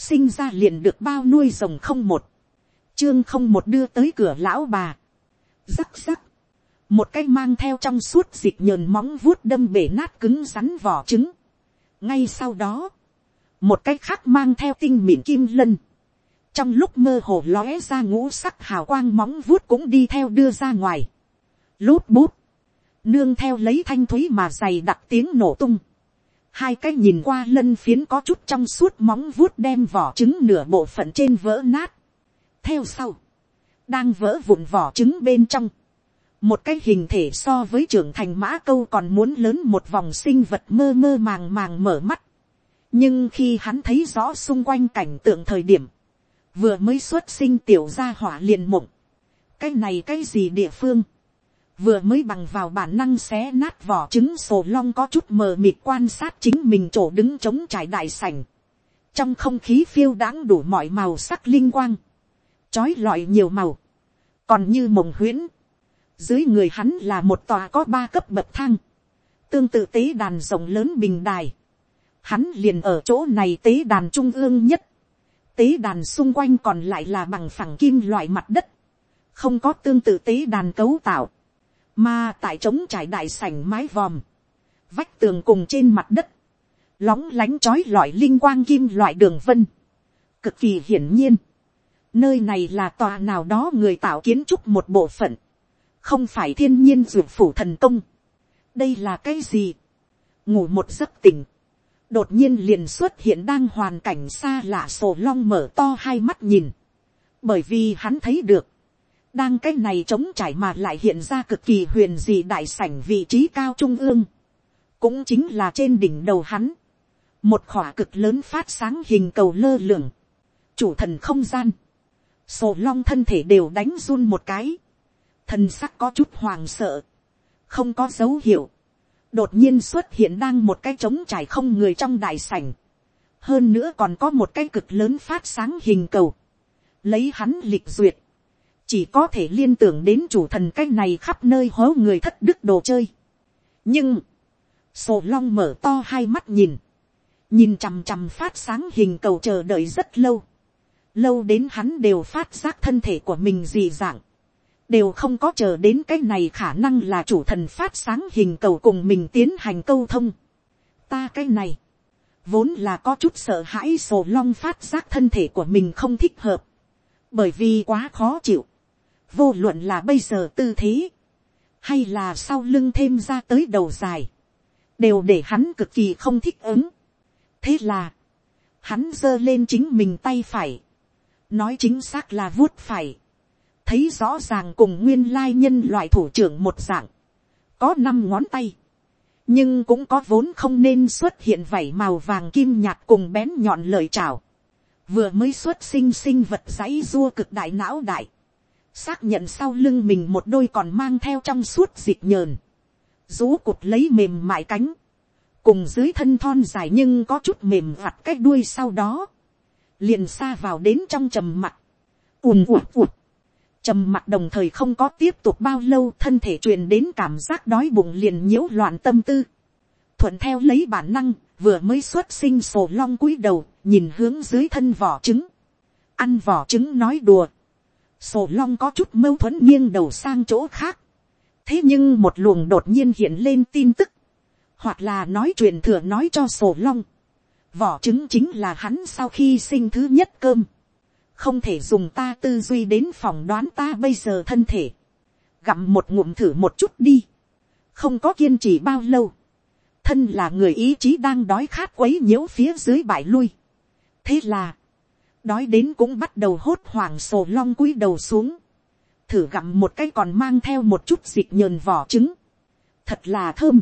sinh ra liền được bao nuôi rồng không một, chương không một đưa tới cửa lão bà, rắc rắc, một cái mang theo trong suốt dịch nhờn móng vuốt đâm bể nát cứng rắn vỏ trứng, ngay sau đó, một cái khác mang theo tinh mịn kim lân, trong lúc mơ hồ lóe ra ngũ sắc hào quang móng vuốt cũng đi theo đưa ra ngoài, lút bút, nương theo lấy thanh thúy mà dày đặc tiếng nổ tung, hai cái nhìn qua lân phiến có chút trong suốt móng vuốt đem vỏ trứng nửa bộ phận trên vỡ nát. theo sau, đang vỡ vụn vỏ trứng bên trong, một cái hình thể so với trưởng thành mã câu còn muốn lớn một vòng sinh vật mơ mơ màng màng mở mắt. nhưng khi hắn thấy rõ xung quanh cảnh tượng thời điểm, vừa mới xuất sinh tiểu gia hỏa liền mộng. cái này cái gì địa phương, vừa mới bằng vào bản năng xé nát vỏ trứng sổ long có chút mờ mịt quan sát chính mình chỗ đứng chống trải đại sảnh. trong không khí phiêu đãng đủ mọi màu sắc linh quang, trói lọi nhiều màu, còn như mộng huyễn. dưới người hắn là một tòa có ba cấp bậc thang, tương tự tế đàn rộng lớn bình đài. hắn liền ở chỗ này tế đàn trung ương nhất, tế đàn xung quanh còn lại là bằng phẳng kim loại mặt đất, không có tương tự tế đàn cấu tạo mà tại trống trải đại sảnh mái vòm. Vách tường cùng trên mặt đất. Lóng lánh trói lọi linh quang kim loại đường vân. Cực kỳ hiển nhiên. Nơi này là tòa nào đó người tạo kiến trúc một bộ phận. Không phải thiên nhiên dược phủ thần công. Đây là cái gì? Ngủ một giấc tỉnh. Đột nhiên liền xuất hiện đang hoàn cảnh xa lạ sổ long mở to hai mắt nhìn. Bởi vì hắn thấy được đang cái này trống trải mà lại hiện ra cực kỳ huyền dị đại sảnh vị trí cao trung ương, cũng chính là trên đỉnh đầu hắn, một khỏa cực lớn phát sáng hình cầu lơ lửng, chủ thần không gian, sổ long thân thể đều đánh run một cái, thần sắc có chút hoàng sợ, không có dấu hiệu, đột nhiên xuất hiện đang một cái trống trải không người trong đại sảnh, hơn nữa còn có một cái cực lớn phát sáng hình cầu, lấy hắn lịch duyệt, chỉ có thể liên tưởng đến chủ thần cái này khắp nơi hố người thất đức đồ chơi. nhưng, sổ long mở to hai mắt nhìn, nhìn chằm chằm phát sáng hình cầu chờ đợi rất lâu, lâu đến hắn đều phát giác thân thể của mình dị dạng, đều không có chờ đến cái này khả năng là chủ thần phát sáng hình cầu cùng mình tiến hành câu thông. ta cái này, vốn là có chút sợ hãi sổ long phát giác thân thể của mình không thích hợp, bởi vì quá khó chịu, vô luận là bây giờ tư thế, hay là sau lưng thêm ra tới đầu dài, đều để hắn cực kỳ không thích ứng. thế là, hắn giơ lên chính mình tay phải, nói chính xác là vuốt phải, thấy rõ ràng cùng nguyên lai nhân loại thủ trưởng một dạng, có năm ngón tay, nhưng cũng có vốn không nên xuất hiện vảy màu vàng kim nhạt cùng bén nhọn lời chào, vừa mới xuất sinh sinh vật dãy dua cực đại não đại, xác nhận sau lưng mình một đôi còn mang theo trong suốt dịp nhờn, rú cụt lấy mềm mại cánh, cùng dưới thân thon dài nhưng có chút mềm vặt cái đuôi sau đó, liền xa vào đến trong trầm mặt, ùm ụt ụt, trầm mặt đồng thời không có tiếp tục bao lâu thân thể truyền đến cảm giác đói bụng liền nhiễu loạn tâm tư, thuận theo lấy bản năng, vừa mới xuất sinh sổ long cúi đầu, nhìn hướng dưới thân vỏ trứng, ăn vỏ trứng nói đùa, sổ long có chút mâu thuẫn nghiêng đầu sang chỗ khác. thế nhưng một luồng đột nhiên hiện lên tin tức, hoặc là nói chuyện thừa nói cho sổ long. vỏ trứng chính là hắn sau khi sinh thứ nhất cơm. không thể dùng ta tư duy đến phòng đoán ta bây giờ thân thể. gặm một ngụm thử một chút đi. không có kiên trì bao lâu. thân là người ý chí đang đói khát quấy nhiễu phía dưới bãi lui. thế là, đói đến cũng bắt đầu hốt hoảng sổ long cúi đầu xuống, thử gặm một cái còn mang theo một chút dịch nhờn vỏ trứng, thật là thơm,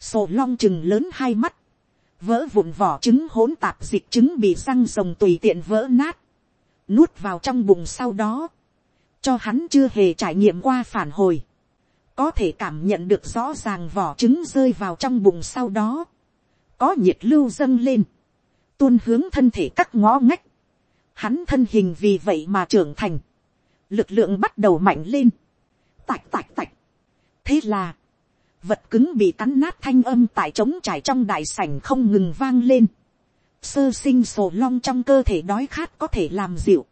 sổ long chừng lớn hai mắt, vỡ vụn vỏ trứng hỗn tạp dịch trứng bị răng rồng tùy tiện vỡ nát, nuốt vào trong bụng sau đó, cho hắn chưa hề trải nghiệm qua phản hồi, có thể cảm nhận được rõ ràng vỏ trứng rơi vào trong bụng sau đó, có nhiệt lưu dâng lên, tuôn hướng thân thể các ngõ ngách, hắn thân hình vì vậy mà trưởng thành, lực lượng bắt đầu mạnh lên, tạch tạch tạch. thế là, vật cứng bị cắn nát thanh âm tại trống trải trong đại sảnh không ngừng vang lên, sơ sinh sổ long trong cơ thể đói khát có thể làm dịu.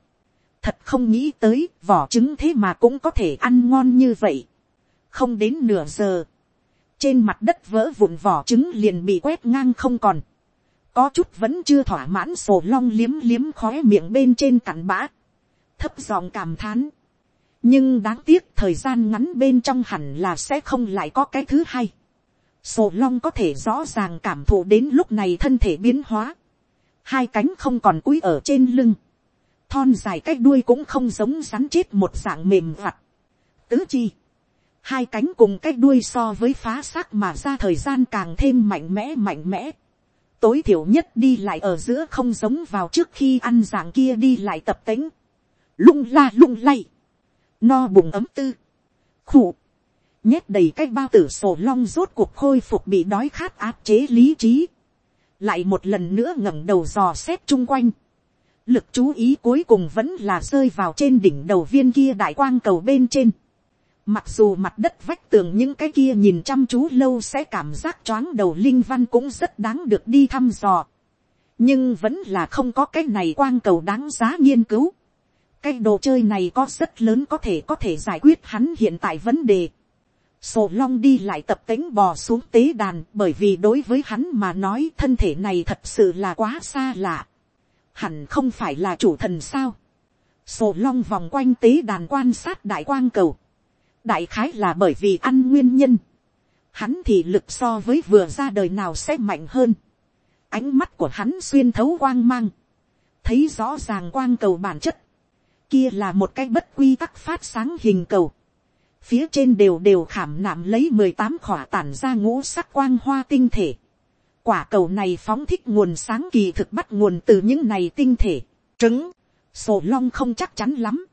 thật không nghĩ tới vỏ trứng thế mà cũng có thể ăn ngon như vậy. không đến nửa giờ, trên mặt đất vỡ vụn vỏ trứng liền bị quét ngang không còn có chút vẫn chưa thỏa mãn sổ long liếm liếm khóe miệng bên trên cặn bã. thấp giọng cảm thán. nhưng đáng tiếc thời gian ngắn bên trong hẳn là sẽ không lại có cái thứ hai. sổ long có thể rõ ràng cảm thụ đến lúc này thân thể biến hóa. hai cánh không còn cúi ở trên lưng. thon dài cái đuôi cũng không giống rắn chết một dạng mềm vặt. tứ chi hai cánh cùng cái đuôi so với phá xác mà ra thời gian càng thêm mạnh mẽ mạnh mẽ tối thiểu nhất đi lại ở giữa không giống vào trước khi ăn dạng kia đi lại tập tính. lung la lung lay. no bụng ấm tư. khủ. nhét đầy cái bao tử sổ long rốt cuộc khôi phục bị đói khát áp chế lý trí. lại một lần nữa ngẩng đầu dò xét chung quanh. lực chú ý cuối cùng vẫn là rơi vào trên đỉnh đầu viên kia đại quang cầu bên trên Mặc dù mặt đất vách tường những cái kia nhìn chăm chú lâu sẽ cảm giác choáng đầu linh văn cũng rất đáng được đi thăm dò. Nhưng vẫn là không có cái này quang cầu đáng giá nghiên cứu. Cái đồ chơi này có rất lớn có thể có thể giải quyết hắn hiện tại vấn đề. Sổ long đi lại tập tính bò xuống tế đàn bởi vì đối với hắn mà nói thân thể này thật sự là quá xa lạ. Hẳn không phải là chủ thần sao. Sổ long vòng quanh tế đàn quan sát đại quang cầu đại khái là bởi vì ăn nguyên nhân, hắn thì lực so với vừa ra đời nào sẽ mạnh hơn, ánh mắt của hắn xuyên thấu quang mang, thấy rõ ràng quang cầu bản chất, kia là một cái bất quy tắc phát sáng hình cầu, phía trên đều đều khảm nạm lấy mười tám khỏa tản ra ngũ sắc quang hoa tinh thể, quả cầu này phóng thích nguồn sáng kỳ thực bắt nguồn từ những này tinh thể, trứng, sổ long không chắc chắn lắm,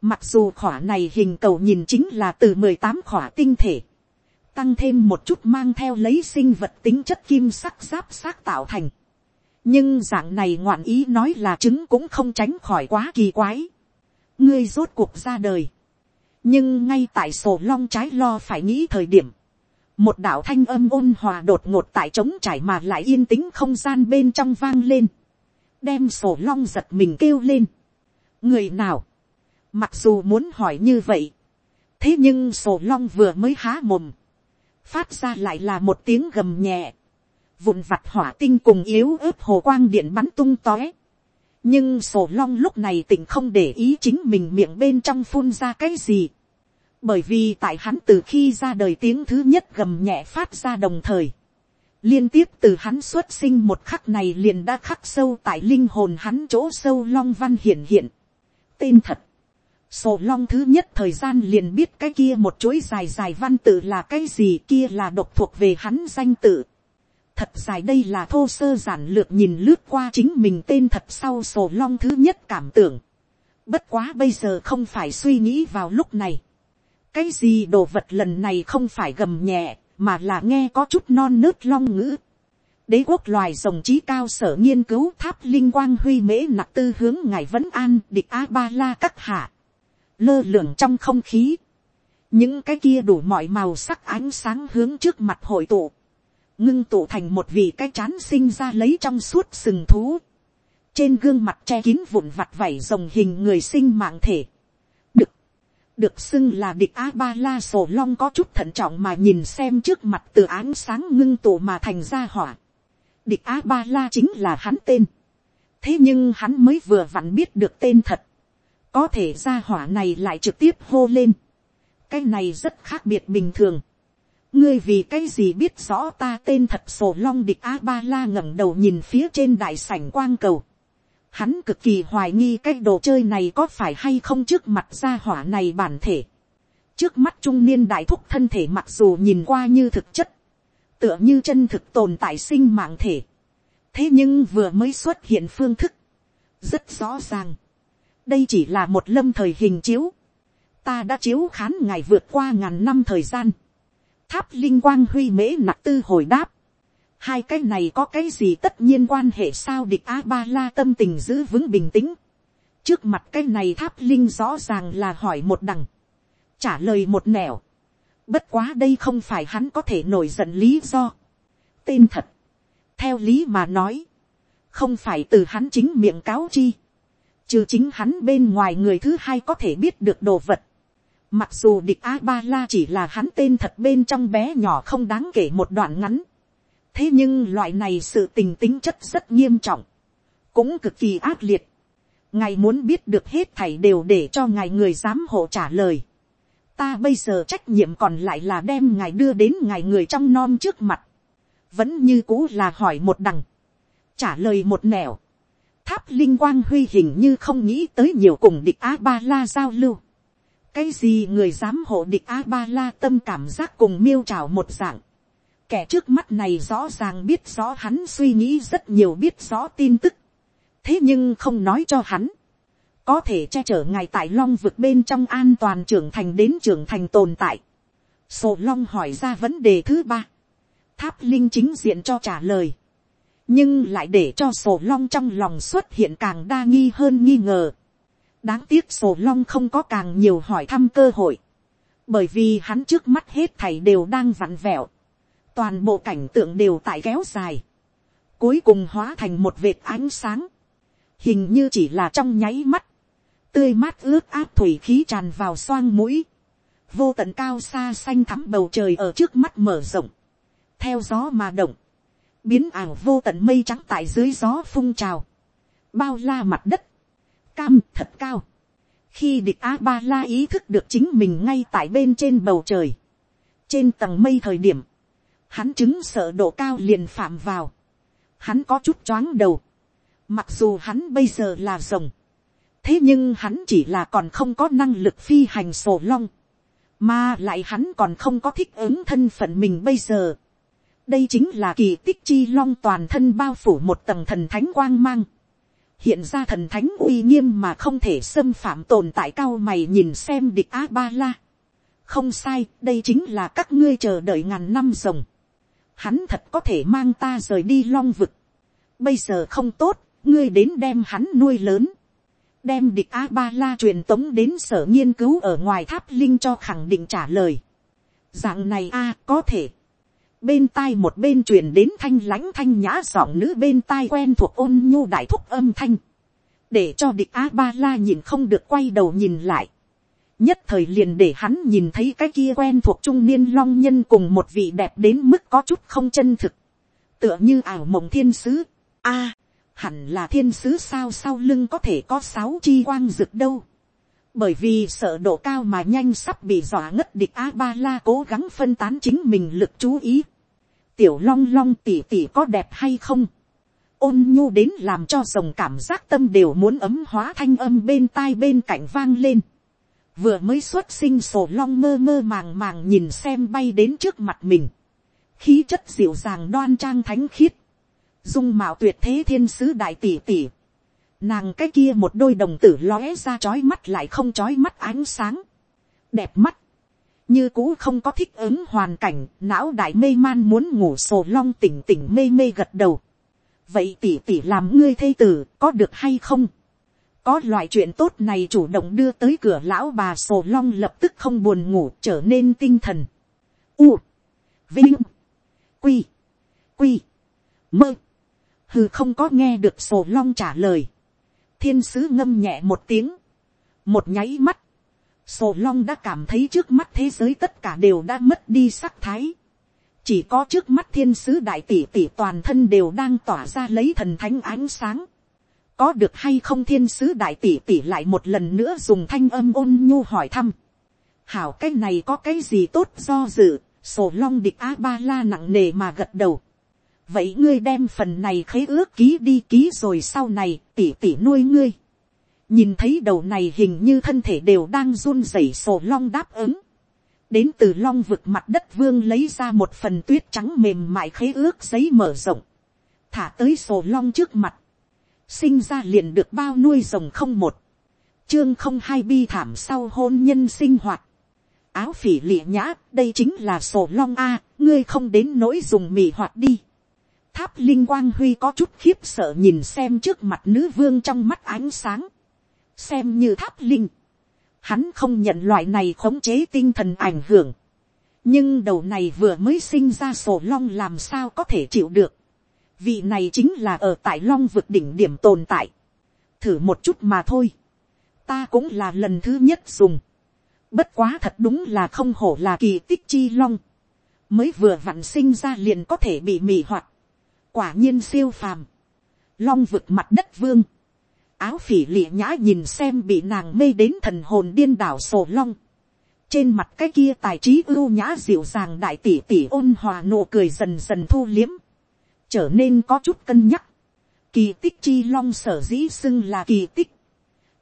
Mặc dù khỏa này hình cầu nhìn chính là từ mười tám khỏa tinh thể. Tăng thêm một chút mang theo lấy sinh vật tính chất kim sắc giáp xác tạo thành. Nhưng dạng này ngoạn ý nói là trứng cũng không tránh khỏi quá kỳ quái. Ngươi rốt cuộc ra đời. Nhưng ngay tại sổ long trái lo phải nghĩ thời điểm. Một đạo thanh âm ôn hòa đột ngột tại trống trải mà lại yên tĩnh không gian bên trong vang lên. Đem sổ long giật mình kêu lên. Người nào? Mặc dù muốn hỏi như vậy. Thế nhưng sổ long vừa mới há mồm. Phát ra lại là một tiếng gầm nhẹ. Vụn vặt hỏa tinh cùng yếu ớt hồ quang điện bắn tung tóe. Nhưng sổ long lúc này tỉnh không để ý chính mình miệng bên trong phun ra cái gì. Bởi vì tại hắn từ khi ra đời tiếng thứ nhất gầm nhẹ phát ra đồng thời. Liên tiếp từ hắn xuất sinh một khắc này liền đã khắc sâu tại linh hồn hắn chỗ sâu long văn hiện hiện. Tên thật Sổ long thứ nhất thời gian liền biết cái kia một chuỗi dài dài văn tự là cái gì kia là độc thuộc về hắn danh tự. Thật dài đây là thô sơ giản lược nhìn lướt qua chính mình tên thật sau sổ long thứ nhất cảm tưởng. Bất quá bây giờ không phải suy nghĩ vào lúc này. Cái gì đồ vật lần này không phải gầm nhẹ, mà là nghe có chút non nớt long ngữ. Đế quốc loài rồng trí cao sở nghiên cứu tháp linh quang huy mễ nặc tư hướng ngài vẫn an địch A-ba-la các hạ lơ lửng trong không khí, những cái kia đủ mọi màu sắc ánh sáng hướng trước mặt hội tụ, ngưng tụ thành một vị cái chán sinh ra lấy trong suốt sừng thú, trên gương mặt che kín vụn vặt vảy rồng hình người sinh mạng thể, được, được xưng là địch a ba la sổ long có chút thận trọng mà nhìn xem trước mặt từ ánh sáng ngưng tụ mà thành ra hỏa, địch a ba la chính là hắn tên, thế nhưng hắn mới vừa vặn biết được tên thật, có thể ra hỏa này lại trực tiếp hô lên. cái này rất khác biệt bình thường. ngươi vì cái gì biết rõ ta tên thật sổ long địch a ba la ngẩng đầu nhìn phía trên đại sảnh quang cầu. hắn cực kỳ hoài nghi cái đồ chơi này có phải hay không trước mặt ra hỏa này bản thể. trước mắt trung niên đại thúc thân thể mặc dù nhìn qua như thực chất, tựa như chân thực tồn tại sinh mạng thể. thế nhưng vừa mới xuất hiện phương thức, rất rõ ràng đây chỉ là một lâm thời hình chiếu. ta đã chiếu khán ngài vượt qua ngàn năm thời gian. tháp linh quang huy mễ nặc tư hồi đáp. hai cái này có cái gì tất nhiên quan hệ sao địch a ba la tâm tình giữ vững bình tĩnh. trước mặt cái này tháp linh rõ ràng là hỏi một đằng. trả lời một nẻo. bất quá đây không phải hắn có thể nổi giận lý do. tên thật. theo lý mà nói không phải từ hắn chính miệng cáo chi, trừ chính hắn bên ngoài người thứ hai có thể biết được đồ vật. Mặc dù địch a ba la chỉ là hắn tên thật bên trong bé nhỏ không đáng kể một đoạn ngắn, thế nhưng loại này sự tình tính chất rất nghiêm trọng, cũng cực kỳ ác liệt. ngài muốn biết được hết thảy đều để cho ngài người dám hộ trả lời. ta bây giờ trách nhiệm còn lại là đem ngài đưa đến ngài người trong non trước mặt. vẫn như cũ là hỏi một đằng, trả lời một nẻo tháp linh quang huy hình như không nghĩ tới nhiều cùng địch a ba la giao lưu. cái gì người dám hộ địch a ba la tâm cảm giác cùng miêu trào một dạng. Kẻ trước mắt này rõ ràng biết rõ hắn suy nghĩ rất nhiều biết rõ tin tức. Thế nhưng không nói cho hắn, có thể che chở ngài tại long vực bên trong an toàn trưởng thành đến trưởng thành tồn tại. Sổ long hỏi ra vấn đề thứ ba, tháp linh chính diện cho trả lời, nhưng lại để cho sổ long trong lòng xuất hiện càng đa nghi hơn nghi ngờ. đáng tiếc sổ long không có càng nhiều hỏi thăm cơ hội, bởi vì hắn trước mắt hết thảy đều đang vặn vẹo, toàn bộ cảnh tượng đều tại kéo dài, cuối cùng hóa thành một vệt ánh sáng, hình như chỉ là trong nháy mắt, tươi mát ướt áp thủy khí tràn vào xoang mũi, vô tận cao xa xanh thắm bầu trời ở trước mắt mở rộng, theo gió mà động, biến ảo vô tận mây trắng tại dưới gió phun trào, bao la mặt đất, cam thật cao, khi địch a ba la ý thức được chính mình ngay tại bên trên bầu trời, trên tầng mây thời điểm, hắn chứng sợ độ cao liền phạm vào, hắn có chút choáng đầu, Mặc dù hắn bây giờ là rồng. Thế nhưng hắn chỉ là còn không có năng lực phi hành sổ long. Mà lại hắn còn không có thích ứng thân phận mình bây giờ. Đây chính là kỳ tích chi long toàn thân bao phủ một tầng thần thánh quang mang. Hiện ra thần thánh uy nghiêm mà không thể xâm phạm tồn tại cao mày nhìn xem địch A-ba-la. Không sai, đây chính là các ngươi chờ đợi ngàn năm rồng. Hắn thật có thể mang ta rời đi long vực. Bây giờ không tốt, ngươi đến đem hắn nuôi lớn, đem địch a ba la truyền tống đến sở nghiên cứu ở ngoài tháp linh cho khẳng định trả lời. dạng này a có thể bên tai một bên truyền đến thanh lãnh thanh nhã giọng nữ bên tai quen thuộc ôn nhu đại thúc âm thanh. để cho địch a ba la nhìn không được quay đầu nhìn lại. nhất thời liền để hắn nhìn thấy cái kia quen thuộc trung niên long nhân cùng một vị đẹp đến mức có chút không chân thực. tựa như ảo mộng thiên sứ. a, hẳn là thiên sứ sao sau lưng có thể có sáu chi quang rực đâu bởi vì sợ độ cao mà nhanh sắp bị dọa ngất địch a ba la cố gắng phân tán chính mình lực chú ý. tiểu long long tỉ tỉ có đẹp hay không. ôn nhu đến làm cho dòng cảm giác tâm đều muốn ấm hóa thanh âm bên tai bên cạnh vang lên. vừa mới xuất sinh sổ long mơ mơ màng màng nhìn xem bay đến trước mặt mình. khí chất dịu dàng đoan trang thánh khiết dung mạo tuyệt thế thiên sứ đại tỷ tỷ, nàng cái kia một đôi đồng tử lóe ra chói mắt lại không chói mắt ánh sáng, đẹp mắt, như cũ không có thích ứng hoàn cảnh, não đại mê man muốn ngủ sổ long tỉnh tỉnh mê mê gật đầu. vậy tỷ tỷ làm ngươi thây tử có được hay không? có loại chuyện tốt này chủ động đưa tới cửa lão bà sổ long lập tức không buồn ngủ trở nên tinh thần. U, vinh, quy, quy, mơ. Hừ không có nghe được sổ long trả lời, thiên sứ ngâm nhẹ một tiếng, một nháy mắt, sổ long đã cảm thấy trước mắt thế giới tất cả đều đã mất đi sắc thái, chỉ có trước mắt thiên sứ đại tỷ tỷ toàn thân đều đang tỏa ra lấy thần thánh ánh sáng, có được hay không thiên sứ đại tỷ tỷ lại một lần nữa dùng thanh âm ôn nhu hỏi thăm, hảo cái này có cái gì tốt do dự, sổ long địch a ba la nặng nề mà gật đầu, vậy ngươi đem phần này khế ước ký đi ký rồi sau này, tỉ tỉ nuôi ngươi. nhìn thấy đầu này hình như thân thể đều đang run rẩy sổ long đáp ứng. đến từ long vực mặt đất vương lấy ra một phần tuyết trắng mềm mại khế ước giấy mở rộng. thả tới sổ long trước mặt. sinh ra liền được bao nuôi rồng không một. chương không hai bi thảm sau hôn nhân sinh hoạt. áo phỉ lịa nhã, đây chính là sổ long a, ngươi không đến nỗi dùng mì hoạt đi Tháp linh quang huy có chút khiếp sợ nhìn xem trước mặt nữ vương trong mắt ánh sáng. Xem như tháp linh. Hắn không nhận loại này khống chế tinh thần ảnh hưởng. Nhưng đầu này vừa mới sinh ra sổ long làm sao có thể chịu được. vị này chính là ở tại long vực đỉnh điểm tồn tại, thử một chút mà thôi, ta cũng là lần thứ nhất dùng, bất quá thật đúng là không hổ là kỳ tích chi long, mới vừa vặn sinh ra liền có thể bị mì hoạt, quả nhiên siêu phàm, long vực mặt đất vương, áo phỉ lịa nhã nhìn xem bị nàng mê đến thần hồn điên đảo sổ long, trên mặt cái kia tài trí ưu nhã dịu dàng đại tỷ tỷ ôn hòa nụ cười dần dần thu liếm, trở nên có chút cân nhắc. Kỳ tích chi long sở dĩ xưng là kỳ tích,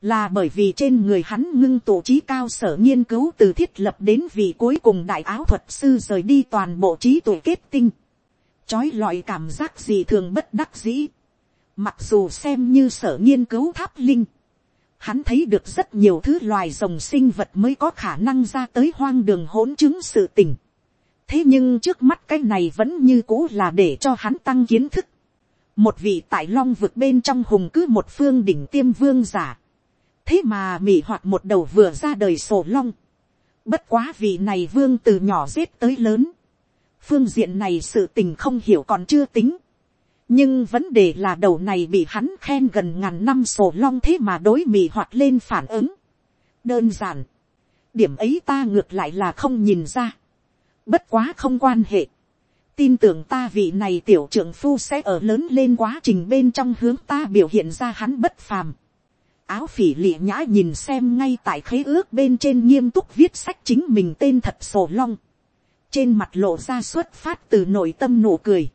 là bởi vì trên người hắn ngưng tổ trí cao sở nghiên cứu từ thiết lập đến vị cuối cùng đại áo thuật sư rời đi toàn bộ trí tuổi kết tinh. Chói lọi cảm giác gì thường bất đắc dĩ. Mặc dù xem như sở nghiên cứu tháp linh, hắn thấy được rất nhiều thứ loài rồng sinh vật mới có khả năng ra tới hoang đường hỗn chứng sự tình. thế nhưng trước mắt cái này vẫn như cũ là để cho hắn tăng kiến thức. một vị tại long vực bên trong hùng cứ một phương đỉnh tiêm vương giả. thế mà mỉ hoạt một đầu vừa ra đời sổ long. bất quá vị này vương từ nhỏ giết tới lớn phương diện này sự tình không hiểu còn chưa tính nhưng vấn đề là đầu này bị hắn khen gần ngàn năm sổ long thế mà đối mì hoạt lên phản ứng. đơn giản, điểm ấy ta ngược lại là không nhìn ra. bất quá không quan hệ. tin tưởng ta vị này tiểu trưởng phu sẽ ở lớn lên quá trình bên trong hướng ta biểu hiện ra hắn bất phàm. áo phỉ lịa nhã nhìn xem ngay tại khế ước bên trên nghiêm túc viết sách chính mình tên thật sổ long trên mặt lộ ra xuất phát từ nội tâm nụ cười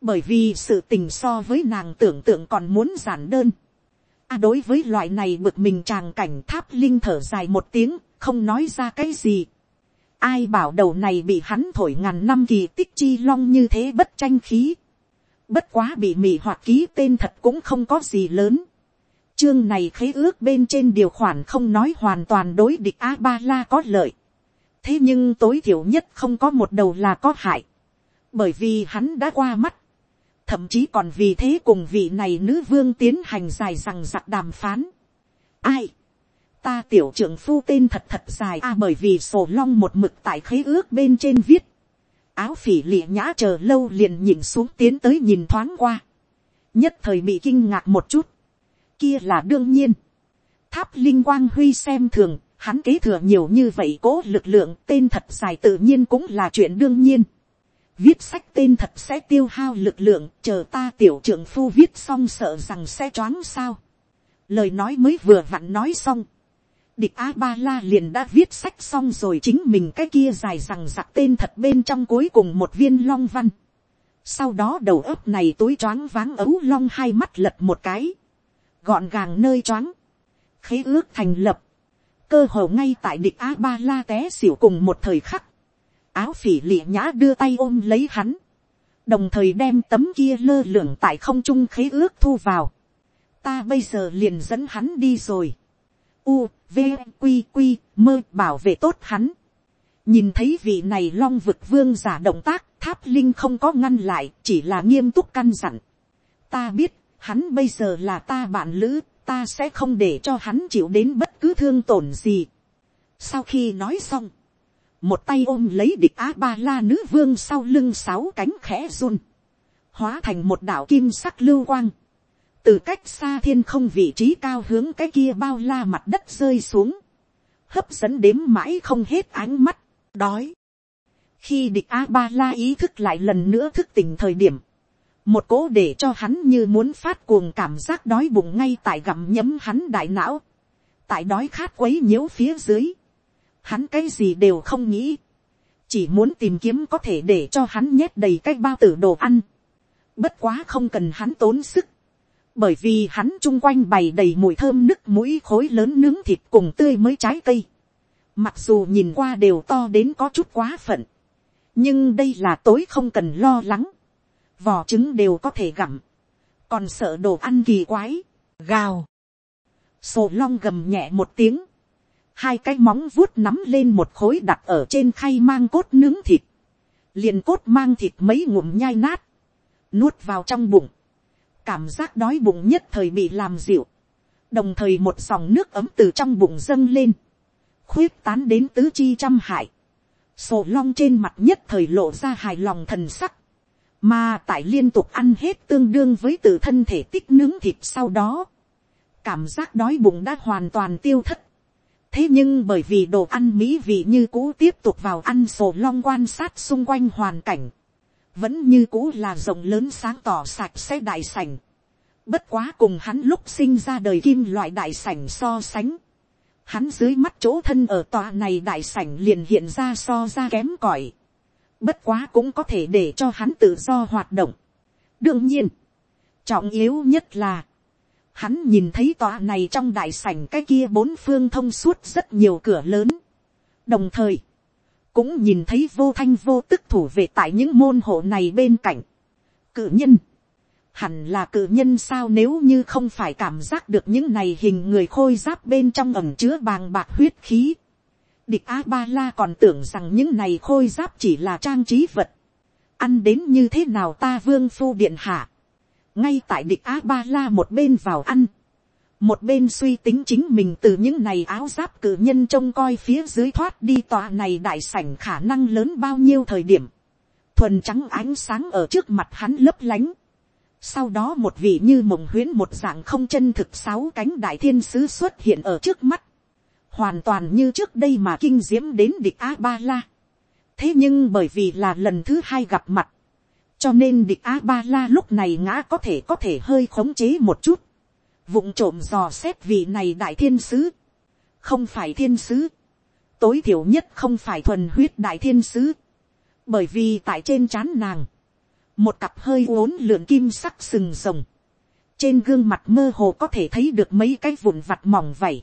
bởi vì sự tình so với nàng tưởng tượng còn muốn giản đơn. À, đối với loại này bực mình tràng cảnh tháp linh thở dài một tiếng, không nói ra cái gì. Ai bảo đầu này bị hắn thổi ngàn năm kỳ tích chi long như thế bất tranh khí. Bất quá bị mị hoạt ký tên thật cũng không có gì lớn. Chương này khế ước bên trên điều khoản không nói hoàn toàn đối địch A-ba-la có lợi. Thế nhưng tối thiểu nhất không có một đầu là có hại. Bởi vì hắn đã qua mắt thậm chí còn vì thế cùng vị này nữ vương tiến hành dài rằng giặc đàm phán. ai, ta tiểu trưởng phu tên thật thật dài a à, bởi vì sổ long một mực tại khế ước bên trên viết. áo phỉ lịa nhã chờ lâu liền nhìn xuống tiến tới nhìn thoáng qua. nhất thời bị kinh ngạc một chút. kia là đương nhiên. tháp linh quang huy xem thường, hắn kế thừa nhiều như vậy cố lực lượng tên thật dài tự nhiên cũng là chuyện đương nhiên viết sách tên thật sẽ tiêu hao lực lượng, chờ ta tiểu trưởng phu viết xong sợ rằng sẽ choáng sao. Lời nói mới vừa vặn nói xong. Địch A-ba-la liền đã viết sách xong rồi chính mình cái kia dài rằng giặc tên thật bên trong cuối cùng một viên long văn. Sau đó đầu ấp này túi choáng váng ấu long hai mắt lật một cái. Gọn gàng nơi choáng. Khế ước thành lập. Cơ hồ ngay tại địch A-ba-la té xỉu cùng một thời khắc áo phỉ lịa nhã đưa tay ôm lấy hắn, đồng thời đem tấm kia lơ lửng tại không trung khế ước thu vào. ta bây giờ liền dẫn hắn đi rồi. u, v, q q mơ bảo vệ tốt hắn. nhìn thấy vị này long vực vương giả động tác, tháp linh không có ngăn lại, chỉ là nghiêm túc căn dặn. ta biết, hắn bây giờ là ta bạn lữ, ta sẽ không để cho hắn chịu đến bất cứ thương tổn gì. sau khi nói xong, một tay ôm lấy địch a ba la nữ vương sau lưng sáu cánh khẽ run, hóa thành một đảo kim sắc lưu quang, từ cách xa thiên không vị trí cao hướng cái kia bao la mặt đất rơi xuống, hấp dẫn đếm mãi không hết ánh mắt, đói. khi địch a ba la ý thức lại lần nữa thức tỉnh thời điểm, một cố để cho hắn như muốn phát cuồng cảm giác đói bụng ngay tại gặm nhấm hắn đại não, tại đói khát quấy nhiễu phía dưới, hắn cái gì đều không nghĩ, chỉ muốn tìm kiếm có thể để cho hắn nhét đầy cái bao tử đồ ăn, bất quá không cần hắn tốn sức, bởi vì hắn chung quanh bày đầy mùi thơm nức mũi khối lớn nướng thịt cùng tươi mới trái cây, mặc dù nhìn qua đều to đến có chút quá phận, nhưng đây là tối không cần lo lắng, vỏ trứng đều có thể gặm, còn sợ đồ ăn kỳ quái, gào, sổ long gầm nhẹ một tiếng, hai cái móng vuốt nắm lên một khối đặt ở trên khay mang cốt nướng thịt, liền cốt mang thịt mấy ngụm nhai nát, nuốt vào trong bụng, cảm giác đói bụng nhất thời bị làm dịu, đồng thời một dòng nước ấm từ trong bụng dâng lên, khuyết tán đến tứ chi trăm hại, sổ long trên mặt nhất thời lộ ra hài lòng thần sắc, mà tại liên tục ăn hết tương đương với tự thân thể tích nướng thịt sau đó, cảm giác đói bụng đã hoàn toàn tiêu thất. thế nhưng bởi vì đồ ăn mỹ vị như cũ tiếp tục vào ăn sổ long quan sát xung quanh hoàn cảnh, vẫn như cũ là rộng lớn sáng tỏ sạch sẽ đại sảnh. bất quá cùng hắn lúc sinh ra đời kim loại đại sảnh so sánh, hắn dưới mắt chỗ thân ở tòa này đại sảnh liền hiện ra so ra kém cỏi. Bất quá cũng có thể để cho hắn tự do hoạt động. đương nhiên, trọng yếu nhất là, hắn nhìn thấy tòa này trong đại sảnh cái kia bốn phương thông suốt rất nhiều cửa lớn. đồng thời, cũng nhìn thấy vô thanh vô tức thủ về tại những môn hộ này bên cạnh. cự nhân, hẳn là cự nhân sao nếu như không phải cảm giác được những này hình người khôi giáp bên trong ẩm chứa bàng bạc huyết khí. Địch A Ba La còn tưởng rằng những này khôi giáp chỉ là trang trí vật. Ăn đến như thế nào ta vương phu điện hạ. Ngay tại địch A Ba La một bên vào ăn. Một bên suy tính chính mình từ những này áo giáp cử nhân trông coi phía dưới thoát đi tòa này đại sảnh khả năng lớn bao nhiêu thời điểm. Thuần trắng ánh sáng ở trước mặt hắn lấp lánh sau đó một vị như mộng huyễn một dạng không chân thực sáu cánh đại thiên sứ xuất hiện ở trước mắt. Hoàn toàn như trước đây mà kinh diễm đến địch A-ba-la. Thế nhưng bởi vì là lần thứ hai gặp mặt. Cho nên địch A-ba-la lúc này ngã có thể có thể hơi khống chế một chút. vụng trộm dò xét vị này đại thiên sứ. Không phải thiên sứ. Tối thiểu nhất không phải thuần huyết đại thiên sứ. Bởi vì tại trên trán nàng một cặp hơi uốn lượn kim sắc sừng rồng, trên gương mặt mơ hồ có thể thấy được mấy cái vụn vặt mỏng vảy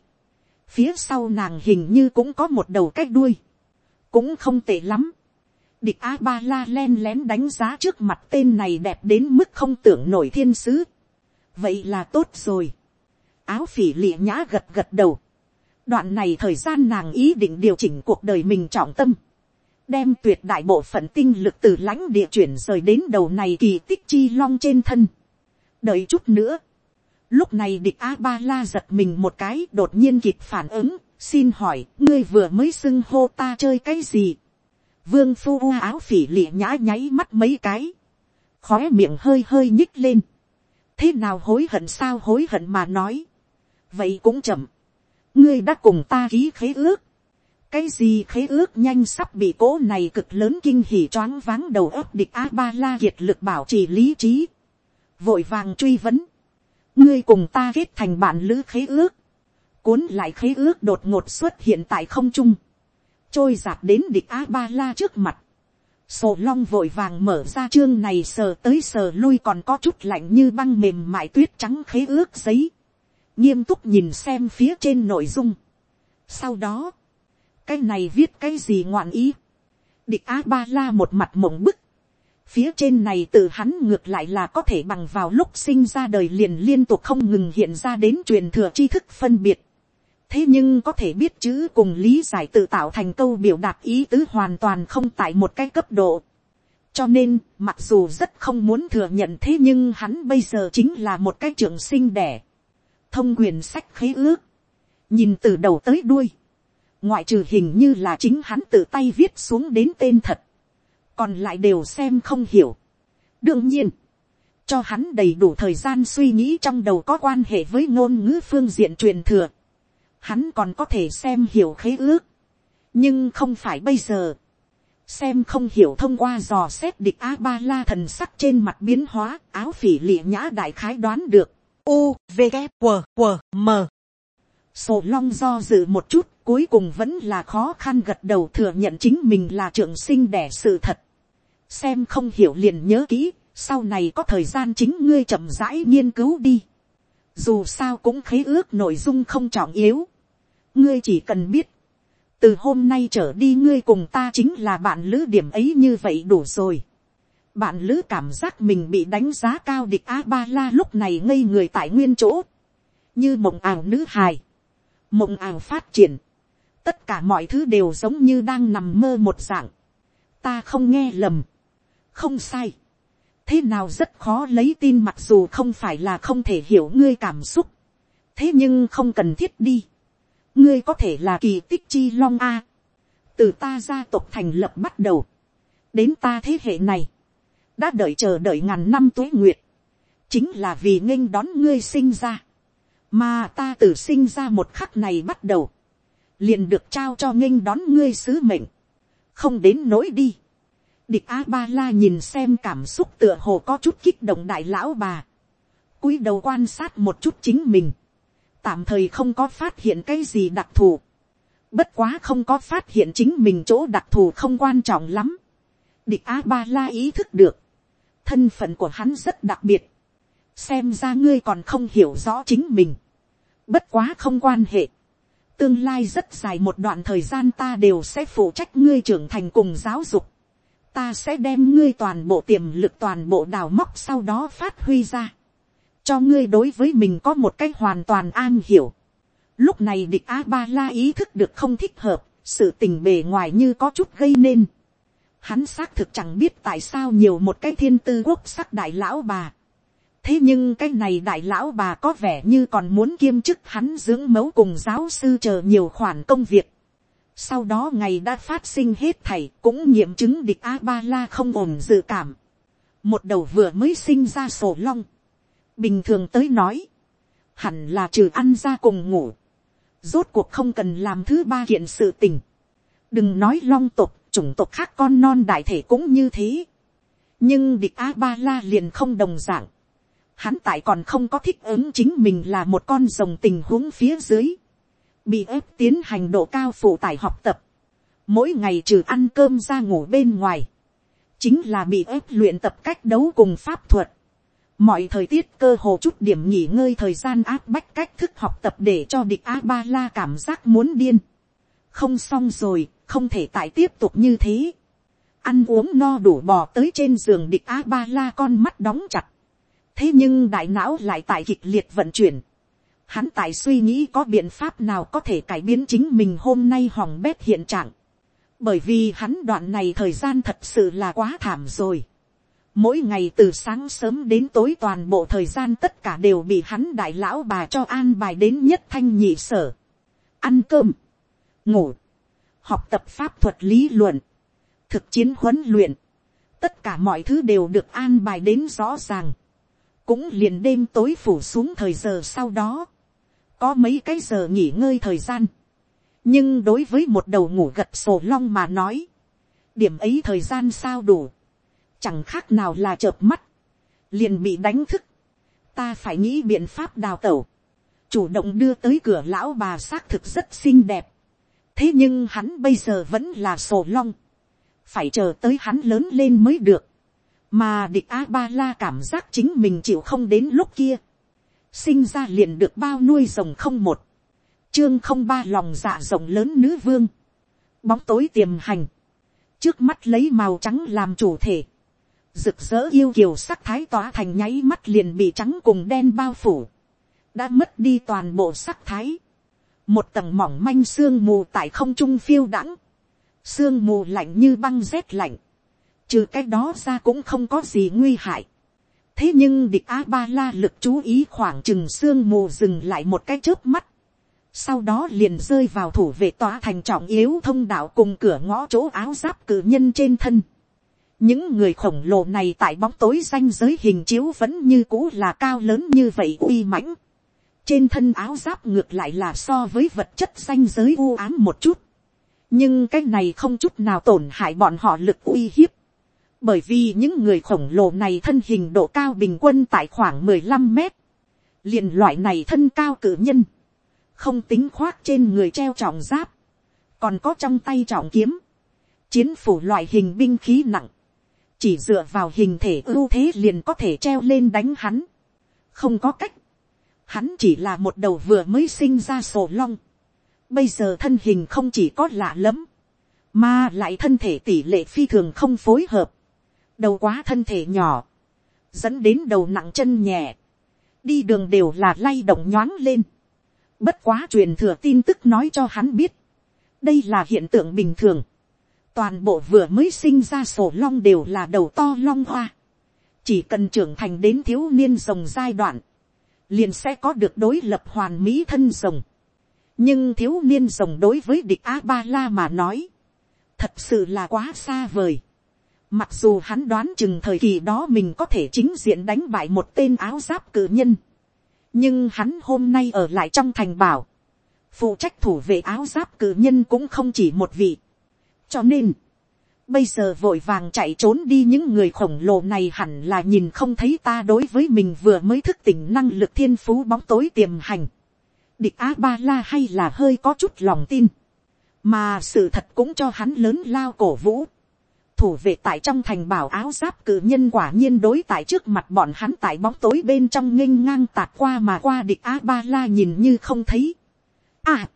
phía sau nàng hình như cũng có một đầu cách đuôi, cũng không tệ lắm, địch a ba la len lén đánh giá trước mặt tên này đẹp đến mức không tưởng nổi thiên sứ, vậy là tốt rồi, áo phỉ lịa nhã gật gật đầu, đoạn này thời gian nàng ý định điều chỉnh cuộc đời mình trọng tâm, đem tuyệt đại bộ phận tinh lực từ lãnh địa chuyển rời đến đầu này kỳ tích chi long trên thân. đợi chút nữa lúc này địch a ba la giật mình một cái đột nhiên kịp phản ứng, xin hỏi ngươi vừa mới xưng hô ta chơi cái gì. vương phu u áo phỉ lịa nhã nháy mắt mấy cái, khóe miệng hơi hơi nhích lên. thế nào hối hận sao hối hận mà nói. vậy cũng chậm. ngươi đã cùng ta ký khế ước cái gì khế ước nhanh sắp bị cố này cực lớn kinh hỉ choáng váng đầu óc địch a ba la kiệt lực bảo trì lý trí vội vàng truy vấn ngươi cùng ta kết thành bạn lữ khế ước. Cuốn lại khế ước đột ngột xuất hiện tại không trung. Trôi giạt đến địch a ba la trước mặt. Sổ long vội vàng mở ra chương này sờ tới sờ lui còn có chút lạnh như băng mềm mại tuyết trắng khế ước giấy. Nghiêm túc nhìn xem phía trên nội dung. Sau đó, cái này viết cái gì ngoạn ý. địch a ba la một mặt mộng bức phía trên này từ hắn ngược lại là có thể bằng vào lúc sinh ra đời liền liên tục không ngừng hiện ra đến truyền thừa tri thức phân biệt. thế nhưng có thể biết chữ cùng lý giải tự tạo thành câu biểu đạt ý tứ hoàn toàn không tại một cái cấp độ. cho nên, mặc dù rất không muốn thừa nhận thế nhưng hắn bây giờ chính là một cái trưởng sinh đẻ. thông quyền sách khế ước. nhìn từ đầu tới đuôi ngoại trừ hình như là chính hắn tự tay viết xuống đến tên thật, còn lại đều xem không hiểu. đương nhiên, cho hắn đầy đủ thời gian suy nghĩ trong đầu có quan hệ với ngôn ngữ phương diện truyền thừa, hắn còn có thể xem hiểu khế ước, nhưng không phải bây giờ, xem không hiểu thông qua dò xét địch a ba la thần sắc trên mặt biến hóa áo phỉ lịa nhã đại khái đoán được u v g q q m sổ long do dự một chút cuối cùng vẫn là khó khăn gật đầu thừa nhận chính mình là trưởng sinh đẻ sự thật xem không hiểu liền nhớ kỹ, sau này có thời gian chính ngươi chậm rãi nghiên cứu đi. dù sao cũng khế ước nội dung không trọng yếu. ngươi chỉ cần biết, từ hôm nay trở đi ngươi cùng ta chính là bạn lữ điểm ấy như vậy đủ rồi. bạn lữ cảm giác mình bị đánh giá cao địch a ba la lúc này ngây người tại nguyên chỗ, như mộng ảo nữ hài, mộng ảo phát triển, tất cả mọi thứ đều giống như đang nằm mơ một dạng. ta không nghe lầm không sai. thế nào rất khó lấy tin mặc dù không phải là không thể hiểu ngươi cảm xúc. thế nhưng không cần thiết đi. ngươi có thể là kỳ tích chi long a. từ ta gia tộc thành lập bắt đầu. đến ta thế hệ này. đã đợi chờ đợi ngàn năm tuế nguyệt, chính là vì nghênh đón ngươi sinh ra, mà ta từ sinh ra một khắc này bắt đầu, liền được trao cho nghênh đón ngươi sứ mệnh, không đến nỗi đi. Địch A Ba La nhìn xem cảm xúc tựa hồ có chút kích động đại lão bà. cúi đầu quan sát một chút chính mình. Tạm thời không có phát hiện cái gì đặc thù. Bất quá không có phát hiện chính mình chỗ đặc thù không quan trọng lắm. Địch A Ba La ý thức được. Thân phận của hắn rất đặc biệt. Xem ra ngươi còn không hiểu rõ chính mình. Bất quá không quan hệ. Tương lai rất dài một đoạn thời gian ta đều sẽ phụ trách ngươi trưởng thành cùng giáo dục. Ta sẽ đem ngươi toàn bộ tiềm lực toàn bộ đào móc sau đó phát huy ra. Cho ngươi đối với mình có một cách hoàn toàn an hiểu. Lúc này địch A-ba-la ý thức được không thích hợp, sự tình bề ngoài như có chút gây nên. Hắn xác thực chẳng biết tại sao nhiều một cái thiên tư quốc sắc đại lão bà thế nhưng cái này đại lão bà có vẻ như còn muốn kiêm chức hắn dưỡng mẫu cùng giáo sư chờ nhiều khoản công việc sau đó ngày đã phát sinh hết thảy cũng nghiệm chứng địch a ba la không ổn dự cảm. một đầu vừa mới sinh ra sổ long. bình thường tới nói, hẳn là trừ ăn ra cùng ngủ. rốt cuộc không cần làm thứ ba kiện sự tình. đừng nói long tục, chủng tộc khác con non đại thể cũng như thế. nhưng địch a ba la liền không đồng dạng hắn tại còn không có thích ứng chính mình là một con rồng tình huống phía dưới, bị ép tiến hành độ cao phụ tải học tập, mỗi ngày trừ ăn cơm ra ngủ bên ngoài, chính là bị ép luyện tập cách đấu cùng pháp thuật, mọi thời tiết cơ hồ chút điểm nghỉ ngơi thời gian áp bách cách thức học tập để cho địch a ba la cảm giác muốn điên, không xong rồi, không thể tại tiếp tục như thế, ăn uống no đủ bò tới trên giường địch a ba la con mắt đóng chặt, thế nhưng đại não lại tại kịch liệt vận chuyển. Hắn tại suy nghĩ có biện pháp nào có thể cải biến chính mình hôm nay hỏng bét hiện trạng. Bởi vì hắn đoạn này thời gian thật sự là quá thảm rồi. Mỗi ngày từ sáng sớm đến tối toàn bộ thời gian tất cả đều bị hắn đại lão bà cho an bài đến nhất thanh nhị sở. Ăn cơm, ngủ, học tập pháp thuật lý luận, thực chiến huấn luyện. Tất cả mọi thứ đều được an bài đến rõ ràng cũng liền đêm tối phủ xuống thời giờ sau đó, có mấy cái giờ nghỉ ngơi thời gian, nhưng đối với một đầu ngủ gật sổ long mà nói, điểm ấy thời gian sao đủ, chẳng khác nào là chợp mắt, liền bị đánh thức, ta phải nghĩ biện pháp đào tẩu, chủ động đưa tới cửa lão bà xác thực rất xinh đẹp, thế nhưng hắn bây giờ vẫn là sổ long, phải chờ tới hắn lớn lên mới được, mà địch a ba la cảm giác chính mình chịu không đến lúc kia, sinh ra liền được bao nuôi rồng không một, chương không ba lòng dạ rộng lớn nữ vương, bóng tối tiềm hành, trước mắt lấy màu trắng làm chủ thể, rực rỡ yêu kiều sắc thái tỏa thành nháy mắt liền bị trắng cùng đen bao phủ, đã mất đi toàn bộ sắc thái, một tầng mỏng manh sương mù tại không trung phiêu đãng, sương mù lạnh như băng rét lạnh, trừ cái đó ra cũng không có gì nguy hại thế nhưng địch a ba la lực chú ý khoảng chừng sương mù dừng lại một cái trước mắt. sau đó liền rơi vào thủ vệ tòa thành trọng yếu thông đạo cùng cửa ngõ chỗ áo giáp cử nhân trên thân. những người khổng lồ này tại bóng tối danh giới hình chiếu vẫn như cũ là cao lớn như vậy uy mãnh. trên thân áo giáp ngược lại là so với vật chất danh giới u ám một chút. nhưng cái này không chút nào tổn hại bọn họ lực uy hiếp bởi vì những người khổng lồ này thân hình độ cao bình quân tại khoảng mười lăm mét, liền loại này thân cao cử nhân, không tính khoác trên người treo trọng giáp, còn có trong tay trọng kiếm, chiến phủ loại hình binh khí nặng, chỉ dựa vào hình thể ưu thế liền có thể treo lên đánh hắn, không có cách, hắn chỉ là một đầu vừa mới sinh ra sổ long, bây giờ thân hình không chỉ có lạ lẫm, mà lại thân thể tỷ lệ phi thường không phối hợp, đầu quá thân thể nhỏ, dẫn đến đầu nặng chân nhẹ, đi đường đều là lay động nhoáng lên. Bất quá truyền thừa tin tức nói cho hắn biết, đây là hiện tượng bình thường. Toàn bộ vừa mới sinh ra sổ long đều là đầu to long hoa. Chỉ cần trưởng thành đến thiếu niên rồng giai đoạn, liền sẽ có được đối lập hoàn mỹ thân rồng. Nhưng thiếu niên rồng đối với địch A-ba-la mà nói, thật sự là quá xa vời Mặc dù hắn đoán chừng thời kỳ đó mình có thể chính diện đánh bại một tên áo giáp cử nhân. Nhưng hắn hôm nay ở lại trong thành bảo. Phụ trách thủ vệ áo giáp cử nhân cũng không chỉ một vị. Cho nên, bây giờ vội vàng chạy trốn đi những người khổng lồ này hẳn là nhìn không thấy ta đối với mình vừa mới thức tỉnh năng lực thiên phú bóng tối tiềm hành. Địch A-ba-la hay là hơi có chút lòng tin. Mà sự thật cũng cho hắn lớn lao cổ vũ thủ vệ tại trong thành bảo áo giáp cử nhân quả nhiên đối tại trước mặt bọn hắn tại bóng tối bên trong nghênh ngang tạt qua mà qua địch a ba la nhìn như không thấy. À,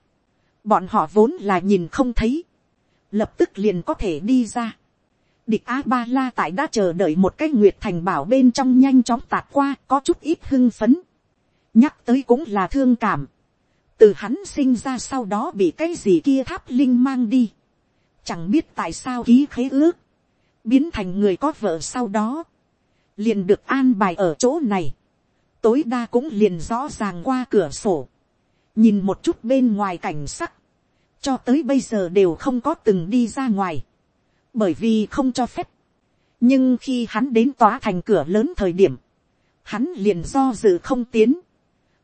bọn họ vốn là nhìn không thấy, lập tức liền có thể đi ra. Địch a ba la tại đã chờ đợi một cái nguyệt thành bảo bên trong nhanh chóng tạt qua có chút ít hưng phấn. nhắc tới cũng là thương cảm. từ hắn sinh ra sau đó bị cái gì kia tháp linh mang đi chẳng biết tại sao ký khế ước, biến thành người có vợ sau đó, liền được an bài ở chỗ này, tối đa cũng liền rõ ràng qua cửa sổ, nhìn một chút bên ngoài cảnh sắc, cho tới bây giờ đều không có từng đi ra ngoài, bởi vì không cho phép. nhưng khi hắn đến tòa thành cửa lớn thời điểm, hắn liền do dự không tiến,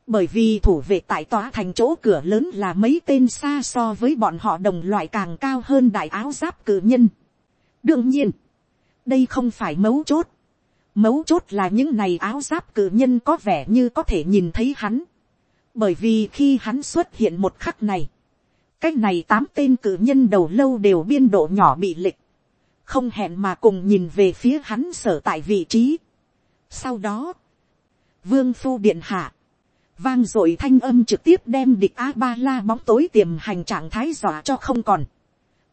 bởi vì thủ vệ tại tòa thành chỗ cửa lớn là mấy tên xa so với bọn họ đồng loại càng cao hơn đại áo giáp cử nhân. đương nhiên, đây không phải mấu chốt. Mấu chốt là những này áo giáp cử nhân có vẻ như có thể nhìn thấy hắn. Bởi vì khi hắn xuất hiện một khắc này, cái này tám tên cử nhân đầu lâu đều biên độ nhỏ bị lịch. Không hẹn mà cùng nhìn về phía hắn sở tại vị trí. Sau đó, vương phu điện hạ, vang dội thanh âm trực tiếp đem địch a ba la bóng tối tiềm hành trạng thái dọa cho không còn.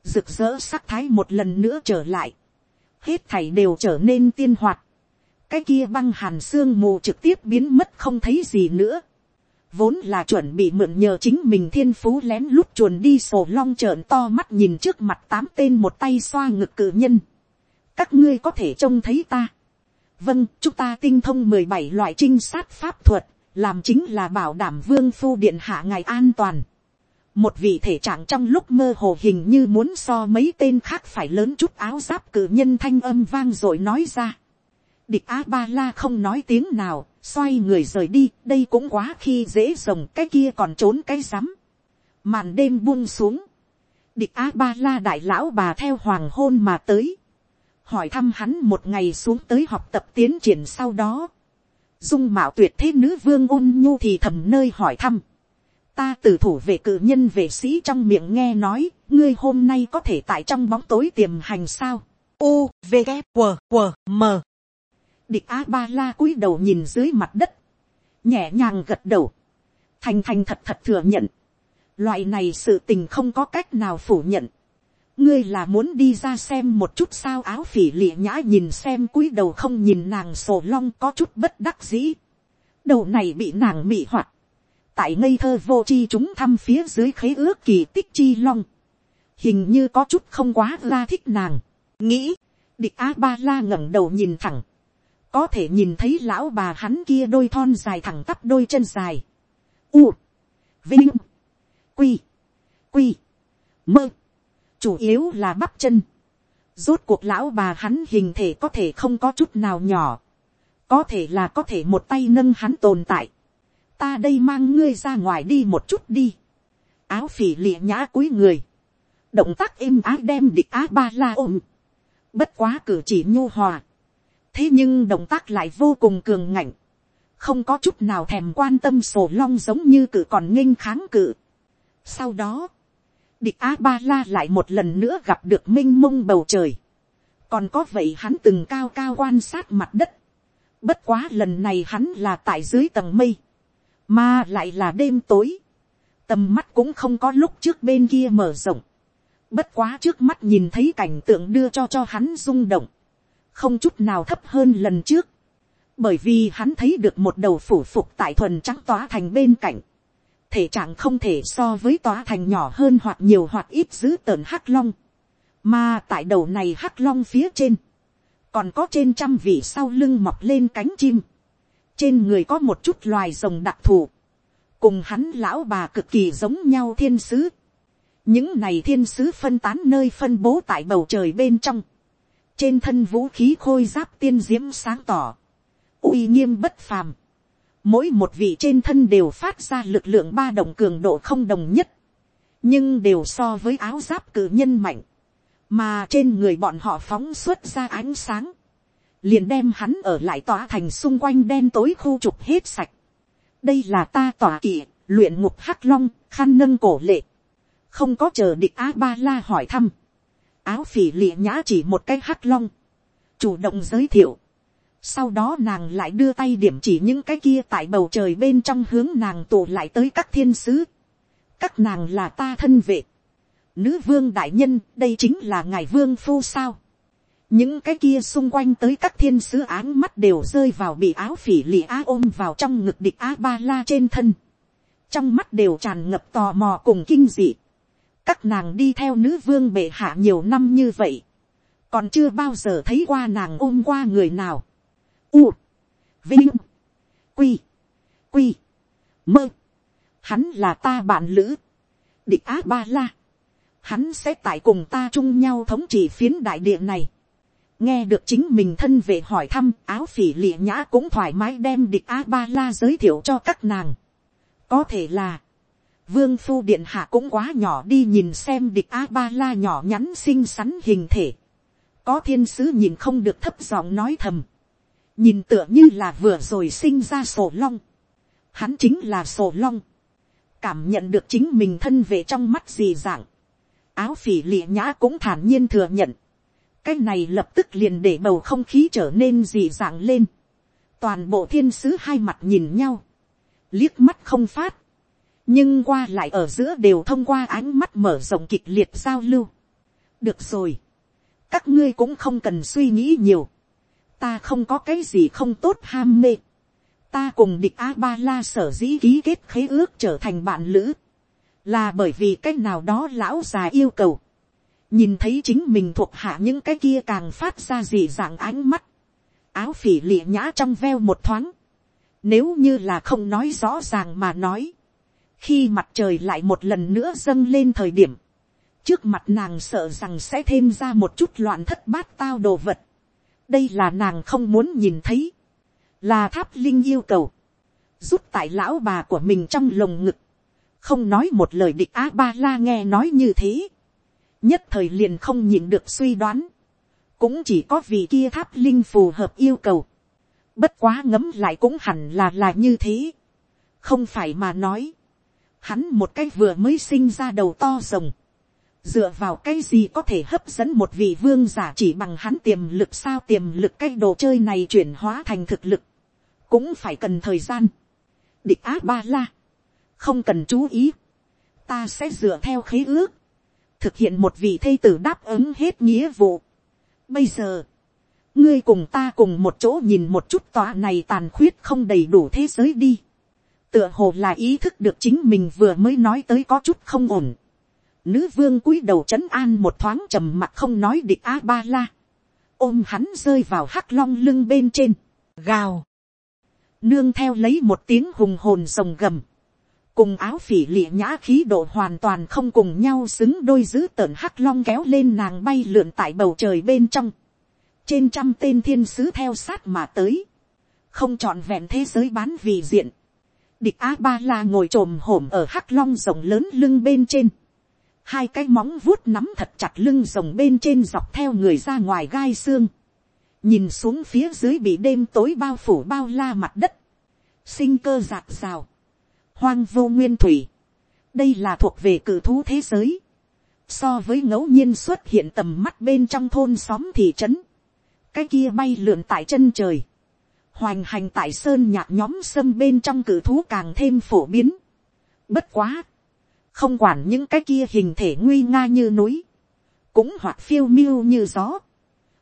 Rực rỡ sắc thái một lần nữa trở lại hết thảy đều trở nên tiên hoạt, cái kia băng hàn xương mù trực tiếp biến mất không thấy gì nữa, vốn là chuẩn bị mượn nhờ chính mình thiên phú lén lút chuồn đi sổ long trợn to mắt nhìn trước mặt tám tên một tay xoa ngực cử nhân, các ngươi có thể trông thấy ta, vâng chúng ta tinh thông mười bảy loại trinh sát pháp thuật, làm chính là bảo đảm vương phu điện hạ ngài an toàn một vị thể trạng trong lúc mơ hồ hình như muốn so mấy tên khác phải lớn chút áo giáp cử nhân thanh âm vang rồi nói ra. địch a ba la không nói tiếng nào, xoay người rời đi, đây cũng quá khi dễ rồng cái kia còn trốn cái rắm. màn đêm buông xuống, địch a ba la đại lão bà theo hoàng hôn mà tới, hỏi thăm hắn một ngày xuống tới học tập tiến triển sau đó, dung mạo tuyệt thế nữ vương ôn nhu thì thầm nơi hỏi thăm, ta từ thủ về cử nhân vệ sĩ trong miệng nghe nói, ngươi hôm nay có thể tại trong bóng tối tiềm hành sao. U, V, G, W, W, M. Địch A Ba La cúi đầu nhìn dưới mặt đất. Nhẹ nhàng gật đầu. Thành thành thật thật thừa nhận. Loại này sự tình không có cách nào phủ nhận. Ngươi là muốn đi ra xem một chút sao áo phỉ lịa nhã nhìn xem cúi đầu không nhìn nàng sổ long có chút bất đắc dĩ. Đầu này bị nàng mị hoạt tại ngây thơ vô chi chúng thăm phía dưới khế ước kỳ tích chi long, hình như có chút không quá ra thích nàng, nghĩ, địch a ba la ngẩng đầu nhìn thẳng, có thể nhìn thấy lão bà hắn kia đôi thon dài thẳng tắp đôi chân dài, u, vinh, quy, quy, mơ, chủ yếu là bắp chân, rốt cuộc lão bà hắn hình thể có thể không có chút nào nhỏ, có thể là có thể một tay nâng hắn tồn tại, ta đây mang ngươi ra ngoài đi một chút đi. áo phỉ lịa nhã cúi người. động tác êm ái đem địch á ba la ôm. bất quá cử chỉ nhu hòa. thế nhưng động tác lại vô cùng cường ngạnh. không có chút nào thèm quan tâm sổ long giống như cử còn nghênh kháng cự. sau đó, địch á ba la lại một lần nữa gặp được m i n h mông bầu trời. còn có vậy hắn từng cao cao quan sát mặt đất. bất quá lần này hắn là tại dưới tầng mây mà lại là đêm tối, tầm mắt cũng không có lúc trước bên kia mở rộng, bất quá trước mắt nhìn thấy cảnh tượng đưa cho cho hắn rung động, không chút nào thấp hơn lần trước, bởi vì hắn thấy được một đầu phủ phục tại thuần trắng tòa thành bên cạnh, thể trạng không thể so với tòa thành nhỏ hơn hoặc nhiều hoặc ít giữ tờn hắc long, mà tại đầu này hắc long phía trên, còn có trên trăm vị sau lưng mọc lên cánh chim, trên người có một chút loài rồng đặc thù, cùng hắn lão bà cực kỳ giống nhau thiên sứ. những này thiên sứ phân tán nơi phân bố tại bầu trời bên trong, trên thân vũ khí khôi giáp tiên diễm sáng tỏ, uy nghiêm bất phàm, mỗi một vị trên thân đều phát ra lực lượng ba đồng cường độ không đồng nhất, nhưng đều so với áo giáp cử nhân mạnh, mà trên người bọn họ phóng xuất ra ánh sáng, liền đem hắn ở lại tỏa thành xung quanh đen tối khu trục hết sạch. đây là ta tỏa kỵ, luyện ngục hắc long, khăn nâng cổ lệ, không có chờ địch a ba la hỏi thăm, áo phỉ lịa nhã chỉ một cái hắc long, chủ động giới thiệu, sau đó nàng lại đưa tay điểm chỉ những cái kia tại bầu trời bên trong hướng nàng tụ lại tới các thiên sứ. các nàng là ta thân vệ. nữ vương đại nhân đây chính là ngài vương phu sao những cái kia xung quanh tới các thiên sứ áng mắt đều rơi vào bị áo phỉ lì á ôm vào trong ngực địch a ba la trên thân. trong mắt đều tràn ngập tò mò cùng kinh dị. các nàng đi theo nữ vương bệ hạ nhiều năm như vậy. còn chưa bao giờ thấy qua nàng ôm qua người nào. U, vinh, quy, quy, mơ, hắn là ta bạn lữ, địch á ba la, hắn sẽ tại cùng ta chung nhau thống trị phiến đại địa này, nghe được chính mình thân về hỏi thăm áo phỉ lịa nhã cũng thoải mái đem địch a ba la giới thiệu cho các nàng, có thể là, vương phu điện hạ cũng quá nhỏ đi nhìn xem địch a ba la nhỏ nhắn xinh xắn hình thể, có thiên sứ nhìn không được thấp giọng nói thầm, nhìn tựa như là vừa rồi sinh ra sổ long, hắn chính là sổ long, cảm nhận được chính mình thân về trong mắt gì dạng, áo phỉ lịa nhã cũng thản nhiên thừa nhận, cái này lập tức liền để bầu không khí trở nên dị dạng lên, toàn bộ thiên sứ hai mặt nhìn nhau, liếc mắt không phát, nhưng qua lại ở giữa đều thông qua ánh mắt mở rộng kịch liệt giao lưu. được rồi, các ngươi cũng không cần suy nghĩ nhiều, ta không có cái gì không tốt ham mê. ta cùng địch a ba la sở dĩ ký kết khế ước trở thành bạn lữ, là bởi vì cái nào đó lão già yêu cầu, nhìn thấy chính mình thuộc hạ những cái kia càng phát ra dị dạng ánh mắt, áo phỉ lịa nhã trong veo một thoáng, nếu như là không nói rõ ràng mà nói, khi mặt trời lại một lần nữa dâng lên thời điểm, trước mặt nàng sợ rằng sẽ thêm ra một chút loạn thất bát tao đồ vật, đây là nàng không muốn nhìn thấy, là tháp linh yêu cầu, rút tại lão bà của mình trong lồng ngực, không nói một lời địch a ba la nghe nói như thế, nhất thời liền không nhìn được suy đoán, cũng chỉ có vì kia tháp linh phù hợp yêu cầu, bất quá ngấm lại cũng hẳn là là như thế, không phải mà nói, hắn một cái vừa mới sinh ra đầu to rồng, dựa vào cái gì có thể hấp dẫn một vị vương giả chỉ bằng hắn tiềm lực sao tiềm lực cái đồ chơi này chuyển hóa thành thực lực, cũng phải cần thời gian. địch á ba la, không cần chú ý, ta sẽ dựa theo khế ước, thực hiện một vị thây tử đáp ứng hết nghĩa vụ. bây giờ, ngươi cùng ta cùng một chỗ nhìn một chút tòa này tàn khuyết không đầy đủ thế giới đi. tựa hồ là ý thức được chính mình vừa mới nói tới có chút không ổn Nữ vương cúi đầu chấn an một thoáng trầm mặt không nói địch a ba la. Ôm hắn rơi vào hắc long lưng bên trên. Gào. Nương theo lấy một tiếng hùng hồn rồng gầm. Cùng áo phỉ lịa nhã khí độ hoàn toàn không cùng nhau xứng đôi giữ tợn hắc long kéo lên nàng bay lượn tại bầu trời bên trong. Trên trăm tên thiên sứ theo sát mà tới. Không trọn vẹn thế giới bán vì diện. Địch a ba la ngồi trồm hổm ở hắc long rồng lớn lưng bên trên hai cái móng vuốt nắm thật chặt lưng rồng bên trên dọc theo người ra ngoài gai xương, nhìn xuống phía dưới bị đêm tối bao phủ bao la mặt đất, sinh cơ giạt rào, hoang vô nguyên thủy, đây là thuộc về cử thú thế giới, so với ngẫu nhiên xuất hiện tầm mắt bên trong thôn xóm thị trấn, cái kia bay lượn tại chân trời, hoành hành tại sơn nhạc nhóm sâm bên trong cử thú càng thêm phổ biến. Bất quá, không quản những cái kia hình thể nguy nga như núi, cũng hoặc phiêu miêu như gió,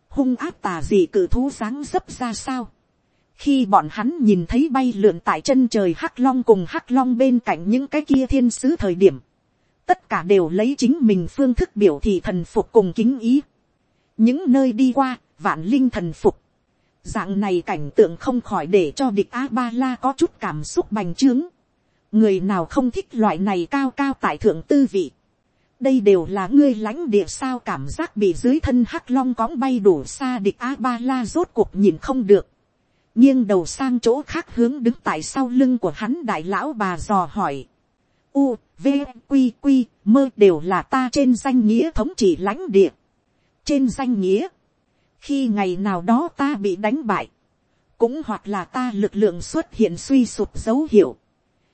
hung áp tà gì cử thú sáng dấp ra sao khi bọn hắn nhìn thấy bay lượn tại chân trời hắc long cùng hắc long bên cạnh những cái kia thiên sứ thời điểm, tất cả đều lấy chính mình phương thức biểu thị thần phục cùng kính ý. những nơi đi qua, vạn linh thần phục, dạng này cảnh tượng không khỏi để cho địch a ba la có chút cảm xúc bành trướng người nào không thích loại này cao cao tại thượng tư vị. đây đều là ngươi lãnh địa sao cảm giác bị dưới thân hắc long cóng bay đủ xa địch a ba la rốt cuộc nhìn không được, nghiêng đầu sang chỗ khác hướng đứng tại sau lưng của hắn đại lão bà dò hỏi, u, v, q q mơ đều là ta trên danh nghĩa thống trị lãnh địa, trên danh nghĩa, khi ngày nào đó ta bị đánh bại, cũng hoặc là ta lực lượng xuất hiện suy sụp dấu hiệu,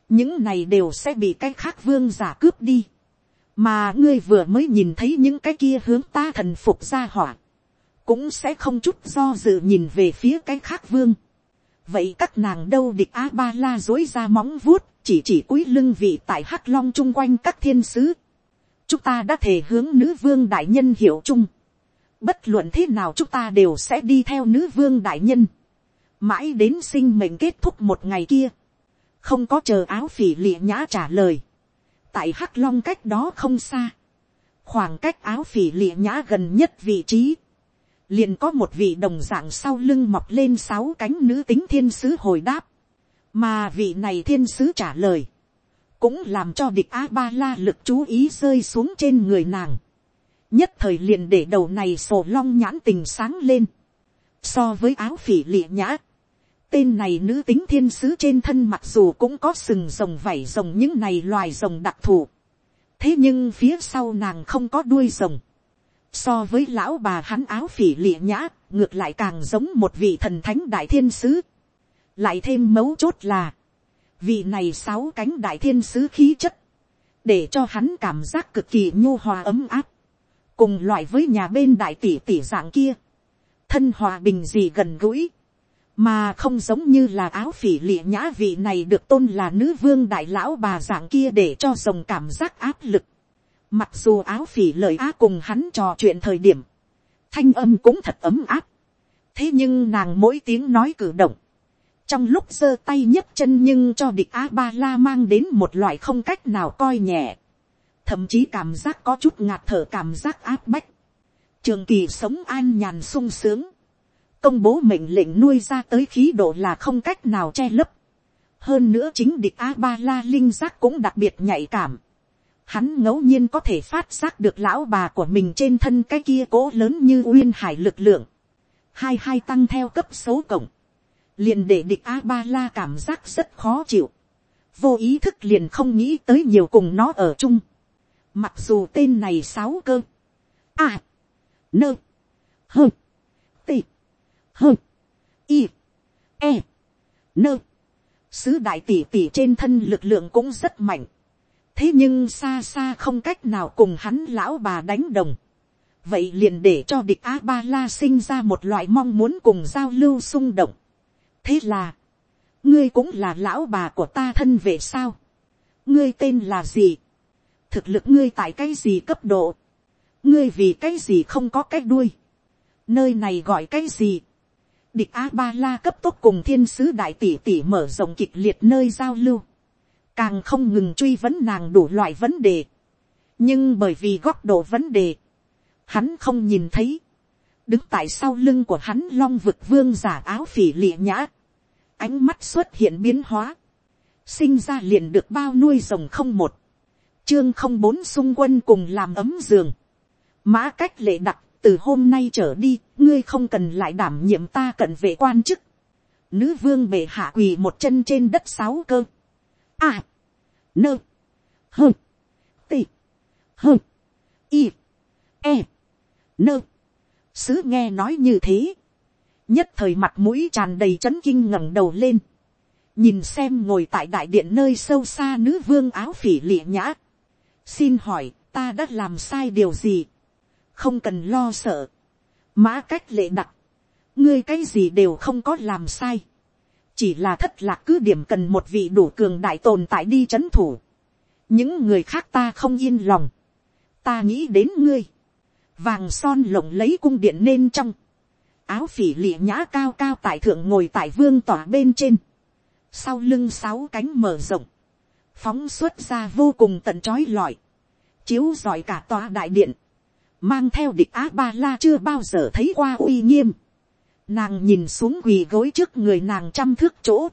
những này đều sẽ bị cái khác vương giả cướp đi, mà ngươi vừa mới nhìn thấy những cái kia hướng ta thần phục ra hỏa, cũng sẽ không chút do dự nhìn về phía cái khác vương vậy các nàng đâu địch a ba la dối ra móng vuốt, chỉ chỉ cúi lưng vị tại hắc long chung quanh các thiên sứ. chúng ta đã thể hướng nữ vương đại nhân hiểu chung. bất luận thế nào chúng ta đều sẽ đi theo nữ vương đại nhân. mãi đến sinh mệnh kết thúc một ngày kia. không có chờ áo phỉ lịa nhã trả lời tại hắc long cách đó không xa, khoảng cách áo phỉ lịa nhã gần nhất vị trí, liền có một vị đồng dạng sau lưng mọc lên sáu cánh nữ tính thiên sứ hồi đáp, mà vị này thiên sứ trả lời, cũng làm cho địch a ba la lực chú ý rơi xuống trên người nàng, nhất thời liền để đầu này sổ long nhãn tình sáng lên, so với áo phỉ lịa nhã, Tên này nữ tính thiên sứ trên thân mặc dù cũng có sừng rồng vảy rồng những này loài rồng đặc thù. Thế nhưng phía sau nàng không có đuôi rồng. So với lão bà hắn áo phỉ lịa nhã, ngược lại càng giống một vị thần thánh đại thiên sứ. Lại thêm mấu chốt là, vị này sáu cánh đại thiên sứ khí chất, để cho hắn cảm giác cực kỳ nhu hòa ấm áp. Cùng loại với nhà bên đại tỷ tỷ dạng kia. Thân hòa bình gì gần gũi mà không giống như là áo phỉ lịa nhã vị này được tôn là nữ vương đại lão bà dạng kia để cho rồng cảm giác áp lực. Mặc dù áo phỉ lời á cùng hắn trò chuyện thời điểm, thanh âm cũng thật ấm áp. thế nhưng nàng mỗi tiếng nói cử động, trong lúc giơ tay nhấc chân nhưng cho địch a ba la mang đến một loại không cách nào coi nhẹ, thậm chí cảm giác có chút ngạt thở cảm giác áp bách. trường kỳ sống an nhàn sung sướng, công bố mệnh lệnh nuôi ra tới khí độ là không cách nào che lấp. hơn nữa chính địch a ba la linh giác cũng đặc biệt nhạy cảm hắn ngẫu nhiên có thể phát giác được lão bà của mình trên thân cái kia cố lớn như uyên hải lực lượng. hai hai tăng theo cấp số cộng. liền để địch a ba la cảm giác rất khó chịu. vô ý thức liền không nghĩ tới nhiều cùng nó ở chung. mặc dù tên này sáu cơ. a. nơ. hơ. tị hơ, y, e, nơ, sứ đại tỷ tỷ trên thân lực lượng cũng rất mạnh, thế nhưng xa xa không cách nào cùng hắn lão bà đánh đồng, vậy liền để cho địch a ba la sinh ra một loại mong muốn cùng giao lưu xung động. thế là, ngươi cũng là lão bà của ta thân về sao, ngươi tên là gì, thực lực ngươi tại cái gì cấp độ, ngươi vì cái gì không có cái đuôi, nơi này gọi cái gì, địch a ba la cấp tốc cùng thiên sứ đại tỷ tỷ mở rộng kịch liệt nơi giao lưu, càng không ngừng truy vấn nàng đủ loại vấn đề, nhưng bởi vì góc độ vấn đề, hắn không nhìn thấy, đứng tại sau lưng của hắn long vực vương giả áo phỉ lịa nhã, ánh mắt xuất hiện biến hóa, sinh ra liền được bao nuôi rồng không một, chương không bốn xung quân cùng làm ấm giường, mã cách lệ đặc từ hôm nay trở đi, ngươi không cần lại đảm nhiệm ta cận vệ quan chức. Nữ vương bệ hạ quỳ một chân trên đất sáu cơ a nơ, hơ, tị, hơ, y, e, nơ. Sứ nghe nói như thế. Nhất thời mặt mũi tràn đầy chấn kinh ngẩng đầu lên. Nhìn xem ngồi tại đại điện nơi sâu xa nữ vương áo phỉ lịa nhã. Xin hỏi, ta đã làm sai điều gì? không cần lo sợ, mã cách lệ đặc, ngươi cái gì đều không có làm sai, chỉ là thất lạc cứ điểm cần một vị đủ cường đại tồn tại đi c h ấ n thủ, những người khác ta không yên lòng, ta nghĩ đến ngươi, vàng son lộng lấy cung điện nên trong, áo phỉ lịa nhã cao cao tại thượng ngồi tại vương tỏa bên trên, sau lưng sáu cánh mở rộng, phóng xuất ra vô cùng tận trói lọi, chiếu giỏi cả tòa đại điện, mang theo địch á ba la chưa bao giờ thấy qua uy nghiêm. Nàng nhìn xuống quỳ gối trước người nàng trăm thước chỗ.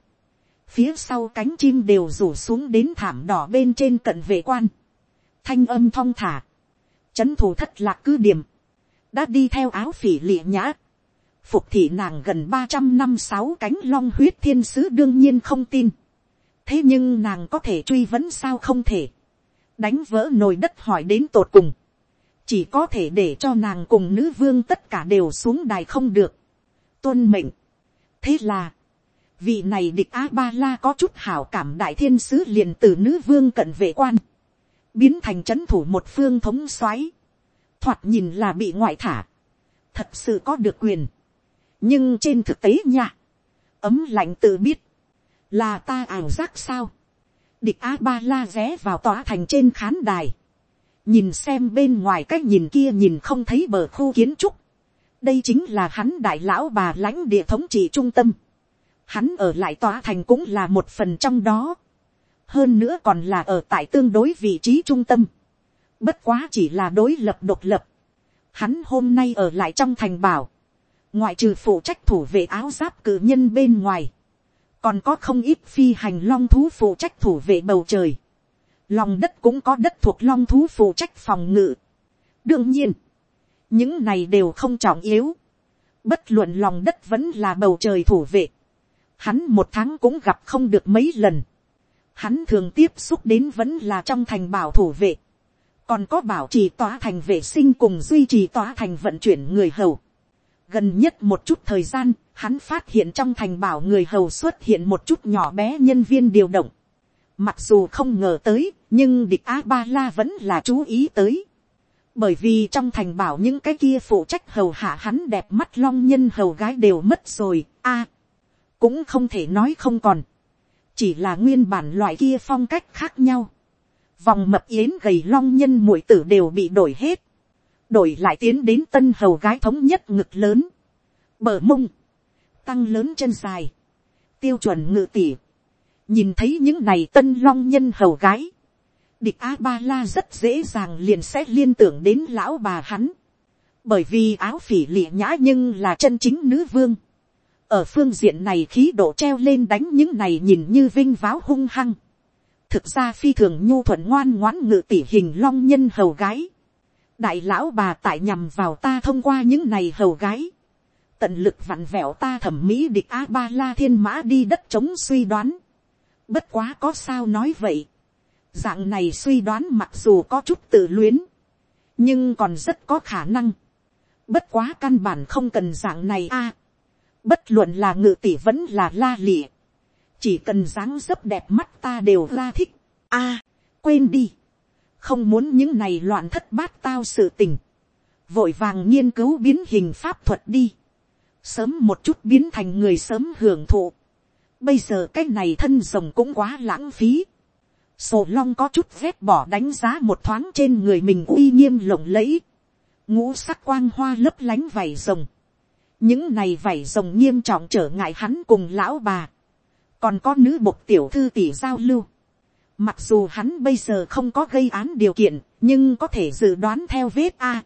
Phía sau cánh chim đều rủ xuống đến thảm đỏ bên trên cận vệ quan. Thanh âm thong thả. chấn thủ thất lạc cứ điểm, đã đi theo áo phỉ lịa nhã, phục thị nàng gần ba trăm năm sáu cánh long huyết thiên sứ đương nhiên không tin, thế nhưng nàng có thể truy vấn sao không thể, đánh vỡ nồi đất hỏi đến tột cùng, chỉ có thể để cho nàng cùng nữ vương tất cả đều xuống đài không được, tuân mệnh. thế là, vị này địch a ba la có chút hảo cảm đại thiên sứ liền từ nữ vương cận vệ quan, biến thành c h ấ n thủ một phương thống xoáy, thoạt nhìn là bị ngoại thả, thật sự có được quyền, nhưng trên thực tế nha, ấm lạnh tự biết, là ta ảo giác sao, địch a ba la ré vào tòa thành trên khán đài, nhìn xem bên ngoài cái nhìn kia nhìn không thấy bờ khu kiến trúc, đây chính là hắn đại lão bà lãnh địa thống trị trung tâm, hắn ở lại tòa thành cũng là một phần trong đó, hơn nữa còn là ở tại tương đối vị trí trung tâm, bất quá chỉ là đối lập độc lập, hắn hôm nay ở lại trong thành bảo, ngoại trừ phụ trách thủ vệ áo giáp cử nhân bên ngoài, còn có không ít phi hành long thú phụ trách thủ vệ bầu trời, lòng đất cũng có đất thuộc long thú phụ trách phòng ngự. đương nhiên, những này đều không trọng yếu, bất luận lòng đất vẫn là bầu trời thủ vệ, hắn một tháng cũng gặp không được mấy lần, hắn thường tiếp xúc đến vẫn là trong thành bảo thủ vệ, còn có bảo trì tòa thành vệ sinh cùng duy trì tòa thành vận chuyển người hầu. gần nhất một chút thời gian, hắn phát hiện trong thành bảo người hầu xuất hiện một chút nhỏ bé nhân viên điều động. mặc dù không ngờ tới, nhưng địch a ba la vẫn là chú ý tới bởi vì trong thành bảo những cái kia phụ trách hầu hạ hắn đẹp mắt long nhân hầu gái đều mất rồi, a cũng không thể nói không còn chỉ là nguyên bản loại kia phong cách khác nhau. vòng mập yến gầy long nhân mũi tử đều bị đổi hết. đổi lại tiến đến tân hầu gái thống nhất ngực lớn. bờ mông. tăng lớn chân dài. tiêu chuẩn ngự tỉ. nhìn thấy những này tân long nhân hầu gái địch a ba la rất dễ dàng liền sẽ liên tưởng đến lão bà hắn. bởi vì áo phỉ lịa nhã nhưng là chân chính nữ vương ở phương diện này khí độ treo lên đánh những này nhìn như vinh váo hung hăng. thực ra phi thường nhu thuận ngoan ngoãn ngự tỉ hình long nhân hầu gái. đại lão bà tại nhằm vào ta thông qua những này hầu gái. tận lực vặn vẹo ta thẩm mỹ địch a ba la thiên mã đi đất chống suy đoán. bất quá có sao nói vậy dạng này suy đoán mặc dù có chút tự luyến. nhưng còn rất có khả năng. bất quá căn bản không cần dạng này a bất luận là ngự tỷ vẫn là la lịa, chỉ cần dáng dấp đẹp mắt ta đều la thích. a, quên đi, không muốn những này loạn thất bát tao sự tình, vội vàng nghiên cứu biến hình pháp thuật đi, sớm một chút biến thành người sớm hưởng thụ, bây giờ cái này thân rồng cũng quá lãng phí, sổ long có chút vét bỏ đánh giá một thoáng trên người mình uy nghiêm lộng lẫy, ngũ sắc quang hoa lấp lánh vảy rồng, những này vảy rồng nghiêm trọng trở ngại hắn cùng lão bà, còn có nữ bộc tiểu thư tỷ giao lưu. Mặc dù hắn bây giờ không có gây án điều kiện, nhưng có thể dự đoán theo vết a.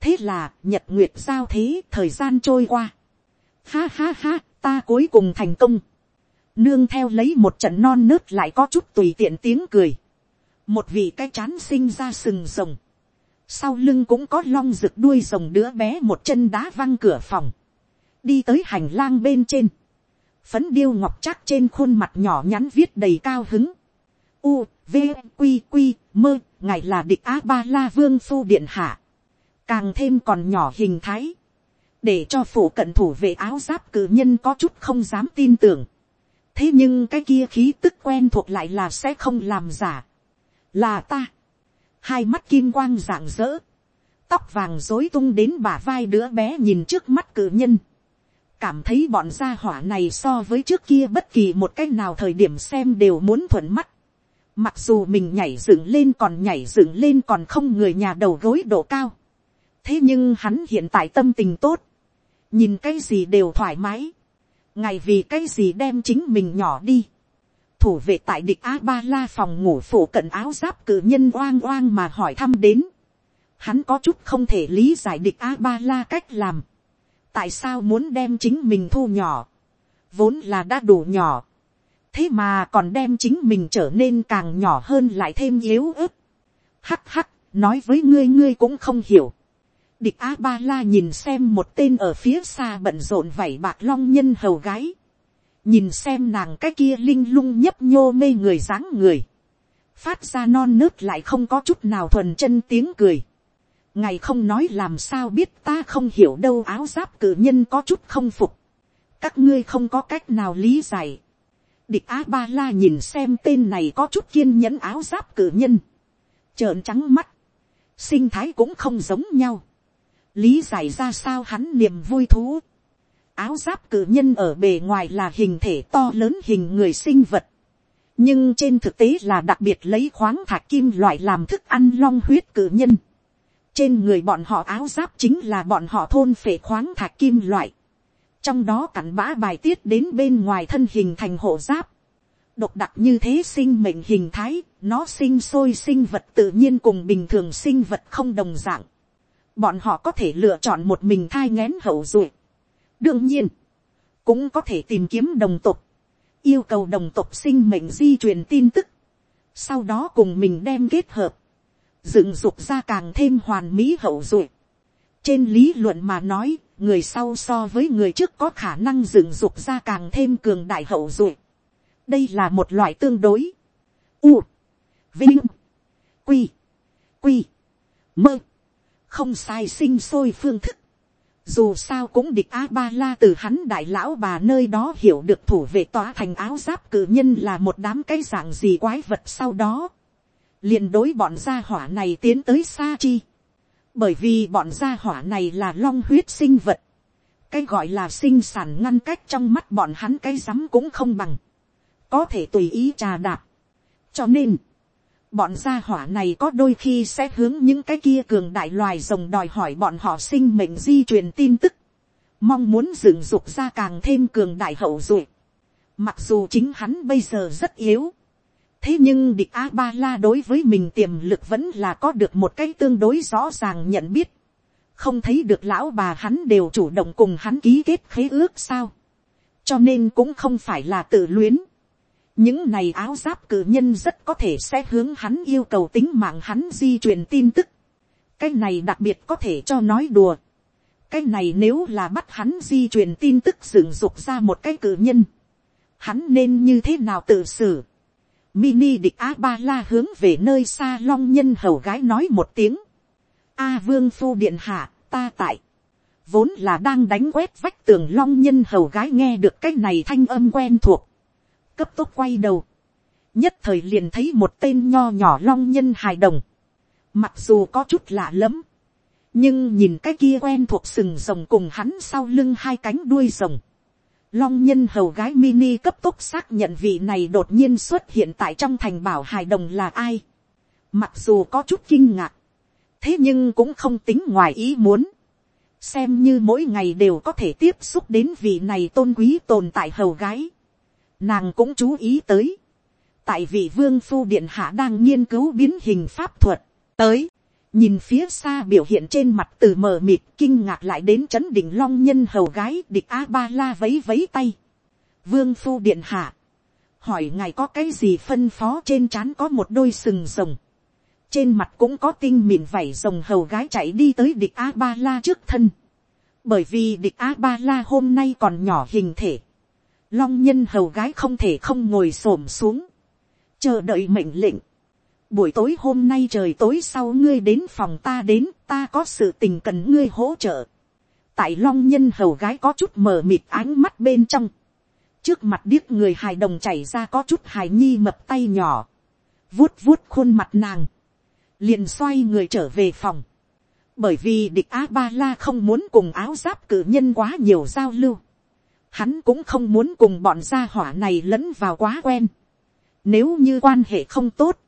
thế là nhật nguyệt giao thế thời gian trôi qua. ha ha ha, ta cuối cùng thành công nương theo lấy một trận non nớt lại có chút tùy tiện tiếng cười. một vị cái chán sinh ra sừng rồng. Sau lưng cũng có long rực đuôi rồng đứa bé một chân đá văng cửa phòng, đi tới hành lang bên trên, phấn điêu ngọc chắc trên khuôn mặt nhỏ nhắn viết đầy cao hứng, u, v, q q mơ, ngài là địch a ba la vương phu điện hạ, càng thêm còn nhỏ hình thái, để cho phủ cận thủ về áo giáp cử nhân có chút không dám tin tưởng, thế nhưng cái kia khí tức quen thuộc lại là sẽ không làm giả, là ta, hai mắt kim quang rạng rỡ, tóc vàng dối tung đến bả vai đứa bé nhìn trước mắt cử nhân, cảm thấy bọn gia hỏa này so với trước kia bất kỳ một cách nào thời điểm xem đều muốn thuận mắt. Mặc dù mình nhảy dựng lên còn nhảy dựng lên còn không người nhà đầu gối độ cao. Thế nhưng hắn hiện tại tâm tình tốt. Nhìn cái gì đều thoải mái. Ngày vì cái gì đem chính mình nhỏ đi. Thủ vệ tại địch A-ba-la phòng ngủ phủ cận áo giáp cử nhân oang oang mà hỏi thăm đến. Hắn có chút không thể lý giải địch A-ba-la cách làm tại sao muốn đem chính mình thu nhỏ, vốn là đã đủ nhỏ, thế mà còn đem chính mình trở nên càng nhỏ hơn lại thêm yếu ớt. Hắc hắc, nói với ngươi ngươi cũng không hiểu địch a ba la nhìn xem một tên ở phía xa bận rộn vảy bạc long nhân hầu gái. nhìn xem nàng cái kia linh lung nhấp nhô mê người dáng người. phát ra non nớt lại không có chút nào thuần chân tiếng cười. ngày không nói làm sao biết ta không hiểu đâu áo giáp cử nhân có chút không phục. các ngươi không có cách nào lý giải. địch a ba la nhìn xem tên này có chút kiên nhẫn áo giáp cử nhân trợn trắng mắt, sinh thái cũng không giống nhau, lý giải ra sao hắn niềm vui thú, áo giáp cử nhân ở bề ngoài là hình thể to lớn hình người sinh vật, nhưng trên thực tế là đặc biệt lấy khoáng thạch kim loại làm thức ăn long huyết cử nhân. trên người bọn họ áo giáp chính là bọn họ thôn phệ khoáng thạch kim loại, trong đó cặn bã bài tiết đến bên ngoài thân hình thành hộ giáp, độc đặc như thế sinh mệnh hình thái, nó sinh sôi sinh vật tự nhiên cùng bình thường sinh vật không đồng dạng. Bọn họ có thể lựa chọn một mình thai ngén hậu duệ. đương nhiên, cũng có thể tìm kiếm đồng tục, yêu cầu đồng tục sinh mệnh di truyền tin tức, sau đó cùng mình đem kết hợp, dựng dục ra càng thêm hoàn mỹ hậu duệ. trên lý luận mà nói, người sau so với người trước có khả năng dựng dục ra càng thêm cường đại hậu duệ đây là một loại tương đối, u, vinh, quy, quy, mơ, không sai sinh sôi phương thức. Dù sao cũng địch A-ba-la từ hắn đại lão bà nơi đó hiểu được thủ vệ tòa thành áo giáp cử nhân là một đám cái dạng gì quái vật sau đó. liền đối bọn gia hỏa này tiến tới xa chi. Bởi vì bọn gia hỏa này là long huyết sinh vật. Cái gọi là sinh sản ngăn cách trong mắt bọn hắn cái rắm cũng không bằng có thể tùy ý trà đạp. cho nên, bọn gia hỏa này có đôi khi sẽ hướng những cái kia cường đại loài rồng đòi hỏi bọn họ sinh mệnh di truyền tin tức, mong muốn dựng dục ra càng thêm cường đại hậu duệ. Mặc dù chính hắn bây giờ rất yếu, thế nhưng địch a ba la đối với mình tiềm lực vẫn là có được một cái tương đối rõ ràng nhận biết. không thấy được lão bà hắn đều chủ động cùng hắn ký kết khế ước sao. cho nên cũng không phải là tự luyến những này áo giáp cử nhân rất có thể sẽ hướng hắn yêu cầu tính mạng hắn di truyền tin tức. cái này đặc biệt có thể cho nói đùa. cái này nếu là bắt hắn di truyền tin tức dựng dục ra một cái cử nhân. hắn nên như thế nào tự xử. mini địch a ba la hướng về nơi xa long nhân hầu gái nói một tiếng. a vương phu điện hạ, ta tại. vốn là đang đánh quét vách tường long nhân hầu gái nghe được cái này thanh âm quen thuộc cấp tốc quay đầu, nhất thời liền thấy một tên nho nhỏ long nhân hài đồng, mặc dù có chút lạ lẫm, nhưng nhìn cái kia quen thuộc sừng rồng cùng hắn sau lưng hai cánh đuôi rồng, long nhân hầu gái mini cấp tốc xác nhận vị này đột nhiên xuất hiện tại trong thành bảo hài đồng là ai, mặc dù có chút kinh ngạc, thế nhưng cũng không tính ngoài ý muốn, xem như mỗi ngày đều có thể tiếp xúc đến vị này tôn quý tồn tại hầu gái, nàng cũng chú ý tới, tại vị vương phu điện hạ đang nghiên cứu biến hình pháp thuật, tới, nhìn phía xa biểu hiện trên mặt từ mờ mịt kinh ngạc lại đến c h ấ n đỉnh long nhân hầu gái địch a ba la vấy vấy tay, vương phu điện hạ, hỏi ngài có cái gì phân phó trên trán có một đôi sừng rồng, trên mặt cũng có tinh mịn vảy rồng hầu gái chạy đi tới địch a ba la trước thân, bởi vì địch a ba la hôm nay còn nhỏ hình thể, long nhân hầu gái không thể không ngồi s ổ m xuống, chờ đợi mệnh lệnh. buổi tối hôm nay trời tối sau ngươi đến phòng ta đến ta có sự tình cần ngươi hỗ trợ. tại long nhân hầu gái có chút mờ mịt ánh mắt bên trong. trước mặt điếc người hài đồng chảy ra có chút hài nhi mập tay nhỏ. vuốt vuốt khuôn mặt nàng. liền xoay người trở về phòng. bởi vì địch a ba la không muốn cùng áo giáp cử nhân quá nhiều giao lưu hắn cũng không muốn cùng bọn gia hỏa này lẫn vào quá quen. Nếu như quan hệ không tốt,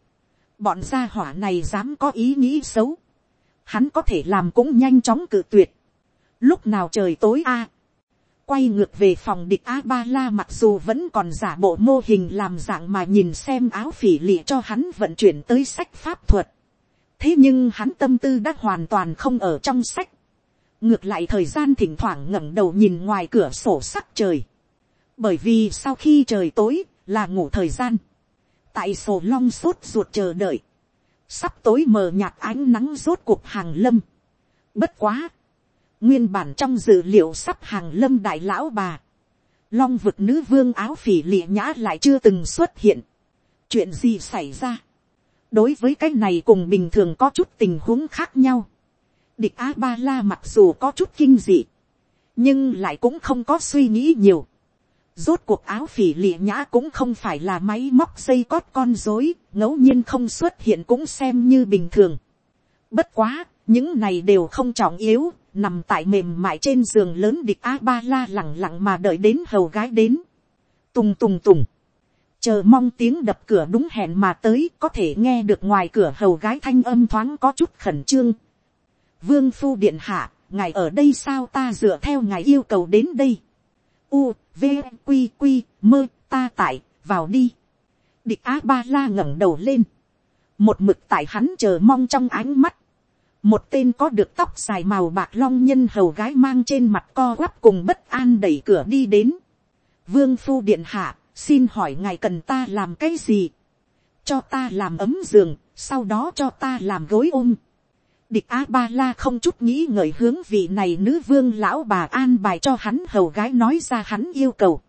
bọn gia hỏa này dám có ý nghĩ xấu, hắn có thể làm cũng nhanh chóng cự tuyệt. Lúc nào trời tối a, quay ngược về phòng địch a ba la mặc dù vẫn còn giả bộ mô hình làm dạng mà nhìn xem áo phỉ lịa cho hắn vận chuyển tới sách pháp thuật. thế nhưng hắn tâm tư đã hoàn toàn không ở trong sách ngược lại thời gian thỉnh thoảng ngẩng đầu nhìn ngoài cửa sổ sắc trời, bởi vì sau khi trời tối là ngủ thời gian, tại sổ long sốt ruột chờ đợi, sắp tối mờ nhạt ánh nắng rốt cuộc hàng lâm. bất quá, nguyên bản trong dự liệu sắp hàng lâm đại lão bà, long vực nữ vương áo phỉ lịa nhã lại chưa từng xuất hiện. chuyện gì xảy ra. đối với cái này cùng bình thường có chút tình huống khác nhau địch a ba la mặc dù có chút kinh dị, nhưng lại cũng không có suy nghĩ nhiều. Rốt cuộc áo phỉ lịa nhã cũng không phải là máy móc dây cót con dối, ngẫu nhiên không xuất hiện cũng xem như bình thường. Bất quá, những này đều không trọng yếu, nằm tại mềm mại trên giường lớn địch a ba la lẳng lặng mà đợi đến hầu gái đến. Tùng tùng tùng. Chờ mong tiếng đập cửa đúng hẹn mà tới có thể nghe được ngoài cửa hầu gái thanh âm thoáng có chút khẩn trương. Vương phu điện hạ, ngài ở đây sao ta dựa theo ngài yêu cầu đến đây. U, V, Q Q mơ, ta tại, vào đi. Địch Á Ba La ngẩng đầu lên. Một mực tại hắn chờ mong trong ánh mắt. Một tên có được tóc dài màu bạc long nhân hầu gái mang trên mặt co quắp cùng bất an đẩy cửa đi đến. Vương Phu Điện Hạ, xin hỏi ngài cần ta làm cái gì? Cho ta làm ấm giường, sau đó cho ta làm gối ôm địch a ba la không chút nghĩ ngợi hướng vị này nữ vương lão bà an bài cho hắn hầu gái nói ra hắn yêu cầu.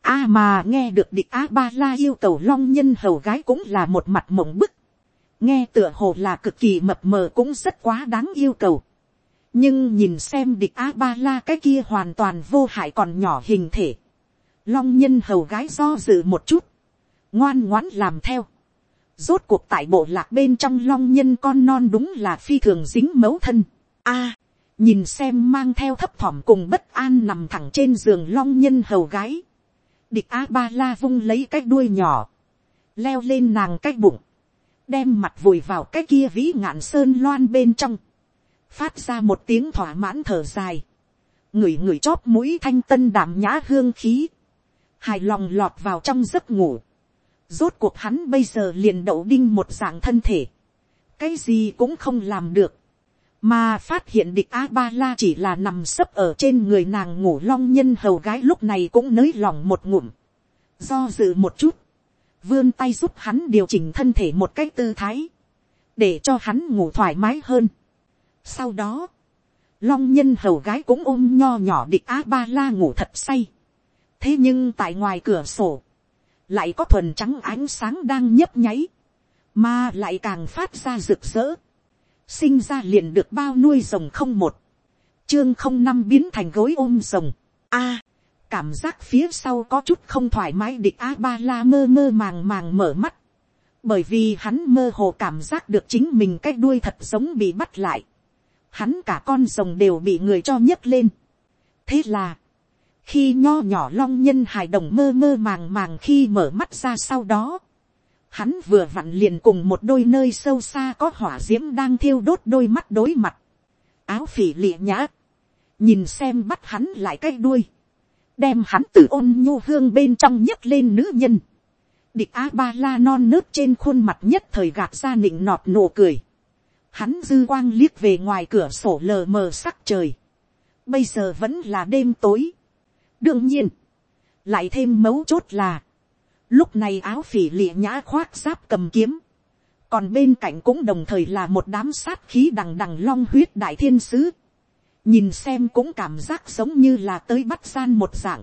a mà nghe được địch a ba la yêu cầu long nhân hầu gái cũng là một mặt mộng bức. nghe tựa hồ là cực kỳ mập mờ cũng rất quá đáng yêu cầu. nhưng nhìn xem địch a ba la cái kia hoàn toàn vô hại còn nhỏ hình thể. long nhân hầu gái do dự một chút. ngoan ngoãn làm theo Rốt cuộc tại bộ lạc bên trong long nhân con non đúng là phi thường dính mấu thân. a, nhìn xem mang theo thấp thỏm cùng bất an nằm thẳng trên giường long nhân hầu gái. Địch a ba la vung lấy cái đuôi nhỏ. Leo lên nàng cái bụng. Đem mặt vùi vào cái kia vĩ ngạn sơn loan bên trong. Phát ra một tiếng thỏa mãn thở dài. Ngửi ngửi chóp mũi thanh tân đảm nhã hương khí. Hài lòng lọt vào trong giấc ngủ Rốt cuộc hắn bây giờ liền đậu đinh một dạng thân thể. Cái gì cũng không làm được. Mà phát hiện địch A-ba-la chỉ là nằm sấp ở trên người nàng ngủ long nhân hầu gái lúc này cũng nới lòng một ngụm. Do dự một chút. Vươn tay giúp hắn điều chỉnh thân thể một cách tư thái. Để cho hắn ngủ thoải mái hơn. Sau đó. Long nhân hầu gái cũng ôm nho nhỏ địch A-ba-la ngủ thật say. Thế nhưng tại ngoài cửa sổ lại có thuần trắng ánh sáng đang nhấp nháy, mà lại càng phát ra rực rỡ, sinh ra liền được bao nuôi rồng không một, chương không năm biến thành gối ôm rồng, a, à, cảm giác phía sau có chút không thoải mái địch a ba la mơ mơ màng màng mở mắt, bởi vì hắn mơ hồ cảm giác được chính mình cái đuôi thật giống bị bắt lại, hắn cả con rồng đều bị người cho nhấc lên, thế là, khi nho nhỏ long nhân hài đồng mơ mơ màng màng khi mở mắt ra sau đó, hắn vừa vặn liền cùng một đôi nơi sâu xa có hỏa d i ễ m đang thiêu đốt đôi mắt đối mặt, áo phỉ lịa nhã, nhìn xem bắt hắn lại cái đuôi, đem hắn từ ôn nhu hương bên trong nhấc lên nữ nhân, địch a ba la non nớt trên khuôn mặt nhất thời gạt ra nịnh nọt nụ cười, hắn dư quang liếc về ngoài cửa sổ lờ mờ sắc trời, bây giờ vẫn là đêm tối, đương nhiên, lại thêm mấu chốt là, lúc này áo phỉ lịa nhã khoác giáp cầm kiếm, còn bên cạnh cũng đồng thời là một đám sát khí đằng đằng long huyết đại thiên sứ, nhìn xem cũng cảm giác giống như là tới bắt gian một dạng,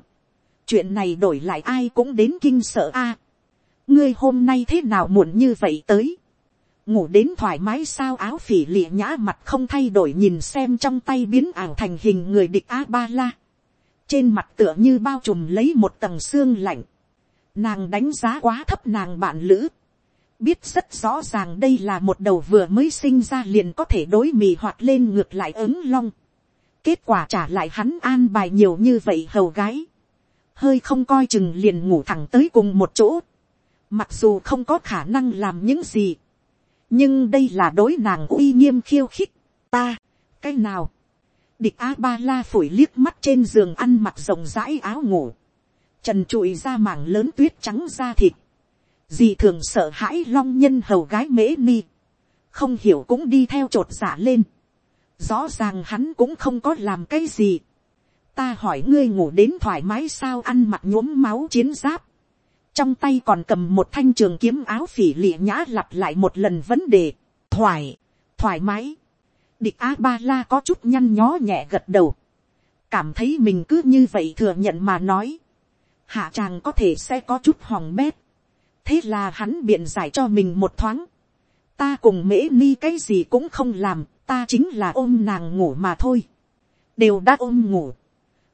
chuyện này đổi lại ai cũng đến kinh sợ a, ngươi hôm nay thế nào muộn như vậy tới, ngủ đến thoải mái sao áo phỉ lịa nhã mặt không thay đổi nhìn xem trong tay biến ảo thành hình người địch a ba la trên mặt tựa như bao trùm lấy một tầng xương lạnh, nàng đánh giá quá thấp nàng bạn lữ, biết rất rõ ràng đây là một đầu vừa mới sinh ra liền có thể đối mì hoạt lên ngược lại ứng long, kết quả trả lại hắn an bài nhiều như vậy hầu gái, hơi không coi chừng liền ngủ thẳng tới cùng một chỗ, mặc dù không có khả năng làm những gì, nhưng đây là đối nàng uy nghiêm khiêu khích, ta, cái nào, Địch A-ba-la phổi liếc mắt trên giường ăn mặc rộng rãi áo ngủ. Trần trụi ra mảng lớn tuyết trắng da thịt. Dì thường sợ hãi long nhân hầu gái mễ ni. Không hiểu cũng đi theo trột giả dạ lên. Rõ ràng hắn cũng không có làm cái gì. Ta hỏi ngươi ngủ đến thoải mái sao ăn mặc nhuốm máu chiến giáp. Trong tay còn cầm một thanh trường kiếm áo phỉ lịa nhã lặp lại một lần vấn đề. thoải, thoải mái địch a ba la có chút nhăn nhó nhẹ gật đầu, cảm thấy mình cứ như vậy thừa nhận mà nói, hạ chàng có thể sẽ có chút hòng bét, thế là hắn biện giải cho mình một thoáng, ta cùng mễ ni cái gì cũng không làm, ta chính là ôm nàng ngủ mà thôi, đều đã ôm ngủ,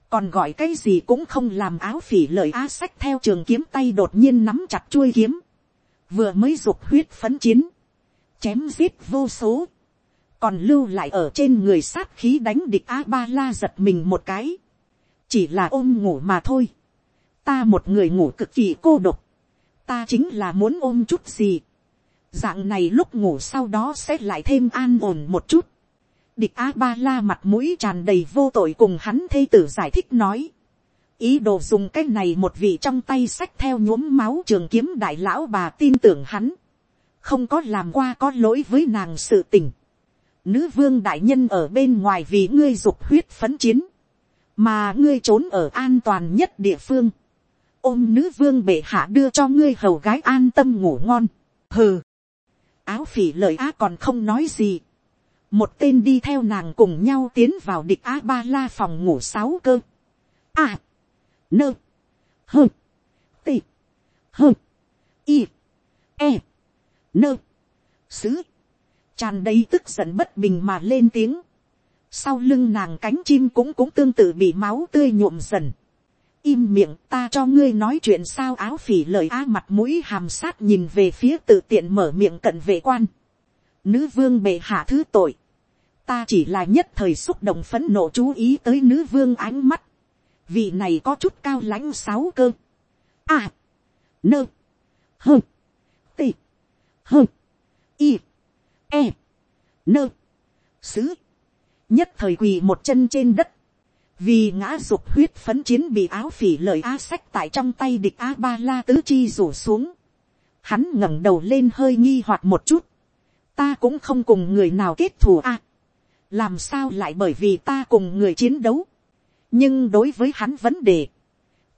còn gọi cái gì cũng không làm áo phỉ lời á sách theo trường kiếm tay đột nhiên nắm chặt chuôi kiếm, vừa mới dục huyết phấn chiến, chém giết vô số, còn lưu lại ở trên người sát khí đánh địch a ba la giật mình một cái, chỉ là ôm ngủ mà thôi, ta một người ngủ cực kỳ cô độc, ta chính là muốn ôm chút gì, dạng này lúc ngủ sau đó sẽ lại thêm an ổn một chút, địch a ba la mặt mũi tràn đầy vô tội cùng hắn thê tử giải thích nói, ý đồ dùng cái này một vị trong tay sách theo nhuốm máu trường kiếm đại lão bà tin tưởng hắn, không có làm qua có lỗi với nàng sự tình. Nữ vương đại nhân ở bên ngoài vì ngươi dục huyết phấn chiến, mà ngươi trốn ở an toàn nhất địa phương. ôm nữ vương bệ hạ đưa cho ngươi hầu gái an tâm ngủ ngon. hừ, áo phỉ lời á còn không nói gì. một tên đi theo nàng cùng nhau tiến vào địch a ba la phòng ngủ sáu cơ. a, nơ, hơ, tị, hơ, y, e, nơ, sứ, tràn đầy tức giận bất bình mà lên tiếng. sau lưng nàng cánh chim cũng cũng tương tự bị máu tươi nhuộm dần. im miệng ta cho ngươi nói chuyện sao áo phỉ lời á mặt mũi hàm sát nhìn về phía tự tiện mở miệng cận vệ quan. nữ vương bệ hạ thứ tội. ta chỉ là nhất thời xúc động phấn nộ chú ý tới nữ vương ánh mắt. vị này có chút cao lãnh sáu cơ. a, nơ, hơ, tị, hơ, y, e, nơ, sứ, nhất thời quỳ một chân trên đất, vì ngã dục huyết phấn chiến bị áo phỉ lời a sách tại trong tay địch a ba la tứ chi rủ xuống, hắn ngẩng đầu lên hơi nghi hoặc một chút, ta cũng không cùng người nào kết thù a, làm sao lại bởi vì ta cùng người chiến đấu, nhưng đối với hắn vấn đề,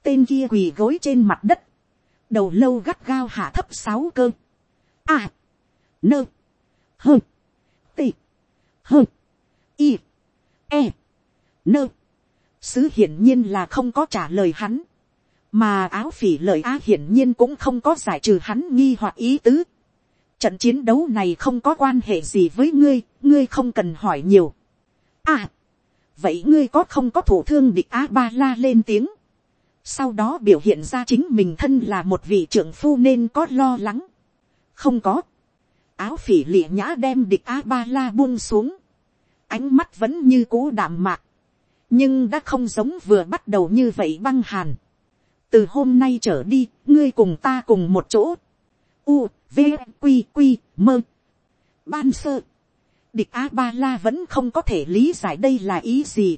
tên kia quỳ gối trên mặt đất, đầu lâu gắt gao hạ thấp sáu cơ, a, nơ, hơ, tị, hơ, y, e, nơ, sứ hiển nhiên là không có trả lời hắn, mà áo phỉ lời á hiển nhiên cũng không có giải trừ hắn nghi hoặc ý tứ. Trận chiến đấu này không có quan hệ gì với ngươi, ngươi không cần hỏi nhiều. À, vậy ngươi có không có thủ thương địch á ba la lên tiếng. Sau đó biểu hiện ra chính mình thân là một vị trưởng phu nên có lo lắng. Không có áo phỉ lịa nhã đem địch a ba la buông xuống, ánh mắt vẫn như cũ đạm mạc, nhưng đã không giống vừa bắt đầu như vậy băng hàn. từ hôm nay trở đi, ngươi cùng ta cùng một chỗ, u, v, q, q, mơ. ban sơ, địch a ba la vẫn không có thể lý giải đây là ý gì.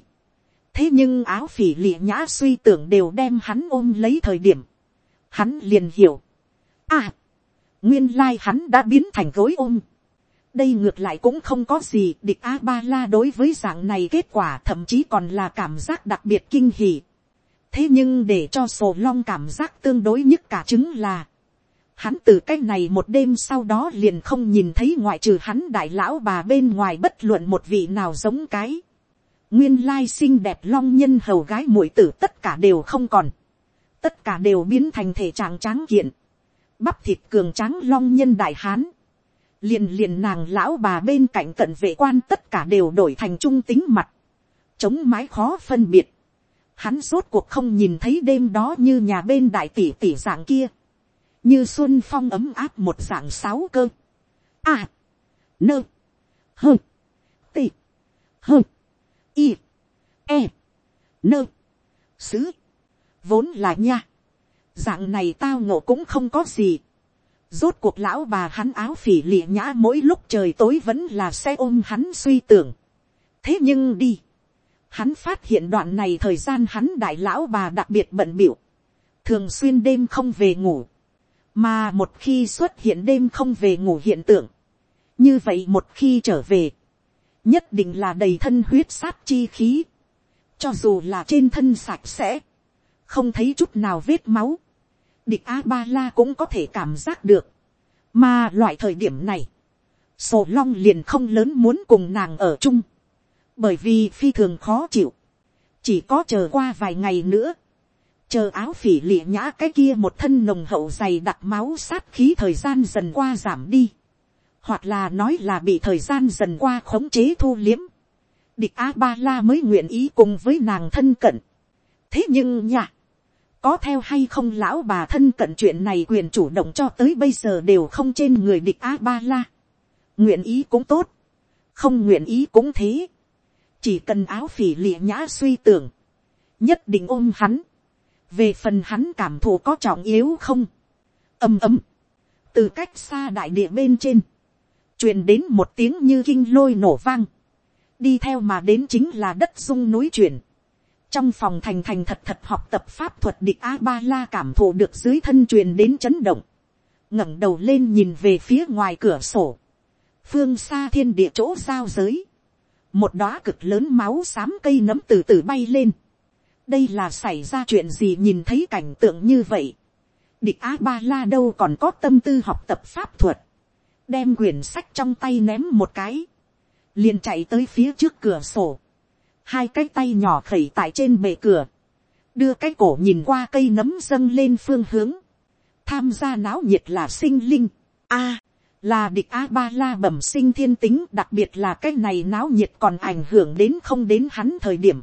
thế nhưng áo phỉ lịa nhã suy tưởng đều đem hắn ôm lấy thời điểm, hắn liền hiểu. à, nguyên lai hắn đã biến thành gối ôm. đây ngược lại cũng không có gì địch a ba la đối với dạng này kết quả thậm chí còn là cảm giác đặc biệt kinh hỉ. thế nhưng để cho sổ long cảm giác tương đối nhất cả chứng là, hắn từ cái này một đêm sau đó liền không nhìn thấy ngoại trừ hắn đại lão bà bên ngoài bất luận một vị nào giống cái. nguyên lai xinh đẹp long nhân hầu gái mũi tử tất cả đều không còn. tất cả đều biến thành thể trạng tráng kiện bắp thịt cường tráng long nhân đại hán, liền liền nàng lão bà bên cạnh cận vệ quan tất cả đều đổi thành trung tính mặt, chống mái khó phân biệt, hắn rốt cuộc không nhìn thấy đêm đó như nhà bên đại tỷ tỷ dạng kia, như xuân phong ấm áp một dạng sáu cơ, a, nơ, hơ, tị, hơ, y, e, nơ, sứ, vốn là nha, dạng này tao ngộ cũng không có gì. rốt cuộc lão bà hắn áo phỉ lịa nhã mỗi lúc trời tối vẫn là xe ôm hắn suy tưởng. thế nhưng đi, hắn phát hiện đoạn này thời gian hắn đại lão bà đặc biệt bận biểu, thường xuyên đêm không về ngủ, mà một khi xuất hiện đêm không về ngủ hiện tượng, như vậy một khi trở về, nhất định là đầy thân huyết sát chi khí, cho dù là trên thân sạch sẽ, không thấy chút nào vết máu, địch a ba la cũng có thể cảm giác được. mà loại thời điểm này, sổ long liền không lớn muốn cùng nàng ở chung, bởi vì phi thường khó chịu, chỉ có chờ qua vài ngày nữa, chờ áo phỉ lịa nhã cái kia một thân nồng hậu dày đặc máu sát khí thời gian dần qua giảm đi, hoặc là nói là bị thời gian dần qua khống chế thu liếm, địch a ba la mới nguyện ý cùng với nàng thân cận. thế nhưng nha, có theo hay không lão bà thân cận chuyện này quyền chủ động cho tới bây giờ đều không trên người địch a ba la. nguyện ý cũng tốt, không nguyện ý cũng thế. chỉ cần áo phỉ lịa nhã suy tưởng, nhất định ôm hắn. về phần hắn cảm thụ có trọng yếu không. ầm ầm, từ cách xa đại địa bên trên, truyền đến một tiếng như kinh lôi nổ vang đi theo mà đến chính là đất dung núi chuyển trong phòng thành thành thật thật học tập pháp thuật địch a ba la cảm thụ được dưới thân truyền đến chấn động, ngẩng đầu lên nhìn về phía ngoài cửa sổ, phương xa thiên địa chỗ giao giới, một đóa cực lớn máu xám cây nấm từ từ bay lên. đây là xảy ra chuyện gì nhìn thấy cảnh tượng như vậy. địch a ba la đâu còn có tâm tư học tập pháp thuật, đem quyển sách trong tay ném một cái, liền chạy tới phía trước cửa sổ, hai cái tay nhỏ khẩy tại trên bệ cửa, đưa cái cổ nhìn qua cây nấm dâng lên phương hướng, tham gia náo nhiệt là sinh linh, a, là địch a ba la bẩm sinh thiên tính đặc biệt là cái này náo nhiệt còn ảnh hưởng đến không đến hắn thời điểm,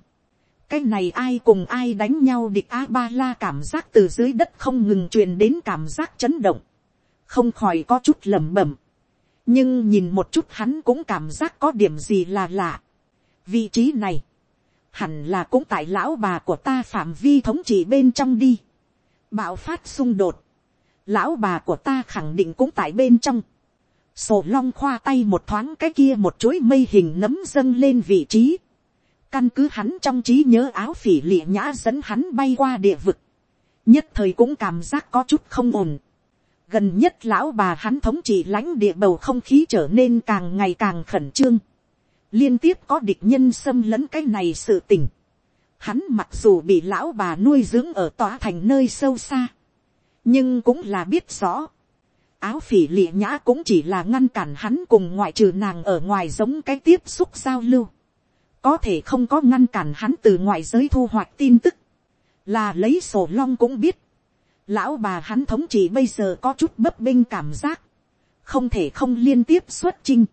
cái này ai cùng ai đánh nhau địch a ba la cảm giác từ dưới đất không ngừng truyền đến cảm giác chấn động, không khỏi có chút lẩm bẩm, nhưng nhìn một chút hắn cũng cảm giác có điểm gì là lạ. vị trí này, hẳn là cũng tại lão bà của ta phạm vi thống trị bên trong đi. bạo phát xung đột, lão bà của ta khẳng định cũng tại bên trong. sổ long khoa tay một thoáng cái kia một chuỗi mây hình nấm dâng lên vị trí. căn cứ hắn trong trí nhớ áo phỉ lịa nhã dẫn hắn bay qua địa vực. nhất thời cũng cảm giác có chút không ổn gần nhất lão bà hắn thống trị lãnh địa bầu không khí trở nên càng ngày càng khẩn trương, liên tiếp có địch nhân xâm lấn cái này sự tình, hắn mặc dù bị lão bà nuôi dưỡng ở tòa thành nơi sâu xa, nhưng cũng là biết rõ, áo phỉ lịa nhã cũng chỉ là ngăn cản hắn cùng ngoại trừ nàng ở ngoài giống cái tiếp xúc giao lưu, có thể không có ngăn cản hắn từ ngoại giới thu hoạch tin tức, là lấy sổ long cũng biết, Lão bà hắn thống trị bây giờ có chút bấp binh cảm giác. Không thể không liên tiếp xuất chinh.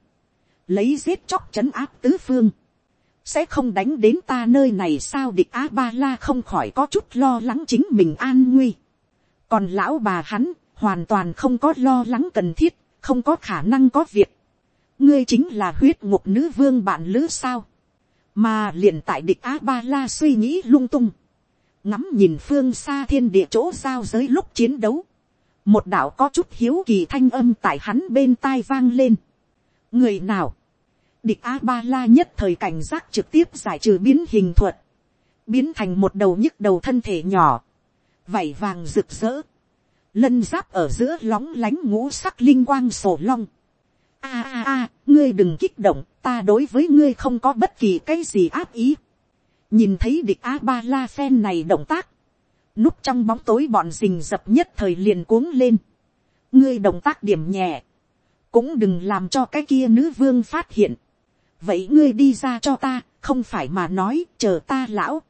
Lấy giết chóc chấn áp tứ phương. Sẽ không đánh đến ta nơi này sao địch A-ba-la không khỏi có chút lo lắng chính mình an nguy. Còn lão bà hắn hoàn toàn không có lo lắng cần thiết, không có khả năng có việc. Ngươi chính là huyết ngục nữ vương bạn lữ sao. Mà liền tại địch A-ba-la suy nghĩ lung tung ngắm nhìn phương xa thiên địa chỗ giao giới lúc chiến đấu, một đạo có chút hiếu kỳ thanh âm tại hắn bên tai vang lên. người nào, địch a ba la nhất thời cảnh giác trực tiếp giải trừ biến hình thuật, biến thành một đầu nhức đầu thân thể nhỏ, vảy vàng rực rỡ, lân giáp ở giữa lóng lánh ngũ sắc linh quang sổ long. a a a, ngươi đừng kích động, ta đối với ngươi không có bất kỳ cái gì áp ý. Nhìn thấy địch a ba la phen này động tác, núp trong bóng tối bọn rình dập nhất thời liền cuống lên, ngươi động tác điểm nhẹ, cũng đừng làm cho cái kia nữ vương phát hiện, vậy ngươi đi ra cho ta, không phải mà nói chờ ta lão,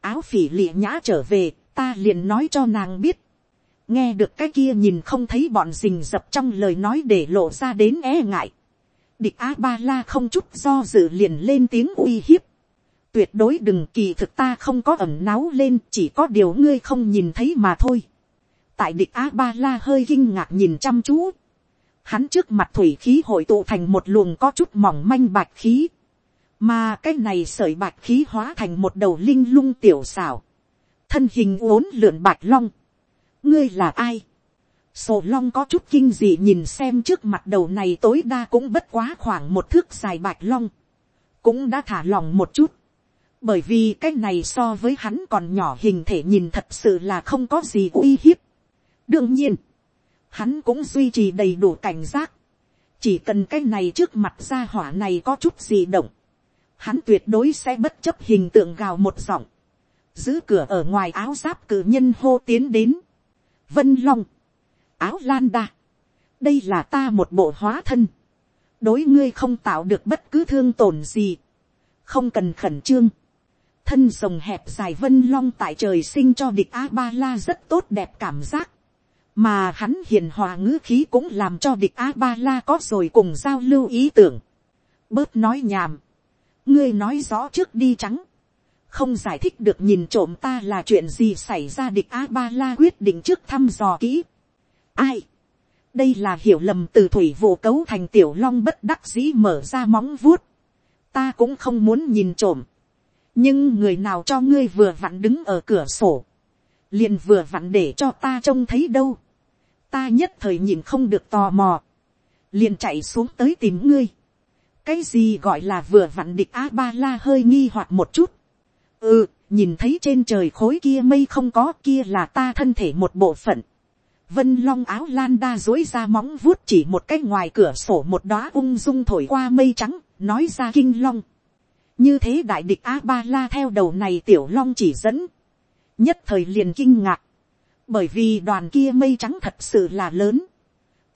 áo phỉ lịa nhã trở về, ta liền nói cho nàng biết, nghe được cái kia nhìn không thấy bọn rình dập trong lời nói để lộ ra đến e ngại, địch a ba la không chút do dự liền lên tiếng uy hiếp, tuyệt đối đừng kỳ thực ta không có ẩm náu lên chỉ có điều ngươi không nhìn thấy mà thôi. tại địch a ba la hơi kinh ngạc nhìn chăm chú hắn trước mặt thủy khí hội tụ thành một luồng có chút mỏng manh bạch khí. mà cái này sởi bạch khí hóa thành một đầu linh lung tiểu xảo. thân hình uốn lượn bạch long. ngươi là ai. Sổ long có chút kinh dị nhìn xem trước mặt đầu này tối đa cũng bất quá khoảng một thước dài bạch long. Cũng đã thả lòng một chút bởi vì cái này so với hắn còn nhỏ hình thể nhìn thật sự là không có gì uy hiếp. đương nhiên, hắn cũng duy trì đầy đủ cảnh giác. chỉ cần cái này trước mặt ra hỏa này có chút gì động, hắn tuyệt đối sẽ bất chấp hình tượng gào một giọng, giữ cửa ở ngoài áo giáp cử nhân hô tiến đến. vân long, áo lan đa, đây là ta một bộ hóa thân, đối ngươi không tạo được bất cứ thương tổn gì, không cần khẩn trương, thân rồng hẹp dài vân long tại trời sinh cho địch a ba la rất tốt đẹp cảm giác, mà hắn hiền hòa ngữ khí cũng làm cho địch a ba la có rồi cùng giao lưu ý tưởng, bớt nói nhàm, ngươi nói rõ trước đi trắng, không giải thích được nhìn trộm ta là chuyện gì xảy ra địch a ba la quyết định trước thăm dò kỹ. ai, đây là hiểu lầm từ thủy vụ cấu thành tiểu long bất đắc dĩ mở ra móng vuốt, ta cũng không muốn nhìn trộm, nhưng người nào cho ngươi vừa vặn đứng ở cửa sổ, liền vừa vặn để cho ta trông thấy đâu, ta nhất thời nhìn không được tò mò, liền chạy xuống tới tìm ngươi, cái gì gọi là vừa vặn địch a ba la hơi nghi hoặc một chút, ừ, nhìn thấy trên trời khối kia mây không có kia là ta thân thể một bộ phận, vân long áo lan đa dối ra móng vuốt chỉ một cái ngoài cửa sổ một đóa ung dung thổi qua mây trắng, nói ra kinh long. như thế đại địch a ba la theo đầu này tiểu long chỉ dẫn, nhất thời liền kinh ngạc, bởi vì đoàn kia mây trắng thật sự là lớn,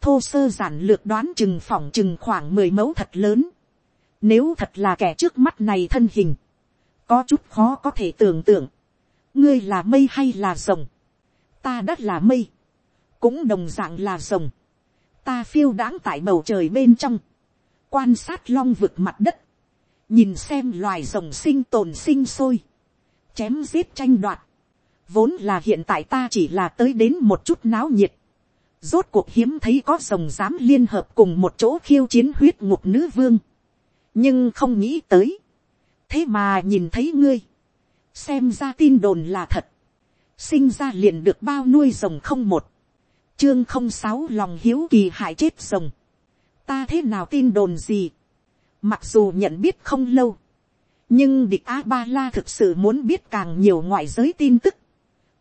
thô sơ giản lược đoán chừng phỏng chừng khoảng mười mẫu thật lớn, nếu thật là kẻ trước mắt này thân hình, có chút khó có thể tưởng tượng, ngươi là mây hay là rồng, ta đất là mây, cũng đồng d ạ n g là rồng, ta phiêu đãng tại bầu trời bên trong, quan sát long vực mặt đất, nhìn xem loài rồng sinh tồn sinh sôi, chém giết tranh đoạt, vốn là hiện tại ta chỉ là tới đến một chút náo nhiệt, rốt cuộc hiếm thấy có rồng dám liên hợp cùng một chỗ khiêu chiến huyết ngục nữ vương, nhưng không nghĩ tới, thế mà nhìn thấy ngươi, xem ra tin đồn là thật, sinh ra liền được bao nuôi rồng không một, chương không sáu lòng hiếu kỳ hại chết rồng, ta thế nào tin đồn gì, mặc dù nhận biết không lâu, nhưng địch a ba la thực sự muốn biết càng nhiều ngoại giới tin tức,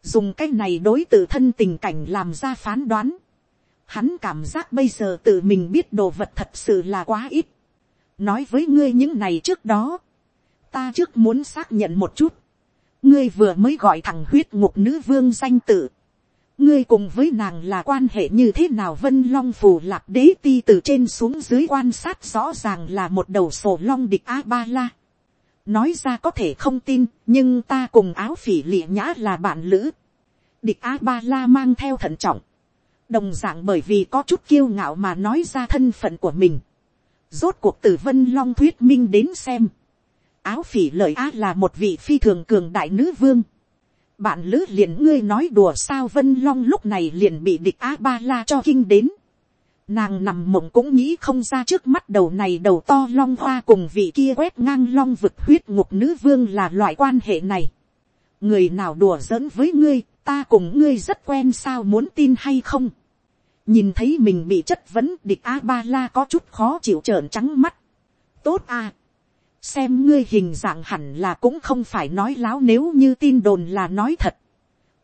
dùng cái này đối tự thân tình cảnh làm ra phán đoán, hắn cảm giác bây giờ tự mình biết đồ vật thật sự là quá ít, nói với ngươi những này trước đó, ta trước muốn xác nhận một chút, ngươi vừa mới gọi thằng huyết ngục nữ vương danh tự, ngươi cùng với nàng là quan hệ như thế nào? Vân long phù lạc đế ti từ trên xuống dưới quan sát rõ ràng là một đầu sổ long địch a ba la nói ra có thể không tin, nhưng ta cùng áo phỉ lịa nhã là bạn lữ. địch a ba la mang theo thận trọng. đồng d ạ n g bởi vì có chút kiêu ngạo mà nói ra thân phận của mình. rốt cuộc từ vân long thuyết minh đến xem áo phỉ lợi á là một vị phi thường cường đại nữ vương. bạn lữ liền ngươi nói đùa sao vân long lúc này liền bị địch á ba la cho kinh đến nàng nằm mộng cũng nghĩ không ra trước mắt đầu này đầu to long hoa cùng vị kia quét ngang long vực huyết ngục nữ vương là loại quan hệ này. người nào đùa giỡn với ngươi, ta cùng ngươi rất quen sao muốn tin hay không. nhìn thấy mình bị chất vấn địch a ba la có chút khó chịu trợn trắng mắt. tốt à xem ngươi hình dạng hẳn là cũng không phải nói láo nếu như tin đồn là nói thật.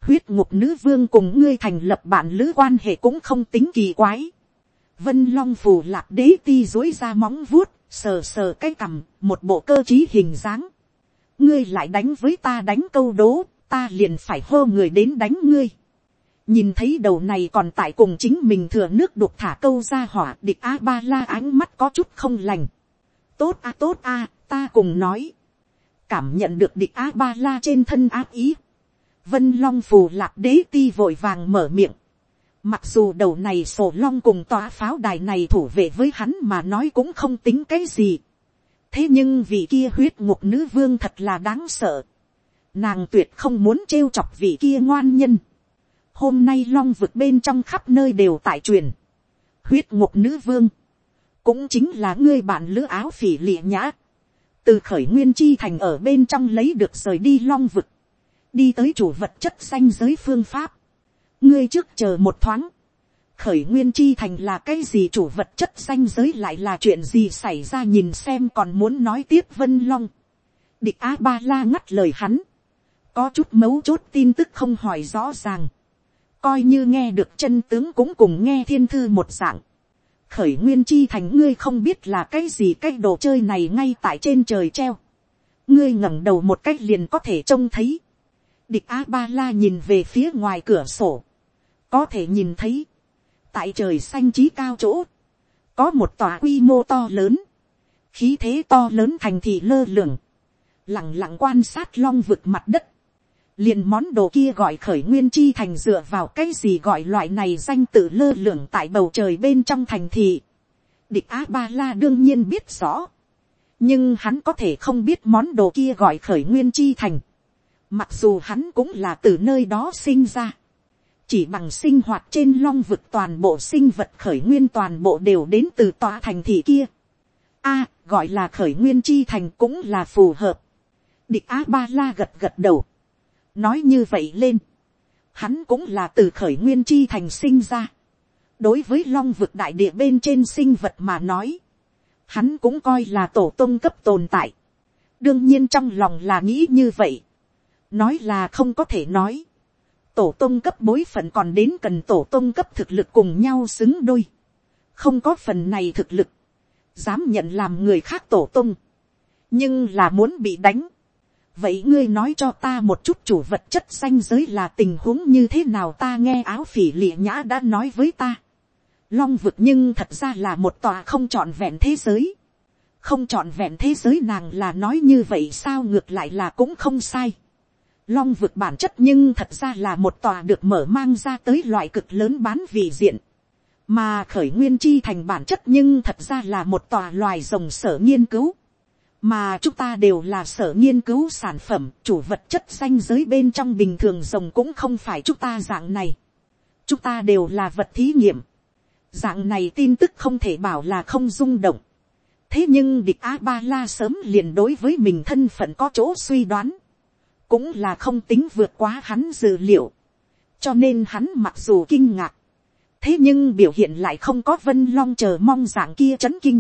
huyết ngục nữ vương cùng ngươi thành lập bạn lữ quan hệ cũng không tính kỳ quái vân long phù lạc đế ti dối ra móng vuốt, sờ sờ cái cằm, một bộ cơ trí hình dáng. ngươi lại đánh với ta đánh câu đố, ta liền phải hô người đến đánh ngươi. nhìn thấy đầu này còn tại cùng chính mình thừa nước đục thả câu ra hỏa địch a ba la ánh mắt có chút không lành. tốt a tốt a, ta cùng nói, cảm nhận được địch a ba la trên thân áp ý, vân long phù lạc đế ti vội vàng mở miệng, mặc dù đầu này sổ long cùng tòa pháo đài này thủ vệ với hắn mà nói cũng không tính cái gì, thế nhưng vị kia huyết ngục nữ vương thật là đáng sợ, nàng tuyệt không muốn trêu chọc vị kia ngoan nhân, hôm nay long vực bên trong khắp nơi đều tại truyền, huyết ngục nữ vương, cũng chính là ngươi bạn lữ áo phỉ lịa nhã, từ khởi nguyên chi thành ở bên trong lấy được rời đi long vực, đi tới chủ vật chất xanh giới phương pháp, ngươi trước chờ một thoáng, khởi nguyên chi thành là cái gì chủ vật chất danh giới lại là chuyện gì xảy ra nhìn xem còn muốn nói tiếp vân long, địch a ba la ngắt lời hắn, có chút mấu chốt tin tức không hỏi rõ ràng, coi như nghe được chân tướng cũng cùng nghe thiên thư một dạng, khởi nguyên chi thành ngươi không biết là cái gì cái đồ chơi này ngay tại trên trời treo. ngươi ngẩng đầu một cách liền có thể trông thấy. địch a ba la nhìn về phía ngoài cửa sổ có thể nhìn thấy. tại trời xanh trí cao chỗ. có một tòa quy mô to lớn, khí thế to lớn thành thị lơ lửng, lẳng lặng quan sát long vực mặt đất, liền món đồ kia gọi khởi nguyên chi thành dựa vào cái gì gọi loại này danh tự lơ lửng tại bầu trời bên trong thành thị. địch a ba la đương nhiên biết rõ, nhưng hắn có thể không biết món đồ kia gọi khởi nguyên chi thành, mặc dù hắn cũng là từ nơi đó sinh ra, chỉ bằng sinh hoạt trên long vực toàn bộ sinh vật khởi nguyên toàn bộ đều đến từ tòa thành thị kia. A, gọi là khởi nguyên chi thành cũng là phù hợp. Địch A Ba La gật gật đầu. Nói như vậy lên. Hắn cũng là từ khởi nguyên chi thành sinh ra. Đối với long vực đại địa bên trên sinh vật mà nói. Hắn cũng coi là tổ tông cấp tồn tại. Đương nhiên trong lòng là nghĩ như vậy. Nói là không có thể nói. Tổ tông cấp bối phận còn đến cần tổ tông cấp thực lực cùng nhau xứng đôi. Không có phần này thực lực. Dám nhận làm người khác tổ tông. Nhưng là muốn bị đánh vậy ngươi nói cho ta một chút chủ vật chất danh giới là tình huống như thế nào ta nghe áo phỉ lịa nhã đã nói với ta. Long vực nhưng thật ra là một tòa không trọn vẹn thế giới. Không trọn vẹn thế giới nàng là nói như vậy sao ngược lại là cũng không sai. Long vực bản chất nhưng thật ra là một tòa được mở mang ra tới loại cực lớn bán vị diện. Mà khởi nguyên chi thành bản chất nhưng thật ra là một tòa loài rồng sở nghiên cứu. Mà chúng ta đều là sở nghiên cứu sản phẩm, chủ vật chất xanh giới bên trong bình thường rồng cũng không phải chúng ta dạng này. Chúng ta đều là vật thí nghiệm. Dạng này tin tức không thể bảo là không rung động. Thế nhưng địch a ba la sớm liền đối với mình thân phận có chỗ suy đoán cũng là không tính vượt quá hắn dự liệu cho nên hắn mặc dù kinh ngạc, thế nhưng biểu hiện lại không có vân long chờ mong dạng kia c h ấ n kinh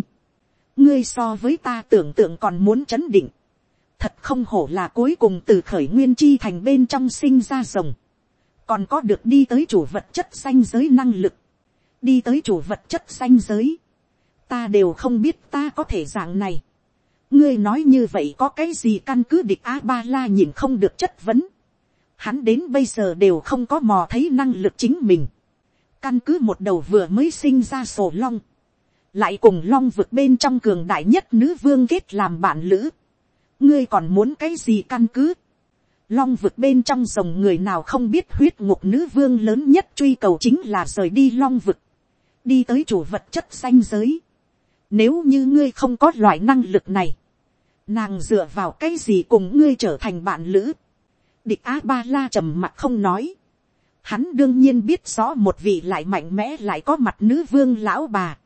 ngươi so với ta tưởng tượng còn muốn chấn định. thật không hổ là cuối cùng từ khởi nguyên chi thành bên trong sinh ra rồng. còn có được đi tới chủ vật chất xanh giới năng lực. đi tới chủ vật chất xanh giới. ta đều không biết ta có thể dạng này ngươi nói như vậy có cái gì căn cứ địch a ba la nhìn không được chất vấn. hắn đến bây giờ đều không có mò thấy năng lực chính mình. căn cứ một đầu vừa mới sinh ra sổ long lại cùng long vượt bên trong cường đại nhất nữ vương kết làm bạn lữ, ngươi còn muốn cái gì căn cứ, long vượt bên trong dòng người nào không biết huyết ngục nữ vương lớn nhất truy cầu chính là rời đi long vực, đi tới chủ vật chất xanh giới. Nếu như ngươi không có loại năng lực này, nàng dựa vào cái gì cùng ngươi trở thành bạn lữ. Địch a ba la trầm mặt không nói. Hắn đương nhiên biết rõ một vị lại mạnh mẽ lại có mặt nữ vương lão bà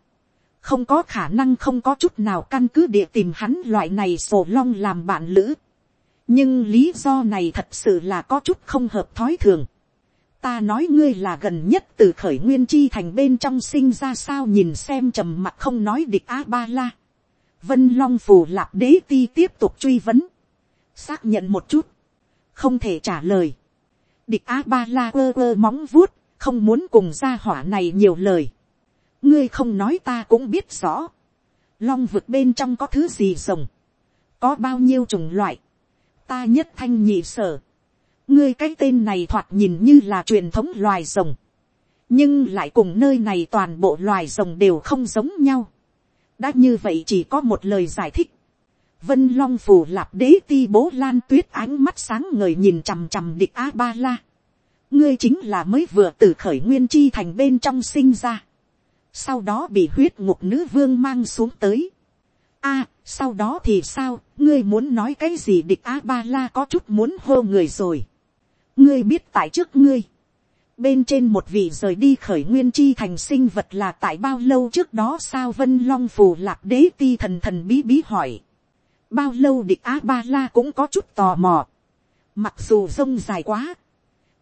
không có khả năng không có chút nào căn cứ địa tìm hắn loại này sổ long làm bạn lữ. nhưng lý do này thật sự là có chút không hợp thói thường. ta nói ngươi là gần nhất từ khởi nguyên chi thành bên trong sinh ra sao nhìn xem trầm mặt không nói địch a ba la vân long phù lạp đế ti tiếp tục truy vấn. xác nhận một chút. không thể trả lời. địch a ba la ơ ơ móng vuốt, không muốn cùng gia hỏa này nhiều lời ngươi không nói ta cũng biết rõ. long vực bên trong có thứ gì rồng, có bao nhiêu chủng loại, ta nhất thanh nhị sở. ngươi cái tên này thoạt nhìn như là truyền thống loài rồng, nhưng lại cùng nơi này toàn bộ loài rồng đều không giống nhau đã như vậy chỉ có một lời giải thích. vân long phù lạp đế ti bố lan tuyết ánh mắt sáng ngời nhìn chằm chằm địch a ba la. ngươi chính là mới vừa từ khởi nguyên chi thành bên trong sinh ra sau đó bị huyết ngục nữ vương mang xuống tới. a, sau đó thì sao, ngươi muốn nói cái gì địch a ba la có chút muốn hô người rồi. ngươi biết tại trước ngươi, bên trên một vị rời đi khởi nguyên chi thành sinh vật là tại bao lâu trước đó sao vân long phù lạc đế ti thần thần bí bí hỏi. bao lâu địch á ba la cũng có chút tò mò. mặc dù rông dài quá,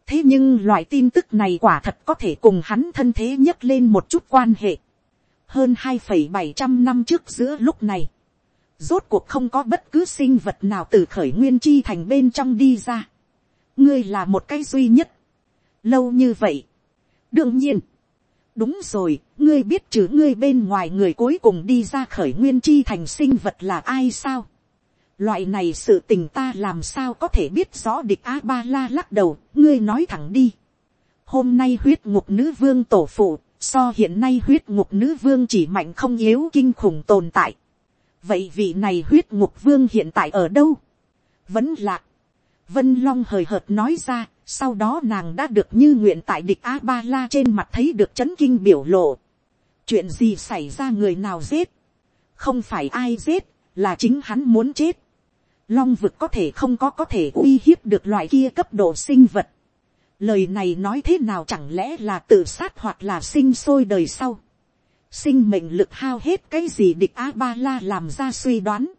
thế nhưng loại tin tức này quả thật có thể cùng hắn thân thế nhất lên một chút quan hệ. hơn hai phẩy bảy trăm năm trước giữa lúc này, rốt cuộc không có bất cứ sinh vật nào từ khởi nguyên chi thành bên trong đi ra. ngươi là một cái duy nhất lâu như vậy. đương nhiên, đúng rồi, ngươi biết chứ ngươi bên ngoài người cuối cùng đi ra khởi nguyên chi thành sinh vật là ai sao loại này sự tình ta làm sao có thể biết rõ địch a ba la lắc đầu ngươi nói thẳng đi hôm nay huyết ngục nữ vương tổ phụ so hiện nay huyết ngục nữ vương chỉ mạnh không yếu kinh khủng tồn tại. vậy vị này huyết ngục vương hiện tại ở đâu, vẫn lạc, vân long hời hợt nói ra, sau đó nàng đã được như nguyện tại địch a ba la trên mặt thấy được chấn kinh biểu lộ, chuyện gì xảy ra người nào giết, không phải ai giết, là chính hắn muốn chết, long vực có thể không có có thể uy hiếp được loại kia cấp độ sinh vật, lời này nói thế nào chẳng lẽ là tự sát hoặc là sinh sôi đời sau. sinh mệnh lực hao hết cái gì địch a ba la làm ra suy đoán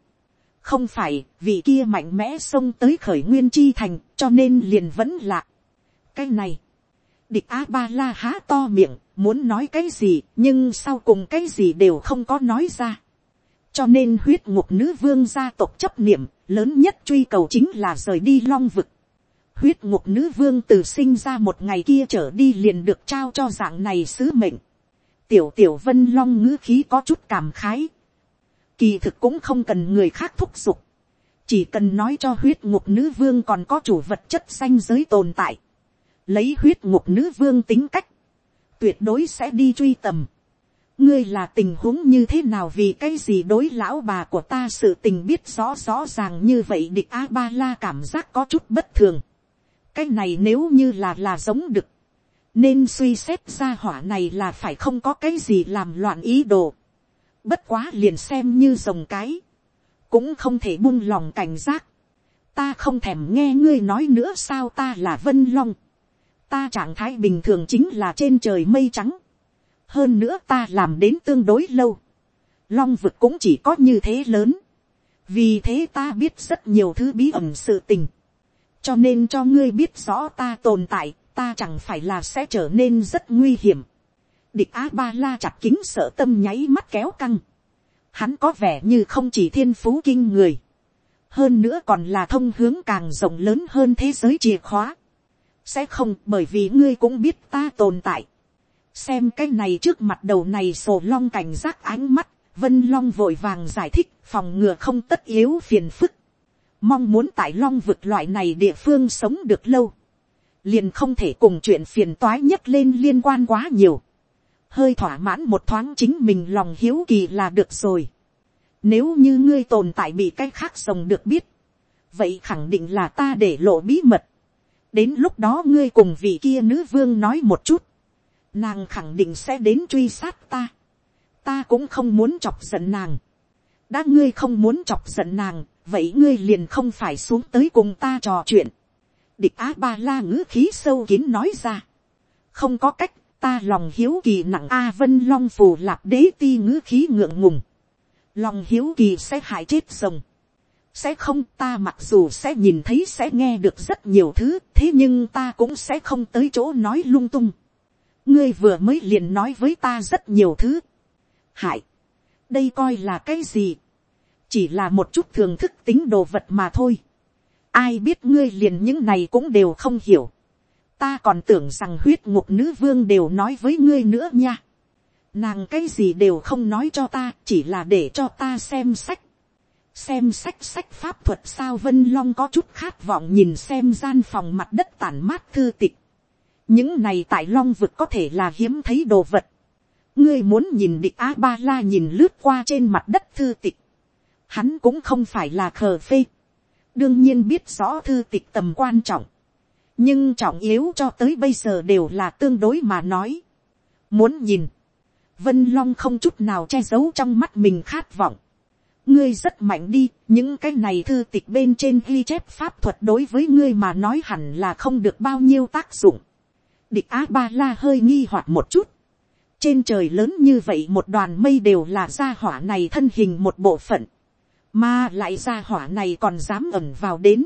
không phải vì kia mạnh mẽ xông tới khởi nguyên chi thành cho nên liền vẫn lạc. cái này, địch a ba la há to miệng muốn nói cái gì nhưng sau cùng cái gì đều không có nói ra. cho nên huyết ngục nữ vương gia tộc chấp niệm lớn nhất truy cầu chính là rời đi long vực huyết ngục nữ vương từ sinh ra một ngày kia trở đi liền được trao cho dạng này sứ mệnh. tiểu tiểu vân long ngữ khí có chút cảm khái kỳ thực cũng không cần người khác thúc giục. chỉ cần nói cho huyết ngục nữ vương còn có chủ vật chất xanh giới tồn tại. lấy huyết ngục nữ vương tính cách. tuyệt đối sẽ đi truy tầm. ngươi là tình huống như thế nào vì cái gì đối lão bà của ta sự tình biết rõ rõ ràng như vậy địch a ba la cảm giác có chút bất thường cái này nếu như là là giống đực, nên suy xét ra hỏa này là phải không có cái gì làm loạn ý đồ bất quá liền xem như rồng cái, cũng không thể buông lòng cảnh giác. ta không thèm nghe ngươi nói nữa sao ta là vân long. ta trạng thái bình thường chính là trên trời mây trắng. hơn nữa ta làm đến tương đối lâu. long vực cũng chỉ có như thế lớn. vì thế ta biết rất nhiều thứ bí ẩn sự tình cho nên cho ngươi biết rõ ta tồn tại, ta chẳng phải là sẽ trở nên rất nguy hiểm địch a ba la chặt kính sợ tâm nháy mắt kéo căng. hắn có vẻ như không chỉ thiên phú kinh người, hơn nữa còn là thông hướng càng rộng lớn hơn thế giới chìa khóa. sẽ không bởi vì ngươi cũng biết ta tồn tại. xem cái này trước mặt đầu này sổ long cảnh giác ánh mắt, vân long vội vàng giải thích phòng ngừa không tất yếu phiền phức mong muốn tại long vực loại này địa phương sống được lâu, liền không thể cùng chuyện phiền toái nhất lên liên quan quá nhiều, hơi thỏa mãn một thoáng chính mình lòng hiếu kỳ là được rồi. Nếu như ngươi tồn tại bị cái khác rồng được biết, vậy khẳng định là ta để lộ bí mật. đến lúc đó ngươi cùng vị kia nữ vương nói một chút, nàng khẳng định sẽ đến truy sát ta. ta cũng không muốn chọc giận nàng. đã ngươi không muốn chọc giận nàng, vậy ngươi liền không phải xuống tới cùng ta trò chuyện. địch á ba la ngữ khí sâu kín nói ra. không có cách, ta lòng hiếu kỳ nặng a vân long phù lạp đế ti ngữ khí ngượng ngùng. lòng hiếu kỳ sẽ hại chết rồng. sẽ không, ta mặc dù sẽ nhìn thấy sẽ nghe được rất nhiều thứ, thế nhưng ta cũng sẽ không tới chỗ nói lung tung. ngươi vừa mới liền nói với ta rất nhiều thứ. hại. đây coi là cái gì chỉ là một chút thường thức tính đồ vật mà thôi. ai biết ngươi liền những này cũng đều không hiểu ta còn tưởng rằng huyết ngục nữ vương đều nói với ngươi nữa nha. nàng cái gì đều không nói cho ta chỉ là để cho ta xem sách. xem sách sách pháp thuật sao vân long có chút khát vọng nhìn xem gian phòng mặt đất tản mát thư tịch. những này tại long vực có thể là hiếm thấy đồ vật ngươi muốn nhìn địch a ba la nhìn lướt qua trên mặt đất thư tịch, hắn cũng không phải là khờ phê, đương nhiên biết rõ thư tịch tầm quan trọng, nhưng trọng yếu cho tới bây giờ đều là tương đối mà nói. Muốn nhìn, vân long không chút nào che giấu trong mắt mình khát vọng. ngươi rất mạnh đi, những cái này thư tịch bên trên ghi chép pháp thuật đối với ngươi mà nói hẳn là không được bao nhiêu tác dụng. địch á ba la hơi nghi hoặc một chút. trên trời lớn như vậy một đoàn mây đều là gia hỏa này thân hình một bộ phận mà lại gia hỏa này còn dám ẩn vào đến.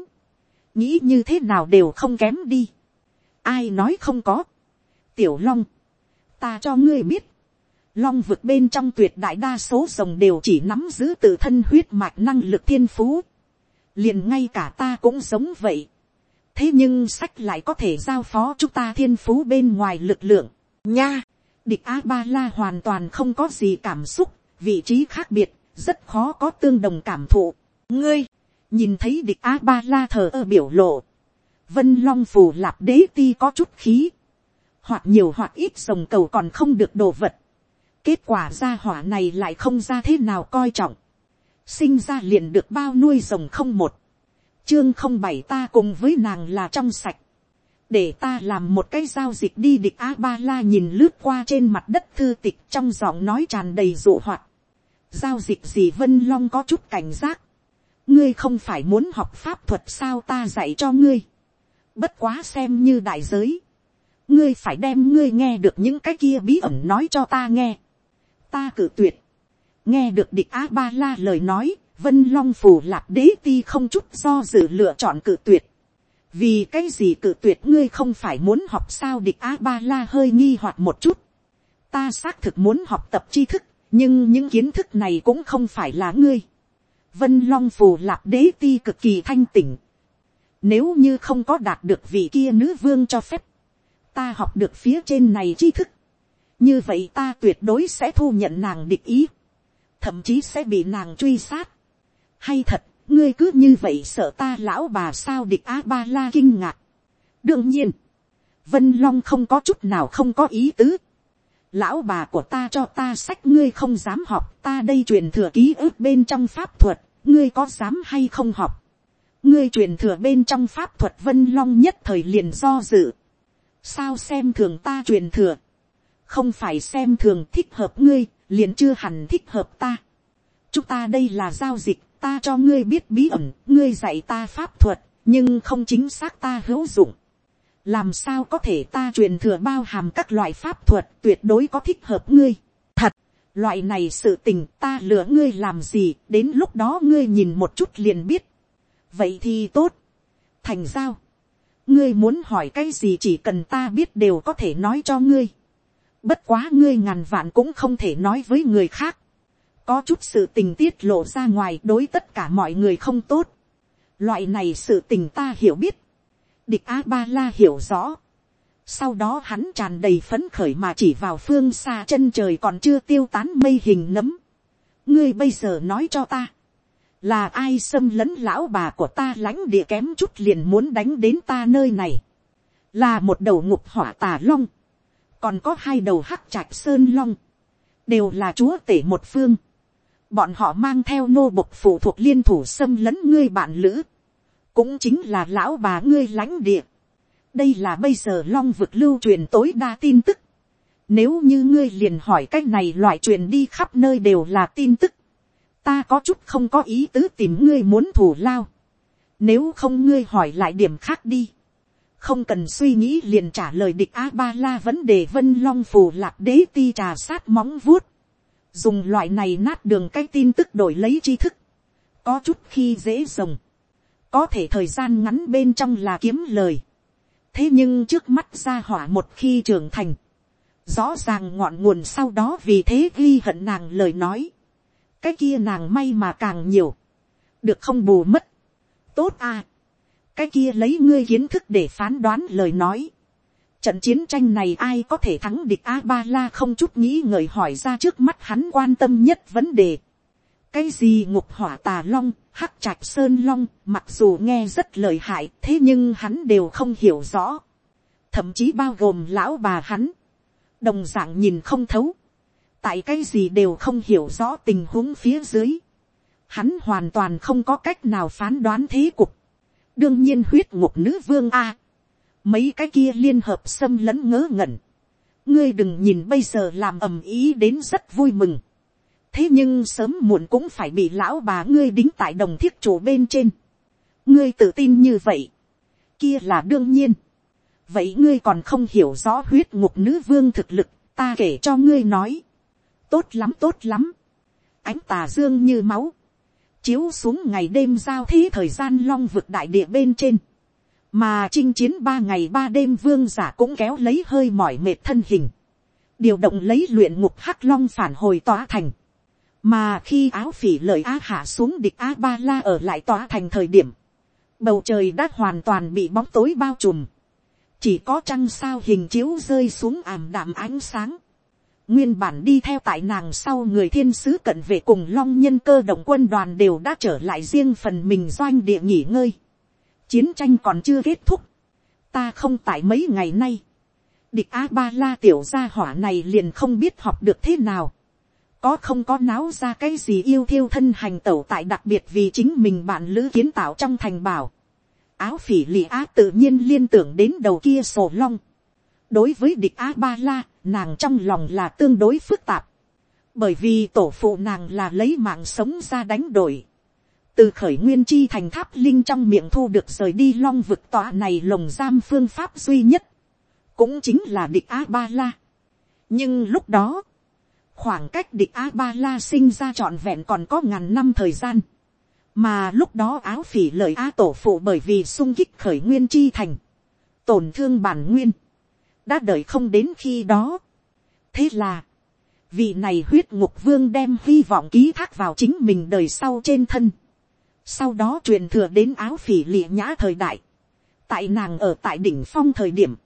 Nghĩ như thế nào đều không kém đi. Ai nói không có. Tiểu Long. Ta cho ngươi biết. Long vực bên trong tuyệt đại đa số rồng đều chỉ nắm giữ tự thân huyết mạch năng lực thiên phú. Liền ngay cả ta cũng giống vậy. Thế nhưng sách lại có thể giao phó chúng ta thiên phú bên ngoài lực lượng. Nha. Địch A-ba-la hoàn toàn không có gì cảm xúc, vị trí khác biệt rất khó có tương đồng cảm thụ. ngươi, nhìn thấy địch a ba la thờ ơ biểu lộ, vân long phù lạp đế ti có chút khí, hoặc nhiều hoặc ít rồng cầu còn không được đồ vật, kết quả ra hỏa này lại không ra thế nào coi trọng, sinh ra liền được bao nuôi rồng không một, chương không bảy ta cùng với nàng là trong sạch, để ta làm một cái giao dịch đi địch a ba la nhìn lướt qua trên mặt đất thư tịch trong giọng nói tràn đầy dụ hoạt. giao dịch gì vân long có chút cảnh giác ngươi không phải muốn học pháp thuật sao ta dạy cho ngươi. bất quá xem như đại giới. ngươi phải đem ngươi nghe được những cái kia bí ẩn nói cho ta nghe. ta cử tuyệt. nghe được địch a ba la lời nói, vân long phù lạp đế ti không chút do dự lựa chọn cử tuyệt vì cái gì cử tuyệt ngươi không phải muốn học sao địch a ba la hơi nghi hoặc một chút. ta xác thực muốn học tập tri thức, nhưng những kiến thức này cũng không phải là ngươi vân long phù lạp đế ti cực kỳ thanh tỉnh. nếu như không có đạt được vị kia nữ vương cho phép, ta học được phía trên này tri thức. như vậy ta tuyệt đối sẽ thu nhận nàng địch ý, thậm chí sẽ bị nàng truy sát. hay thật, ngươi cứ như vậy sợ ta lão bà sao địch a ba la kinh ngạc. đương nhiên, vân long không có chút nào không có ý tứ. lão bà của ta cho ta sách ngươi không dám học ta đây truyền thừa ký ức bên trong pháp thuật ngươi có dám hay không học. ngươi truyền thừa bên trong pháp thuật vân long nhất thời liền do dự. sao xem thường ta truyền thừa. không phải xem thường thích hợp ngươi liền chưa hẳn thích hợp ta. chúng ta đây là giao dịch ta cho ngươi biết bí ẩn, ngươi dạy ta pháp thuật, nhưng không chính xác ta hữu dụng. làm sao có thể ta truyền thừa bao hàm các loại pháp thuật tuyệt đối có thích hợp ngươi loại này sự tình ta lừa ngươi làm gì, đến lúc đó ngươi nhìn một chút liền biết. vậy thì tốt. thành giao. ngươi muốn hỏi cái gì chỉ cần ta biết đều có thể nói cho ngươi. bất quá ngươi ngàn vạn cũng không thể nói với người khác có chút sự tình tiết lộ ra ngoài đối tất cả mọi người không tốt. Loại này sự tình ta hiểu biết. Địch A-ba-la hiểu rõ. Sau đó hắn tràn đầy phấn khởi mà chỉ vào phương xa chân trời còn chưa tiêu tán mây hình nấm. Ngươi bây giờ nói cho ta. Là ai xâm lấn lão bà của ta lãnh địa kém chút liền muốn đánh đến ta nơi này. Là một đầu ngục hỏa tà long. Còn có hai đầu hắc trạch sơn long. Đều là chúa tể một phương bọn họ mang theo nô bộc phụ thuộc liên thủ xâm lấn ngươi bạn lữ, cũng chính là lão bà ngươi lãnh địa đây là bây giờ long vực lưu truyền tối đa tin tức. nếu như ngươi liền hỏi cách này loại truyền đi khắp nơi đều là tin tức, ta có chút không có ý tứ tìm ngươi muốn thủ lao. nếu không ngươi hỏi lại điểm khác đi. không cần suy nghĩ liền trả lời địch a ba la vấn đề vân long phù lạc đế ti trà sát móng vuốt dùng loại này nát đường cái tin tức đổi lấy tri thức, có chút khi dễ rồng, có thể thời gian ngắn bên trong là kiếm lời, thế nhưng trước mắt ra hỏa một khi trưởng thành, rõ ràng ngọn nguồn sau đó vì thế ghi hận nàng lời nói, cái kia nàng may mà càng nhiều, được không bù mất, tốt à, cái kia lấy ngươi kiến thức để phán đoán lời nói, Trận chiến tranh này ai có thể thắng địch A-ba-la không chút nghĩ ngợi hỏi ra trước mắt hắn quan tâm nhất vấn đề. Cái gì ngục hỏa tà long, hắc trạch sơn long, mặc dù nghe rất lời hại, thế nhưng hắn đều không hiểu rõ. Thậm chí bao gồm lão bà hắn. Đồng dạng nhìn không thấu. Tại cái gì đều không hiểu rõ tình huống phía dưới. Hắn hoàn toàn không có cách nào phán đoán thế cục. Đương nhiên huyết ngục nữ vương A mấy cái kia liên hợp xâm lẫn ngớ ngẩn. ngươi đừng nhìn bây giờ làm ầm ý đến rất vui mừng thế nhưng sớm muộn cũng phải bị lão bà ngươi đính tại đồng thiết chủ bên trên. ngươi tự tin như vậy. kia là đương nhiên. vậy ngươi còn không hiểu rõ huyết ngục nữ vương thực lực, ta kể cho ngươi nói. tốt lắm tốt lắm. ánh tà dương như máu. chiếu xuống ngày đêm giao thế thời gian long vực đại địa bên trên mà chinh chiến ba ngày ba đêm vương giả cũng kéo lấy hơi mỏi mệt thân hình, điều động lấy luyện ngục hắc long phản hồi tỏa thành, mà khi áo phỉ lợi á hạ xuống địch a ba la ở lại tòa thành thời điểm, bầu trời đã hoàn toàn bị bóng tối bao trùm, chỉ có trăng sao hình chiếu rơi xuống ảm đạm ánh sáng, nguyên bản đi theo tại nàng sau người thiên sứ cận vệ cùng long nhân cơ động quân đoàn đều đã trở lại riêng phần mình doanh địa nghỉ ngơi. Chiến tranh còn chưa kết thúc, ta không tại mấy ngày nay, địch a ba la tiểu gia hỏa này liền không biết học được thế nào, có không có náo ra cái gì yêu thiêu thân hành tẩu tại đặc biệt vì chính mình bạn lữ kiến tạo trong thành bảo, áo phỉ lì á tự nhiên liên tưởng đến đầu kia sổ long, đối với địch á ba la, nàng trong lòng là tương đối phức tạp, bởi vì tổ phụ nàng là lấy mạng sống ra đánh đổi, từ khởi nguyên chi thành tháp linh trong miệng thu được rời đi long vực tọa này lồng giam phương pháp duy nhất, cũng chính là địch á ba la. nhưng lúc đó, khoảng cách địch a ba la sinh ra trọn vẹn còn có ngàn năm thời gian, mà lúc đó áo phỉ lời a tổ phụ bởi vì sung kích khởi nguyên chi thành, tổn thương bản nguyên, đã đợi không đến khi đó. thế là, vị này huyết ngục vương đem hy vọng ký thác vào chính mình đời sau trên thân, sau đó truyền thừa đến áo phỉ lịa nhã thời đại, tại nàng ở tại đỉnh phong thời điểm,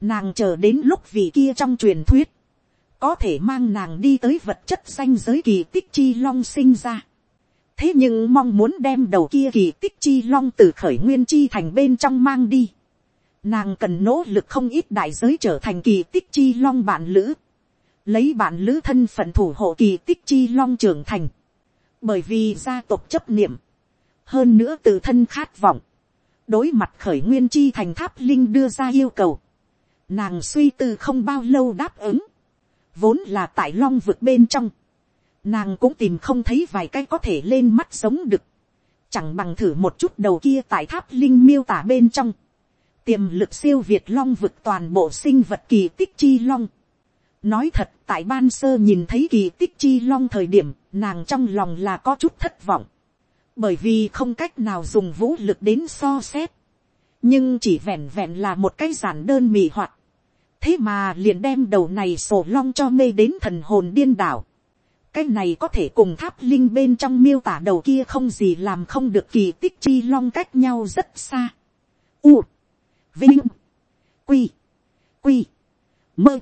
nàng chờ đến lúc vị kia trong truyền thuyết, có thể mang nàng đi tới vật chất danh giới kỳ tích chi long sinh ra. thế nhưng mong muốn đem đầu kia kỳ tích chi long từ khởi nguyên chi thành bên trong mang đi. nàng cần nỗ lực không ít đại giới trở thành kỳ tích chi long bạn lữ. lấy bạn lữ thân phận thủ hộ kỳ tích chi long trưởng thành. bởi vì gia tộc chấp niệm. hơn nữa từ thân khát vọng. đối mặt khởi nguyên chi thành tháp linh đưa ra yêu cầu. nàng suy tư không bao lâu đáp ứng vốn là tại long vực bên trong, nàng cũng tìm không thấy vài cái có thể lên mắt sống được, chẳng bằng thử một chút đầu kia tại tháp linh miêu tả bên trong, tiềm lực siêu việt long vực toàn bộ sinh vật kỳ tích chi long. nói thật tại ban sơ nhìn thấy kỳ tích chi long thời điểm nàng trong lòng là có chút thất vọng, bởi vì không cách nào dùng vũ lực đến so xét, nhưng chỉ vẹn vẹn là một cái giản đơn mì hoạt, thế mà liền đem đầu này sổ long cho mê đến thần hồn điên đảo. cái này có thể cùng tháp linh bên trong miêu tả đầu kia không gì làm không được kỳ tích chi long cách nhau rất xa. U, vinh, quy, quy, mơ.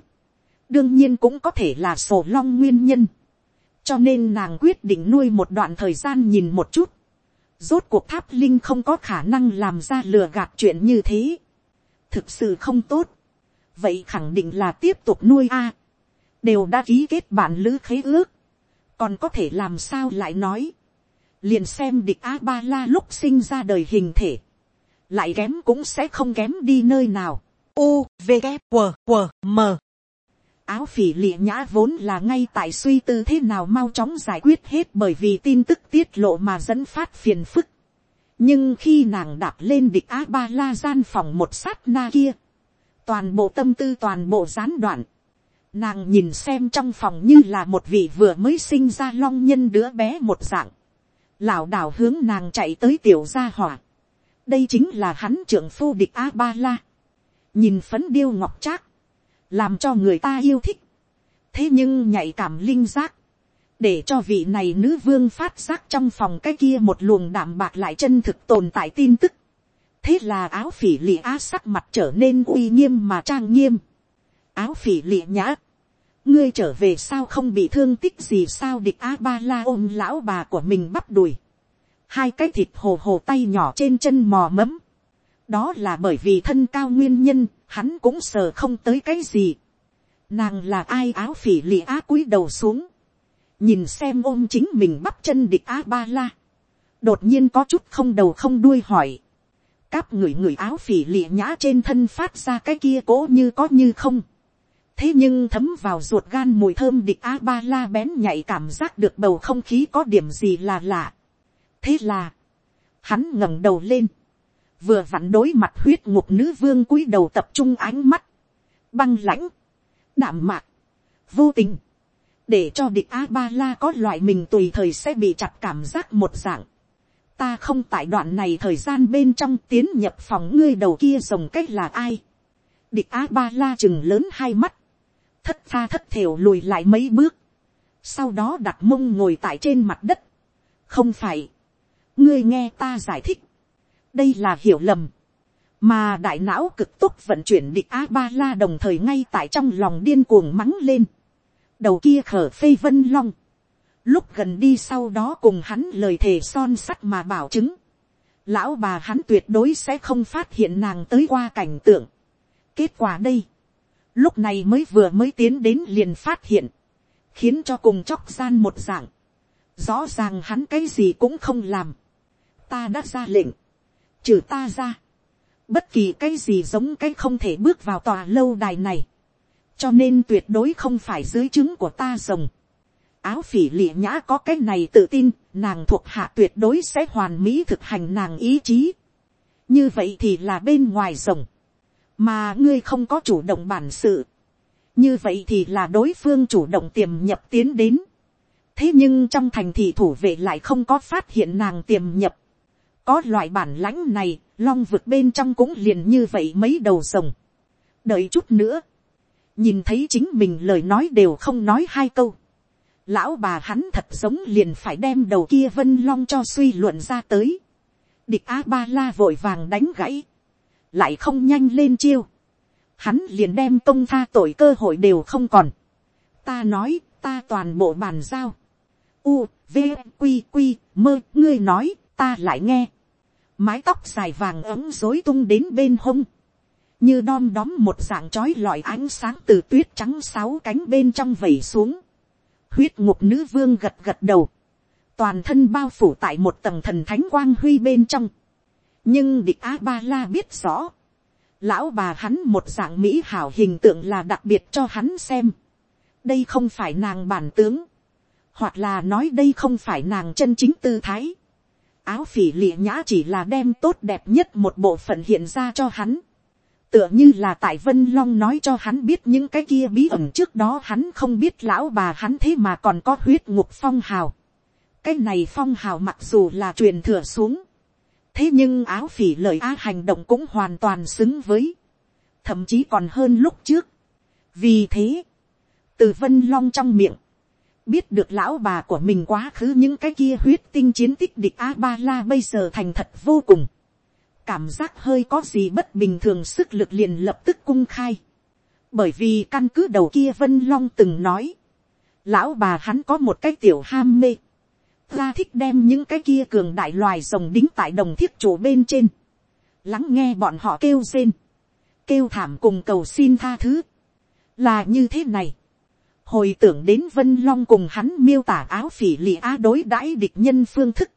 đương nhiên cũng có thể là sổ long nguyên nhân. cho nên nàng quyết định nuôi một đoạn thời gian nhìn một chút. rốt cuộc tháp linh không có khả năng làm ra lừa gạt chuyện như thế. thực sự không tốt vậy khẳng định là tiếp tục nuôi a, đều đã ký kết bản lữ khế ước, còn có thể làm sao lại nói, liền xem địch a ba la lúc sinh ra đời hình thể, lại kém cũng sẽ không kém đi nơi nào. U, V, g W, W, M. Áo phỉ lịa nhã vốn là ngay tại suy tư thế nào mau chóng giải quyết hết bởi vì tin tức tiết lộ mà dẫn phát phiền phức. Nhưng khi nàng đạp lên địch A-ba-la gian phòng một sát na kia, toàn bộ tâm tư toàn bộ gián đoạn, nàng nhìn xem trong phòng như là một vị vừa mới sinh ra long nhân đứa bé một dạng, lảo đảo hướng nàng chạy tới tiểu gia hỏa, đây chính là hắn trưởng phu địch a ba la, nhìn phấn điêu ngọc trác, làm cho người ta yêu thích, thế nhưng nhạy cảm linh giác, để cho vị này nữ vương phát giác trong phòng cái kia một luồng đảm bạc lại chân thực tồn tại tin tức, thế là áo phỉ lịa á sắc mặt trở nên uy nghiêm mà trang nghiêm. áo phỉ lịa nhã, ngươi trở về sao không bị thương tích gì sao địch a ba la ôm lão bà của mình bắp đùi. hai cái thịt hồ hồ tay nhỏ trên chân mò mẫm. đó là bởi vì thân cao nguyên nhân, hắn cũng sờ không tới cái gì. nàng là ai áo phỉ lịa á cúi đầu xuống. nhìn xem ôm chính mình bắp chân địch a ba la. đột nhiên có chút không đầu không đuôi hỏi cáp người người áo phỉ lịa nhã trên thân phát ra cái kia cố như có như không. thế nhưng thấm vào ruột gan mùi thơm địch a ba la bén nhạy cảm giác được bầu không khí có điểm gì là lạ. thế là, hắn ngẩng đầu lên, vừa vặn đối mặt huyết ngục nữ vương cúi đầu tập trung ánh mắt, băng lãnh, đảm mạc, vô tình, để cho địch a ba la có loại mình tùy thời sẽ bị chặt cảm giác một dạng ta không tại đoạn này thời gian bên trong tiến nhập phòng ngươi đầu kia rồng cách là ai. địch a ba la chừng lớn hai mắt, thất pha thất thểu lùi lại mấy bước, sau đó đặt mông ngồi tại trên mặt đất. không phải, ngươi nghe ta giải thích, đây là hiểu lầm, mà đại não cực tốc vận chuyển địch a ba la đồng thời ngay tại trong lòng điên cuồng mắng lên, đầu kia khở phê vân long, lúc gần đi sau đó cùng hắn lời thề son sắt mà bảo chứng, lão bà hắn tuyệt đối sẽ không phát hiện nàng tới qua cảnh tượng. kết quả đây, lúc này mới vừa mới tiến đến liền phát hiện, khiến cho cùng chóc gian một dạng, rõ ràng hắn cái gì cũng không làm, ta đã ra lệnh, trừ ta ra, bất kỳ cái gì giống cái không thể bước vào tòa lâu đài này, cho nên tuyệt đối không phải dưới chứng của ta rồng áo phỉ lịa nhã có cái này tự tin, nàng thuộc hạ tuyệt đối sẽ hoàn mỹ thực hành nàng ý chí. như vậy thì là bên ngoài rồng, mà ngươi không có chủ động bản sự. như vậy thì là đối phương chủ động tiềm nhập tiến đến. thế nhưng trong thành thị thủ vệ lại không có phát hiện nàng tiềm nhập. có loại bản lãnh này, long vực bên trong cũng liền như vậy mấy đầu rồng. đợi chút nữa, nhìn thấy chính mình lời nói đều không nói hai câu lão bà hắn thật giống liền phải đem đầu kia vân long cho suy luận ra tới. địch a ba la vội vàng đánh gãy, lại không nhanh lên chiêu. hắn liền đem công tha tội cơ hội đều không còn. ta nói, ta toàn bộ bàn giao. u, v, q, q, mơ, ngươi nói, ta lại nghe mái tóc dài vàng ấm rối tung đến bên hông, như đom đóm một dạng trói lọi ánh sáng từ tuyết trắng sáu cánh bên trong vẩy xuống, huyết ngục nữ vương gật gật đầu, toàn thân bao phủ tại một tầng thần thánh quang huy bên trong, nhưng địch a ba la biết rõ, lão bà hắn một dạng mỹ hảo hình tượng là đặc biệt cho hắn xem, đây không phải nàng bản tướng, hoặc là nói đây không phải nàng chân chính tư thái, áo phỉ lịa nhã chỉ là đem tốt đẹp nhất một bộ phận hiện ra cho hắn. Tựa như là tại Vân Long nói cho hắn biết những cái kia bí ẩn trước đó hắn không biết lão bà hắn thế mà còn có huyết ngục phong hào. Cái này phong hào mặc dù là truyền thừa xuống. Thế nhưng áo phỉ lời á hành động cũng hoàn toàn xứng với. Thậm chí còn hơn lúc trước. Vì thế, từ Vân Long trong miệng, biết được lão bà của mình quá khứ những cái kia huyết tinh chiến tích địch a ba la bây giờ thành thật vô cùng cảm giác hơi có gì bất bình thường sức lực liền lập tức cung khai. Bởi vì căn cứ đầu kia vân long từng nói, lão bà hắn có một cái tiểu ham mê. Ra thích đem những cái kia cường đại loài rồng đính tại đồng thiết chỗ bên trên. Lắng nghe bọn họ kêu rên. Kêu thảm cùng cầu xin tha thứ. Là như thế này. Hồi tưởng đến vân long cùng hắn miêu tả áo phỉ lì á đối đãi địch nhân phương thức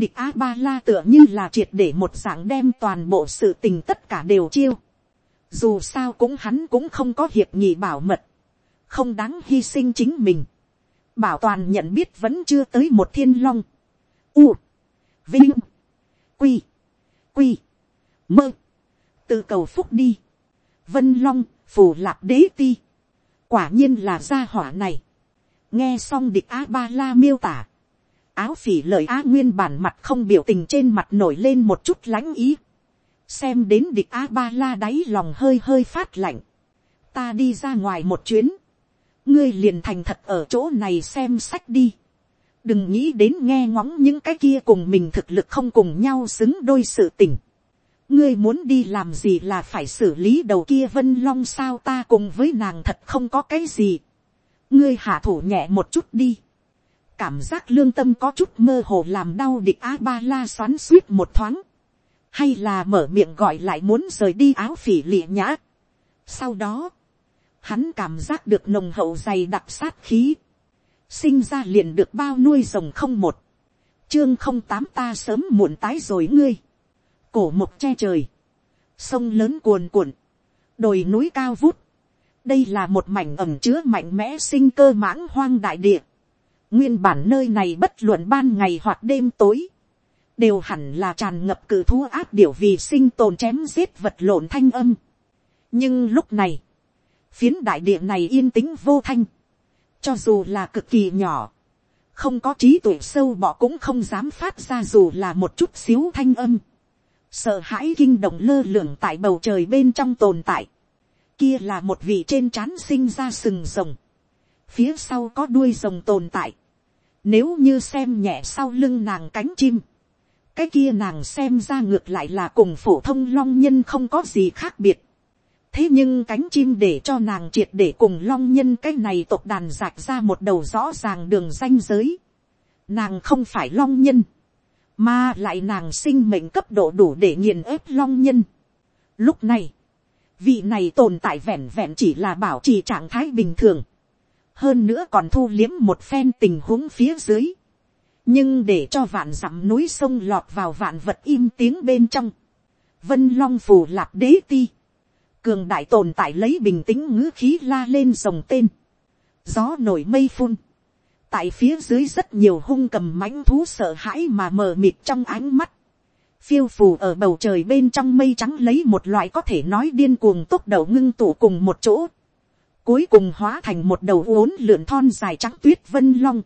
địch a ba la tựa như là triệt để một dạng đem toàn bộ sự tình tất cả đều chiêu. dù sao cũng hắn cũng không có hiệp nghị bảo mật, không đáng hy sinh chính mình. bảo toàn nhận biết vẫn chưa tới một thiên long. u, vinh, quy, quy, mơ, tự cầu phúc đi. vân long, phù lạc đế ti quả nhiên là gia hỏa này. nghe xong địch a ba la miêu tả áo phỉ lời a nguyên bản mặt không biểu tình trên mặt nổi lên một chút lãnh ý. xem đến địch a ba la đáy lòng hơi hơi phát lạnh. ta đi ra ngoài một chuyến. ngươi liền thành thật ở chỗ này xem sách đi. đừng nghĩ đến nghe ngóng những cái kia cùng mình thực lực không cùng nhau xứng đôi sự tình ngươi muốn đi làm gì là phải xử lý đầu kia vân long sao ta cùng với nàng thật không có cái gì. ngươi hạ thủ nhẹ một chút đi cảm giác lương tâm có chút mơ hồ làm đau địch a ba la xoắn suýt một thoáng. hay là mở miệng gọi lại muốn rời đi áo phỉ lịa nhã. sau đó, hắn cảm giác được nồng hậu dày đặc sát khí. sinh ra liền được bao nuôi rồng không một. chương không tám ta sớm muộn tái rồi ngươi cổ mộc che trời, sông lớn cuồn cuộn, đồi núi cao vút, đây là một mảnh ẩm chứa mạnh mẽ sinh cơ mãng hoang đại địa, nguyên bản nơi này bất luận ban ngày hoặc đêm tối, đều hẳn là tràn ngập cử thú áp điểu vì sinh tồn chém giết vật lộn thanh âm. nhưng lúc này, phiến đại địa này yên tĩnh vô thanh, cho dù là cực kỳ nhỏ, không có trí tuệ sâu bọ cũng không dám phát ra dù là một chút xíu thanh âm. Sợ hãi kinh động lơ lửng tại bầu trời bên trong tồn tại, kia là một vị trên trán sinh ra sừng rồng, phía sau có đuôi rồng tồn tại, nếu như xem nhẹ sau lưng nàng cánh chim, cái kia nàng xem ra ngược lại là cùng phổ thông long nhân không có gì khác biệt. thế nhưng cánh chim để cho nàng triệt để cùng long nhân cái này tộc đàn rạc ra một đầu rõ ràng đường ranh giới. nàng không phải long nhân, mà lại nàng sinh mệnh cấp độ đủ để nghiền ép long nhân. Lúc này, vị này tồn tại vẹn vẹn chỉ là bảo trì trạng thái bình thường, hơn nữa còn thu liếm một phen tình huống phía dưới, nhưng để cho vạn dặm núi sông lọt vào vạn vật im tiếng bên trong, vân long phù lạc đế ti, cường đại tồn tại lấy bình tĩnh ngữ khí la lên dòng tên, gió nổi mây phun, tại phía dưới rất nhiều hung cầm mãnh thú sợ hãi mà mờ mịt trong ánh mắt, phiêu phù ở bầu trời bên trong mây trắng lấy một loại có thể nói điên cuồng tốc đầu ngưng tụ cùng một chỗ, cuối cùng hóa thành một đầu uốn lượn thon dài trắng tuyết vân long,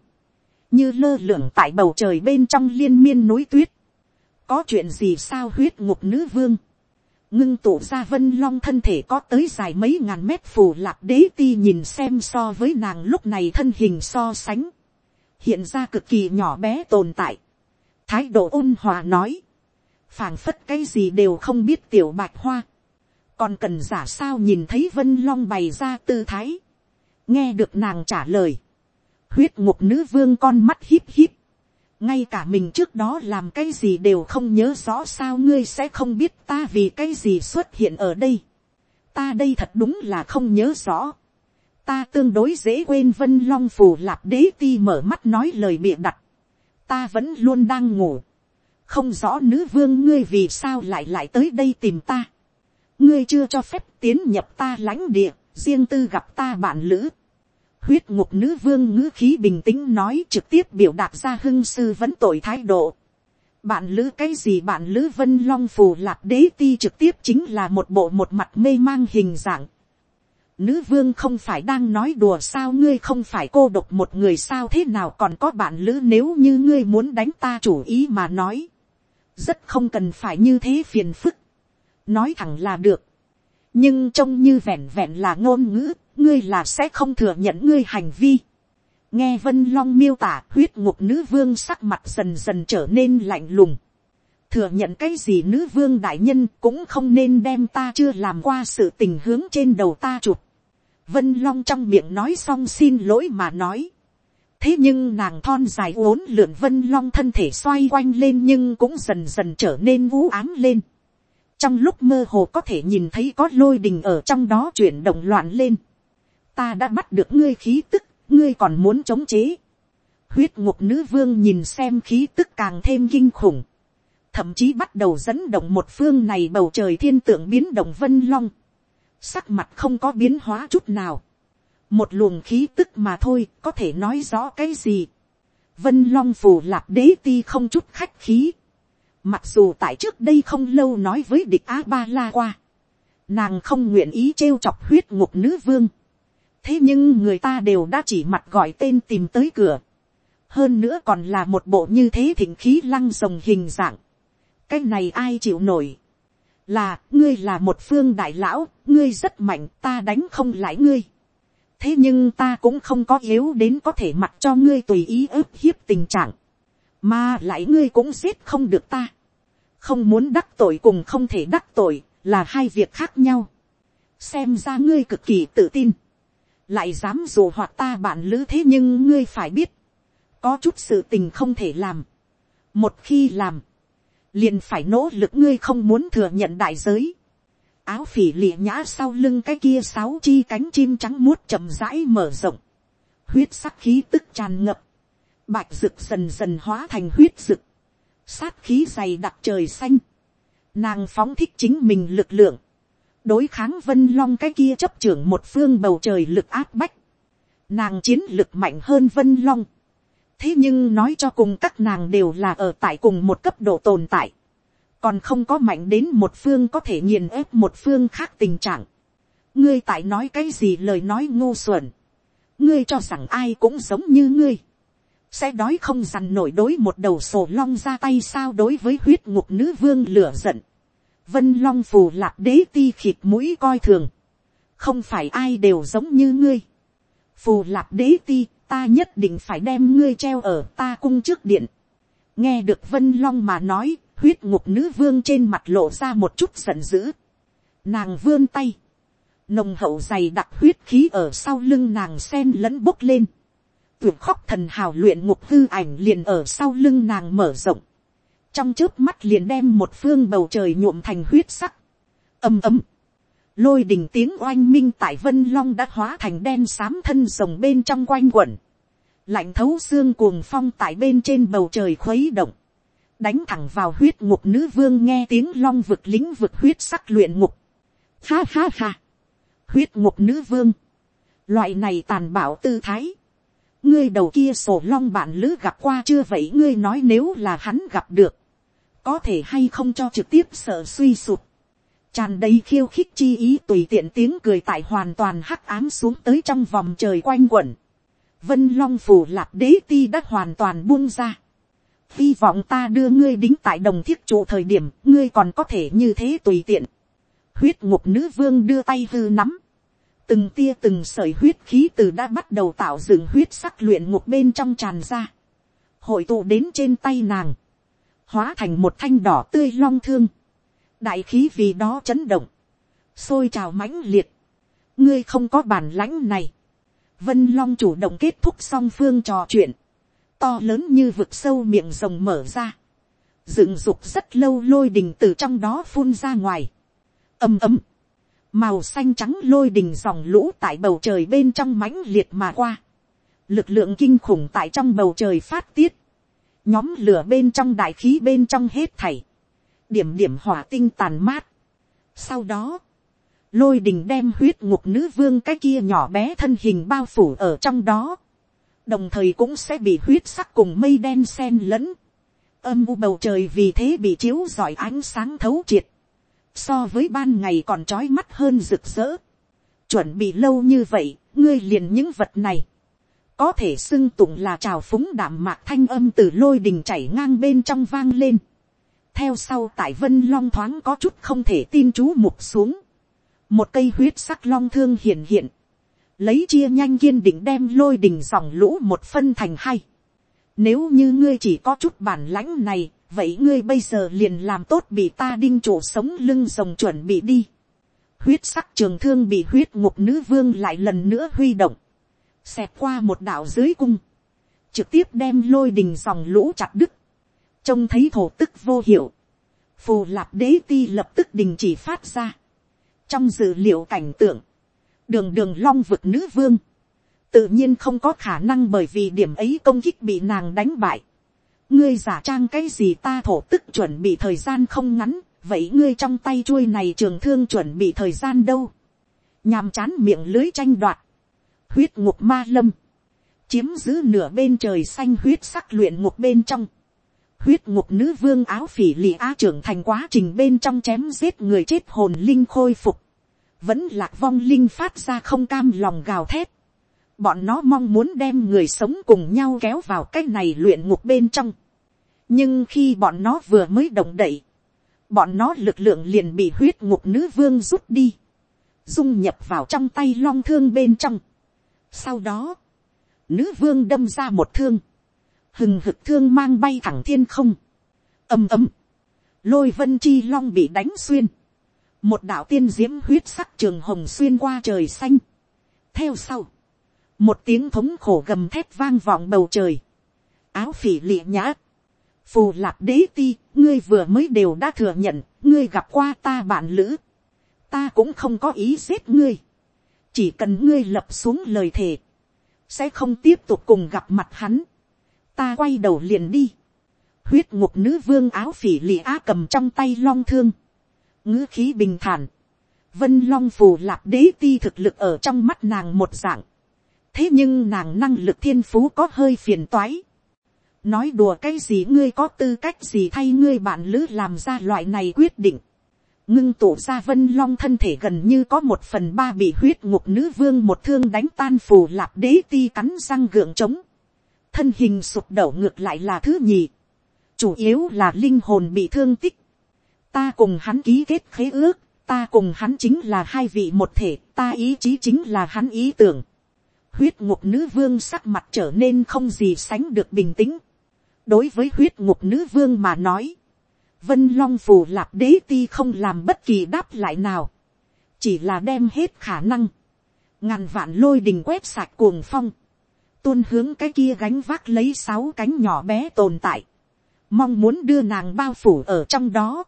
như lơ lửng tại bầu trời bên trong liên miên núi tuyết, có chuyện gì sao huyết ngục nữ vương, ngưng tụ ra vân long thân thể có tới dài mấy ngàn mét phù lạc đế ti nhìn xem so với nàng lúc này thân hình so sánh, hiện ra cực kỳ nhỏ bé tồn tại, thái độ ôn hòa nói, phảng phất cái gì đều không biết tiểu bạch hoa, còn cần giả sao nhìn thấy vân long bày ra tư thái, nghe được nàng trả lời, huyết ngục nữ vương con mắt híp híp, ngay cả mình trước đó làm cái gì đều không nhớ rõ sao ngươi sẽ không biết ta vì cái gì xuất hiện ở đây. ta đây thật đúng là không nhớ rõ. ta tương đối dễ quên vân long phù lạp đế ti mở mắt nói lời bịa đặt. ta vẫn luôn đang ngủ. không rõ nữ vương ngươi vì sao lại lại tới đây tìm ta ngươi chưa cho phép tiến nhập ta lãnh địa, riêng tư gặp ta bạn lữ huyết ngục nữ vương ngữ khí bình tĩnh nói trực tiếp biểu đạt ra hưng sư vẫn tội thái độ. bạn lữ cái gì bạn lữ vân long phù lạp đế ti trực tiếp chính là một bộ một mặt mê mang hình dạng. nữ vương không phải đang nói đùa sao ngươi không phải cô độc một người sao thế nào còn có bạn lữ nếu như ngươi muốn đánh ta chủ ý mà nói. rất không cần phải như thế phiền phức nói thẳng là được. nhưng trông như vẹn vẹn là ngôn ngữ, ngươi là sẽ không thừa nhận ngươi hành vi. nghe vân long miêu tả, huyết ngục nữ vương sắc mặt dần dần trở nên lạnh lùng. thừa nhận cái gì nữ vương đại nhân cũng không nên đem ta chưa làm qua sự tình hướng trên đầu ta chụp. vân long trong miệng nói xong xin lỗi mà nói. thế nhưng nàng thon dài uốn lượn vân long thân thể xoay quanh lên nhưng cũng dần dần trở nên vũ ám lên trong lúc mơ hồ có thể nhìn thấy có lôi đình ở trong đó chuyển động loạn lên. Ta đã bắt được ngươi khí tức, ngươi còn muốn chống chế. huyết ngục nữ vương nhìn xem khí tức càng thêm kinh khủng, thậm chí bắt đầu dẫn động một phương này bầu trời thiên tượng biến động vân long, sắc mặt không có biến hóa chút nào, một luồng khí tức mà thôi có thể nói rõ cái gì. vân long phù lạc đế ti không chút khách khí, mặc dù tại trước đây không lâu nói với địch a ba la qua, nàng không nguyện ý trêu chọc huyết ngục nữ vương, thế nhưng người ta đều đã chỉ mặt gọi tên tìm tới cửa. hơn nữa còn là một bộ như thế thỉnh khí lăng rồng hình dạng. cái này ai chịu nổi. là ngươi là một phương đại lão, ngươi rất mạnh ta đánh không lại ngươi. thế nhưng ta cũng không có yếu đến có thể mặc cho ngươi tùy ý ức hiếp tình trạng mà lại ngươi cũng giết không được ta. không muốn đắc tội cùng không thể đắc tội là hai việc khác nhau. xem ra ngươi cực kỳ tự tin lại dám dù hoạt ta bạn lữ thế nhưng ngươi phải biết, có chút sự tình không thể làm. một khi làm, liền phải nỗ lực ngươi không muốn thừa nhận đại giới. áo phỉ lịa nhã sau lưng cái kia sáu chi cánh chim trắng muốt chậm rãi mở rộng, huyết sắc khí tức tràn ngập, bạch rực dần dần hóa thành huyết rực, sát khí dày đặc trời xanh, nàng phóng thích chính mình lực lượng, đối kháng vân long cái kia chấp trưởng một phương bầu trời lực áp bách, nàng chiến lực mạnh hơn vân long, thế nhưng nói cho cùng các nàng đều là ở tại cùng một cấp độ tồn tại, còn không có mạnh đến một phương có thể nghiền ép một phương khác tình trạng. ngươi tại nói cái gì lời nói ngu xuẩn, ngươi cho rằng ai cũng giống như ngươi, sẽ đói không dằn nổi đối một đầu sổ long ra tay sao đối với huyết ngục nữ vương lửa giận vân long phù lạc đế ti khịt mũi coi thường, không phải ai đều giống như ngươi. phù lạc đế ti, ta nhất định phải đem ngươi treo ở ta cung trước điện. nghe được vân long mà nói, huyết ngục nữ vương trên mặt lộ ra một chút giận dữ. nàng vươn tay, nồng hậu dày đặc huyết khí ở sau lưng nàng sen lẫn bốc lên tuyệt khóc thần hào luyện ngục hư ảnh liền ở sau lưng nàng mở rộng trong trước mắt liền đem một phương bầu trời nhuộm thành huyết sắc. Âm ấm. lôi đình tiếng oanh minh tại vân long đã hóa thành đen xám thân rồng bên trong quanh quẩn, lạnh thấu xương cuồng phong tại bên trên bầu trời khuấy động, đánh thẳng vào huyết ngục nữ vương nghe tiếng long vực lính vực huyết sắc luyện ngục. Ha ha ha, huyết ngục nữ vương, loại này tàn bạo tư thái, ngươi đầu kia sổ long bạn lữ gặp qua chưa vậy ngươi nói nếu là hắn gặp được, có thể hay không cho trực tiếp sợ suy sụp, tràn đầy khiêu khích chi ý tùy tiện tiếng cười tại hoàn toàn hắc ám xuống tới trong vòng trời quanh quẩn. Vân long phủ lạp đế ti đã hoàn toàn buông ra. Hy vọng ta đưa ngươi đính tại đồng thiết trụ thời điểm, ngươi còn có thể như thế tùy tiện. Huyết ngục nữ vương đưa tay hư nắm. Từng tia từng sợi huyết khí từ đã bắt đầu tạo dựng huyết sắc luyện ngục bên trong tràn ra. Hội tụ đến trên tay nàng. Hóa thành một thanh đỏ tươi long thương. Đại khí vì đó chấn động, sôi trào mãnh liệt, ngươi không có bản lãnh này, vân long chủ động kết thúc song phương trò chuyện, to lớn như vực sâu miệng rồng mở ra, dựng dục rất lâu lôi đình từ trong đó phun ra ngoài, ầm ầm, màu xanh trắng lôi đình dòng lũ tại bầu trời bên trong mãnh liệt mà qua, lực lượng kinh khủng tại trong bầu trời phát tiết, nhóm lửa bên trong đại khí bên trong hết thảy, điểm điểm hỏa tinh tàn mát. Sau đó, lôi đình đem huyết ngục nữ vương cái kia nhỏ bé thân hình bao phủ ở trong đó. Đồng thời cũng sẽ bị huyết sắc cùng mây đen sen lẫn. Âm u bầu trời vì thế bị chiếu giỏi ánh sáng thấu triệt. So với ban ngày còn trói mắt hơn rực rỡ. Chuẩn bị lâu như vậy, ngươi liền những vật này. Có thể xưng tụng là trào phúng đảm mạc thanh âm từ lôi đình chảy ngang bên trong vang lên theo sau tại vân long thoáng có chút không thể tin chú mục xuống. một cây huyết sắc long thương hiện hiện. lấy chia nhanh kiên định đem lôi đình dòng lũ một phân thành hai. nếu như ngươi chỉ có chút bản lãnh này, vậy ngươi bây giờ liền làm tốt bị ta đinh chủ sống lưng rồng chuẩn bị đi. huyết sắc trường thương bị huyết ngục nữ vương lại lần nữa huy động. xẹp qua một đạo dưới cung. trực tiếp đem lôi đình dòng lũ chặt đứt trông thấy thổ tức vô hiệu, phù lạp đế ti lập tức đình chỉ phát ra. trong dự liệu cảnh tượng, đường đường long vực nữ vương, tự nhiên không có khả năng bởi vì điểm ấy công kích bị nàng đánh bại ngươi giả trang cái gì ta thổ tức chuẩn bị thời gian không ngắn, vậy ngươi trong tay chuôi này trường thương chuẩn bị thời gian đâu. nhàm chán miệng lưới tranh đoạt, huyết ngục ma lâm, chiếm giữ nửa bên trời xanh huyết sắc luyện ngục bên trong huyết ngục nữ vương áo phỉ lì á trưởng thành quá trình bên trong chém giết người chết hồn linh khôi phục, vẫn lạc vong linh phát ra không cam lòng gào thét. Bọn nó mong muốn đem người sống cùng nhau kéo vào cái này luyện ngục bên trong. nhưng khi bọn nó vừa mới động đậy, bọn nó lực lượng liền bị huyết ngục nữ vương rút đi, dung nhập vào trong tay long thương bên trong. sau đó, nữ vương đâm ra một thương, hừng hực thương mang bay thẳng thiên không, ầm ầm, lôi vân chi long bị đánh xuyên, một đạo tiên diễm huyết sắc trường hồng xuyên qua trời xanh, theo sau, một tiếng thống khổ gầm thét vang vọng bầu trời, áo phỉ lịa nhã, phù lạp đế ti, ngươi vừa mới đều đã thừa nhận, ngươi gặp qua ta bạn lữ, ta cũng không có ý giết ngươi, chỉ cần ngươi lập xuống lời thề, sẽ không tiếp tục cùng gặp mặt hắn, ta quay đầu liền đi, huyết ngục nữ vương áo phỉ lì á cầm trong tay long thương, ngữ khí bình thản, vân long phù lạp đế ti thực lực ở trong mắt nàng một dạng, thế nhưng nàng năng lực thiên phú có hơi phiền toái, nói đùa cái gì ngươi có tư cách gì thay ngươi bạn lữ làm ra loại này quyết định, ngưng tụ ra vân long thân thể gần như có một phần ba bị huyết ngục nữ vương một thương đánh tan phù lạp đế ti cắn răng gượng trống, thân hình sụp đổ ngược lại là thứ nhì, chủ yếu là linh hồn bị thương tích, ta cùng hắn ký kết khế ước, ta cùng hắn chính là hai vị một thể, ta ý chí chính là hắn ý tưởng huyết ngục nữ vương sắc mặt trở nên không gì sánh được bình tĩnh. đối với huyết ngục nữ vương mà nói, vân long phù lạp đế ti không làm bất kỳ đáp lại nào, chỉ là đem hết khả năng, ngàn vạn lôi đình quét sạch cuồng phong, tuôn hướng cái kia gánh vác lấy sáu cánh nhỏ bé tồn tại, mong muốn đưa nàng bao phủ ở trong đó.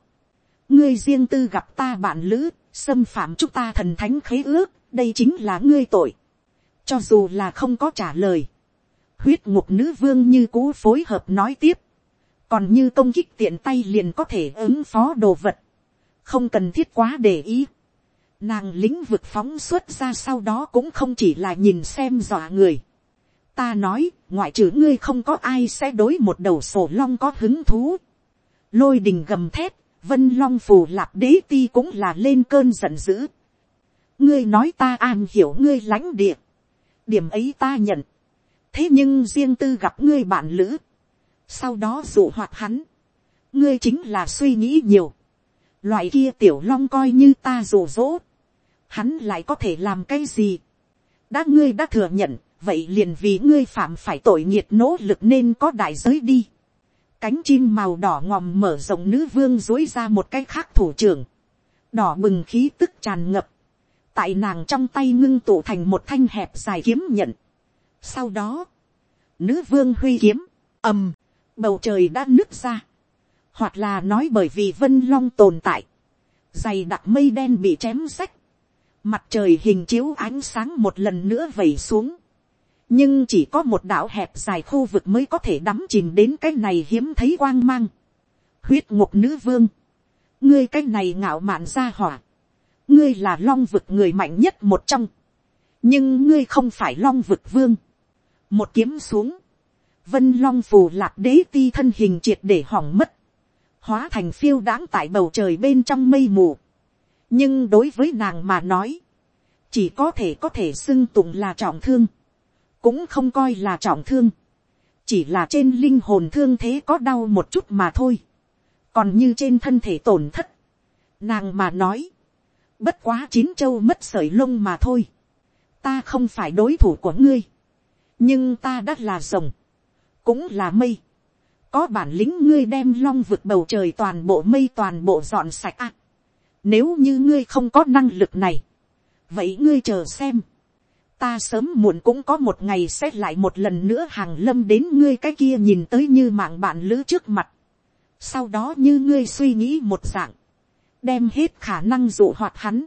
ngươi riêng tư gặp ta bạn lữ, xâm phạm chúng ta thần thánh khế ước, đây chính là ngươi tội cho dù là không có trả lời, huyết ngục nữ vương như cũ phối hợp nói tiếp, còn như công kích tiện tay liền có thể ứng phó đồ vật, không cần thiết quá để ý. Nàng lĩnh vực phóng xuất ra sau đó cũng không chỉ là nhìn xem dọa người. Ta nói, ngoại trừ ngươi không có ai sẽ đối một đầu sổ long có hứng thú. Lôi đình gầm thép, vân long phù lạp đế ti cũng là lên cơn giận dữ. Ngươi nói ta an hiểu ngươi lãnh địa. Điểm ấy ta nhận. Thế nhưng riêng tư gặp ngươi bạn lữ. Sau đó dụ hoạt hắn. Ngươi chính là suy nghĩ nhiều. Loại kia tiểu long coi như ta rủ dỗ hắn lại có thể làm cái gì. đã ngươi đã thừa nhận, vậy liền vì ngươi phạm phải tội nghiệt nỗ lực nên có đại giới đi. cánh chim màu đỏ ngòm mở rộng nữ vương dối ra một cái khác thủ trưởng. đỏ bừng khí tức tràn ngập tại nàng trong tay ngưng tụ thành một thanh hẹp dài kiếm nhận. sau đó, nữ vương huy kiếm, ầm, bầu trời đã nứt ra. hoặc là nói bởi vì vân long tồn tại. dày đặc mây đen bị chém sách Mặt trời hình chiếu ánh sáng một lần nữa vẩy xuống. Nhưng chỉ có một đảo hẹp dài khu vực mới có thể đắm chìm đến cái này hiếm thấy quang mang. Huyết ngục nữ vương. Ngươi cái này ngạo mạn ra hỏa. Ngươi là long vực người mạnh nhất một trong. Nhưng ngươi không phải long vực vương. Một kiếm xuống. Vân long phù lạc đế ti thân hình triệt để hỏng mất. Hóa thành phiêu đáng tại bầu trời bên trong mây mù nhưng đối với nàng mà nói, chỉ có thể có thể xưng tụng là trọng thương, cũng không coi là trọng thương, chỉ là trên linh hồn thương thế có đau một chút mà thôi, còn như trên thân thể tổn thất, nàng mà nói, bất quá chín châu mất sởi lông mà thôi, ta không phải đối thủ của ngươi, nhưng ta đã là rồng, cũng là mây, có bản lĩnh ngươi đem long vực bầu trời toàn bộ mây toàn bộ dọn sạch à, nếu như ngươi không có năng lực này. Vậy ngươi chờ xem. Ta sớm muộn cũng có một ngày sẽ lại một lần nữa hàng lâm đến ngươi cái kia nhìn tới như mạng bạn lữ trước mặt. Sau đó như ngươi suy nghĩ một dạng. Đem hết khả năng dụ hoạt hắn.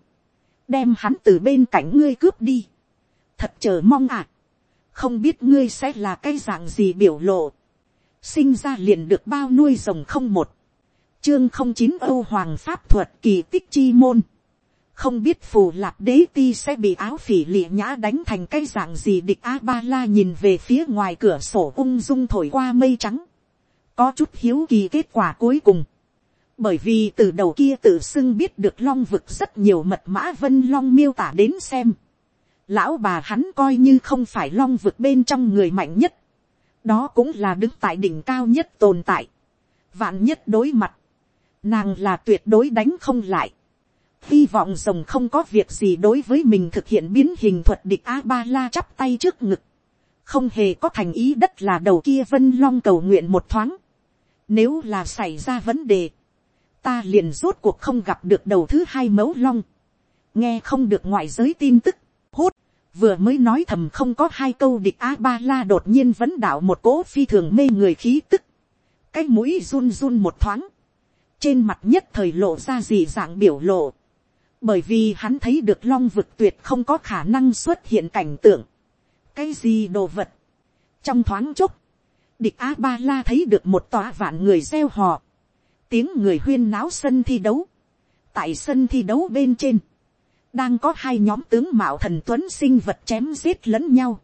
Đem hắn từ bên cạnh ngươi cướp đi. Thật chờ mong à. Không biết ngươi sẽ là cái dạng gì biểu lộ. Sinh ra liền được bao nuôi rồng không một chương không chín âu hoàng pháp thuật kỳ tích chi môn. không biết phù lạp đế ti sẽ bị áo phỉ lịa nhã đánh thành cái dạng gì địch a ba la nhìn về phía ngoài cửa sổ ung dung thổi qua mây trắng. có chút hiếu kỳ kết quả cuối cùng bởi vì từ đầu kia tự xưng biết được long vực rất nhiều mật mã vân long miêu tả đến xem. lão bà hắn coi như không phải long vực bên trong người mạnh nhất. đó cũng là đứng tại đỉnh cao nhất tồn tại. vạn nhất đối mặt nàng là tuyệt đối đánh không lại. hy vọng rồng không có việc gì đối với mình thực hiện biến hình thuật địch a ba la chắp tay trước ngực. không hề có thành ý đất là đầu kia vân long cầu nguyện một thoáng. nếu là xảy ra vấn đề, ta liền rốt cuộc không gặp được đầu thứ hai mẫu long. nghe không được ngoại giới tin tức, hốt, vừa mới nói thầm không có hai câu địch a ba la đột nhiên vấn đạo một cỗ phi thường mê người khí tức. cái mũi run run một thoáng trên mặt nhất thời lộ ra gì dạng biểu lộ, bởi vì hắn thấy được long vực tuyệt không có khả năng xuất hiện cảnh tượng, cái gì đồ vật, trong thoáng chốc, địch a ba la thấy được một tòa vạn người gieo họ tiếng người huyên náo sân thi đấu, tại sân thi đấu bên trên, đang có hai nhóm tướng mạo thần tuấn sinh vật chém giết lẫn nhau,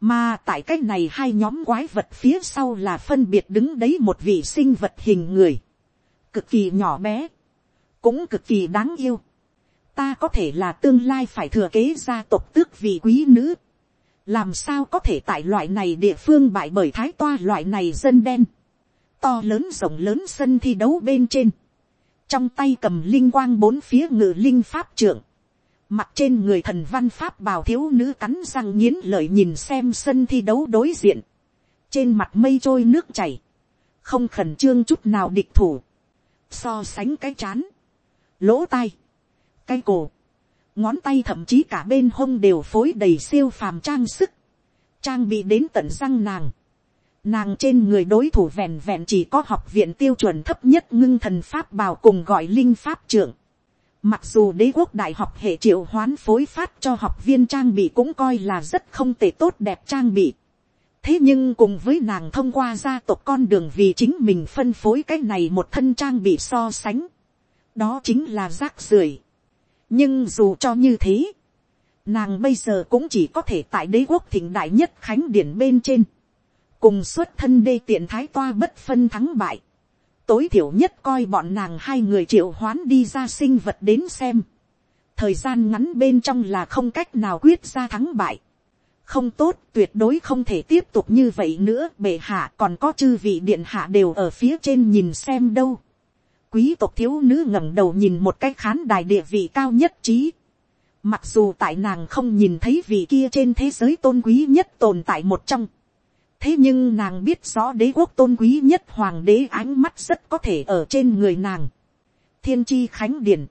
mà tại cái này hai nhóm quái vật phía sau là phân biệt đứng đấy một vị sinh vật hình người, cực kỳ nhỏ bé, cũng cực kỳ đáng yêu. Ta có thể là tương lai phải thừa kế gia tộc tước vị quý nữ. Làm sao có thể tại loại này địa phương bại bởi thái toa loại này dân đen. To lớn rộng lớn sân thi đấu bên trên. Trong tay cầm linh quang bốn phía ngự linh pháp trưởng. Mặt trên người thần văn pháp bào thiếu nữ cắn răng nghiến lợi nhìn xem sân thi đấu đối diện. Trên mặt mây trôi nước chảy. Không khẩn trương chút nào địch thủ so sánh cái chán, lỗ tai, cái cổ, ngón tay thậm chí cả bên hông đều phối đầy siêu phàm trang sức, trang bị đến tận răng nàng, nàng trên người đối thủ vẹn vẹn chỉ có học viện tiêu chuẩn thấp nhất ngưng thần pháp bào cùng gọi linh pháp trưởng, Mặc dù đế quốc đại học hệ triệu hoán phối phát cho học viên trang bị cũng coi là rất không tệ tốt đẹp trang bị. Thế nhưng cùng với nàng thông qua gia tộc con đường vì chính mình phân phối cái này một thân trang bị so sánh. Đó chính là rác rưởi. Nhưng dù cho như thế, nàng bây giờ cũng chỉ có thể tại đế quốc thịnh đại nhất khánh điển bên trên. Cùng xuất thân đê tiện thái toa bất phân thắng bại tối thiểu nhất coi bọn nàng hai người triệu hoán đi ra sinh vật đến xem. thời gian ngắn bên trong là không cách nào quyết ra thắng bại. không tốt, tuyệt đối không thể tiếp tục như vậy nữa, bệ hạ, còn có chư vị điện hạ đều ở phía trên nhìn xem đâu. quý tộc thiếu nữ ngẩng đầu nhìn một cái khán đài địa vị cao nhất trí. mặc dù tại nàng không nhìn thấy vị kia trên thế giới tôn quý nhất tồn tại một trong thế nhưng nàng biết rõ đế quốc tôn quý nhất hoàng đế ánh mắt rất có thể ở trên người nàng. thiên chi khánh điển,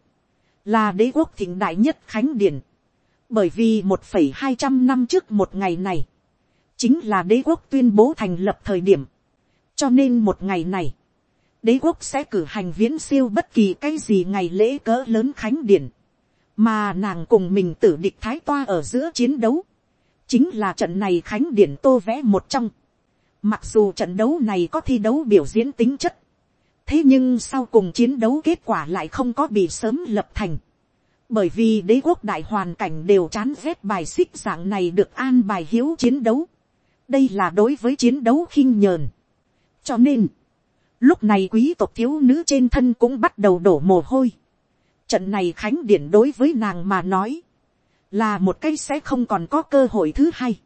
là đế quốc thịnh đại nhất khánh điển, bởi vì một phẩy hai trăm năm trước một ngày này, chính là đế quốc tuyên bố thành lập thời điểm, cho nên một ngày này, đế quốc sẽ cử hành viễn siêu bất kỳ cái gì ngày lễ cỡ lớn khánh điển, mà nàng cùng mình tử địch thái toa ở giữa chiến đấu, chính là trận này khánh điển tô vẽ một trong, Mặc dù trận đấu này có thi đấu biểu diễn tính chất. Thế nhưng sau cùng chiến đấu kết quả lại không có bị sớm lập thành. Bởi vì đế quốc đại hoàn cảnh đều chán ghét bài xích dạng này được an bài hiếu chiến đấu. Đây là đối với chiến đấu khinh nhờn. Cho nên, lúc này quý tộc thiếu nữ trên thân cũng bắt đầu đổ mồ hôi. Trận này khánh điển đối với nàng mà nói, là một cái sẽ không còn có cơ hội thứ hai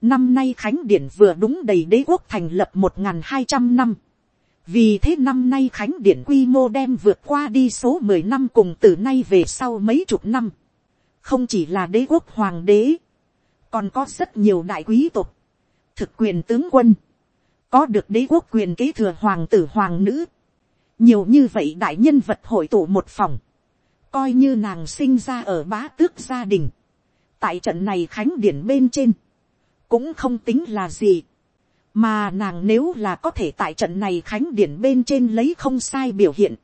Năm nay Khánh Điển vừa đúng đầy đế quốc thành lập một hai trăm năm. Vì thế năm nay Khánh Điển quy mô đem vượt qua đi số mười năm cùng từ nay về sau mấy chục năm. Không chỉ là đế quốc hoàng đế. Còn có rất nhiều đại quý tộc. Thực quyền tướng quân. Có được đế quốc quyền kế thừa hoàng tử hoàng nữ. Nhiều như vậy đại nhân vật hội tụ một phòng. Coi như nàng sinh ra ở bá tước gia đình. Tại trận này Khánh Điển bên trên cũng không tính là gì. mà nàng nếu là có thể tại trận này khánh điển bên trên lấy không sai biểu hiện,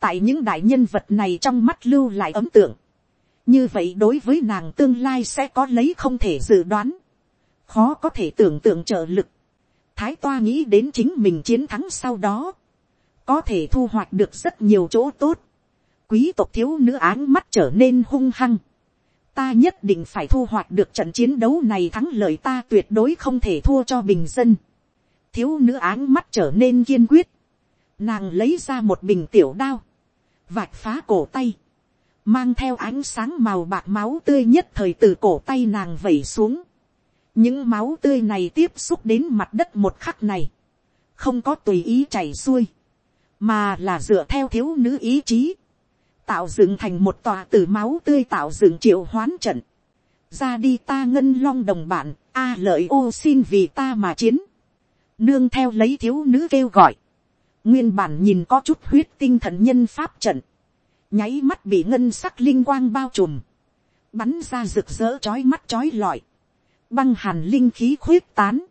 tại những đại nhân vật này trong mắt lưu lại ấm tượng, như vậy đối với nàng tương lai sẽ có lấy không thể dự đoán, khó có thể tưởng tượng trợ lực. thái toa nghĩ đến chính mình chiến thắng sau đó, có thể thu hoạch được rất nhiều chỗ tốt, quý tộc thiếu nữ áng mắt trở nên hung hăng, ta nhất định phải thu hoạch được trận chiến đấu này thắng lợi ta tuyệt đối không thể thua cho bình dân. thiếu nữ áng mắt trở nên kiên quyết. nàng lấy ra một bình tiểu đao, vạch phá cổ tay, mang theo ánh sáng màu bạc máu tươi nhất thời từ cổ tay nàng vẩy xuống. những máu tươi này tiếp xúc đến mặt đất một khắc này, không có tùy ý chảy xuôi, mà là dựa theo thiếu nữ ý chí tạo dựng thành một tòa từ máu tươi tạo dựng triệu hoán trận. ra đi ta ngân long đồng bản, a lợi ô xin vì ta mà chiến. nương theo lấy thiếu nữ kêu gọi. nguyên bản nhìn có chút huyết tinh thần nhân pháp trận. nháy mắt bị ngân sắc linh quang bao trùm. bắn ra rực rỡ chói mắt chói lọi. băng hàn linh khí khuyết tán.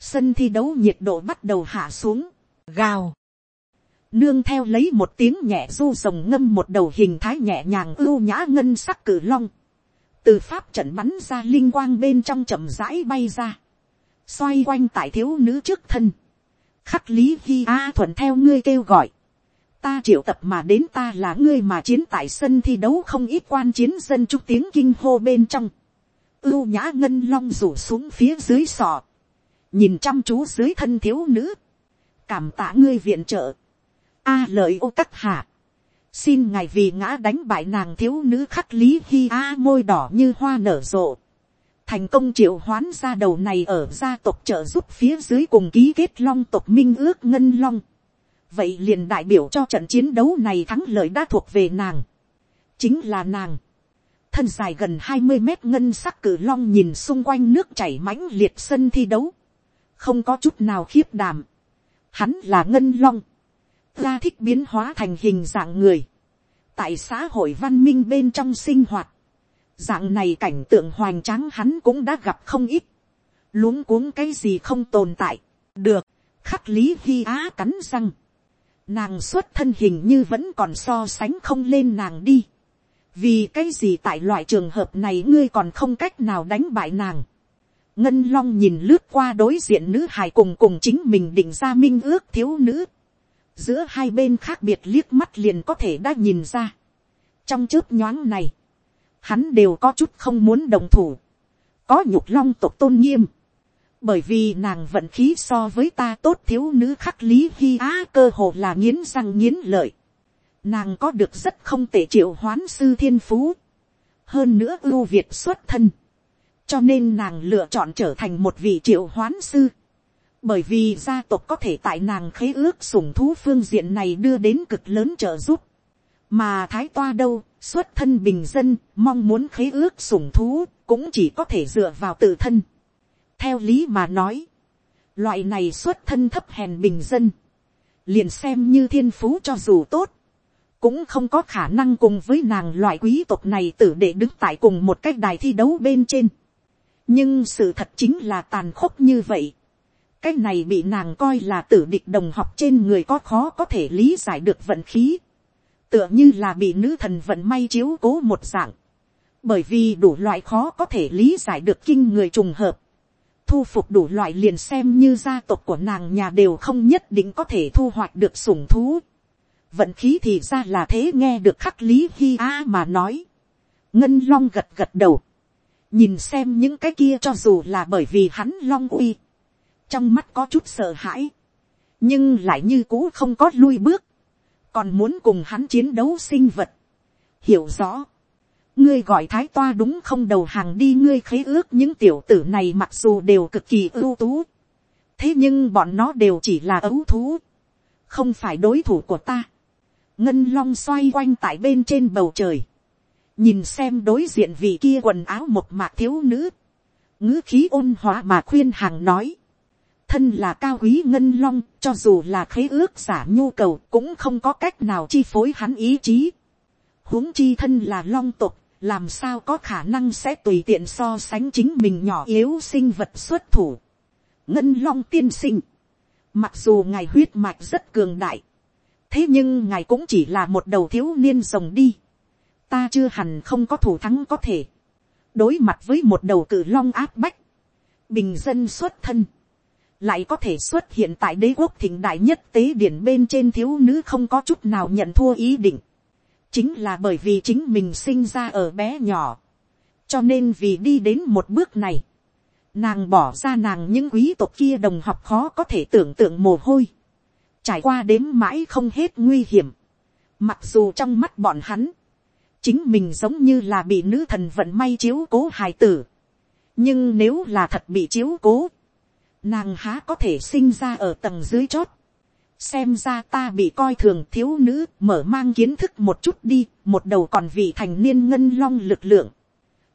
sân thi đấu nhiệt độ bắt đầu hạ xuống. gào nương theo lấy một tiếng nhẹ du rồng ngâm một đầu hình thái nhẹ nhàng ưu nhã ngân sắc cử long, từ pháp trận bắn ra linh quang bên trong chậm rãi bay ra, xoay quanh tại thiếu nữ trước thân, khắc lý ghi a thuận theo ngươi kêu gọi, ta triệu tập mà đến ta là ngươi mà chiến tại sân thi đấu không ít quan chiến dân chúc tiếng kinh hô bên trong, ưu nhã ngân long rủ xuống phía dưới sọ, nhìn chăm chú dưới thân thiếu nữ, cảm tạ ngươi viện trợ, a lợi ô các hạ, xin ngài vì ngã đánh bại nàng thiếu nữ khắc lý hi a môi đỏ như hoa nở rộ, thành công triệu hoán ra đầu này ở gia tộc trợ giúp phía dưới cùng ký kết long tộc minh ước ngân long, vậy liền đại biểu cho trận chiến đấu này thắng lợi đã thuộc về nàng, chính là nàng, thân dài gần hai mươi mét ngân sắc cử long nhìn xung quanh nước chảy mãnh liệt sân thi đấu, không có chút nào khiếp đảm, hắn là ngân long, ra thích biến hóa thành hình dạng người, tại xã hội văn minh bên trong sinh hoạt, dạng này cảnh tượng hoành tráng hắn cũng đã gặp không ít, luống cuống cái gì không tồn tại, được, khắc lý hy á cắn răng, nàng xuất thân hình như vẫn còn so sánh không lên nàng đi, vì cái gì tại loại trường hợp này ngươi còn không cách nào đánh bại nàng. ngân long nhìn lướt qua đối diện nữ hài cùng cùng chính mình định ra minh ước thiếu nữ giữa hai bên khác biệt liếc mắt liền có thể đã nhìn ra. trong chớp nhoáng này, hắn đều có chút không muốn đồng thủ. có nhục long tộc tôn nghiêm. bởi vì nàng vận khí so với ta tốt thiếu nữ khắc lý khi á cơ hồ là nghiến răng nghiến lợi Nàng có được rất không tệ triệu hoán sư thiên phú. Hơn nữa ưu việt xuất thân. Cho nên nàng lựa chọn trở thành một vị triệu hoán sư. Bởi vì gia tộc có thể tại nàng khế ước sủng thú phương diện này đưa đến cực lớn trợ giúp. Mà thái toa đâu, xuất thân bình dân, mong muốn khế ước sủng thú, cũng chỉ có thể dựa vào tự thân. Theo lý mà nói, loại này xuất thân thấp hèn bình dân, liền xem như thiên phú cho dù tốt, cũng không có khả năng cùng với nàng loại quý tộc này tử để đứng tại cùng một cách đài thi đấu bên trên. nhưng sự thật chính là tàn khốc như vậy cái này bị nàng coi là tử địch đồng học trên người có khó có thể lý giải được vận khí. tựa như là bị nữ thần vận may chiếu cố một dạng. bởi vì đủ loại khó có thể lý giải được kinh người trùng hợp. thu phục đủ loại liền xem như gia tộc của nàng nhà đều không nhất định có thể thu hoạch được sủng thú vận khí thì ra là thế nghe được khắc lý hi a mà nói. ngân long gật gật đầu. nhìn xem những cái kia cho dù là bởi vì hắn long uy trong mắt có chút sợ hãi. nhưng lại như cũ không có lui bước. còn muốn cùng hắn chiến đấu sinh vật. hiểu rõ. ngươi gọi thái toa đúng không đầu hàng đi ngươi khế ước những tiểu tử này mặc dù đều cực kỳ ưu tú. thế nhưng bọn nó đều chỉ là ấu thú. không phải đối thủ của ta ngân long xoay quanh tại bên trên bầu trời, nhìn xem đối diện vị kia quần áo một mạc thiếu nữ, ngữ khí ôn hòa mà khuyên hàng nói, thân là cao quý ngân long, cho dù là khế ước giả nhu cầu cũng không có cách nào chi phối hắn ý chí. huống chi thân là long tục, làm sao có khả năng sẽ tùy tiện so sánh chính mình nhỏ yếu sinh vật xuất thủ. ngân long tiên sinh, mặc dù ngài huyết mạch rất cường đại, thế nhưng ngài cũng chỉ là một đầu thiếu niên rồng đi. ta chưa hẳn không có thủ thắng có thể. đối mặt với một đầu cử long áp bách. bình dân xuất thân lại có thể xuất hiện tại đế quốc thịnh đại nhất tế điển bên trên thiếu nữ không có chút nào nhận thua ý định. chính là bởi vì chính mình sinh ra ở bé nhỏ. cho nên vì đi đến một bước này. nàng bỏ ra nàng những quý tộc kia đồng học khó có thể tưởng tượng mồ hôi trải qua đếm mãi không hết nguy hiểm, mặc dù trong mắt bọn hắn, chính mình giống như là bị nữ thần vận may chiếu cố hài tử, nhưng nếu là thật bị chiếu cố, nàng há có thể sinh ra ở tầng dưới chót, xem ra ta bị coi thường thiếu nữ mở mang kiến thức một chút đi một đầu còn vị thành niên ngân long lực lượng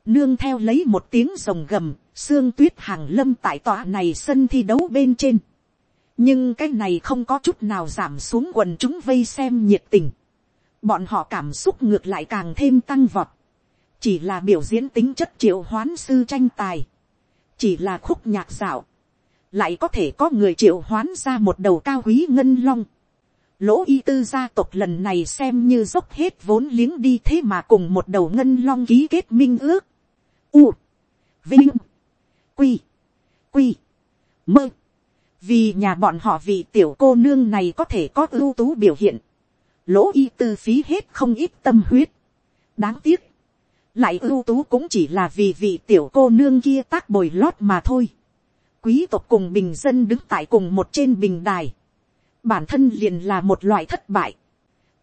nương theo lấy một tiếng rồng gầm xương tuyết hàng lâm tại tòa này sân thi đấu bên trên nhưng cái này không có chút nào giảm xuống quần chúng vây xem nhiệt tình. bọn họ cảm xúc ngược lại càng thêm tăng vọt. chỉ là biểu diễn tính chất triệu hoán sư tranh tài. chỉ là khúc nhạc dạo lại có thể có người triệu hoán ra một đầu cao quý ngân long. lỗ y tư gia tộc lần này xem như dốc hết vốn liếng đi thế mà cùng một đầu ngân long ký kết minh ước. U. Vinh. Quy. Quy. Mơ vì nhà bọn họ vị tiểu cô nương này có thể có ưu tú biểu hiện, lỗ y tư phí hết không ít tâm huyết. đáng tiếc, lại ưu tú cũng chỉ là vì vị tiểu cô nương kia tác bồi lót mà thôi quý tộc cùng bình dân đứng tại cùng một trên bình đài, bản thân liền là một loại thất bại.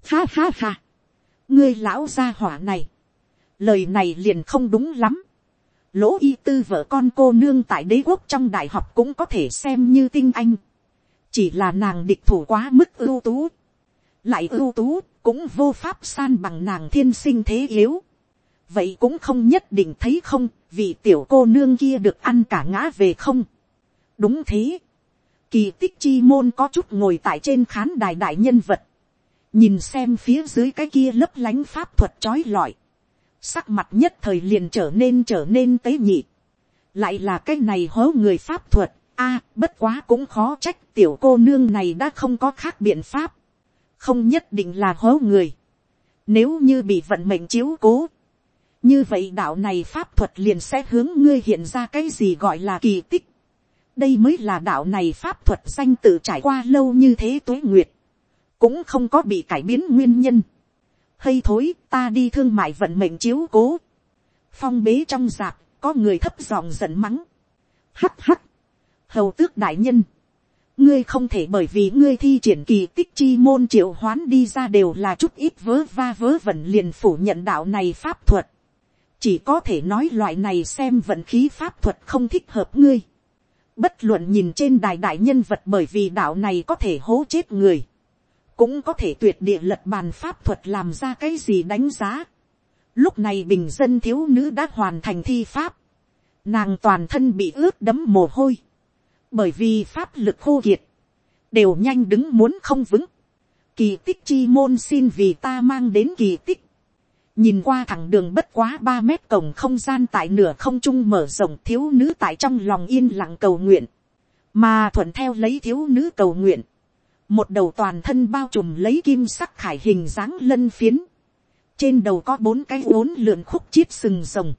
ha ha ha, ngươi lão gia hỏa này, lời này liền không đúng lắm lỗ y tư vợ con cô nương tại đế quốc trong đại học cũng có thể xem như tinh anh. chỉ là nàng địch thủ quá mức ưu tú. lại ưu tú cũng vô pháp san bằng nàng thiên sinh thế yếu. vậy cũng không nhất định thấy không vì tiểu cô nương kia được ăn cả ngã về không đúng thế. kỳ tích chi môn có chút ngồi tại trên khán đài đại nhân vật. nhìn xem phía dưới cái kia lấp lánh pháp thuật trói lọi sắc mặt nhất thời liền trở nên trở nên tế nhị, lại là cái này hớ người pháp thuật, a bất quá cũng khó trách tiểu cô nương này đã không có khác biện pháp, không nhất định là hớ người, Nếu như bị vận mệnh chiếu cố. Như vậy đạo này pháp thuật liền sẽ hướng ngươi hiện ra cái gì gọi là kỳ tích. Đây mới là đạo này pháp thuật danh tự trải qua lâu như thế tuế nguyệt. Cũng không có bị cải biến nguyên nhân. Hay thối, ta đi thương mại vận mệnh chiếu cố. Phong bế trong giạc có người thấp giọng giận mắng. Hắt hắt. Hầu tước đại nhân ngươi không thể bởi vì ngươi thi triển kỳ tích chi môn triệu hoán đi ra đều là chút ít vớ va vớ vẩn liền phủ nhận đạo này pháp thuật. chỉ có thể nói loại này xem vận khí pháp thuật không thích hợp ngươi bất luận nhìn trên đài đại nhân vật bởi vì đạo này có thể hố chết người. cũng có thể tuyệt địa lật bàn pháp thuật làm ra cái gì đánh giá. lúc này bình dân thiếu nữ đã hoàn thành thi pháp. nàng toàn thân bị ướt đấm mồ hôi bởi vì pháp lực khô kiệt, đều nhanh đứng muốn không vững. Kỳ tích chi môn xin vì ta mang đến kỳ tích. Nhìn qua thẳng đường bất quá ba mét cổng không gian tại nửa không trung mở rộng thiếu nữ tại trong lòng yên lặng cầu nguyện. Mà thuận theo lấy thiếu nữ cầu nguyện. Một đầu toàn thân bao trùm lấy kim sắc khải hình dáng lân phiến. Trên đầu có bốn cái uốn lượn khúc chiết sừng rồng.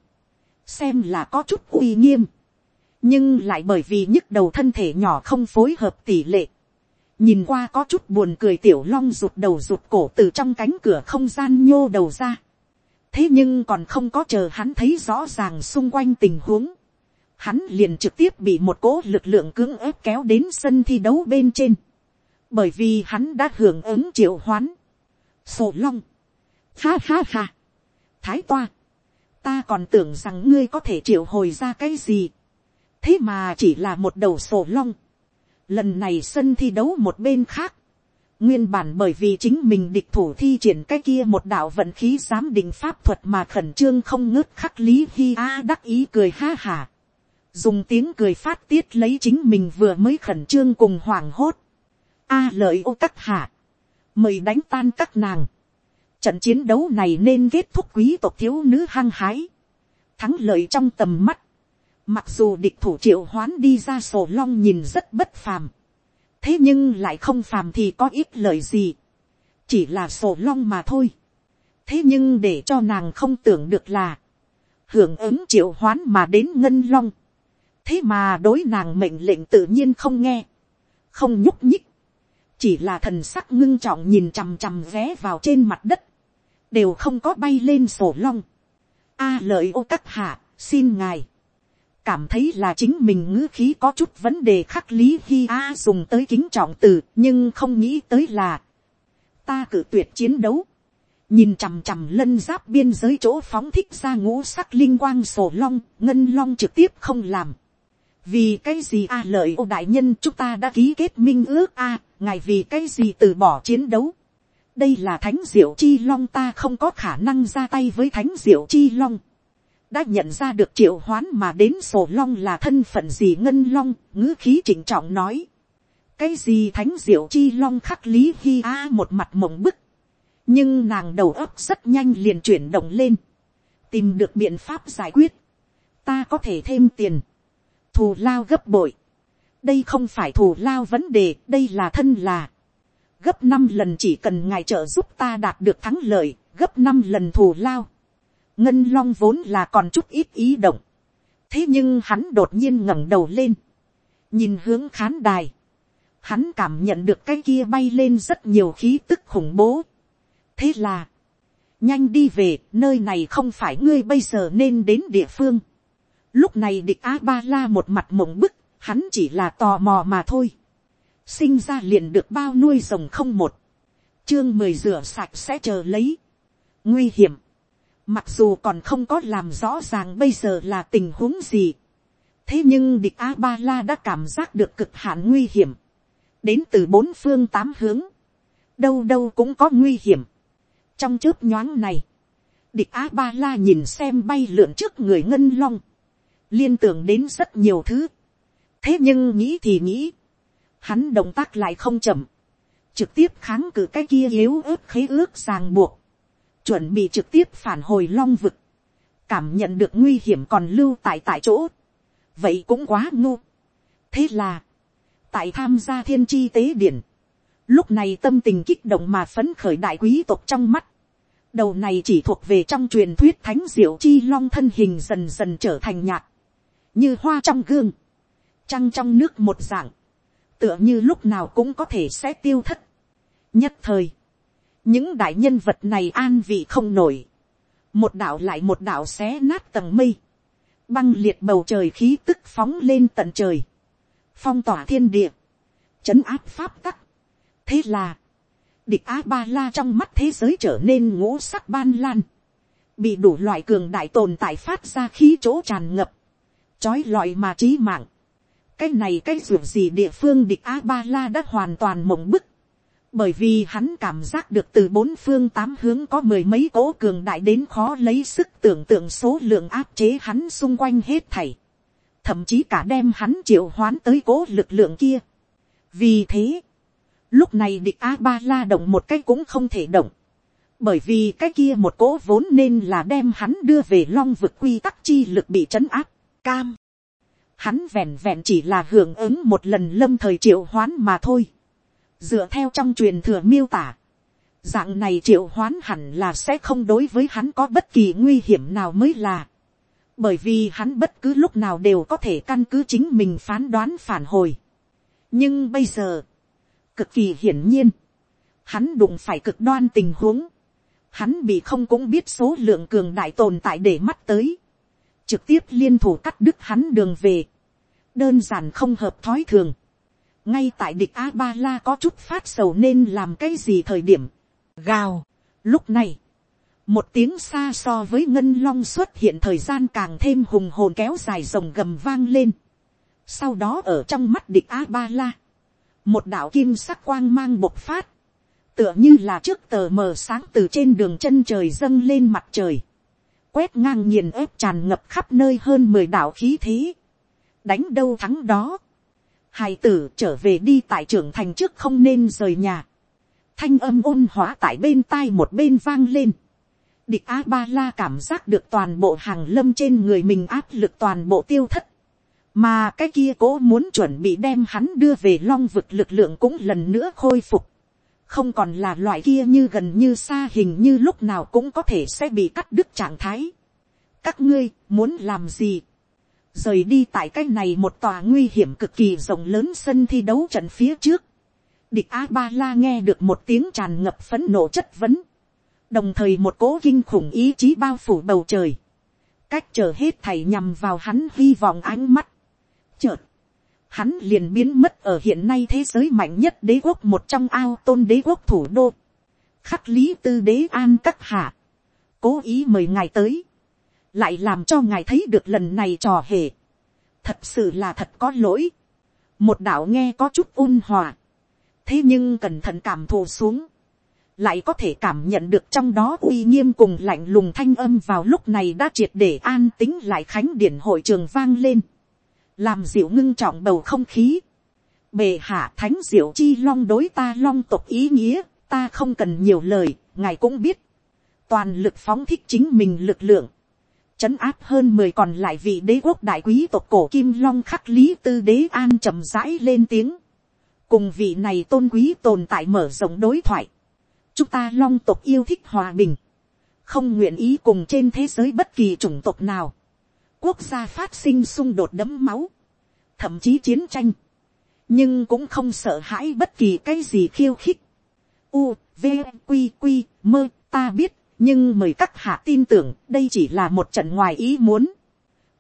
Xem là có chút uy nghiêm nhưng lại bởi vì nhức đầu thân thể nhỏ không phối hợp tỷ lệ, nhìn qua có chút buồn cười tiểu long rụt đầu rụt cổ từ trong cánh cửa không gian nhô đầu ra thế nhưng còn không có chờ hắn thấy rõ ràng xung quanh tình huống. hắn liền trực tiếp bị một cỗ lực lượng cưỡng ép kéo đến sân thi đấu bên trên. bởi vì hắn đã hưởng ứng triệu hoán. sổ long. ha ha ha. thái toa. ta còn tưởng rằng ngươi có thể triệu hồi ra cái gì thế mà chỉ là một đầu sổ long. lần này sân thi đấu một bên khác, nguyên bản bởi vì chính mình địch thủ thi triển cái kia một đạo vận khí giám định pháp thuật mà khẩn trương không ngớt khắc lý hi a đắc ý cười ha hà. dùng tiếng cười phát tiết lấy chính mình vừa mới khẩn trương cùng hoảng hốt. a lợi ô các hạ, mời đánh tan các nàng. trận chiến đấu này nên kết thúc quý tộc thiếu nữ hăng hái. thắng lợi trong tầm mắt Mặc dù địch thủ triệu hoán đi ra sổ long nhìn rất bất phàm. Thế nhưng lại không phàm thì có ít lời gì. Chỉ là sổ long mà thôi. Thế nhưng để cho nàng không tưởng được là. Hưởng ứng triệu hoán mà đến ngân long. Thế mà đối nàng mệnh lệnh tự nhiên không nghe. Không nhúc nhích. Chỉ là thần sắc ngưng trọng nhìn chằm chằm vé vào trên mặt đất. Đều không có bay lên sổ long. A à, lợi ô các hạ, xin ngài cảm thấy là chính mình ngữ khí có chút vấn đề khắc lý khi a dùng tới kính trọng từ, nhưng không nghĩ tới là, ta cử tuyệt chiến đấu. Nhìn chằm chằm lân giáp biên giới chỗ phóng thích ra ngũ sắc linh quang sổ long, ngân long trực tiếp không làm. Vì cái gì a lợi ô đại nhân chúng ta đã ký kết minh ước a, ngài vì cái gì từ bỏ chiến đấu? Đây là thánh diệu chi long, ta không có khả năng ra tay với thánh diệu chi long đã nhận ra được triệu hoán mà đến sổ long là thân phận gì ngân long, ngữ khí chỉnh trọng nói. cái gì thánh diệu chi long khắc lý hi a một mặt mộng bức. nhưng nàng đầu óc rất nhanh liền chuyển động lên. tìm được biện pháp giải quyết. ta có thể thêm tiền. thù lao gấp bội. đây không phải thù lao vấn đề, đây là thân là. gấp năm lần chỉ cần ngài trợ giúp ta đạt được thắng lợi, gấp năm lần thù lao ngân long vốn là còn chút ít ý động, thế nhưng hắn đột nhiên ngẩng đầu lên, nhìn hướng khán đài, hắn cảm nhận được cái kia bay lên rất nhiều khí tức khủng bố. thế là, nhanh đi về, nơi này không phải ngươi bây giờ nên đến địa phương. lúc này địch a ba la một mặt mộng bức, hắn chỉ là tò mò mà thôi. sinh ra liền được bao nuôi rồng không một, chương mười rửa sạch sẽ chờ lấy. nguy hiểm, Mặc dù còn không có làm rõ ràng bây giờ là tình huống gì. Thế nhưng địch A-ba-la đã cảm giác được cực hạn nguy hiểm. Đến từ bốn phương tám hướng. Đâu đâu cũng có nguy hiểm. Trong chớp nhoáng này. Địch A-ba-la nhìn xem bay lượn trước người ngân long. Liên tưởng đến rất nhiều thứ. Thế nhưng nghĩ thì nghĩ. Hắn động tác lại không chậm. Trực tiếp kháng cự cái kia yếu ớt khế ước ràng buộc chuẩn bị trực tiếp phản hồi long vực, cảm nhận được nguy hiểm còn lưu tại tại chỗ, vậy cũng quá ngu. thế là, tại tham gia thiên chi tế điển, lúc này tâm tình kích động mà phấn khởi đại quý tộc trong mắt, đầu này chỉ thuộc về trong truyền thuyết thánh diệu chi long thân hình dần dần trở thành nhạt, như hoa trong gương, trăng trong nước một dạng, tựa như lúc nào cũng có thể sẽ tiêu thất. nhất thời, những đại nhân vật này an vị không nổi, một đạo lại một đạo xé nát tầng mây, băng liệt bầu trời khí tức phóng lên tận trời, phong tỏa thiên địa, chấn áp pháp tắc. thế là, địch a ba la trong mắt thế giới trở nên ngũ sắc ban lan, bị đủ loại cường đại tồn tại phát ra khí chỗ tràn ngập, trói lọi mà trí mạng. cái này cái ruột gì địa phương địch a ba la đã hoàn toàn mộng bức, bởi vì hắn cảm giác được từ bốn phương tám hướng có mười mấy cỗ cường đại đến khó lấy sức tưởng tượng số lượng áp chế hắn xung quanh hết thảy, thậm chí cả đem hắn triệu hoán tới cỗ lực lượng kia. vì thế, lúc này địch a ba la động một cái cũng không thể động, bởi vì cái kia một cỗ vốn nên là đem hắn đưa về long vực quy tắc chi lực bị trấn áp, cam. Hắn vẹn vẹn chỉ là hưởng ứng một lần lâm thời triệu hoán mà thôi dựa theo trong truyền thừa miêu tả, dạng này triệu hoán hẳn là sẽ không đối với hắn có bất kỳ nguy hiểm nào mới là, bởi vì hắn bất cứ lúc nào đều có thể căn cứ chính mình phán đoán phản hồi. nhưng bây giờ, cực kỳ hiển nhiên, hắn đụng phải cực đoan tình huống, hắn bị không cũng biết số lượng cường đại tồn tại để mắt tới, trực tiếp liên thủ cắt đứt hắn đường về, đơn giản không hợp thói thường, ngay tại địch a ba la có chút phát sầu nên làm cái gì thời điểm, gào, lúc này, một tiếng xa so với ngân long xuất hiện thời gian càng thêm hùng hồn kéo dài rồng gầm vang lên, sau đó ở trong mắt địch a ba la, một đạo kim sắc quang mang bộc phát, tựa như là trước tờ mờ sáng từ trên đường chân trời dâng lên mặt trời, quét ngang nghiền ép tràn ngập khắp nơi hơn mười đạo khí thế, đánh đâu thắng đó, hài tử trở về đi tại trưởng thành trước không nên rời nhà. thanh âm ôn hóa tại bên tai một bên vang lên. địch a ba la cảm giác được toàn bộ hàng lâm trên người mình áp lực toàn bộ tiêu thất. mà cái kia cố muốn chuẩn bị đem hắn đưa về long vực lực lượng cũng lần nữa khôi phục. không còn là loại kia như gần như xa hình như lúc nào cũng có thể sẽ bị cắt đứt trạng thái. các ngươi muốn làm gì rời đi tại cái này một tòa nguy hiểm cực kỳ rộng lớn sân thi đấu trận phía trước. Địch A Ba La nghe được một tiếng tràn ngập phấn nộ chất vấn. Đồng thời một cố kinh khủng ý chí bao phủ bầu trời. Cách chờ hết thầy nhằm vào hắn hy vọng ánh mắt. Chợt. Hắn liền biến mất ở hiện nay thế giới mạnh nhất đế quốc một trong ao tôn đế quốc thủ đô. Khắc lý tư đế an các hạ. Cố ý mời ngài tới lại làm cho ngài thấy được lần này trò hề, thật sự là thật có lỗi, một đạo nghe có chút ôn hòa, thế nhưng cẩn thận cảm thụ xuống, lại có thể cảm nhận được trong đó uy nghiêm cùng lạnh lùng thanh âm vào lúc này đã triệt để an tính lại khánh điển hội trường vang lên, làm dịu ngưng trọng bầu không khí, bề hạ thánh diệu chi long đối ta long tộc ý nghĩa, ta không cần nhiều lời, ngài cũng biết, toàn lực phóng thích chính mình lực lượng, chấn áp hơn mười còn lại vị đế quốc đại quý tộc cổ kim long khắc lý tư đế an trầm rãi lên tiếng. cùng vị này tôn quý tồn tại mở rộng đối thoại. chúng ta long tộc yêu thích hòa bình. không nguyện ý cùng trên thế giới bất kỳ chủng tộc nào. quốc gia phát sinh xung đột đẫm máu. thậm chí chiến tranh. nhưng cũng không sợ hãi bất kỳ cái gì khiêu khích. U, V, Q, Q, mơ, ta biết nhưng mời các hạ tin tưởng đây chỉ là một trận ngoài ý muốn.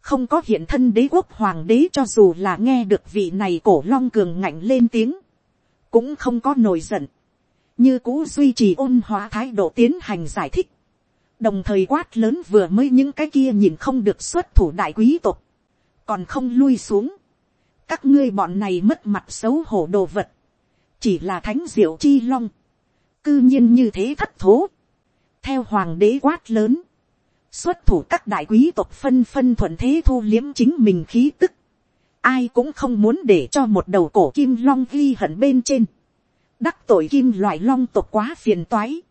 không có hiện thân đế quốc hoàng đế cho dù là nghe được vị này cổ long cường ngạnh lên tiếng, cũng không có nổi giận, như cũ duy trì ôn hóa thái độ tiến hành giải thích, đồng thời quát lớn vừa mới những cái kia nhìn không được xuất thủ đại quý tộc, còn không lui xuống, các ngươi bọn này mất mặt xấu hổ đồ vật, chỉ là thánh diệu chi long, cư nhiên như thế thất thố, theo hoàng đế quát lớn, xuất thủ các đại quý tộc phân phân thuận thế thu liếm chính mình khí tức, ai cũng không muốn để cho một đầu cổ kim long ghi hận bên trên, đắc tội kim loại long tộc quá phiền toái,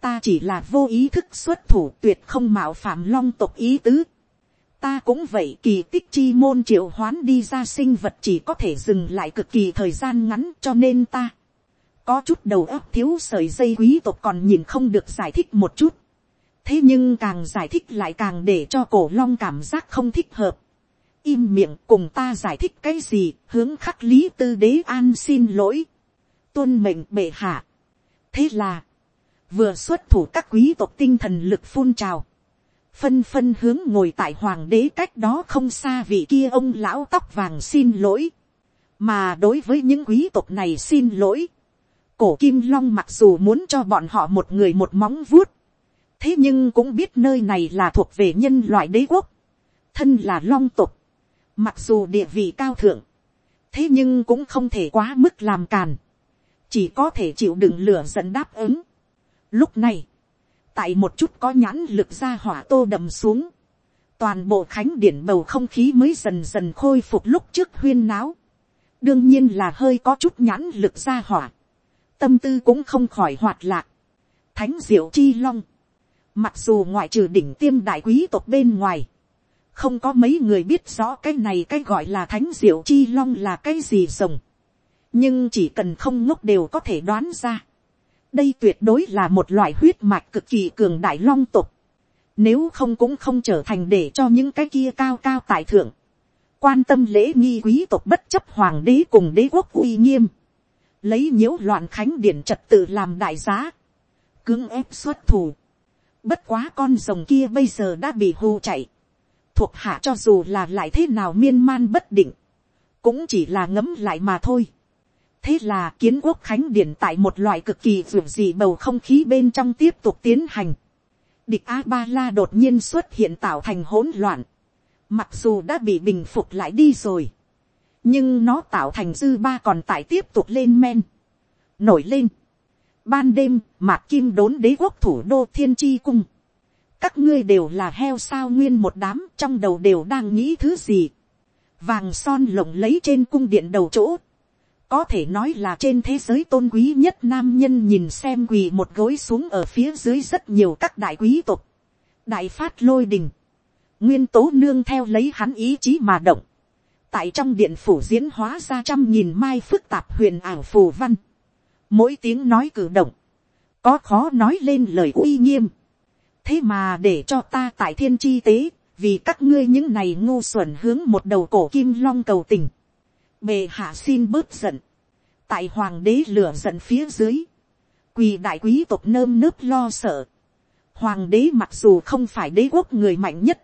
ta chỉ là vô ý thức xuất thủ tuyệt không mạo phạm long tộc ý tứ, ta cũng vậy kỳ tích chi môn triệu hoán đi ra sinh vật chỉ có thể dừng lại cực kỳ thời gian ngắn cho nên ta có chút đầu óc thiếu sợi dây quý tộc còn nhìn không được giải thích một chút. thế nhưng càng giải thích lại càng để cho cổ long cảm giác không thích hợp. im miệng cùng ta giải thích cái gì hướng khắc lý tư đế an xin lỗi. tuân mệnh bệ hạ. thế là, vừa xuất thủ các quý tộc tinh thần lực phun trào, phân phân hướng ngồi tại hoàng đế cách đó không xa vị kia ông lão tóc vàng xin lỗi, mà đối với những quý tộc này xin lỗi, cổ kim long mặc dù muốn cho bọn họ một người một móng vuốt, thế nhưng cũng biết nơi này là thuộc về nhân loại đế quốc, thân là long tục, mặc dù địa vị cao thượng, thế nhưng cũng không thể quá mức làm càn, chỉ có thể chịu đựng lửa dẫn đáp ứng. Lúc này, tại một chút có nhãn lực ra hỏa tô đầm xuống, toàn bộ khánh điển bầu không khí mới dần dần khôi phục lúc trước huyên náo, đương nhiên là hơi có chút nhãn lực ra hỏa, tâm tư cũng không khỏi hoạt lạc, thánh diệu chi long, mặc dù ngoại trừ đỉnh tiêm đại quý tộc bên ngoài, không có mấy người biết rõ cái này cái gọi là thánh diệu chi long là cái gì rồng, nhưng chỉ cần không ngốc đều có thể đoán ra, đây tuyệt đối là một loại huyết mạch cực kỳ cường đại long tục, nếu không cũng không trở thành để cho những cái kia cao cao tại thượng, quan tâm lễ nghi quý tộc bất chấp hoàng đế cùng đế quốc uy nghiêm, lấy nhiễu loạn khánh điển trật tự làm đại giá, cưỡng ép xuất thủ. Bất quá con rồng kia bây giờ đã bị hù chạy, thuộc hạ cho dù là lại thế nào miên man bất định, cũng chỉ là ngấm lại mà thôi. thế là kiến quốc khánh điển tại một loại cực kỳ ruột dị bầu không khí bên trong tiếp tục tiến hành. địch a ba la đột nhiên xuất hiện tạo thành hỗn loạn, mặc dù đã bị bình phục lại đi rồi, nhưng nó tạo thành dư ba còn tại tiếp tục lên men, nổi lên. Ban đêm, mạc kim đốn đế quốc thủ đô thiên tri cung. các ngươi đều là heo sao nguyên một đám trong đầu đều đang nghĩ thứ gì. vàng son lộng lấy trên cung điện đầu chỗ. có thể nói là trên thế giới tôn quý nhất nam nhân nhìn xem quỳ một gối xuống ở phía dưới rất nhiều các đại quý tộc. đại phát lôi đình. nguyên tố nương theo lấy hắn ý chí mà động tại trong điện phủ diễn hóa ra trăm nghìn mai phức tạp huyền ảo phù văn, mỗi tiếng nói cử động, có khó nói lên lời uy nghiêm, thế mà để cho ta tại thiên chi tế, vì các ngươi những này ngu xuẩn hướng một đầu cổ kim long cầu tình, bề hạ xin bớt giận, tại hoàng đế lửa giận phía dưới, quỳ đại quý tộc nơm nớp lo sợ, hoàng đế mặc dù không phải đế quốc người mạnh nhất,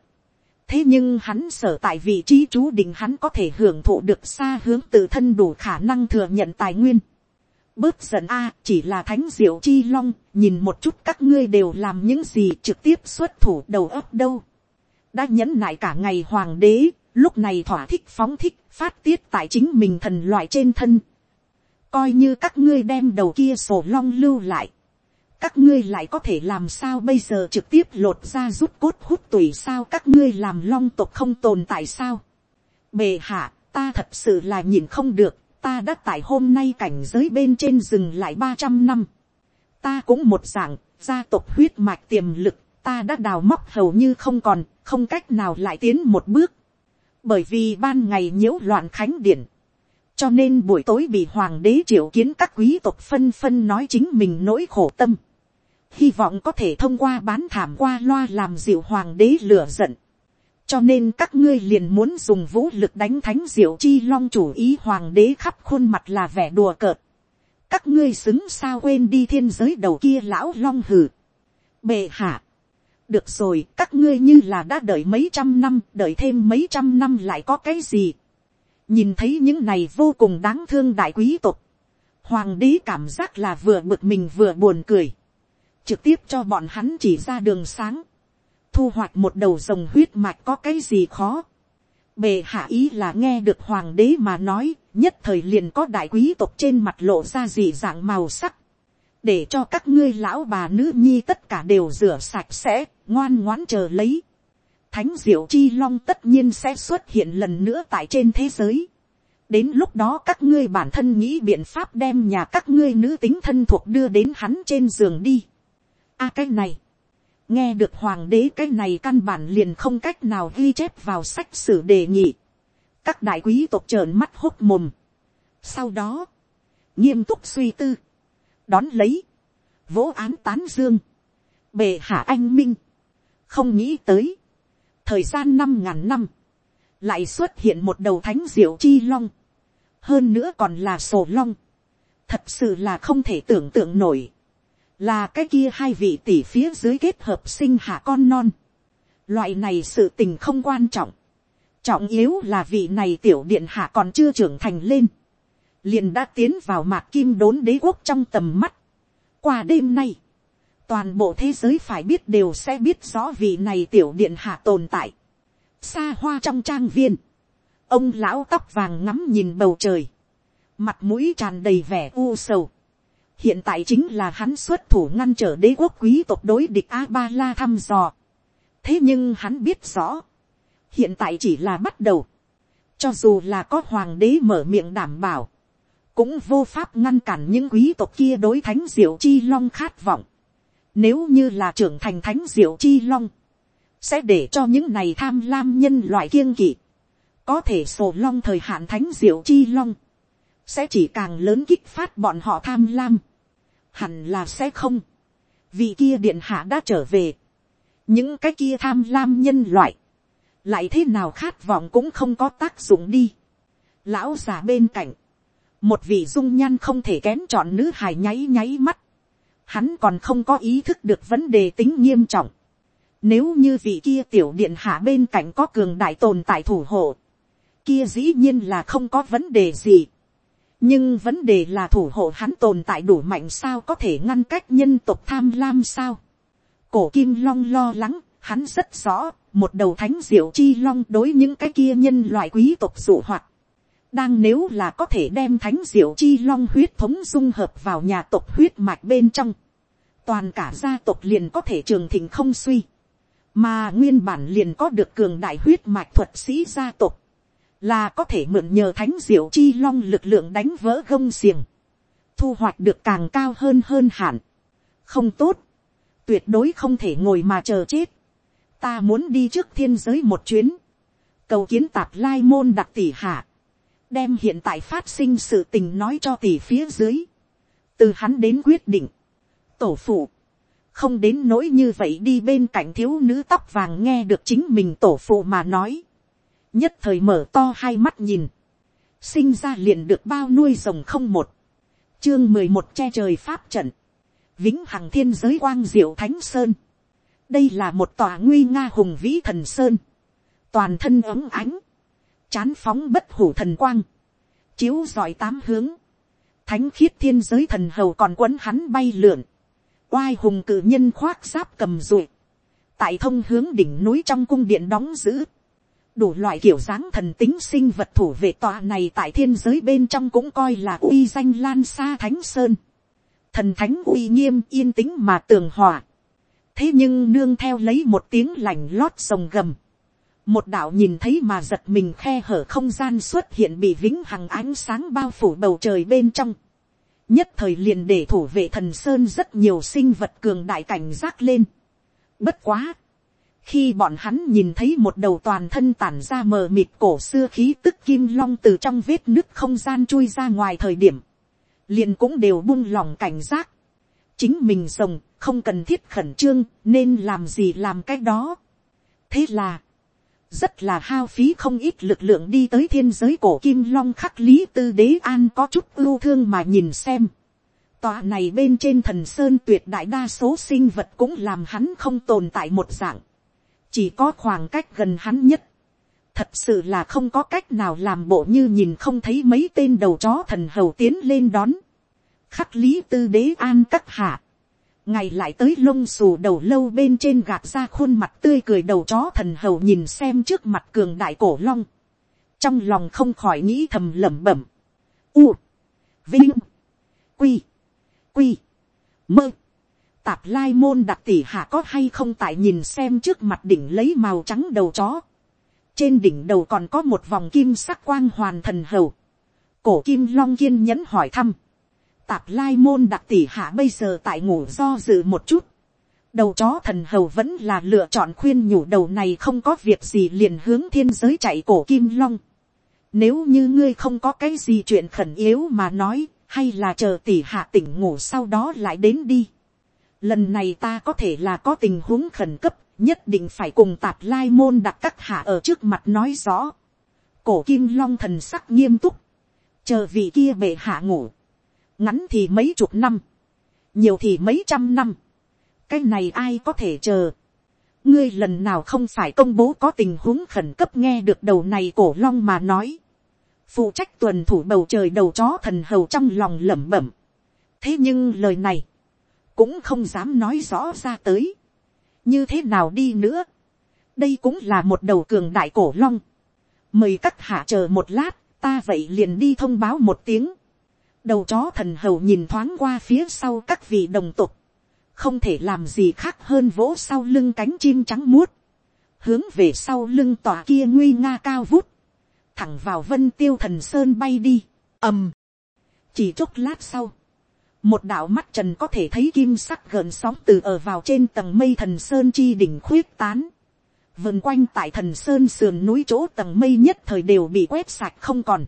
thế nhưng hắn sở tại vị trí chú định hắn có thể hưởng thụ được xa hướng tự thân đủ khả năng thừa nhận tài nguyên. Bớt giận a chỉ là thánh diệu chi long, nhìn một chút các ngươi đều làm những gì trực tiếp xuất thủ đầu ấp đâu. đã nhẫn nại cả ngày hoàng đế, lúc này thỏa thích phóng thích, phát tiết tại chính mình thần loại trên thân. coi như các ngươi đem đầu kia sổ long lưu lại các ngươi lại có thể làm sao bây giờ trực tiếp lột ra rút cốt hút tùy sao các ngươi làm long tộc không tồn tại sao. bề hạ, ta thật sự là nhìn không được, ta đã tại hôm nay cảnh giới bên trên rừng lại ba trăm năm. ta cũng một dạng, gia tộc huyết mạch tiềm lực, ta đã đào móc hầu như không còn, không cách nào lại tiến một bước. bởi vì ban ngày nhiễu loạn khánh điển, cho nên buổi tối bị hoàng đế triệu kiến các quý tộc phân phân nói chính mình nỗi khổ tâm hy vọng có thể thông qua bán thảm qua loa làm diệu hoàng đế lửa giận. cho nên các ngươi liền muốn dùng vũ lực đánh thánh diệu chi long chủ ý hoàng đế khắp khuôn mặt là vẻ đùa cợt. các ngươi xứng sao quên đi thiên giới đầu kia lão long hử. bệ hạ. được rồi, các ngươi như là đã đợi mấy trăm năm, đợi thêm mấy trăm năm lại có cái gì. nhìn thấy những này vô cùng đáng thương đại quý tộc. hoàng đế cảm giác là vừa bực mình vừa buồn cười trực tiếp cho bọn hắn chỉ ra đường sáng, thu hoạch một đầu rồng huyết mạch có cái gì khó. Bề hạ ý là nghe được hoàng đế mà nói, nhất thời liền có đại quý tộc trên mặt lộ ra gì dạng màu sắc. Để cho các ngươi lão bà nữ nhi tất cả đều rửa sạch sẽ, ngoan ngoãn chờ lấy. Thánh diệu chi long tất nhiên sẽ xuất hiện lần nữa tại trên thế giới. Đến lúc đó các ngươi bản thân nghĩ biện pháp đem nhà các ngươi nữ tính thân thuộc đưa đến hắn trên giường đi a cái này, nghe được hoàng đế cái này căn bản liền không cách nào ghi chép vào sách sử đề nghị. các đại quý tộc trợn mắt hốt mồm. sau đó, nghiêm túc suy tư, đón lấy, vỗ án tán dương, bề hạ anh minh, không nghĩ tới, thời gian năm ngàn năm, lại xuất hiện một đầu thánh diệu chi long, hơn nữa còn là sổ long, thật sự là không thể tưởng tượng nổi, là cái kia hai vị tỷ phía dưới kết hợp sinh hạ con non, loại này sự tình không quan trọng, trọng yếu là vị này tiểu điện hạ còn chưa trưởng thành lên, liền đã tiến vào mạc kim đốn đế quốc trong tầm mắt. qua đêm nay, toàn bộ thế giới phải biết đều sẽ biết rõ vị này tiểu điện hạ tồn tại. xa hoa trong trang viên, ông lão tóc vàng ngắm nhìn bầu trời, mặt mũi tràn đầy vẻ u sầu hiện tại chính là hắn xuất thủ ngăn trở đế quốc quý tộc đối địch a ba la thăm dò. thế nhưng hắn biết rõ, hiện tại chỉ là bắt đầu. cho dù là có hoàng đế mở miệng đảm bảo, cũng vô pháp ngăn cản những quý tộc kia đối thánh diệu chi long khát vọng. Nếu như là trưởng thành thánh diệu chi long, sẽ để cho những này tham lam nhân loại kiêng kỵ. Có thể sổ long thời hạn thánh diệu chi long, sẽ chỉ càng lớn kích phát bọn họ tham lam. Hẳn là sẽ không. Vì kia điện hạ đã trở về. Những cái kia tham lam nhân loại. Lại thế nào khát vọng cũng không có tác dụng đi. Lão già bên cạnh một vị dung nhan không thể kén chọn nữ hài nháy nháy mắt, hắn còn không có ý thức được vấn đề tính nghiêm trọng. Nếu như vị kia tiểu điện hạ bên cạnh có cường đại tồn tại thủ hộ, kia dĩ nhiên là không có vấn đề gì nhưng vấn đề là thủ hộ hắn tồn tại đủ mạnh sao có thể ngăn cách nhân tộc tham lam sao. cổ kim long lo lắng, hắn rất rõ, một đầu thánh diệu chi long đối những cái kia nhân loại quý tộc dụ hoạt đang nếu là có thể đem thánh diệu chi long huyết thống dung hợp vào nhà tộc huyết mạch bên trong, toàn cả gia tộc liền có thể trường thịnh không suy, mà nguyên bản liền có được cường đại huyết mạch thuật sĩ gia tộc, là có thể mượn nhờ thánh diệu chi long lực lượng đánh vỡ gông xiềng, thu hoạch được càng cao hơn hơn hẳn không tốt, tuyệt đối không thể ngồi mà chờ chết, ta muốn đi trước thiên giới một chuyến, cầu kiến tạp lai môn đặc tỷ hạ, đem hiện tại phát sinh sự tình nói cho tỷ phía dưới, từ hắn đến quyết định, tổ phụ, không đến nỗi như vậy đi bên cạnh thiếu nữ tóc vàng nghe được chính mình tổ phụ mà nói, nhất thời mở to hai mắt nhìn, sinh ra liền được bao nuôi rồng không một, chương mười một che trời pháp trận, vĩnh hằng thiên giới quang diệu thánh sơn, đây là một tòa nguy nga hùng vĩ thần sơn, toàn thân ấm ánh, chán phóng bất hủ thần quang, chiếu giỏi tám hướng, thánh khiết thiên giới thần hầu còn quấn hắn bay lượn, oai hùng cử nhân khoác giáp cầm ruột, tại thông hướng đỉnh núi trong cung điện đóng giữ, đủ loại kiểu dáng thần tính sinh vật thủ vệ tòa này tại thiên giới bên trong cũng coi là uy danh lan xa thánh sơn, thần thánh uy nghiêm yên tĩnh mà tường hòa, thế nhưng nương theo lấy một tiếng lành lót sồng gầm, một đạo nhìn thấy mà giật mình khe hở không gian xuất hiện bị vĩnh hằng ánh sáng bao phủ bầu trời bên trong. nhất thời liền để thủ vệ thần sơn rất nhiều sinh vật cường đại cảnh giác lên. bất quá khi bọn hắn nhìn thấy một đầu toàn thân tản ra mờ mịt cổ xưa khí tức kim long từ trong vết nứt không gian chui ra ngoài thời điểm, liền cũng đều buông lòng cảnh giác. chính mình rồng không cần thiết khẩn trương nên làm gì làm cái đó. thế là, rất là hao phí không ít lực lượng đi tới thiên giới cổ kim long khắc lý tư đế an có chút ưu thương mà nhìn xem. Tòa này bên trên thần sơn tuyệt đại đa số sinh vật cũng làm hắn không tồn tại một dạng. Chỉ có khoảng cách gần hắn nhất. Thật sự là không có cách nào làm bộ như nhìn không thấy mấy tên đầu chó thần hầu tiến lên đón. Khắc lý tư đế an các hạ ngày lại tới lông xù đầu lâu bên trên gạt ra khuôn mặt tươi cười đầu chó thần hầu nhìn xem trước mặt cường đại cổ long. trong lòng không khỏi nghĩ thầm lẩm bẩm. u, vinh, quy, quy, mơ tạp lai môn đặc tỷ hạ có hay không tại nhìn xem trước mặt đỉnh lấy màu trắng đầu chó. trên đỉnh đầu còn có một vòng kim sắc quang hoàn thần hầu. cổ kim long kiên nhẫn hỏi thăm tạp lai môn đặc tỷ hạ bây giờ tại ngủ do dự một chút. đầu chó thần hầu vẫn là lựa chọn khuyên nhủ đầu này không có việc gì liền hướng thiên giới chạy cổ kim long. nếu như ngươi không có cái gì chuyện khẩn yếu mà nói, hay là chờ tỷ hạ tỉnh ngủ sau đó lại đến đi lần này ta có thể là có tình huống khẩn cấp, nhất định phải cùng tạp lai môn đặt các hạ ở trước mặt nói rõ. cổ kim long thần sắc nghiêm túc, chờ vị kia bệ hạ ngủ, ngắn thì mấy chục năm, nhiều thì mấy trăm năm, cái này ai có thể chờ. ngươi lần nào không phải công bố có tình huống khẩn cấp nghe được đầu này cổ long mà nói. phụ trách tuần thủ bầu trời đầu chó thần hầu trong lòng lẩm bẩm. thế nhưng lời này, cũng không dám nói rõ ra tới. như thế nào đi nữa. đây cũng là một đầu cường đại cổ long. mời các hạ chờ một lát, ta vậy liền đi thông báo một tiếng. đầu chó thần hầu nhìn thoáng qua phía sau các vị đồng tục. không thể làm gì khác hơn vỗ sau lưng cánh chim trắng muốt. hướng về sau lưng tòa kia nguy nga cao vút. thẳng vào vân tiêu thần sơn bay đi. ầm. chỉ chốc lát sau một đạo mắt trần có thể thấy kim sắc gợn sóng từ ở vào trên tầng mây thần sơn chi đỉnh khuyết tán. Vần quanh tại thần sơn sườn núi chỗ tầng mây nhất thời đều bị quét sạch không còn.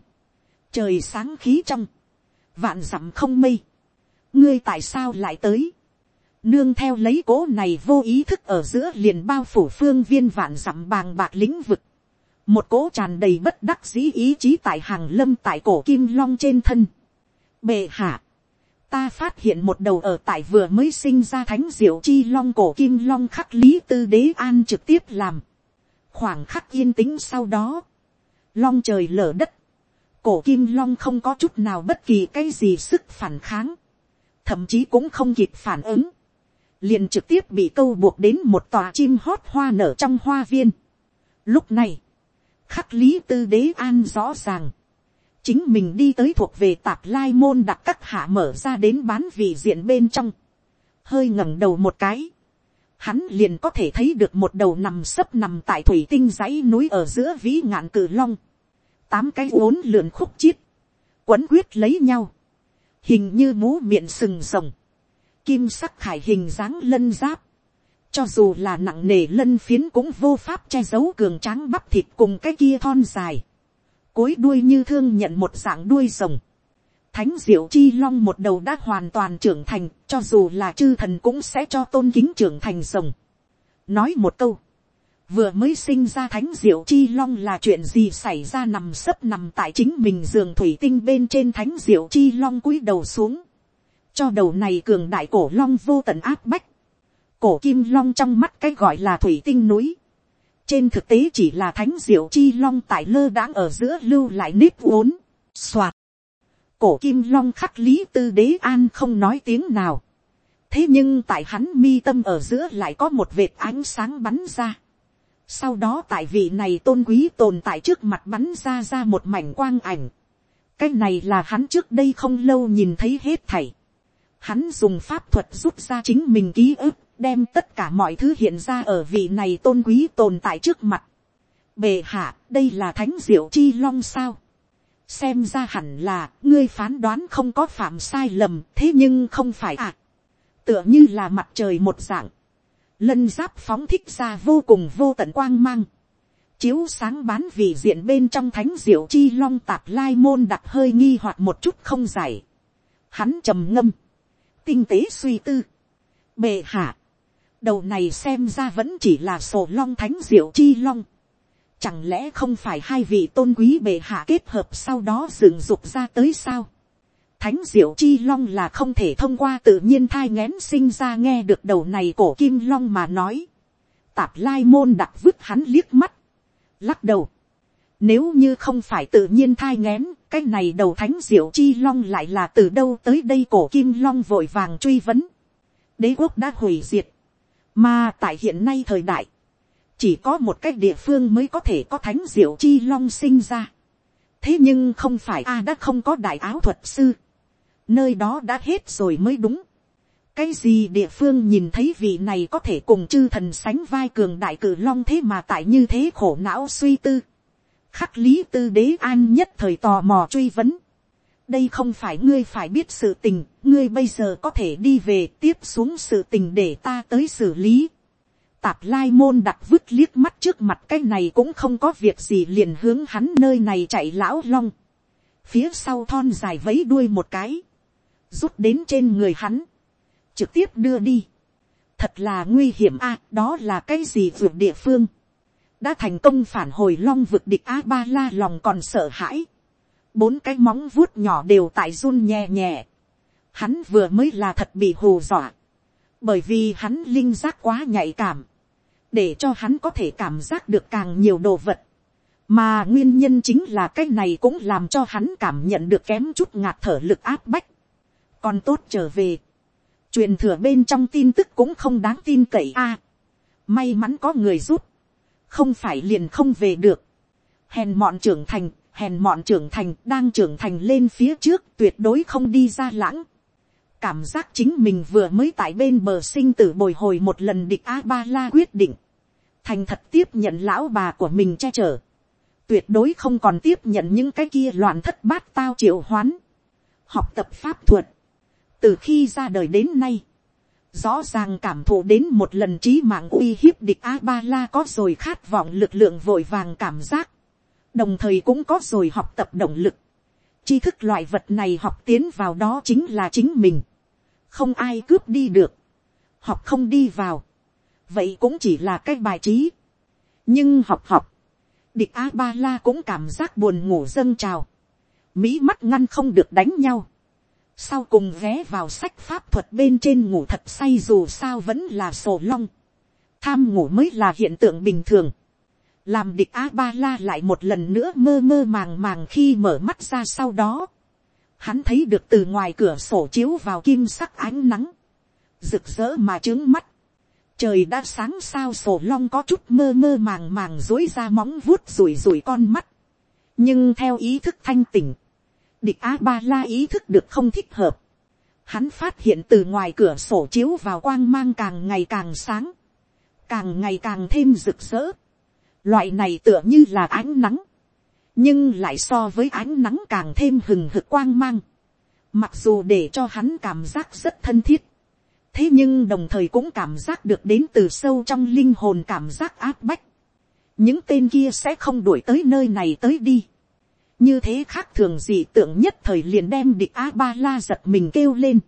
Trời sáng khí trong. Vạn dặm không mây. Ngươi tại sao lại tới? Nương theo lấy cố này vô ý thức ở giữa liền bao phủ phương viên vạn dặm bàng bạc lĩnh vực. Một cố tràn đầy bất đắc dĩ ý chí tại hàng lâm tại cổ kim long trên thân. Bệ hạ ta phát hiện một đầu ở tại vừa mới sinh ra thánh diệu chi long cổ kim long khắc lý tư đế an trực tiếp làm. khoảng khắc yên tĩnh sau đó, long trời lở đất, cổ kim long không có chút nào bất kỳ cái gì sức phản kháng, thậm chí cũng không kịp phản ứng, liền trực tiếp bị câu buộc đến một tòa chim hót hoa nở trong hoa viên. Lúc này, khắc lý tư đế an rõ ràng, chính mình đi tới thuộc về tạp lai môn đặt các hạ mở ra đến bán vị diện bên trong, hơi ngẩng đầu một cái, hắn liền có thể thấy được một đầu nằm sấp nằm tại thủy tinh dãy núi ở giữa vĩ ngạn cử long, tám cái uốn lượn khúc chiết, quấn quyết lấy nhau, hình như mũ miệng sừng rồng, kim sắc khải hình dáng lân giáp, cho dù là nặng nề lân phiến cũng vô pháp che giấu cường tráng bắp thịt cùng cái kia thon dài cối đuôi như thương nhận một dạng đuôi rồng. Thánh diệu chi long một đầu đã hoàn toàn trưởng thành, cho dù là chư thần cũng sẽ cho tôn kính trưởng thành rồng. Nói một câu, vừa mới sinh ra thánh diệu chi long là chuyện gì xảy ra nằm sấp nằm tại chính mình giường thủy tinh bên trên thánh diệu chi long cúi đầu xuống. Cho đầu này cường đại cổ long vô tận áp bách. Cổ kim long trong mắt cái gọi là thủy tinh núi trên thực tế chỉ là thánh diệu chi long tại lơ đãng ở giữa lưu lại nếp uốn, soạt. cổ kim long khắc lý tư đế an không nói tiếng nào. thế nhưng tại hắn mi tâm ở giữa lại có một vệt ánh sáng bắn ra. sau đó tại vị này tôn quý tồn tại trước mặt bắn ra ra một mảnh quang ảnh. cái này là hắn trước đây không lâu nhìn thấy hết thảy. hắn dùng pháp thuật rút ra chính mình ký ức đem tất cả mọi thứ hiện ra ở vị này tôn quý tồn tại trước mặt. bề hạ, đây là thánh diệu chi long sao? Xem ra hẳn là, ngươi phán đoán không có phạm sai lầm, thế nhưng không phải à. Tựa như là mặt trời một dạng. Lân giáp phóng thích ra vô cùng vô tận quang mang. Chiếu sáng bán vị diện bên trong thánh diệu chi long tạp lai môn đặt hơi nghi hoặc một chút không giải. Hắn trầm ngâm. Tinh tế suy tư. Bệ hạ đầu này xem ra vẫn chỉ là sổ long thánh diệu chi long. Chẳng lẽ không phải hai vị tôn quý bệ hạ kết hợp sau đó dựng dục ra tới sao? Thánh diệu chi long là không thể thông qua tự nhiên thai ngén sinh ra nghe được đầu này cổ kim long mà nói. Tạp lai môn đặt vứt hắn liếc mắt. Lắc đầu. Nếu như không phải tự nhiên thai ngén, cái này đầu thánh diệu chi long lại là từ đâu tới đây cổ kim long vội vàng truy vấn. Đế quốc đã hủy diệt mà tại hiện nay thời đại, chỉ có một cách địa phương mới có thể có thánh diệu chi long sinh ra. Thế nhưng không phải a đã không có đại áo thuật sư. Nơi đó đã hết rồi mới đúng. Cái gì địa phương nhìn thấy vị này có thể cùng chư thần sánh vai cường đại cử long thế mà tại như thế khổ não suy tư. Khắc lý tư đế an nhất thời tò mò truy vấn đây không phải ngươi phải biết sự tình, ngươi bây giờ có thể đi về tiếp xuống sự tình để ta tới xử lý. Tạp lai môn đặt vứt liếc mắt trước mặt cái này cũng không có việc gì liền hướng hắn nơi này chạy lão long. Phía sau thon dài vấy đuôi một cái. Rút đến trên người hắn. Trực tiếp đưa đi. thật là nguy hiểm a, đó là cái gì vượt địa phương, đã thành công phản hồi long vực địch a ba la lòng còn sợ hãi, bốn cái móng vuốt nhỏ đều tại run nhẹ nhẹ, hắn vừa mới là thật bị hù dọa, bởi vì hắn linh giác quá nhạy cảm, để cho hắn có thể cảm giác được càng nhiều đồ vật, mà nguyên nhân chính là cái này cũng làm cho hắn cảm nhận được kém chút ngạt thở lực áp bách, còn tốt trở về, truyền thừa bên trong tin tức cũng không đáng tin cậy a, may mắn có người giúp, không phải liền không về được, hèn mọn trưởng thành, hèn mọn trưởng thành đang trưởng thành lên phía trước tuyệt đối không đi ra lãng, cảm giác chính mình vừa mới tại bên bờ sinh tử bồi hồi một lần địch a ba la quyết định, thành thật tiếp nhận lão bà của mình che chở, tuyệt đối không còn tiếp nhận những cái kia loạn thất bát tao triệu hoán, học tập pháp thuật, từ khi ra đời đến nay, rõ ràng cảm thụ đến một lần trí mạng uy hiếp địch a ba la có rồi khát vọng lực lượng vội vàng cảm giác, đồng thời cũng có rồi học tập động lực, tri thức loại vật này học tiến vào đó chính là chính mình, không ai cướp đi được, học không đi vào, vậy cũng chỉ là cái bài trí, nhưng học học, địch a ba la cũng cảm giác buồn ngủ dâng trào, mỹ mắt ngăn không được đánh nhau, sau cùng ghé vào sách pháp thuật bên trên ngủ thật say dù sao vẫn là sổ long, tham ngủ mới là hiện tượng bình thường, làm địch a ba la lại một lần nữa mơ mơ màng màng khi mở mắt ra sau đó, hắn thấy được từ ngoài cửa sổ chiếu vào kim sắc ánh nắng, rực rỡ mà trướng mắt, trời đã sáng sao sổ long có chút mơ mơ màng màng dối ra móng vuốt rủi rủi con mắt, nhưng theo ý thức thanh tỉnh, địch a ba la ý thức được không thích hợp, hắn phát hiện từ ngoài cửa sổ chiếu vào quang mang càng ngày càng sáng, càng ngày càng thêm rực rỡ, loại này tựa như là ánh nắng, nhưng lại so với ánh nắng càng thêm hừng hực quang mang, mặc dù để cho hắn cảm giác rất thân thiết, thế nhưng đồng thời cũng cảm giác được đến từ sâu trong linh hồn cảm giác áp bách, những tên kia sẽ không đuổi tới nơi này tới đi, như thế khác thường gì tưởng nhất thời liền đem địch a ba la giật mình kêu lên,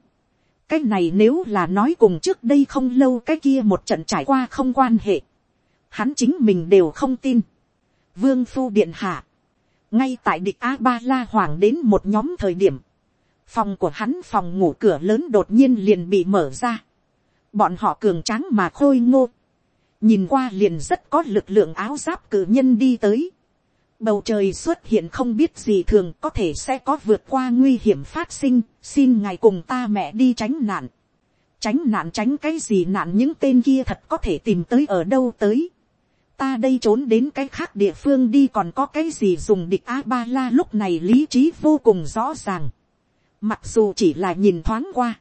cái này nếu là nói cùng trước đây không lâu cái kia một trận trải qua không quan hệ, hắn chính mình đều không tin. Vương phu điện hạ, ngay tại địch a ba la hoàng đến một nhóm thời điểm, phòng của hắn phòng ngủ cửa lớn đột nhiên liền bị mở ra. bọn họ cường tráng mà khôi ngô, nhìn qua liền rất có lực lượng áo giáp cử nhân đi tới. bầu trời xuất hiện không biết gì thường có thể sẽ có vượt qua nguy hiểm phát sinh, xin ngài cùng ta mẹ đi tránh nạn. tránh nạn tránh cái gì nạn những tên kia thật có thể tìm tới ở đâu tới ta đây trốn đến cái khác địa phương đi còn có cái gì dùng địch a ba la lúc này lý trí vô cùng rõ ràng. Mặc dù chỉ là nhìn thoáng qua.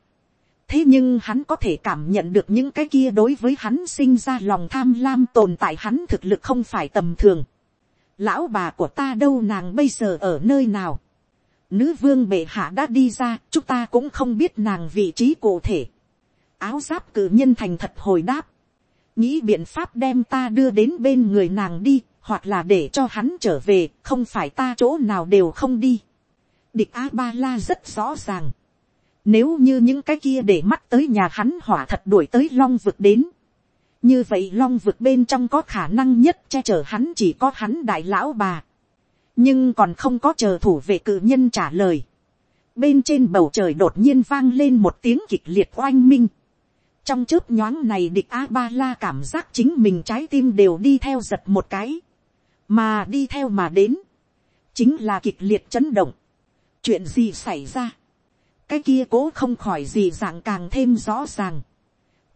Thế nhưng hắn có thể cảm nhận được những cái kia đối với hắn sinh ra lòng tham lam tồn tại hắn thực lực không phải tầm thường. Lão bà của ta đâu nàng bây giờ ở nơi nào. Nữ vương bệ hạ đã đi ra, chúng ta cũng không biết nàng vị trí cụ thể. Áo giáp cử nhân thành thật hồi đáp nghĩ biện pháp đem ta đưa đến bên người nàng đi, hoặc là để cho hắn trở về, không phải ta chỗ nào đều không đi. Địch A Ba La rất rõ ràng. Nếu như những cái kia để mắt tới nhà hắn hỏa thật đuổi tới long vực đến. Như vậy long vực bên trong có khả năng nhất che chở hắn chỉ có hắn đại lão bà. Nhưng còn không có chờ thủ vệ cử nhân trả lời. Bên trên bầu trời đột nhiên vang lên một tiếng kịch liệt oanh minh trong chớp nhoáng này địch a ba la cảm giác chính mình trái tim đều đi theo giật một cái, mà đi theo mà đến, chính là kịch liệt chấn động, chuyện gì xảy ra, cái kia cố không khỏi gì dạng càng thêm rõ ràng,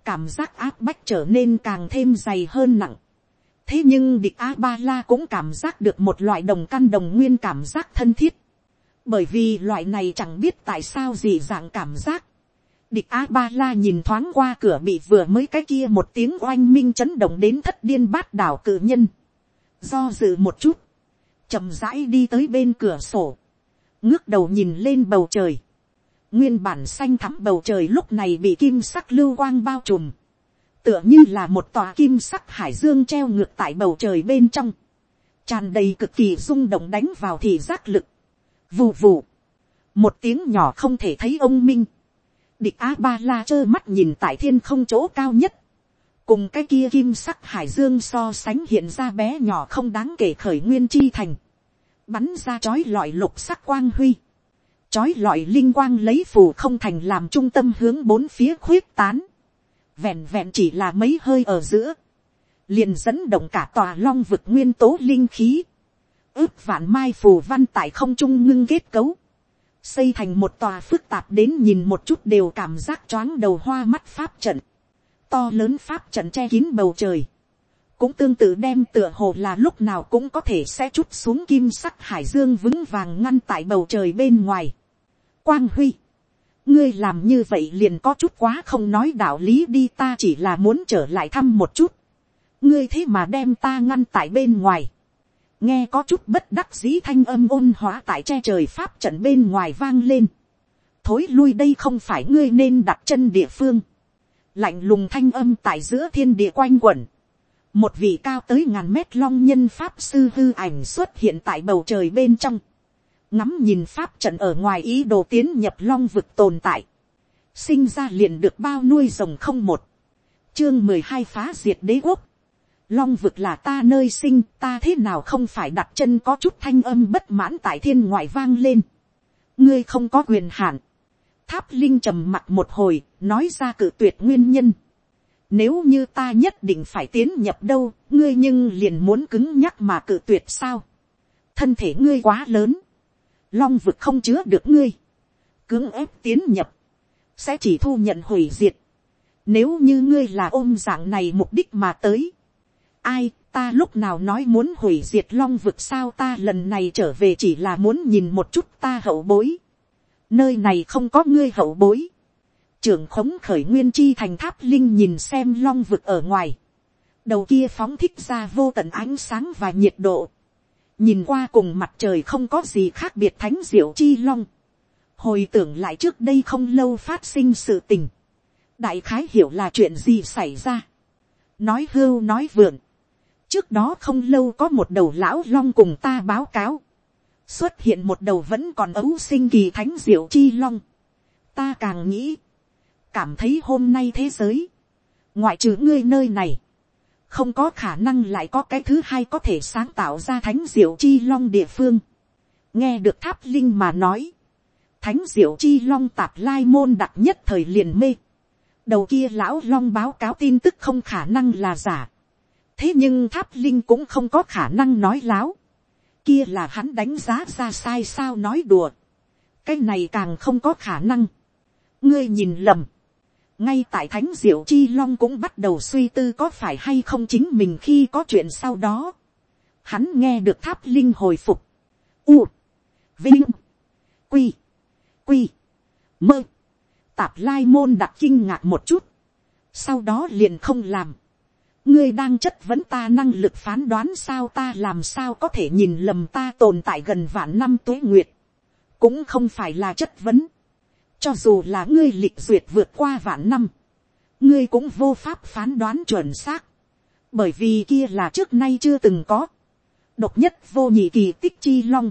cảm giác áp bách trở nên càng thêm dày hơn nặng, thế nhưng địch a ba la cũng cảm giác được một loại đồng căn đồng nguyên cảm giác thân thiết, bởi vì loại này chẳng biết tại sao gì dạng cảm giác, địch a ba la nhìn thoáng qua cửa bị vừa mới cái kia một tiếng oanh minh chấn động đến thất điên bát đảo cử nhân. Do dự một chút, chậm rãi đi tới bên cửa sổ, ngước đầu nhìn lên bầu trời. Nguyên bản xanh thắm bầu trời lúc này bị kim sắc lưu quang bao trùm. Tựa như là một tòa kim sắc hải dương treo ngược tại bầu trời bên trong. Tràn đầy cực kỳ rung động đánh vào thì giác lực. Vù vù. Một tiếng nhỏ không thể thấy ông minh địch a ba la trơ mắt nhìn tại thiên không chỗ cao nhất, cùng cái kia kim sắc hải dương so sánh hiện ra bé nhỏ không đáng kể khởi nguyên chi thành, bắn ra chói lọi lục sắc quang huy, chói lọi linh quang lấy phù không thành làm trung tâm hướng bốn phía khuyết tán, vẹn vẹn chỉ là mấy hơi ở giữa, liền dẫn động cả tòa long vực nguyên tố linh khí, ước vạn mai phù văn tại không trung ngưng kết cấu, xây thành một tòa phức tạp đến nhìn một chút đều cảm giác choáng đầu hoa mắt pháp trận, to lớn pháp trận che kín bầu trời, cũng tương tự đem tựa hồ là lúc nào cũng có thể sẽ chút xuống kim sắc hải dương vững vàng ngăn tại bầu trời bên ngoài. Quang Huy, ngươi làm như vậy liền có chút quá không nói đạo lý đi ta chỉ là muốn trở lại thăm một chút. ngươi thế mà đem ta ngăn tại bên ngoài nghe có chút bất đắc dĩ thanh âm ôn hóa tại che trời pháp trận bên ngoài vang lên. thối lui đây không phải ngươi nên đặt chân địa phương. lạnh lùng thanh âm tại giữa thiên địa quanh quẩn. một vị cao tới ngàn mét long nhân pháp sư hư ảnh xuất hiện tại bầu trời bên trong ngắm nhìn pháp trận ở ngoài ý đồ tiến nhập long vực tồn tại, sinh ra liền được bao nuôi rồng không một, chương mười hai phá diệt đế quốc, long vực là ta nơi sinh ta thế nào không phải đặt chân có chút thanh âm bất mãn tại thiên ngoại vang lên, ngươi không có quyền hạn, tháp linh trầm mặt một hồi nói ra cự tuyệt nguyên nhân, nếu như ta nhất định phải tiến nhập đâu, ngươi nhưng liền muốn cứng nhắc mà cự tuyệt sao. Thân thể ngươi quá lớn. Long vực không chứa được ngươi, cưỡng ép tiến nhập, sẽ chỉ thu nhận hủy diệt. Nếu như ngươi là ôm dạng này mục đích mà tới, ai ta lúc nào nói muốn hủy diệt long vực sao ta lần này trở về chỉ là muốn nhìn một chút ta hậu bối. Nơi này không có ngươi hậu bối. Trưởng khống khởi nguyên chi thành tháp linh nhìn xem long vực ở ngoài. Đầu kia phóng thích ra vô tận ánh sáng và nhiệt độ nhìn qua cùng mặt trời không có gì khác biệt thánh diệu chi long, hồi tưởng lại trước đây không lâu phát sinh sự tình, đại khái hiểu là chuyện gì xảy ra, nói hưu nói vượn, trước đó không lâu có một đầu lão long cùng ta báo cáo, xuất hiện một đầu vẫn còn ấu sinh kỳ thánh diệu chi long, ta càng nghĩ, cảm thấy hôm nay thế giới, ngoại trừ ngươi nơi này, không có khả năng lại có cái thứ hai có thể sáng tạo ra thánh diệu chi long địa phương. nghe được tháp linh mà nói, thánh diệu chi long tạp lai môn đặc nhất thời liền mê. đầu kia lão long báo cáo tin tức không khả năng là giả thế nhưng tháp linh cũng không có khả năng nói láo. kia là hắn đánh giá ra sai sao nói đùa. cái này càng không có khả năng. ngươi nhìn lầm ngay tại thánh diệu chi long cũng bắt đầu suy tư có phải hay không chính mình khi có chuyện sau đó. hắn nghe được tháp linh hồi phục. u, vinh, quy, quy, mơ. tạp lai môn đặt kinh ngạc một chút. sau đó liền không làm ngươi đang chất vấn ta năng lực phán đoán sao ta làm sao có thể nhìn lầm ta tồn tại gần vạn năm tuế nguyệt. cũng không phải là chất vấn cho dù là ngươi lịch duyệt vượt qua vạn năm. Ngươi cũng vô pháp phán đoán chuẩn xác. Bởi vì kia là trước nay chưa từng có. Độc nhất vô nhị kỳ tích chi long.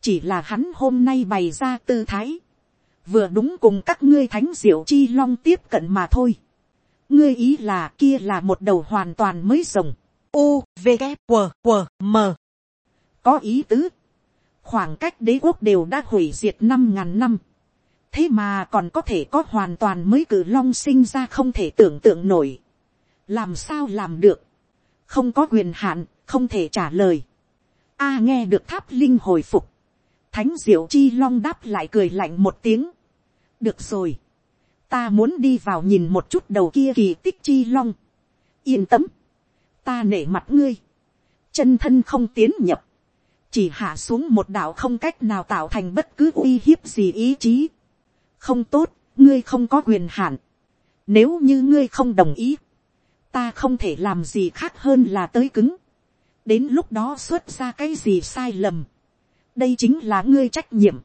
Chỉ là hắn hôm nay bày ra tư thái. Vừa đúng cùng các ngươi thánh diệu chi long tiếp cận mà thôi. Ngươi ý là kia là một đầu hoàn toàn mới rồng. U, V, K, Q Q M. Có ý tứ. Khoảng cách đế quốc đều đã hủy diệt năm ngàn năm thế mà còn có thể có hoàn toàn mới cử long sinh ra không thể tưởng tượng nổi. làm sao làm được, không có quyền hạn, không thể trả lời. a nghe được tháp linh hồi phục, thánh diệu chi long đáp lại cười lạnh một tiếng. được rồi, ta muốn đi vào nhìn một chút đầu kia kỳ tích chi long. yên tâm, ta nể mặt ngươi, chân thân không tiến nhập, chỉ hạ xuống một đạo không cách nào tạo thành bất cứ uy hiếp gì ý chí không tốt, ngươi không có quyền hạn. Nếu như ngươi không đồng ý, ta không thể làm gì khác hơn là tới cứng. đến lúc đó xuất ra cái gì sai lầm. đây chính là ngươi trách nhiệm.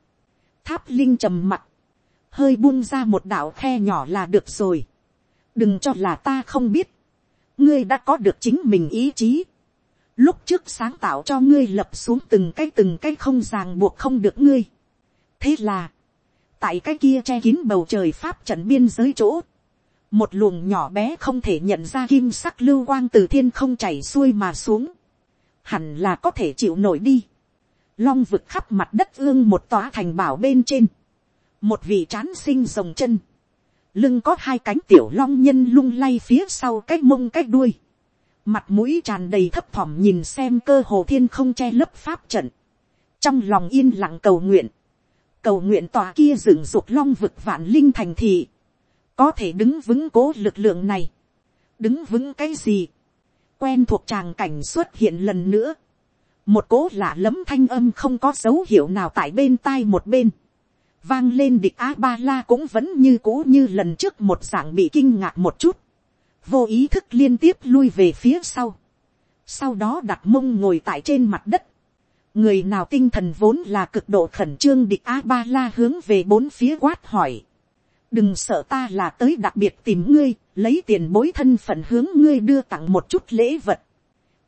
tháp linh trầm mặt, hơi buông ra một đạo khe nhỏ là được rồi. đừng cho là ta không biết. ngươi đã có được chính mình ý chí. lúc trước sáng tạo cho ngươi lập xuống từng cái từng cái không ràng buộc không được ngươi. thế là, tại cái kia che kín bầu trời pháp trận biên giới chỗ, một luồng nhỏ bé không thể nhận ra kim sắc lưu quang từ thiên không chảy xuôi mà xuống, hẳn là có thể chịu nổi đi. Long vực khắp mặt đất ương một tòa thành bảo bên trên, một vị trán sinh rồng chân, lưng có hai cánh tiểu long nhân lung lay phía sau cái mông cái đuôi, mặt mũi tràn đầy thấp thỏm nhìn xem cơ hồ thiên không che lấp pháp trận, trong lòng yên lặng cầu nguyện, cầu nguyện tòa kia dựng dục long vực vạn linh thành thị, có thể đứng vững cố lực lượng này, đứng vững cái gì, quen thuộc tràng cảnh xuất hiện lần nữa, một cố lạ lẫm thanh âm không có dấu hiệu nào tại bên tai một bên, vang lên địch a ba la cũng vẫn như cũ như lần trước một dạng bị kinh ngạc một chút, vô ý thức liên tiếp lui về phía sau, sau đó đặt mông ngồi tại trên mặt đất, người nào tinh thần vốn là cực độ khẩn trương địch a ba la hướng về bốn phía quát hỏi, đừng sợ ta là tới đặc biệt tìm ngươi, lấy tiền bối thân phận hướng ngươi đưa tặng một chút lễ vật,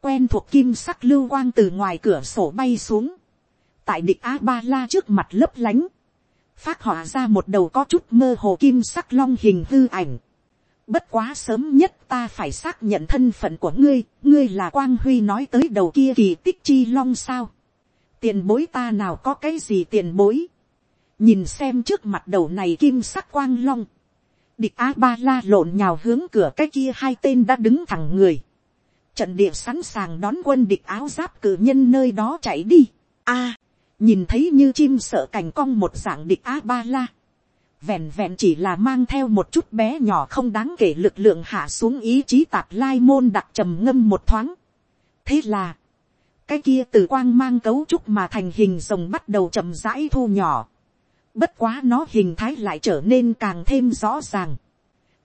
quen thuộc kim sắc lưu quang từ ngoài cửa sổ bay xuống, tại địch a ba la trước mặt lấp lánh, phát họa ra một đầu có chút mơ hồ kim sắc long hình hư ảnh. Bất quá sớm nhất ta phải xác nhận thân phận của ngươi, ngươi là Quang Huy nói tới đầu kia kỳ tích chi long sao. Tiền bối ta nào có cái gì tiền bối. Nhìn xem trước mặt đầu này kim sắc quang long. Địch A-ba-la lộn nhào hướng cửa cái kia hai tên đã đứng thẳng người. Trận địa sẵn sàng đón quân địch áo giáp cử nhân nơi đó chạy đi. A, nhìn thấy như chim sợ cành cong một dạng địch A-ba-la vẹn vẹn chỉ là mang theo một chút bé nhỏ không đáng kể lực lượng hạ xuống ý chí tạp lai môn đặc trầm ngâm một thoáng. thế là, cái kia từ quang mang cấu trúc mà thành hình rồng bắt đầu chậm rãi thu nhỏ. bất quá nó hình thái lại trở nên càng thêm rõ ràng.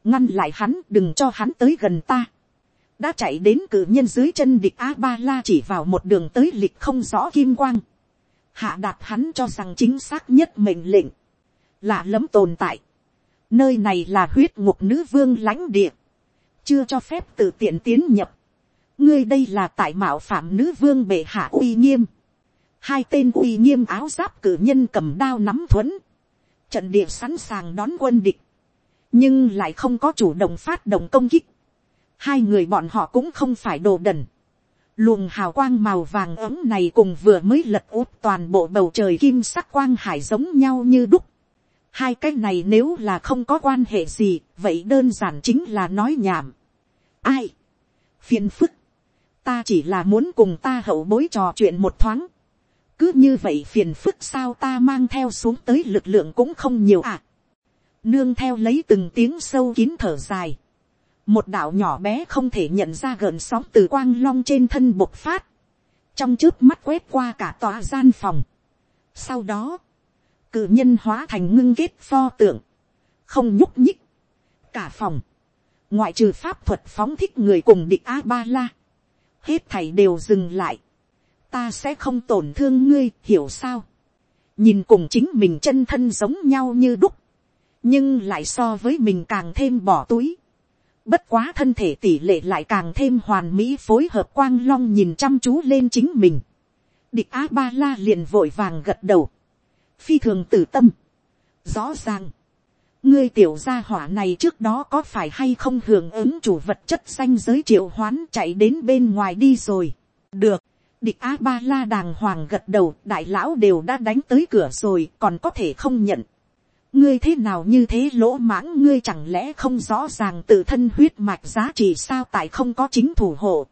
ngăn lại hắn đừng cho hắn tới gần ta. đã chạy đến cử nhân dưới chân địch a ba la chỉ vào một đường tới lịch không rõ kim quang hạ đạt hắn cho rằng chính xác nhất mệnh lệnh lạ lẫm tồn tại. Nơi này là huyết ngục nữ vương lãnh địa. Chưa cho phép tự tiện tiến nhập. Ngươi đây là tại mạo phạm nữ vương bệ hạ uy nghiêm. Hai tên uy nghiêm áo giáp cử nhân cầm đao nắm thuấn, Trận địa sẵn sàng đón quân địch. Nhưng lại không có chủ động phát động công kích. Hai người bọn họ cũng không phải đồ đần luồng hào quang màu vàng ấm này cùng vừa mới lật úp toàn bộ bầu trời kim sắc quang hải giống nhau như đúc. Hai cái này nếu là không có quan hệ gì, vậy đơn giản chính là nói nhảm. Ai? Phiền phức. Ta chỉ là muốn cùng ta hậu bối trò chuyện một thoáng. Cứ như vậy phiền phức sao ta mang theo xuống tới lực lượng cũng không nhiều à. Nương theo lấy từng tiếng sâu kín thở dài. Một đạo nhỏ bé không thể nhận ra gợn sóng từ quang long trên thân bộc phát. Trong trước mắt quét qua cả tòa gian phòng. Sau đó cự nhân hóa thành ngưng kết pho tượng, không nhúc nhích, cả phòng, ngoại trừ pháp thuật phóng thích người cùng địch a ba la, hết thảy đều dừng lại, ta sẽ không tổn thương ngươi hiểu sao, nhìn cùng chính mình chân thân giống nhau như đúc, nhưng lại so với mình càng thêm bỏ túi, bất quá thân thể tỷ lệ lại càng thêm hoàn mỹ phối hợp quang long nhìn chăm chú lên chính mình, địch a ba la liền vội vàng gật đầu, phi thường tử tâm. Rõ ràng, ngươi tiểu gia hỏa này trước đó có phải hay không hưởng ứng chủ vật chất xanh giới triệu hoán chạy đến bên ngoài đi rồi. Được, địch a ba la đàng hoàng gật đầu đại lão đều đã đánh tới cửa rồi còn có thể không nhận ngươi thế nào như thế lỗ mãng ngươi chẳng lẽ không rõ ràng tự thân huyết mạch giá trị sao tại không có chính thủ hộ.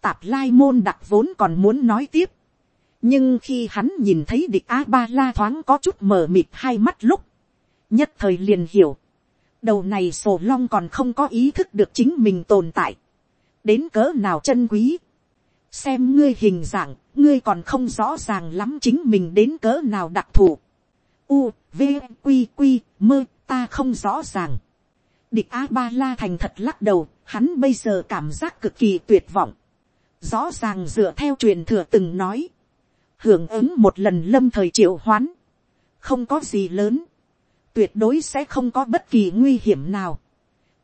tạp lai môn đặc vốn còn muốn nói tiếp nhưng khi hắn nhìn thấy địch a ba la thoáng có chút mờ mịt hai mắt lúc, nhất thời liền hiểu, đầu này sổ long còn không có ý thức được chính mình tồn tại, đến cỡ nào chân quý, xem ngươi hình dạng, ngươi còn không rõ ràng lắm chính mình đến cỡ nào đặc thù. U, v, q q mơ, ta không rõ ràng. địch a ba la thành thật lắc đầu, hắn bây giờ cảm giác cực kỳ tuyệt vọng. rõ ràng dựa theo truyền thừa từng nói, hưởng ứng một lần lâm thời triệu hoán, không có gì lớn, tuyệt đối sẽ không có bất kỳ nguy hiểm nào.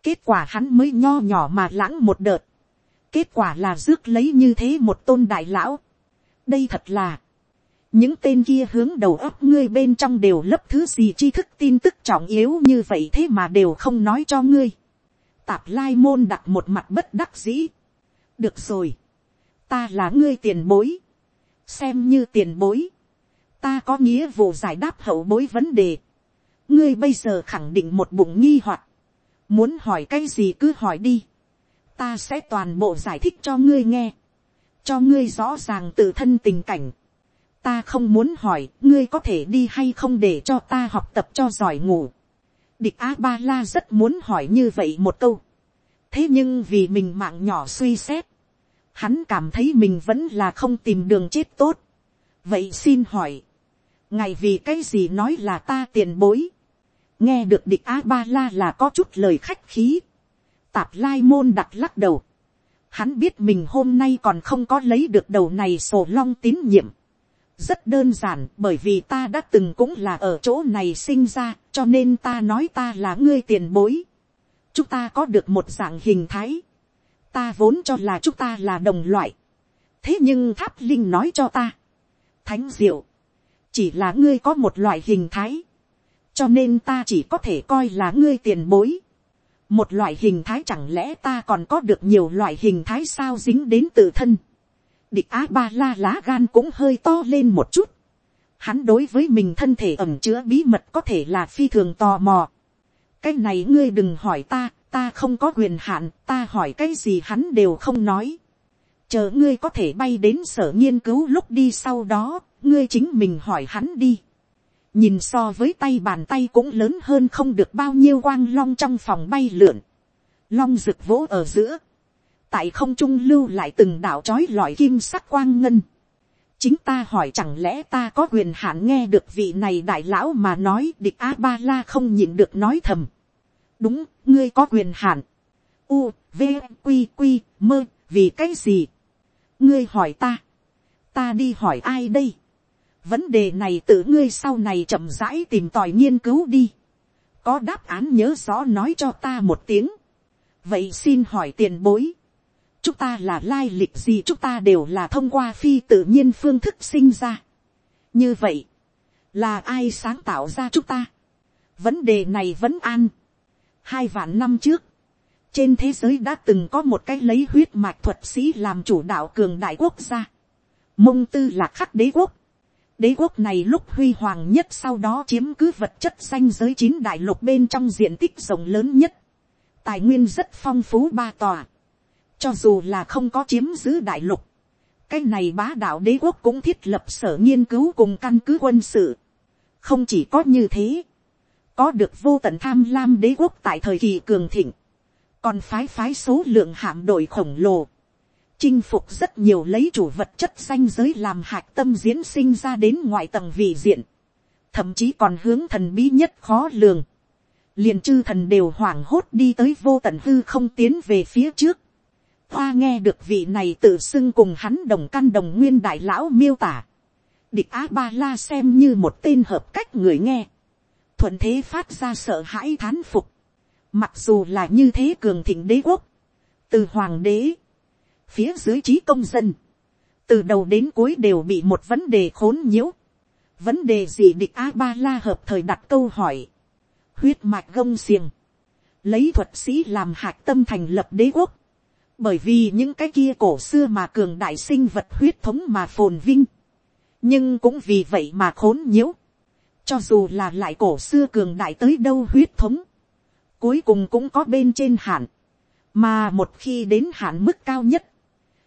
kết quả hắn mới nho nhỏ mà lãng một đợt, kết quả là rước lấy như thế một tôn đại lão. đây thật là, những tên kia hướng đầu óc ngươi bên trong đều lấp thứ gì tri thức tin tức trọng yếu như vậy thế mà đều không nói cho ngươi. tạp lai môn đặt một mặt bất đắc dĩ. được rồi, ta là ngươi tiền bối, xem như tiền bối, ta có nghĩa vụ giải đáp hậu bối vấn đề, ngươi bây giờ khẳng định một bụng nghi hoặc, muốn hỏi cái gì cứ hỏi đi, ta sẽ toàn bộ giải thích cho ngươi nghe, cho ngươi rõ ràng tự thân tình cảnh, ta không muốn hỏi ngươi có thể đi hay không để cho ta học tập cho giỏi ngủ. địch a ba la rất muốn hỏi như vậy một câu. thế nhưng vì mình mạng nhỏ suy xét, hắn cảm thấy mình vẫn là không tìm đường chết tốt. vậy xin hỏi, ngày vì cái gì nói là ta tiền bối. nghe được địch a ba la là có chút lời khách khí. tạp lai môn đặt lắc đầu. hắn biết mình hôm nay còn không có lấy được đầu này sổ long tín nhiệm rất đơn giản, bởi vì ta đã từng cũng là ở chỗ này sinh ra, cho nên ta nói ta là ngươi tiền bối. Chúng ta có được một dạng hình thái. Ta vốn cho là chúng ta là đồng loại. Thế nhưng tháp linh nói cho ta. Thánh diệu, chỉ là ngươi có một loại hình thái. Cho nên ta chỉ có thể coi là ngươi tiền bối. Một loại hình thái chẳng lẽ ta còn có được nhiều loại hình thái sao dính đến tự thân? Địch á ba la lá gan cũng hơi to lên một chút. Hắn đối với mình thân thể ẩm chứa bí mật có thể là phi thường tò mò. cái này ngươi đừng hỏi ta, ta không có quyền hạn, ta hỏi cái gì hắn đều không nói. chờ ngươi có thể bay đến sở nghiên cứu lúc đi sau đó, ngươi chính mình hỏi hắn đi. nhìn so với tay bàn tay cũng lớn hơn không được bao nhiêu quang long trong phòng bay lượn. long rực vỗ ở giữa tại không trung lưu lại từng đạo trói lọi kim sắc quang ngân. chính ta hỏi chẳng lẽ ta có quyền hạn nghe được vị này đại lão mà nói địch a ba la không nhịn được nói thầm. đúng, ngươi có quyền hạn. u, v, q, q, mơ, vì cái gì. ngươi hỏi ta. ta đi hỏi ai đây. vấn đề này tự ngươi sau này chậm rãi tìm tòi nghiên cứu đi. có đáp án nhớ rõ nói cho ta một tiếng. vậy xin hỏi tiền bối chúng ta là lai lịch gì chúng ta đều là thông qua phi tự nhiên phương thức sinh ra. như vậy, là ai sáng tạo ra chúng ta. vấn đề này vẫn an. hai vạn năm trước, trên thế giới đã từng có một cái lấy huyết mạch thuật sĩ làm chủ đạo cường đại quốc gia. mông tư là khắc đế quốc. đế quốc này lúc huy hoàng nhất sau đó chiếm cứ vật chất danh giới chín đại lục bên trong diện tích rộng lớn nhất. tài nguyên rất phong phú ba tòa cho dù là không có chiếm giữ đại lục. Cái này bá đạo đế quốc cũng thiết lập sở nghiên cứu cùng căn cứ quân sự. Không chỉ có như thế. Có được vô tận tham lam đế quốc tại thời kỳ cường thịnh. Còn phái phái số lượng hạm đội khổng lồ. Chinh phục rất nhiều lấy chủ vật chất danh giới làm hạt tâm diễn sinh ra đến ngoại tầng vị diện. Thậm chí còn hướng thần bí nhất khó lường liền chư thần đều hoảng hốt đi tới vô tận hư không tiến về phía trước. Hoa nghe được vị này tự xưng cùng hắn đồng căn đồng nguyên đại lão miêu tả. Địch A-ba-la xem như một tên hợp cách người nghe. Thuận thế phát ra sợ hãi thán phục. Mặc dù là như thế cường thịnh đế quốc. Từ hoàng đế. Phía dưới trí công dân. Từ đầu đến cuối đều bị một vấn đề khốn nhiễu. Vấn đề gì địch A-ba-la hợp thời đặt câu hỏi. Huyết mạch gông xiềng. Lấy thuật sĩ làm hạt tâm thành lập đế quốc bởi vì những cái kia cổ xưa mà cường đại sinh vật huyết thống mà phồn vinh, nhưng cũng vì vậy mà khốn nhiễu, cho dù là lại cổ xưa cường đại tới đâu huyết thống, cuối cùng cũng có bên trên hạn, mà một khi đến hạn mức cao nhất,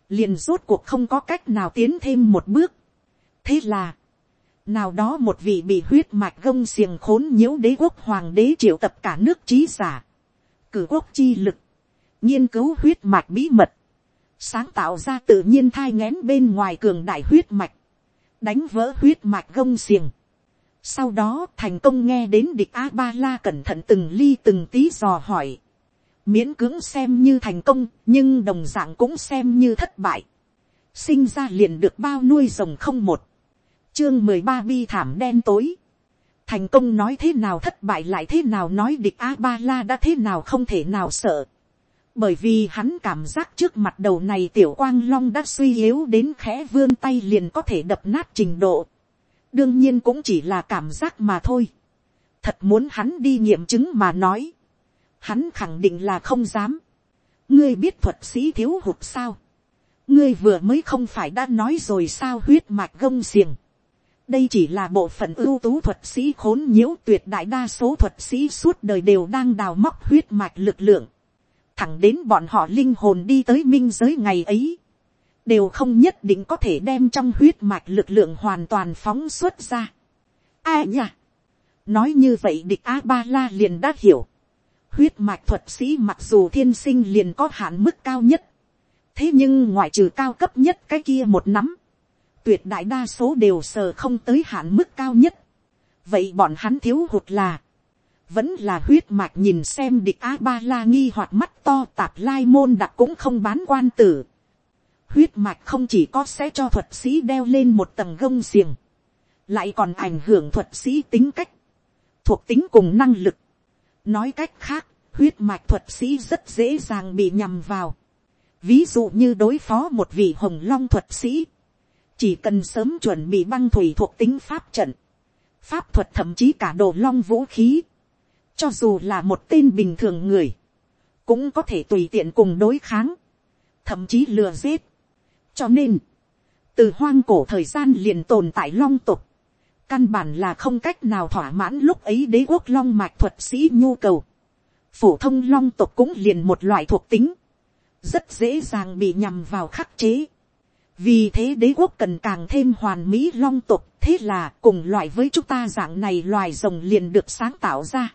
liền rốt cuộc không có cách nào tiến thêm một bước. thế là, nào đó một vị bị huyết mạch gông xiềng khốn nhiễu đế quốc hoàng đế triệu tập cả nước trí giả, cử quốc chi lực, nghiên cứu huyết mạch bí mật, sáng tạo ra tự nhiên thai ngén bên ngoài cường đại huyết mạch, đánh vỡ huyết mạch gông xiềng. Sau đó thành công nghe đến địch A-ba-la cẩn thận từng ly từng tí dò hỏi. Miễn cưỡng xem như thành công, nhưng đồng dạng cũng xem như thất bại. Sinh ra liền được bao nuôi rồng không một. Chương mười ba bi thảm đen tối. Thành công nói thế nào thất bại lại thế nào nói địch A-ba-la đã thế nào không thể nào sợ bởi vì hắn cảm giác trước mặt đầu này tiểu quang long đã suy yếu đến khẽ vươn tay liền có thể đập nát trình độ. đương nhiên cũng chỉ là cảm giác mà thôi. thật muốn hắn đi nghiệm chứng mà nói. hắn khẳng định là không dám. ngươi biết thuật sĩ thiếu hụt sao. ngươi vừa mới không phải đã nói rồi sao huyết mạch gông xiềng. đây chỉ là bộ phận ưu tú thuật sĩ khốn nhiễu tuyệt đại đa số thuật sĩ suốt đời đều đang đào móc huyết mạch lực lượng thẳng đến bọn họ linh hồn đi tới minh giới ngày ấy. đều không nhất định có thể đem trong huyết mạch lực lượng hoàn toàn phóng xuất ra. ai nhỉ? nói như vậy địch a ba la liền đã hiểu huyết mạch thuật sĩ mặc dù thiên sinh liền có hạn mức cao nhất, thế nhưng ngoại trừ cao cấp nhất cái kia một nắm, tuyệt đại đa số đều sờ không tới hạn mức cao nhất. vậy bọn hắn thiếu hụt là, vẫn là huyết mạch nhìn xem địch a ba la nghi hoặc mắt to tạp lai môn đặc cũng không bán quan tử. huyết mạch không chỉ có sẽ cho thuật sĩ đeo lên một tầng gông xiềng, lại còn ảnh hưởng thuật sĩ tính cách, thuộc tính cùng năng lực nói cách khác, huyết mạch thuật sĩ rất dễ dàng bị nhầm vào. ví dụ như đối phó một vị hồng long thuật sĩ, chỉ cần sớm chuẩn bị băng thủy thuộc tính pháp trận, pháp thuật thậm chí cả đồ long vũ khí, cho dù là một tên bình thường người, cũng có thể tùy tiện cùng đối kháng, thậm chí lừa giết. cho nên, từ hoang cổ thời gian liền tồn tại long tục, căn bản là không cách nào thỏa mãn lúc ấy đế quốc long mạch thuật sĩ nhu cầu. phổ thông long tộc cũng liền một loại thuộc tính, rất dễ dàng bị nhằm vào khắc chế. vì thế đế quốc cần càng thêm hoàn mỹ long tộc, thế là cùng loại với chúng ta dạng này loài rồng liền được sáng tạo ra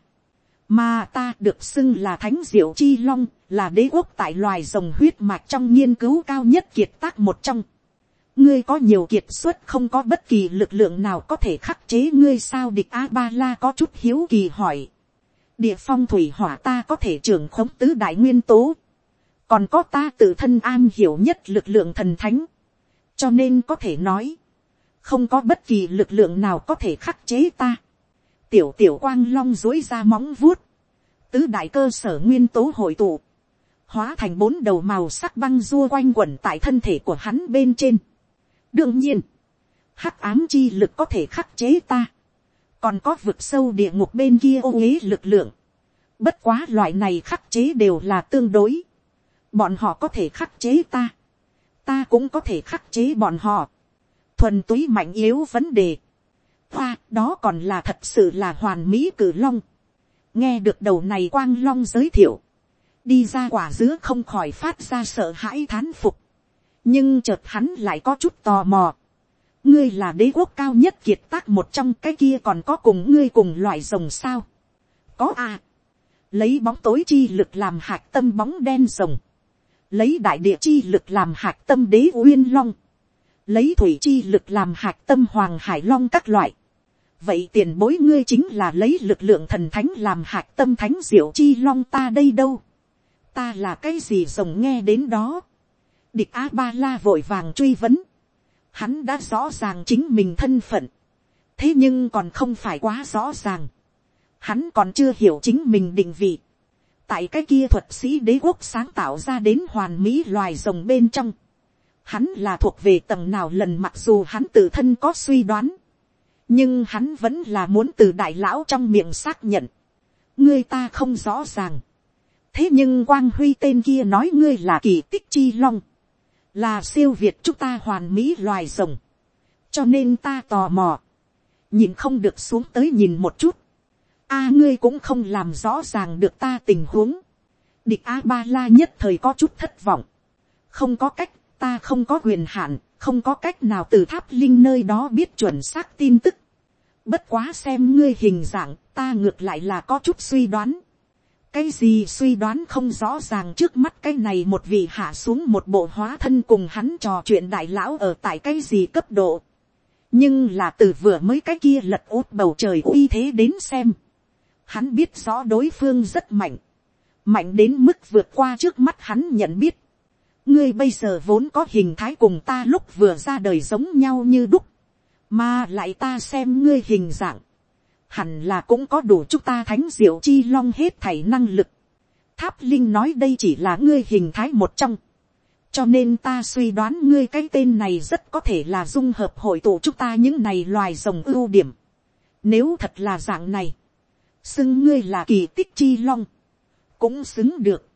mà ta được xưng là thánh diệu chi long, là đế quốc tại loài rồng huyết mạch trong nghiên cứu cao nhất kiệt tác một trong ngươi có nhiều kiệt xuất không có bất kỳ lực lượng nào có thể khắc chế ngươi sao địch a ba la có chút hiếu kỳ hỏi. địa phong thủy hỏa ta có thể trưởng khống tứ đại nguyên tố. còn có ta tự thân an hiểu nhất lực lượng thần thánh. cho nên có thể nói, không có bất kỳ lực lượng nào có thể khắc chế ta tiểu tiểu quang long dối ra móng vuốt. tứ đại cơ sở nguyên tố hội tụ. hóa thành bốn đầu màu sắc băng rua quanh quẩn tại thân thể của hắn bên trên đương nhiên, hắc ám chi lực có thể khắc chế ta, còn có vực sâu địa ngục bên kia ô uế lực lượng. Bất quá loại này khắc chế đều là tương đối. Bọn họ có thể khắc chế ta. Ta cũng có thể khắc chế bọn họ. Thuần túy mạnh yếu vấn đề. Hoa, đó còn là thật sự là hoàn mỹ cử long. Nghe được đầu này quang long giới thiệu. Đi ra quả dứa không khỏi phát ra sợ hãi thán phục nhưng chợt hắn lại có chút tò mò. ngươi là đế quốc cao nhất kiệt tác một trong cái kia còn có cùng ngươi cùng loại rồng sao. có à. lấy bóng tối chi lực làm hạt tâm bóng đen rồng. lấy đại địa chi lực làm hạt tâm đế uyên long. lấy thủy chi lực làm hạt tâm hoàng hải long các loại vậy tiền bối ngươi chính là lấy lực lượng thần thánh làm hạt tâm thánh diệu chi long ta đây đâu. ta là cái gì rồng nghe đến đó Địch A-ba-la vội vàng truy vấn. Hắn đã rõ ràng chính mình thân phận. Thế nhưng còn không phải quá rõ ràng. Hắn còn chưa hiểu chính mình định vị. Tại cái kia thuật sĩ đế quốc sáng tạo ra đến hoàn mỹ loài rồng bên trong. Hắn là thuộc về tầng nào lần mặc dù hắn tự thân có suy đoán. Nhưng hắn vẫn là muốn từ đại lão trong miệng xác nhận. Ngươi ta không rõ ràng. Thế nhưng quang huy tên kia nói ngươi là kỳ tích chi long. Là siêu việt chúng ta hoàn mỹ loài rồng, cho nên ta tò mò, nhìn không được xuống tới nhìn một chút, a ngươi cũng không làm rõ ràng được ta tình huống, địch a ba la nhất thời có chút thất vọng, không có cách, ta không có quyền hạn, không có cách nào từ tháp linh nơi đó biết chuẩn xác tin tức, bất quá xem ngươi hình dạng, ta ngược lại là có chút suy đoán, cái gì suy đoán không rõ ràng trước mắt cái này một vị hạ xuống một bộ hóa thân cùng hắn trò chuyện đại lão ở tại cái gì cấp độ. nhưng là từ vừa mới cái kia lật út bầu trời uy thế đến xem. hắn biết rõ đối phương rất mạnh. mạnh đến mức vượt qua trước mắt hắn nhận biết. ngươi bây giờ vốn có hình thái cùng ta lúc vừa ra đời giống nhau như đúc mà lại ta xem ngươi hình dạng hẳn là cũng có đủ chúng ta thánh diệu chi long hết thảy năng lực. Tháp Linh nói đây chỉ là ngươi hình thái một trong. Cho nên ta suy đoán ngươi cái tên này rất có thể là dung hợp hội tụ chúng ta những này loài rồng ưu điểm. Nếu thật là dạng này. Xưng ngươi là kỳ tích chi long. cũng xứng được,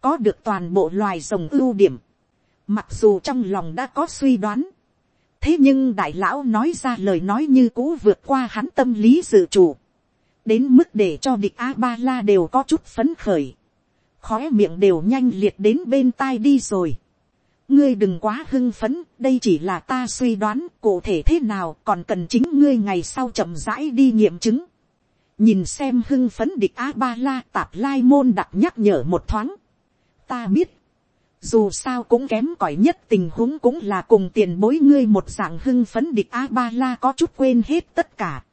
có được toàn bộ loài rồng ưu điểm, mặc dù trong lòng đã có suy đoán, thế nhưng đại lão nói ra lời nói như cũ vượt qua hắn tâm lý dự chủ, đến mức để cho địch a ba la đều có chút phấn khởi, khói miệng đều nhanh liệt đến bên tai đi rồi. ngươi đừng quá hưng phấn, đây chỉ là ta suy đoán cụ thể thế nào còn cần chính ngươi ngày sau chậm rãi đi nghiệm chứng. nhìn xem hưng phấn địch a ba la tạp lai môn đặc nhắc nhở một thoáng. ta biết, dù sao cũng kém cỏi nhất tình huống cũng là cùng tiền bối ngươi một dạng hưng phấn địch a ba la có chút quên hết tất cả.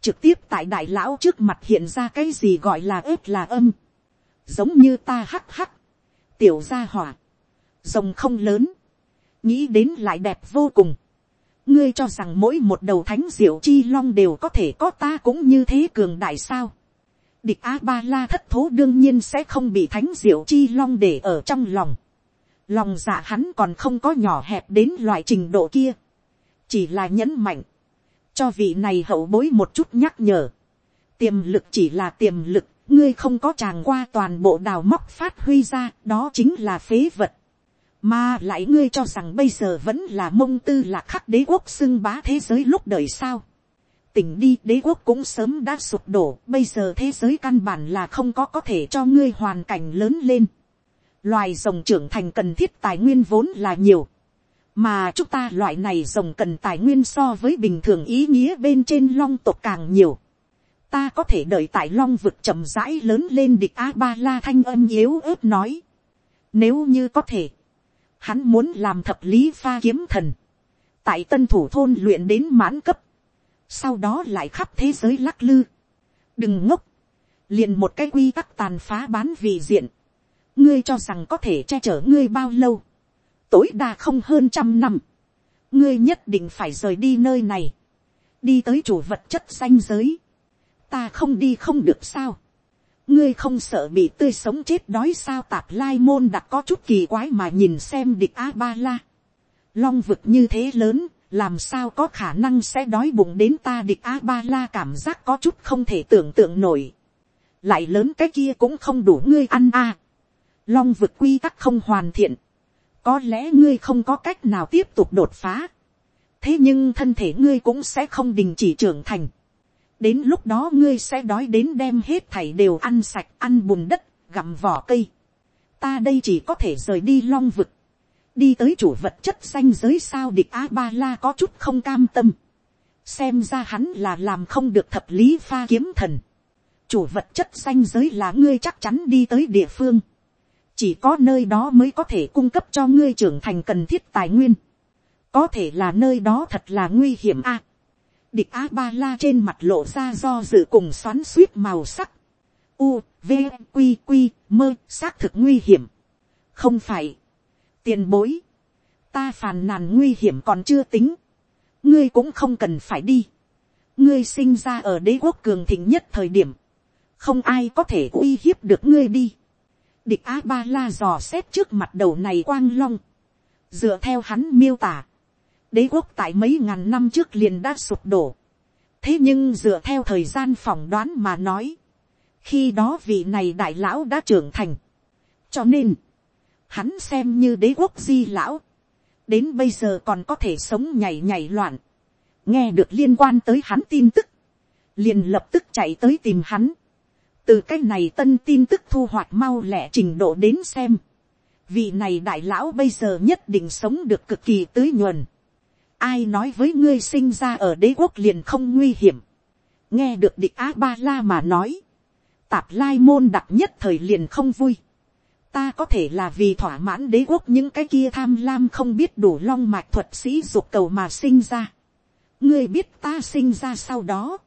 trực tiếp tại đại lão trước mặt hiện ra cái gì gọi là ớt là âm giống như ta hắc hắc, tiểu gia hỏa, rồng không lớn, nghĩ đến lại đẹp vô cùng, ngươi cho rằng mỗi một đầu thánh diệu chi long đều có thể có ta cũng như thế cường đại sao. địch a ba la thất thố đương nhiên sẽ không bị thánh diệu chi long để ở trong lòng lòng dạ hắn còn không có nhỏ hẹp đến loại trình độ kia. chỉ là nhấn mạnh, cho vị này hậu bối một chút nhắc nhở. tiềm lực chỉ là tiềm lực, ngươi không có tràng qua toàn bộ đào móc phát huy ra, đó chính là phế vật. Mà lại ngươi cho rằng bây giờ vẫn là mông tư là khắc đế quốc xưng bá thế giới lúc đời sao. Tỉnh đi đế quốc cũng sớm đã sụp đổ, bây giờ thế giới căn bản là không có có thể cho ngươi hoàn cảnh lớn lên. Loài rồng trưởng thành cần thiết tài nguyên vốn là nhiều. Mà chúng ta loại này rồng cần tài nguyên so với bình thường ý nghĩa bên trên long tộc càng nhiều ta có thể đợi tại long vực chậm rãi lớn lên địch a ba la thanh âm yếu ớt nói. nếu như có thể, hắn muốn làm thập lý pha kiếm thần, tại tân thủ thôn luyện đến mãn cấp, sau đó lại khắp thế giới lắc lư. đừng ngốc, liền một cái quy tắc tàn phá bán vị diện, ngươi cho rằng có thể che chở ngươi bao lâu, tối đa không hơn trăm năm, ngươi nhất định phải rời đi nơi này, đi tới chủ vật chất danh giới, ta không đi không được sao. ngươi không sợ bị tươi sống chết đói sao tạp lai môn đặt có chút kỳ quái mà nhìn xem địch a ba la. long vực như thế lớn, làm sao có khả năng sẽ đói bụng đến ta địch a ba la cảm giác có chút không thể tưởng tượng nổi. lại lớn cái kia cũng không đủ ngươi ăn a long vực quy tắc không hoàn thiện. có lẽ ngươi không có cách nào tiếp tục đột phá. thế nhưng thân thể ngươi cũng sẽ không đình chỉ trưởng thành. Đến lúc đó ngươi sẽ đói đến đem hết thảy đều ăn sạch, ăn bùn đất, gặm vỏ cây. Ta đây chỉ có thể rời đi long vực. Đi tới chủ vật chất xanh giới sao địch a ba la có chút không cam tâm. Xem ra hắn là làm không được thập lý pha kiếm thần. Chủ vật chất xanh giới là ngươi chắc chắn đi tới địa phương chỉ có nơi đó mới có thể cung cấp cho ngươi trưởng thành cần thiết tài nguyên có thể là nơi đó thật là nguy hiểm a Địch A-ba-la trên mặt lộ ra do dự cùng xoắn suýt màu sắc. U, V, q q mơ, xác thực nguy hiểm. Không phải. Tiền bối. Ta phàn nàn nguy hiểm còn chưa tính. Ngươi cũng không cần phải đi. Ngươi sinh ra ở đế quốc cường thịnh nhất thời điểm. Không ai có thể uy hiếp được ngươi đi. Địch A-ba-la dò xét trước mặt đầu này quang long. Dựa theo hắn miêu tả đế quốc tại mấy ngàn năm trước liền đã sụp đổ. thế nhưng dựa theo thời gian phỏng đoán mà nói, khi đó vị này đại lão đã trưởng thành. cho nên, hắn xem như đế quốc di lão, đến bây giờ còn có thể sống nhảy nhảy loạn, nghe được liên quan tới hắn tin tức, liền lập tức chạy tới tìm hắn từ cái này tân tin tức thu hoạch mau lẹ trình độ đến xem, vị này đại lão bây giờ nhất định sống được cực kỳ tưới nhuần ai nói với ngươi sinh ra ở đế quốc liền không nguy hiểm. nghe được địch a ba la mà nói. tạp lai môn đặc nhất thời liền không vui. ta có thể là vì thỏa mãn đế quốc những cái kia tham lam không biết đủ long mạch thuật sĩ dục cầu mà sinh ra. ngươi biết ta sinh ra sau đó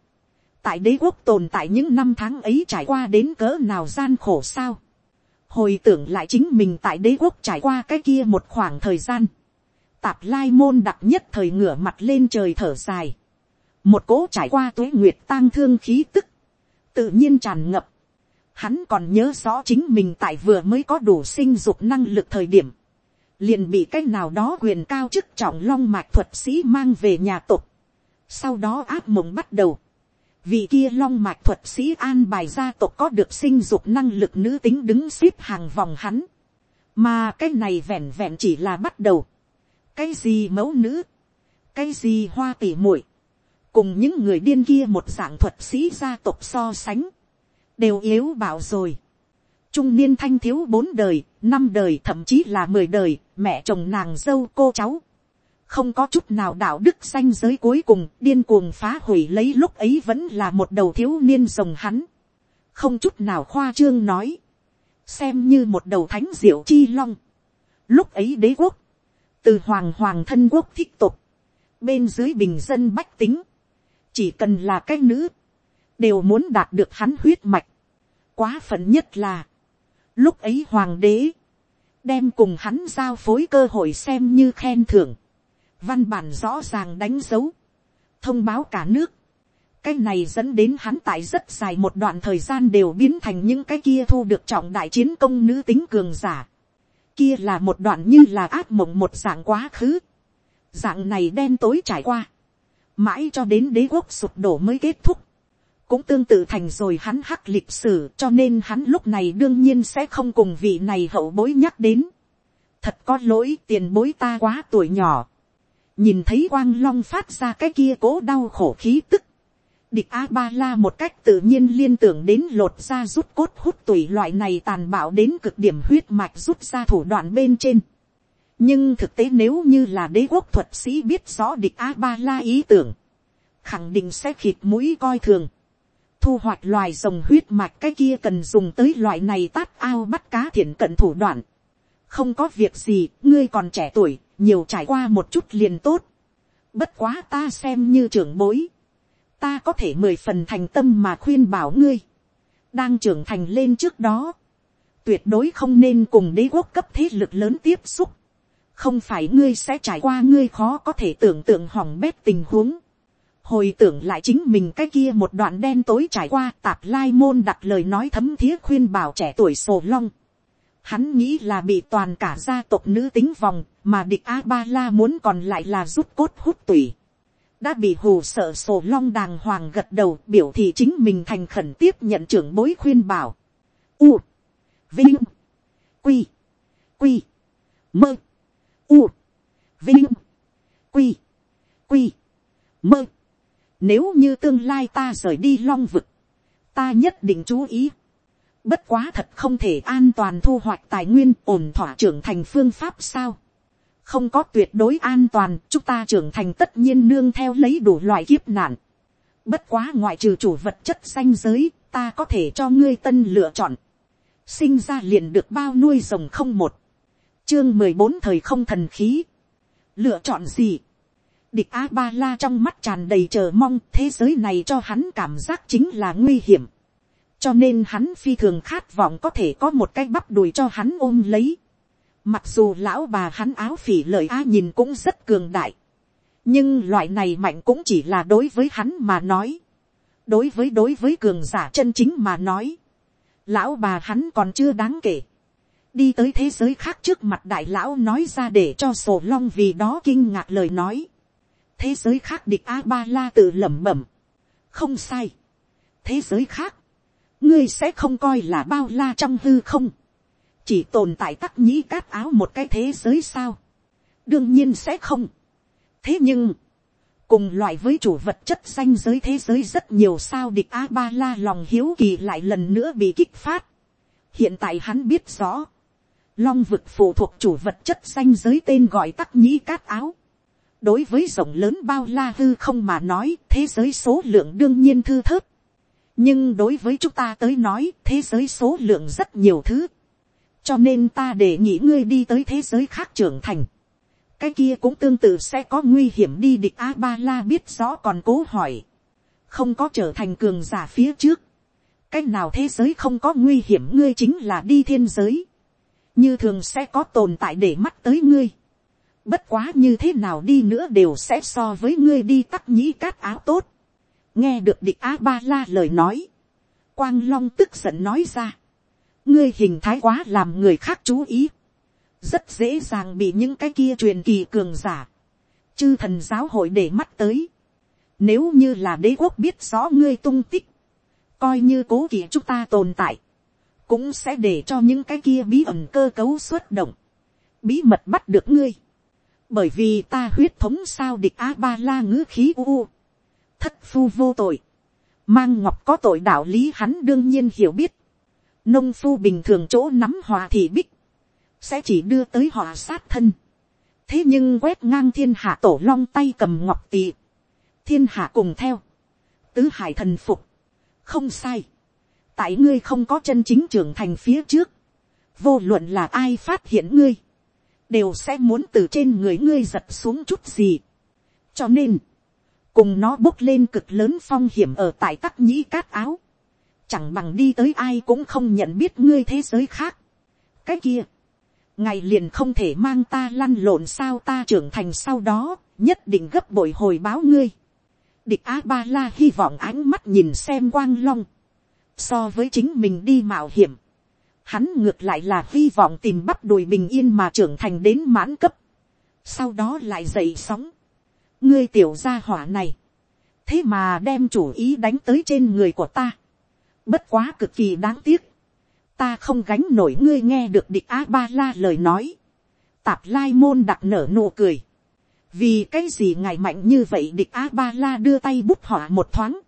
tại đế quốc tồn tại những năm tháng ấy trải qua đến cỡ nào gian khổ sao. hồi tưởng lại chính mình tại đế quốc trải qua cái kia một khoảng thời gian tạp lai môn đặc nhất thời ngửa mặt lên trời thở dài. Một cố trải qua tuế nguyệt tang thương khí tức. Tự nhiên tràn ngập. Hắn còn nhớ rõ chính mình tại vừa mới có đủ sinh dục năng lực thời điểm. Liền bị cái nào đó quyền cao chức trọng long mạch thuật sĩ mang về nhà tục. Sau đó áp mộng bắt đầu. Vị kia long mạch thuật sĩ an bài gia tộc có được sinh dục năng lực nữ tính đứng xếp hàng vòng hắn. Mà cái này vẹn vẹn chỉ là bắt đầu. Cái gì mẫu nữ? Cái gì hoa tỉ muội Cùng những người điên kia một dạng thuật sĩ gia tộc so sánh. Đều yếu bảo rồi. Trung niên thanh thiếu bốn đời, năm đời thậm chí là mười đời, mẹ chồng nàng dâu cô cháu không có chút nào đạo đức xanh giới cuối cùng điên cuồng phá hủy lấy lúc ấy vẫn là một đầu thiếu niên rồng hắn, không chút nào khoa trương nói, xem như một đầu thánh diệu chi long. Lúc ấy đế quốc, từ hoàng hoàng thân quốc thích tục, bên dưới bình dân bách tính, chỉ cần là cái nữ, đều muốn đạt được hắn huyết mạch. Quá phận nhất là, lúc ấy hoàng đế, đem cùng hắn giao phối cơ hội xem như khen thưởng văn bản rõ ràng đánh dấu, thông báo cả nước. cái này dẫn đến hắn tại rất dài một đoạn thời gian đều biến thành những cái kia thu được trọng đại chiến công nữ tính cường giả. kia là một đoạn như là ác mộng một dạng quá khứ. dạng này đen tối trải qua. mãi cho đến đế quốc sụp đổ mới kết thúc. cũng tương tự thành rồi hắn hắc lịch sử cho nên hắn lúc này đương nhiên sẽ không cùng vị này hậu bối nhắc đến. thật có lỗi tiền bối ta quá tuổi nhỏ nhìn thấy quang long phát ra cái kia cố đau khổ khí tức, địch a ba la một cách tự nhiên liên tưởng đến lột ra rút cốt hút tùy loại này tàn bạo đến cực điểm huyết mạch rút ra thủ đoạn bên trên. nhưng thực tế nếu như là đế quốc thuật sĩ biết rõ địch a ba la ý tưởng, khẳng định sẽ khịt mũi coi thường. thu hoạch loài rồng huyết mạch cái kia cần dùng tới loại này tát ao bắt cá thiện cận thủ đoạn. không có việc gì, ngươi còn trẻ tuổi, nhiều trải qua một chút liền tốt. Bất quá ta xem như trưởng bối. Ta có thể mười phần thành tâm mà khuyên bảo ngươi. Đang trưởng thành lên trước đó. Tuyệt đối không nên cùng đế quốc cấp thế lực lớn tiếp xúc. Không phải ngươi sẽ trải qua ngươi khó có thể tưởng tượng hỏng bét tình huống. Hồi tưởng lại chính mình cái kia một đoạn đen tối trải qua tạp lai môn đặt lời nói thấm thía khuyên bảo trẻ tuổi sổ long Hắn nghĩ là bị toàn cả gia tộc nữ tính vòng, mà địch A-ba-la muốn còn lại là rút cốt hút tủy. Đã bị hù sợ sổ long đàng hoàng gật đầu biểu thị chính mình thành khẩn tiếp nhận trưởng bối khuyên bảo. U. Vinh. Quy. Quy. Mơ. U. Vinh. Quy. Quy. Mơ. Nếu như tương lai ta rời đi long vực, ta nhất định chú ý Bất quá thật không thể an toàn thu hoạch tài nguyên ổn thỏa trưởng thành phương pháp sao. Không có tuyệt đối an toàn, chúng ta trưởng thành tất nhiên nương theo lấy đủ loại kiếp nạn. Bất quá ngoại trừ chủ vật chất danh giới, ta có thể cho ngươi tân lựa chọn. Sinh ra liền được bao nuôi rồng không một. Chương mười bốn thời không thần khí. Lựa chọn gì? Địch A-ba-la trong mắt tràn đầy chờ mong thế giới này cho hắn cảm giác chính là nguy hiểm cho nên hắn phi thường khát vọng có thể có một cái bắp đùi cho hắn ôm lấy. Mặc dù lão bà hắn áo phỉ lợi á nhìn cũng rất cường đại. nhưng loại này mạnh cũng chỉ là đối với hắn mà nói. đối với đối với cường giả chân chính mà nói. lão bà hắn còn chưa đáng kể. đi tới thế giới khác trước mặt đại lão nói ra để cho sổ long vì đó kinh ngạc lời nói. thế giới khác địch a ba la tự lẩm bẩm. không sai. thế giới khác ngươi sẽ không coi là bao la trong hư không, chỉ tồn tại tắc nhĩ cát áo một cái thế giới sao, đương nhiên sẽ không. thế nhưng, cùng loại với chủ vật chất danh giới thế giới rất nhiều sao địch a ba la lòng hiếu kỳ lại lần nữa bị kích phát. hiện tại hắn biết rõ, long vực phụ thuộc chủ vật chất danh giới tên gọi tắc nhĩ cát áo. đối với rộng lớn bao la hư không mà nói thế giới số lượng đương nhiên thư thớt nhưng đối với chúng ta tới nói, thế giới số lượng rất nhiều thứ. Cho nên ta để nghĩ ngươi đi tới thế giới khác trưởng thành. Cái kia cũng tương tự sẽ có nguy hiểm đi địch a ba la biết rõ còn cố hỏi. Không có trở thành cường giả phía trước. Cái nào thế giới không có nguy hiểm ngươi chính là đi thiên giới. Như thường sẽ có tồn tại để mắt tới ngươi. Bất quá như thế nào đi nữa đều sẽ so với ngươi đi tắc nhĩ cát áo tốt nghe được địch a ba la lời nói, quang long tức giận nói ra, ngươi hình thái quá làm người khác chú ý, rất dễ dàng bị những cái kia truyền kỳ cường giả, chư thần giáo hội để mắt tới. Nếu như là đế quốc biết rõ ngươi tung tích. Coi như cố kỳ chúng ta tồn tại. Cũng sẽ để cho những cái kia bí ẩn cơ cấu xuất động. Bí mật bắt được ngươi. Bởi vì ta huyết thống sao địch A-ba-la ngữ khí u. Thất phu vô tội. Mang ngọc có tội đạo lý hắn đương nhiên hiểu biết. Nông phu bình thường chỗ nắm hòa thì bích. Sẽ chỉ đưa tới họ sát thân. Thế nhưng quét ngang thiên hạ tổ long tay cầm ngọc tỳ thiên hạ cùng theo, tứ hải thần phục, không sai, tại ngươi không có chân chính trưởng thành phía trước, vô luận là ai phát hiện ngươi, đều sẽ muốn từ trên người ngươi giật xuống chút gì. cho nên, cùng nó bốc lên cực lớn phong hiểm ở tại tắc nhĩ cát áo, chẳng bằng đi tới ai cũng không nhận biết ngươi thế giới khác. cái kia, ngày liền không thể mang ta lăn lộn sao ta trưởng thành sau đó, nhất định gấp bội hồi báo ngươi. Địch A-ba-la hy vọng ánh mắt nhìn xem quang long. So với chính mình đi mạo hiểm. Hắn ngược lại là hy vọng tìm bắp đùi bình yên mà trưởng thành đến mãn cấp. Sau đó lại dậy sóng. Ngươi tiểu gia hỏa này. Thế mà đem chủ ý đánh tới trên người của ta. Bất quá cực kỳ đáng tiếc. Ta không gánh nổi ngươi nghe được địch A-ba-la lời nói. Tạp lai môn đặc nở nụ cười vì cái gì ngài mạnh như vậy địch a ba la đưa tay bút họa một thoáng.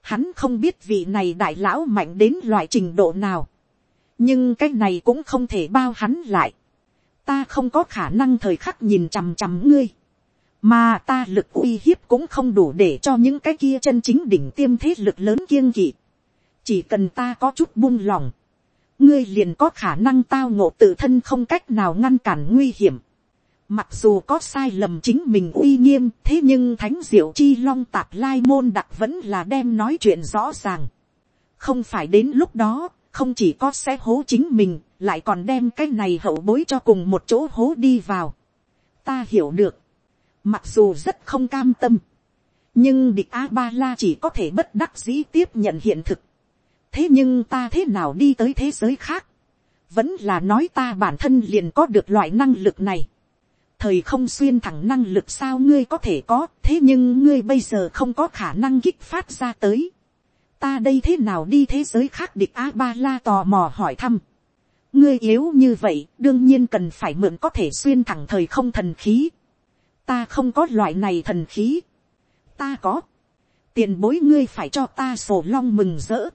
hắn không biết vị này đại lão mạnh đến loại trình độ nào. nhưng cái này cũng không thể bao hắn lại. ta không có khả năng thời khắc nhìn chằm chằm ngươi mà ta lực uy hiếp cũng không đủ để cho những cái kia chân chính đỉnh tiêm thế lực lớn kiêng kỵ. chỉ cần ta có chút buông lòng. ngươi liền có khả năng tao ngộ tự thân không cách nào ngăn cản nguy hiểm Mặc dù có sai lầm chính mình uy nghiêm, thế nhưng thánh diệu chi long tạp lai môn đặc vẫn là đem nói chuyện rõ ràng. Không phải đến lúc đó, không chỉ có sẽ hố chính mình, lại còn đem cái này hậu bối cho cùng một chỗ hố đi vào. Ta hiểu được. Mặc dù rất không cam tâm. Nhưng địch A-ba-la chỉ có thể bất đắc dĩ tiếp nhận hiện thực. Thế nhưng ta thế nào đi tới thế giới khác? Vẫn là nói ta bản thân liền có được loại năng lực này thời không xuyên thẳng năng lực sao ngươi có thể có, thế nhưng ngươi bây giờ không có khả năng kích phát ra tới. ta đây thế nào đi thế giới khác địch a ba la tò mò hỏi thăm. ngươi yếu như vậy, đương nhiên cần phải mượn có thể xuyên thẳng thời không thần khí ta không có loại này thần khí. ta có. tiền bối ngươi phải cho ta sổ long mừng rỡ.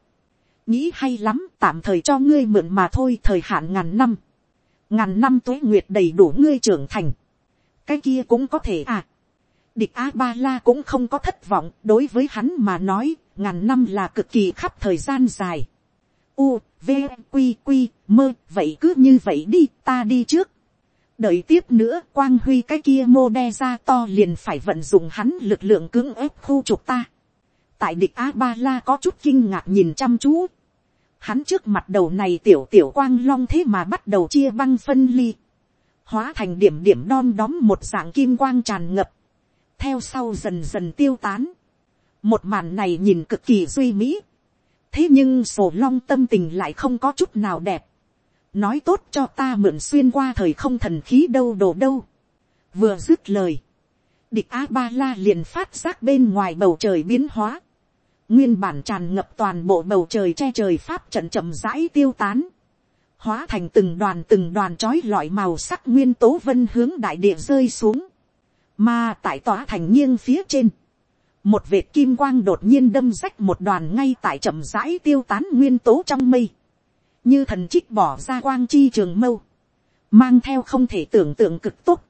nghĩ hay lắm, tạm thời cho ngươi mượn mà thôi thời hạn ngàn năm. ngàn năm tuế nguyệt đầy đủ ngươi trưởng thành cái kia cũng có thể à. địch a ba la cũng không có thất vọng đối với hắn mà nói ngàn năm là cực kỳ khắp thời gian dài. u v q q mơ vậy cứ như vậy đi ta đi trước đợi tiếp nữa quang huy cái kia mô đe ra to liền phải vận dụng hắn lực lượng cưỡng ép khu trục ta. tại địch a ba la có chút kinh ngạc nhìn chăm chú. hắn trước mặt đầu này tiểu tiểu quang long thế mà bắt đầu chia băng phân ly hóa thành điểm điểm đom đóm một dạng kim quang tràn ngập, theo sau dần dần tiêu tán. một màn này nhìn cực kỳ duy mỹ, thế nhưng sổ long tâm tình lại không có chút nào đẹp, nói tốt cho ta mượn xuyên qua thời không thần khí đâu đồ đâu, vừa dứt lời, địch a ba la liền phát giác bên ngoài bầu trời biến hóa, nguyên bản tràn ngập toàn bộ bầu trời che trời pháp trận chậm rãi tiêu tán, hóa thành từng đoàn từng đoàn trói lọi màu sắc nguyên tố vân hướng đại địa rơi xuống, mà tại tòa thành nghiêng phía trên, một vệt kim quang đột nhiên đâm rách một đoàn ngay tại chậm rãi tiêu tán nguyên tố trong mây, như thần trích bỏ ra quang chi trường mâu, mang theo không thể tưởng tượng cực tốt,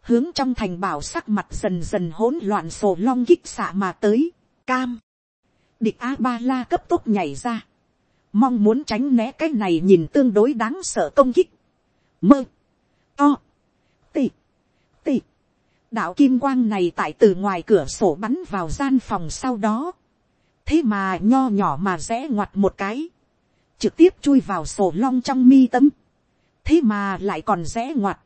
hướng trong thành bảo sắc mặt dần dần hỗn loạn sổ long kích xạ mà tới, cam, địch a ba la cấp tốc nhảy ra, mong muốn tránh né cái này nhìn tương đối đáng sợ công kích, mơ, to, tị, tị, đạo kim quang này tại từ ngoài cửa sổ bắn vào gian phòng sau đó, thế mà nho nhỏ mà rẽ ngoặt một cái, trực tiếp chui vào sổ long trong mi tâm, thế mà lại còn rẽ ngoặt,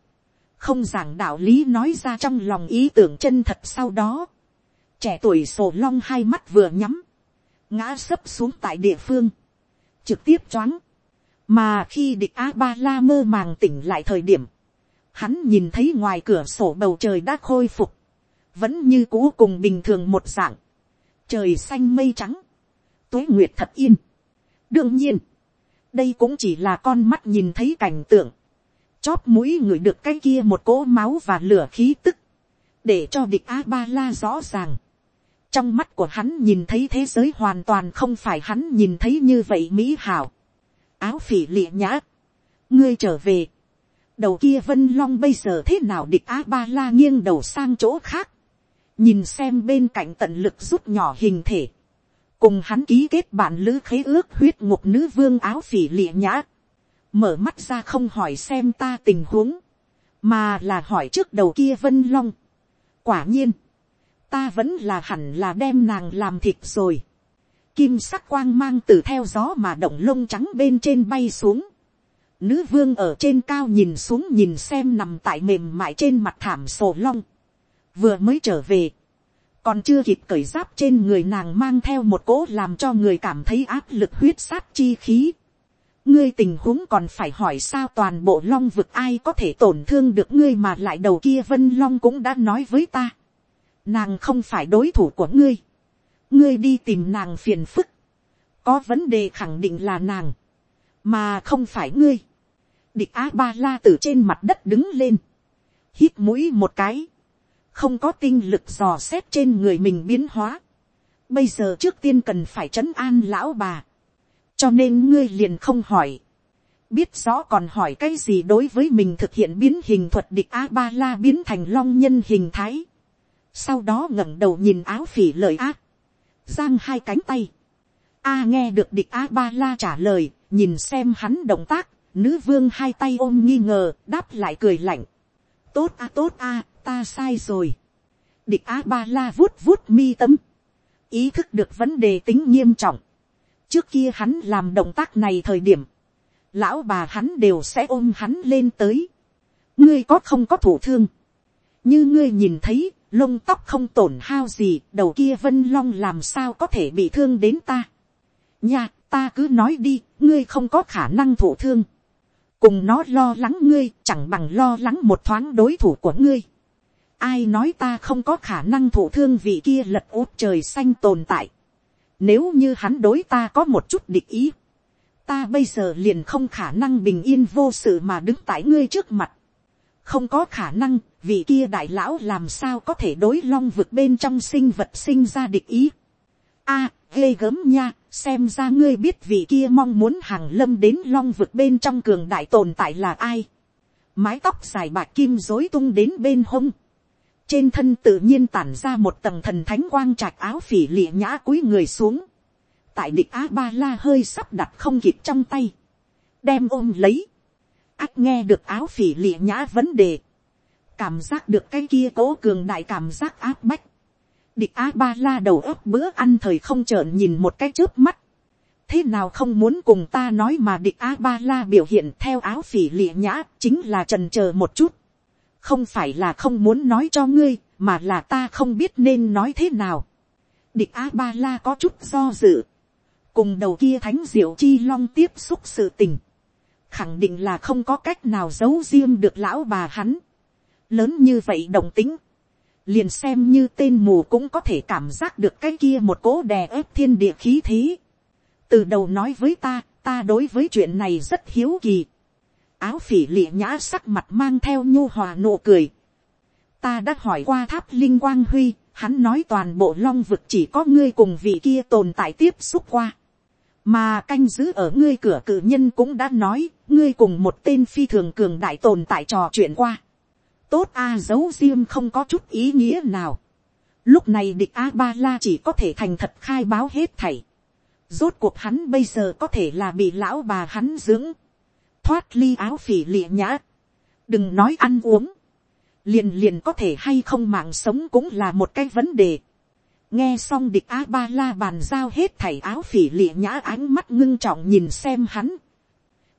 không giảng đạo lý nói ra trong lòng ý tưởng chân thật sau đó, trẻ tuổi sổ long hai mắt vừa nhắm, ngã sấp xuống tại địa phương, trực tiếp choáng. Mà khi địch A-ba-la mơ màng tỉnh lại thời điểm, hắn nhìn thấy ngoài cửa sổ bầu trời đã khôi phục, vẫn như cũ cùng bình thường một dạng, trời xanh mây trắng, tuế nguyệt thật yên. đương nhiên, đây cũng chỉ là con mắt nhìn thấy cảnh tượng, chóp mũi người được cái kia một cỗ máu và lửa khí tức, để cho địch a ba la rõ ràng. trong mắt của hắn nhìn thấy thế giới hoàn toàn không phải hắn nhìn thấy như vậy mỹ hảo. áo phỉ lịa nhã, ngươi trở về, đầu kia vân long bây giờ thế nào địch a ba la nghiêng đầu sang chỗ khác, nhìn xem bên cạnh tận lực rút nhỏ hình thể, cùng hắn ký kết bản lữ khế ước huyết ngục nữ vương áo phỉ lịa nhã, mở mắt ra không hỏi xem ta tình huống, mà là hỏi trước đầu kia vân long. quả nhiên, ta vẫn là hẳn là đem nàng làm thịt rồi. kim sắc quang mang từ theo gió mà động lông trắng bên trên bay xuống. nữ vương ở trên cao nhìn xuống nhìn xem nằm tại mềm mại trên mặt thảm sổ long. vừa mới trở về, còn chưa kịp cởi giáp trên người nàng mang theo một cỗ làm cho người cảm thấy áp lực huyết sát chi khí ngươi tình huống còn phải hỏi sao toàn bộ long vực ai có thể tổn thương được ngươi mà lại đầu kia vân long cũng đã nói với ta. Nàng không phải đối thủ của ngươi. ngươi đi tìm nàng phiền phức. có vấn đề khẳng định là nàng, mà không phải ngươi. địch á ba la từ trên mặt đất đứng lên, hít mũi một cái, không có tinh lực dò xét trên người mình biến hóa. bây giờ trước tiên cần phải trấn an lão bà. Cho nên ngươi liền không hỏi, biết rõ còn hỏi cái gì đối với mình thực hiện biến hình thuật địch a ba la biến thành long nhân hình thái, sau đó ngẩng đầu nhìn áo phỉ lời ác, giang hai cánh tay, a nghe được địch a ba la trả lời, nhìn xem hắn động tác, nữ vương hai tay ôm nghi ngờ, đáp lại cười lạnh, tốt a tốt a, ta sai rồi, địch a ba la vuốt vuốt mi tâm, ý thức được vấn đề tính nghiêm trọng, trước kia hắn làm động tác này thời điểm, lão bà hắn đều sẽ ôm hắn lên tới. ngươi có không có thủ thương. như ngươi nhìn thấy, lông tóc không tổn hao gì, đầu kia vân long làm sao có thể bị thương đến ta. nha, ta cứ nói đi, ngươi không có khả năng thủ thương. cùng nó lo lắng ngươi, chẳng bằng lo lắng một thoáng đối thủ của ngươi ai nói ta không có khả năng thủ thương vì kia lật út trời xanh tồn tại nếu như hắn đối ta có một chút địch ý. Ta bây giờ liền không khả năng bình yên vô sự mà đứng tại ngươi trước mặt. Không có khả năng, vì kia đại lão làm sao có thể đối long vực bên trong sinh vật sinh ra địch ý. a ghê gớm nha, xem ra ngươi biết vì kia mong muốn hàng lâm đến long vực bên trong cường đại tồn tại là ai. Mái tóc dài bạc kim rối tung đến bên hông trên thân tự nhiên tản ra một tầng thần thánh quang trạch áo phỉ lịa nhã cúi người xuống, tại địch á ba la hơi sắp đặt không kịp trong tay, đem ôm lấy, ác nghe được áo phỉ lịa nhã vấn đề, cảm giác được cái kia cố cường đại cảm giác áp bách, địch á ba la đầu ấp bữa ăn thời không trợn nhìn một cái trước mắt, thế nào không muốn cùng ta nói mà địch a ba la biểu hiện theo áo phỉ lịa nhã chính là trần c h ờ một chút không phải là không muốn nói cho ngươi, mà là ta không biết nên nói thế nào. địch a ba la có chút do dự, cùng đầu kia thánh diệu chi long tiếp xúc sự tình, khẳng định là không có cách nào giấu riêng được lão bà hắn, lớn như vậy đồng tính, liền xem như tên mù cũng có thể cảm giác được cái kia một cố đè ép thiên địa khí thế. từ đầu nói với ta, ta đối với chuyện này rất hiếu kỳ áo phỉ lịa nhã sắc mặt mang theo nhu hòa nụ cười. ta đã hỏi qua tháp linh quang huy, hắn nói toàn bộ long vực chỉ có ngươi cùng vị kia tồn tại tiếp xúc qua. mà canh giữ ở ngươi cửa cử nhân cũng đã nói, ngươi cùng một tên phi thường cường đại tồn tại trò chuyện qua. tốt a giấu riêng không có chút ý nghĩa nào. lúc này địch a ba la chỉ có thể thành thật khai báo hết thảy. rốt cuộc hắn bây giờ có thể là bị lão bà hắn dưỡng thoát ly áo phỉ lịa nhã, đừng nói ăn uống, liền liền có thể hay không mạng sống cũng là một cái vấn đề. nghe xong địch a ba la bàn giao hết thảy áo phỉ lịa nhã ánh mắt ngưng trọng nhìn xem hắn.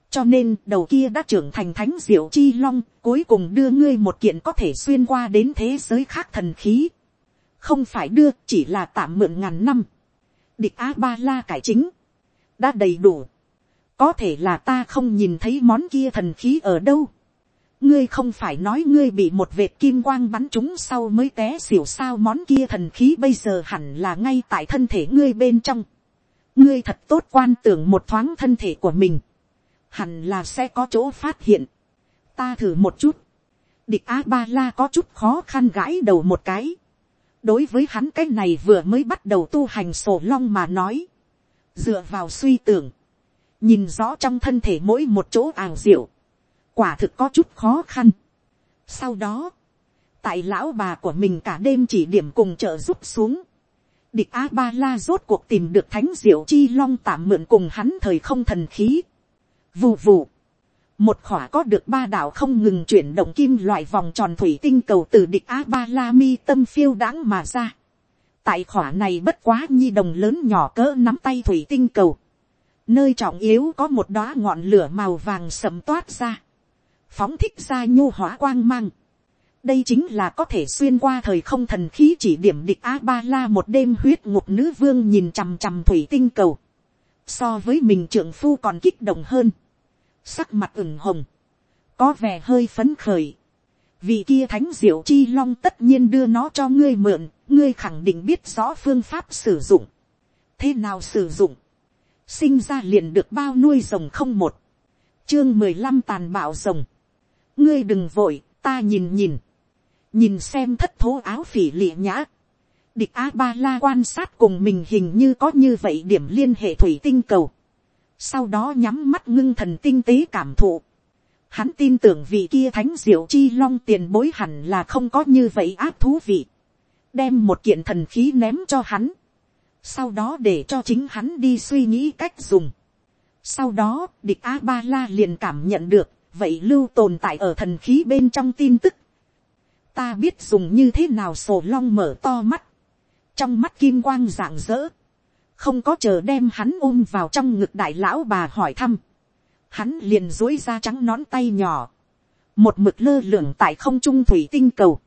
cho nên đầu kia đã trưởng thành thánh diệu chi long cuối cùng đưa ngươi một kiện có thể xuyên qua đến thế giới khác thần khí. không phải đưa chỉ là tạm mượn ngàn năm. địch a ba la cải chính đã đầy đủ có thể là ta không nhìn thấy món kia thần khí ở đâu. ngươi không phải nói ngươi bị một vệt kim quang bắn trúng sau mới té xỉu sao món kia thần khí bây giờ hẳn là ngay tại thân thể ngươi bên trong. ngươi thật tốt quan tưởng một thoáng thân thể của mình. hẳn là sẽ có chỗ phát hiện. ta thử một chút. địch a ba la có chút khó khăn gãi đầu một cái. đối với hắn cái này vừa mới bắt đầu tu hành sổ long mà nói. dựa vào suy tưởng nhìn rõ trong thân thể mỗi một chỗ ảo diệu quả thực có chút khó khăn. Sau đó, tại lão bà của mình cả đêm chỉ điểm cùng trợ giúp xuống, địch a ba la rốt cuộc tìm được thánh diệu chi long tạm mượn cùng hắn thời không thần khí. Vù vù, một khỏa có được ba đạo không ngừng chuyển động kim loại vòng tròn thủy tinh cầu từ địch a ba la mi tâm phiêu đãng mà ra. tại khỏa này bất quá nhi đồng lớn nhỏ cỡ nắm tay thủy tinh cầu nơi trọng yếu có một đóa ngọn lửa màu vàng sầm toát ra phóng thích ra nhu hóa quang mang. đây chính là có thể xuyên qua thời không thần khí chỉ điểm địch a ba la một đêm huyết ngục nữ vương nhìn chằm chằm thủy tinh cầu. so với mình trưởng phu còn kích động hơn. sắc mặt ửng hồng. có vẻ hơi phấn khởi. vì kia thánh diệu chi long tất nhiên đưa nó cho ngươi mượn, ngươi khẳng định biết rõ phương pháp sử dụng. thế nào sử dụng sinh ra liền được bao nuôi rồng không một. chương mười lăm tàn bạo rồng. Ngươi đừng vội, ta nhìn nhìn, nhìn xem thất thố áo phỉ lịa nhã, địch a ba la quan sát cùng mình hình như có như vậy điểm liên hệ thủy tinh cầu, sau đó nhắm mắt ngưng thần tinh tế cảm thụ, hắn tin tưởng vị kia thánh diệu chi long tiền bối hẳn là không có như vậy áp thú vị, đem một kiện thần khí ném cho hắn, sau đó để cho chính hắn đi suy nghĩ cách dùng. Sau đó, địch A Ba La liền cảm nhận được, vậy lưu tồn tại ở thần khí bên trong tin tức, ta biết dùng như thế nào sổ long mở to mắt, trong mắt kim quang rạng rỡ, không có chờ đem hắn ôm vào trong ngực đại lão bà hỏi thăm, hắn liền dối ra trắng nón tay nhỏ, một mực lơ lửng tại không trung thủy tinh cầu,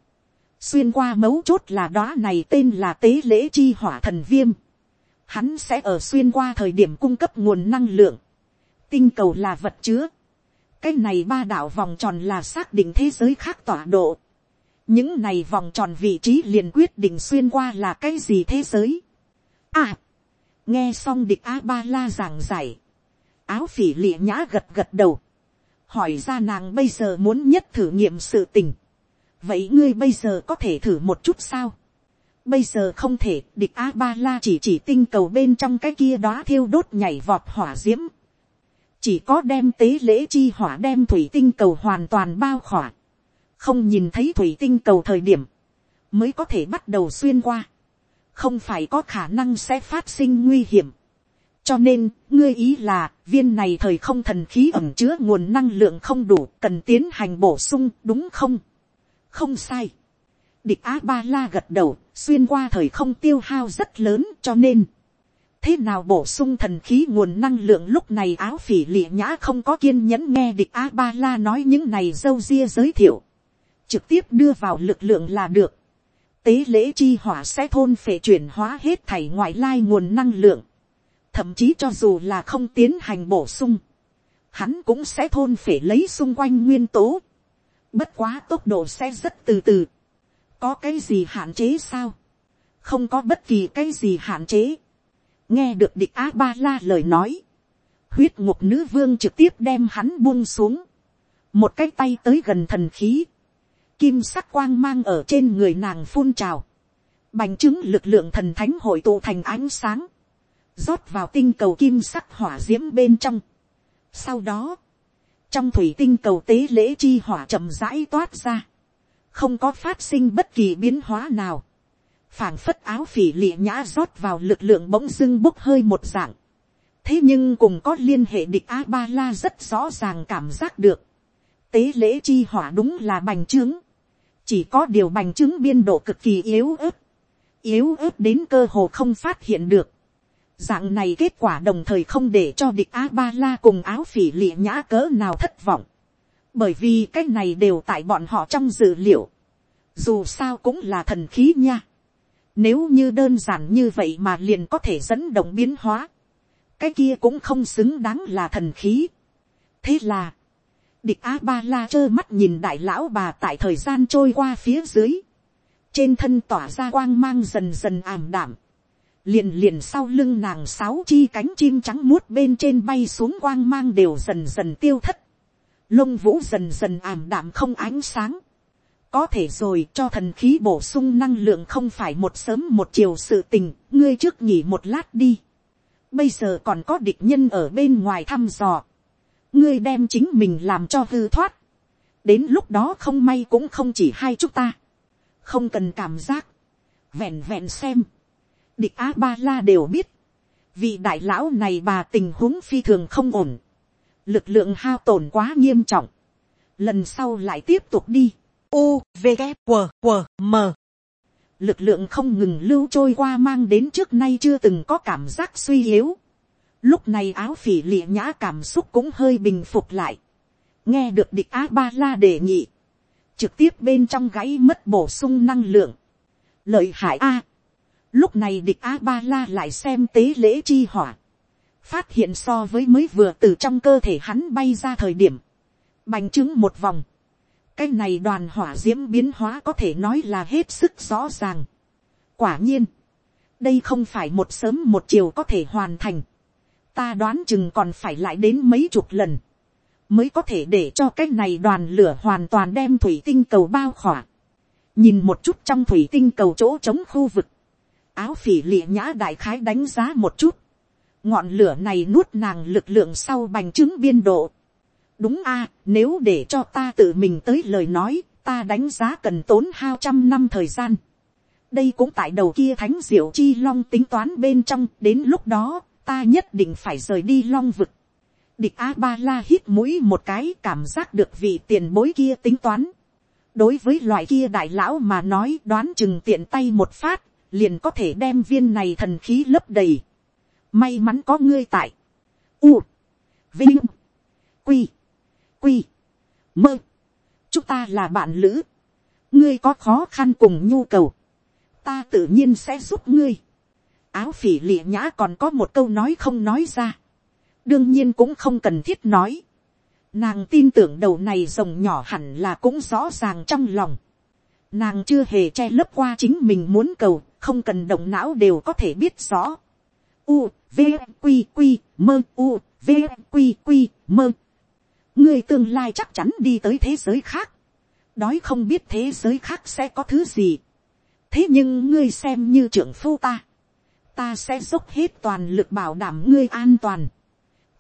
xuyên qua mấu chốt là đó này tên là tế lễ chi hỏa thần viêm, hắn sẽ ở xuyên qua thời điểm cung cấp nguồn năng lượng, tinh cầu là vật chứa, cái này ba đạo vòng tròn là xác định thế giới khác tọa độ. những này vòng tròn vị trí liền quyết định xuyên qua là cái gì thế giới. à, nghe xong địch a ba la giảng giải, áo phỉ lịa nhã gật gật đầu, hỏi ra nàng bây giờ muốn nhất thử nghiệm sự tình. vậy ngươi bây giờ có thể thử một chút sao bây giờ không thể, địch a ba la chỉ chỉ tinh cầu bên trong cái kia đó thiêu đốt nhảy vọt hỏa d i ễ m chỉ có đem tế lễ chi hỏa đem thủy tinh cầu hoàn toàn bao khỏa, không nhìn thấy thủy tinh cầu thời điểm, mới có thể bắt đầu xuyên qua, không phải có khả năng sẽ phát sinh nguy hiểm. cho nên, ngươi ý là, viên này thời không thần khí ẩm chứa nguồn năng lượng không đủ cần tiến hành bổ sung đúng không? không sai địch a ba la gật đầu, xuyên qua thời không tiêu hao rất lớn cho nên, thế nào bổ sung thần khí nguồn năng lượng lúc này áo phỉ lịa nhã không có kiên nhẫn nghe địch a ba la nói những này dâu ria giới thiệu, trực tiếp đưa vào lực lượng là được, tế lễ chi hỏa sẽ thôn phệ chuyển hóa hết thảy ngoại lai nguồn năng lượng, thậm chí cho dù là không tiến hành bổ sung, hắn cũng sẽ thôn phệ lấy xung quanh nguyên tố, bất quá tốc độ sẽ rất từ từ, có cái gì hạn chế sao, không có bất kỳ cái gì hạn chế, nghe được địch a ba la lời nói, huyết ngục nữ vương trực tiếp đem hắn buông xuống, một cái tay tới gần thần khí, kim sắc quang mang ở trên người nàng phun trào, bành chứng lực lượng thần thánh hội tụ thành ánh sáng, rót vào tinh cầu kim sắc hỏa d i ễ m bên trong. sau đó, trong thủy tinh cầu tế lễ chi hỏa chậm rãi toát ra, không có phát sinh bất kỳ biến hóa nào, phảng phất áo phỉ lịa nhã rót vào lực lượng bỗng dưng bốc hơi một dạng. thế nhưng cùng có liên hệ địch a ba la rất rõ ràng cảm giác được. tế lễ chi hỏa đúng là bành trướng. chỉ có điều bành trướng biên độ cực kỳ yếu ớt. yếu ớt đến cơ hồ không phát hiện được. dạng này kết quả đồng thời không để cho địch a ba la cùng áo phỉ lịa nhã cỡ nào thất vọng bởi vì cái này đều tại bọn họ trong dự liệu. dù sao cũng là thần khí nha nếu như đơn giản như vậy mà liền có thể dẫn động biến hóa. Cái kia cũng không xứng đáng là thần khí. Thế là. địch a ba la trơ mắt nhìn đại lão bà tại thời gian trôi qua phía dưới, trên thân tỏa ra quang mang dần dần ảm đảm, liền liền sau lưng nàng sáu chi cánh chim trắng muốt bên trên bay xuống quang mang đều dần dần tiêu thất, lông vũ dần dần ảm đạm không ánh sáng, có thể rồi cho thần khí bổ sung năng lượng không phải một sớm một chiều sự tình, ngươi trước nghỉ một lát đi. Bây giờ còn có địch nhân ở bên ngoài thăm dò. ngươi đem chính mình làm cho hư thoát. đến lúc đó không may cũng không chỉ hai chúng ta. không cần cảm giác. vẹn vẹn xem. địch a ba la đều biết. vị đại lão này bà tình huống phi thường không ổn lực lượng hao tổn quá nghiêm trọng. lần sau lại tiếp tục đi u, v, g q q m lực lượng không ngừng lưu trôi qua mang đến trước nay chưa từng có cảm giác suy yếu. lúc này áo phỉ lịa nhã cảm xúc cũng hơi bình phục lại. nghe được địch a ba la đề nghị. trực tiếp bên trong gáy mất bổ sung năng lượng. lợi hại a. lúc này địch a ba la lại xem tế lễ chi hỏa phát hiện so với mới vừa từ trong cơ thể hắn bay ra thời điểm. bành trướng một vòng cái này đoàn hỏa d i ễ m biến hóa có thể nói là hết sức rõ ràng. quả nhiên, đây không phải một sớm một chiều có thể hoàn thành. ta đoán chừng còn phải lại đến mấy chục lần, mới có thể để cho cái này đoàn lửa hoàn toàn đem thủy tinh cầu bao khỏa. nhìn một chút trong thủy tinh cầu chỗ trống khu vực, áo phỉ lịa nhã đại khái đánh giá một chút, ngọn lửa này nuốt nàng lực lượng sau bành trướng biên độ, đúng a, nếu để cho ta tự mình tới lời nói, ta đánh giá cần tốn hao trăm năm thời gian. đây cũng tại đầu kia thánh diệu chi long tính toán bên trong, đến lúc đó, ta nhất định phải rời đi long vực. địch a ba la hít mũi một cái cảm giác được vị tiền bối kia tính toán. đối với loại kia đại lão mà nói đoán chừng tiện tay một phát, liền có thể đem viên này thần khí lấp đầy may mắn có ngươi tại. U, vinh, quy, quy, mơ, chúng ta là bạn lữ, ngươi có khó khăn cùng nhu cầu, ta tự nhiên sẽ giúp ngươi. áo phỉ lịa nhã còn có một câu nói không nói ra, đương nhiên cũng không cần thiết nói. Nàng tin tưởng đầu này rồng nhỏ hẳn là cũng rõ ràng trong lòng. Nàng chưa hề che lấp qua chính mình muốn cầu, không cần động não đều có thể biết rõ. U, V, Q Q Mơ, U, V, Q Q Mơ ngươi tương lai chắc chắn đi tới thế giới khác, đói không biết thế giới khác sẽ có thứ gì. thế nhưng ngươi xem như trưởng phu ta, ta sẽ dốc hết toàn lực bảo đảm ngươi an toàn,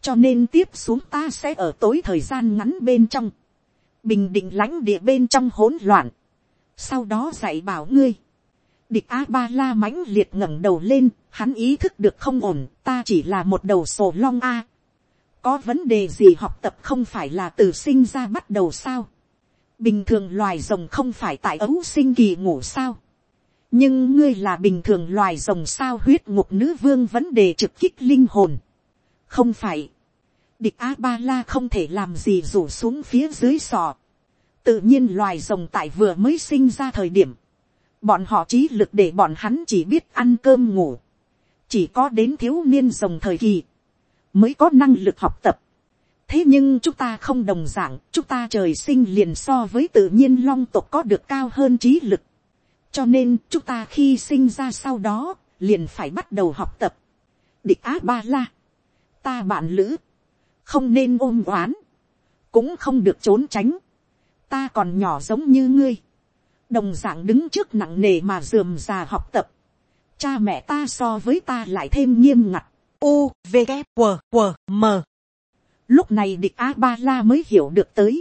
cho nên tiếp xuống ta sẽ ở tối thời gian ngắn bên trong, bình định lãnh địa bên trong hỗn loạn, sau đó dạy bảo ngươi, địch a ba la mãnh liệt ngẩng đầu lên, hắn ý thức được không ổn, ta chỉ là một đầu sổ long a có vấn đề gì học tập không phải là từ sinh ra bắt đầu sao. bình thường loài rồng không phải tại ấu sinh kỳ ngủ sao. nhưng ngươi là bình thường loài rồng sao huyết ngục nữ vương vấn đề trực kích linh hồn. không phải. địch a ba la không thể làm gì rủ xuống phía dưới sò. tự nhiên loài rồng tại vừa mới sinh ra thời điểm bọn họ trí lực để bọn hắn chỉ biết ăn cơm ngủ. chỉ có đến thiếu niên rồng thời kỳ mới có năng lực học tập. thế nhưng chúng ta không đồng d ạ n g chúng ta trời sinh liền so với tự nhiên long tộc có được cao hơn trí lực. cho nên chúng ta khi sinh ra sau đó, liền phải bắt đầu học tập. địch á ba la, ta bạn lữ, không nên ôm oán, cũng không được trốn tránh. ta còn nhỏ giống như ngươi, đồng d ạ n g đứng trước nặng nề mà dườm già học tập. cha mẹ ta so với ta lại thêm nghiêm ngặt. U, v, g q q m. Lúc này địch a ba la mới hiểu được tới.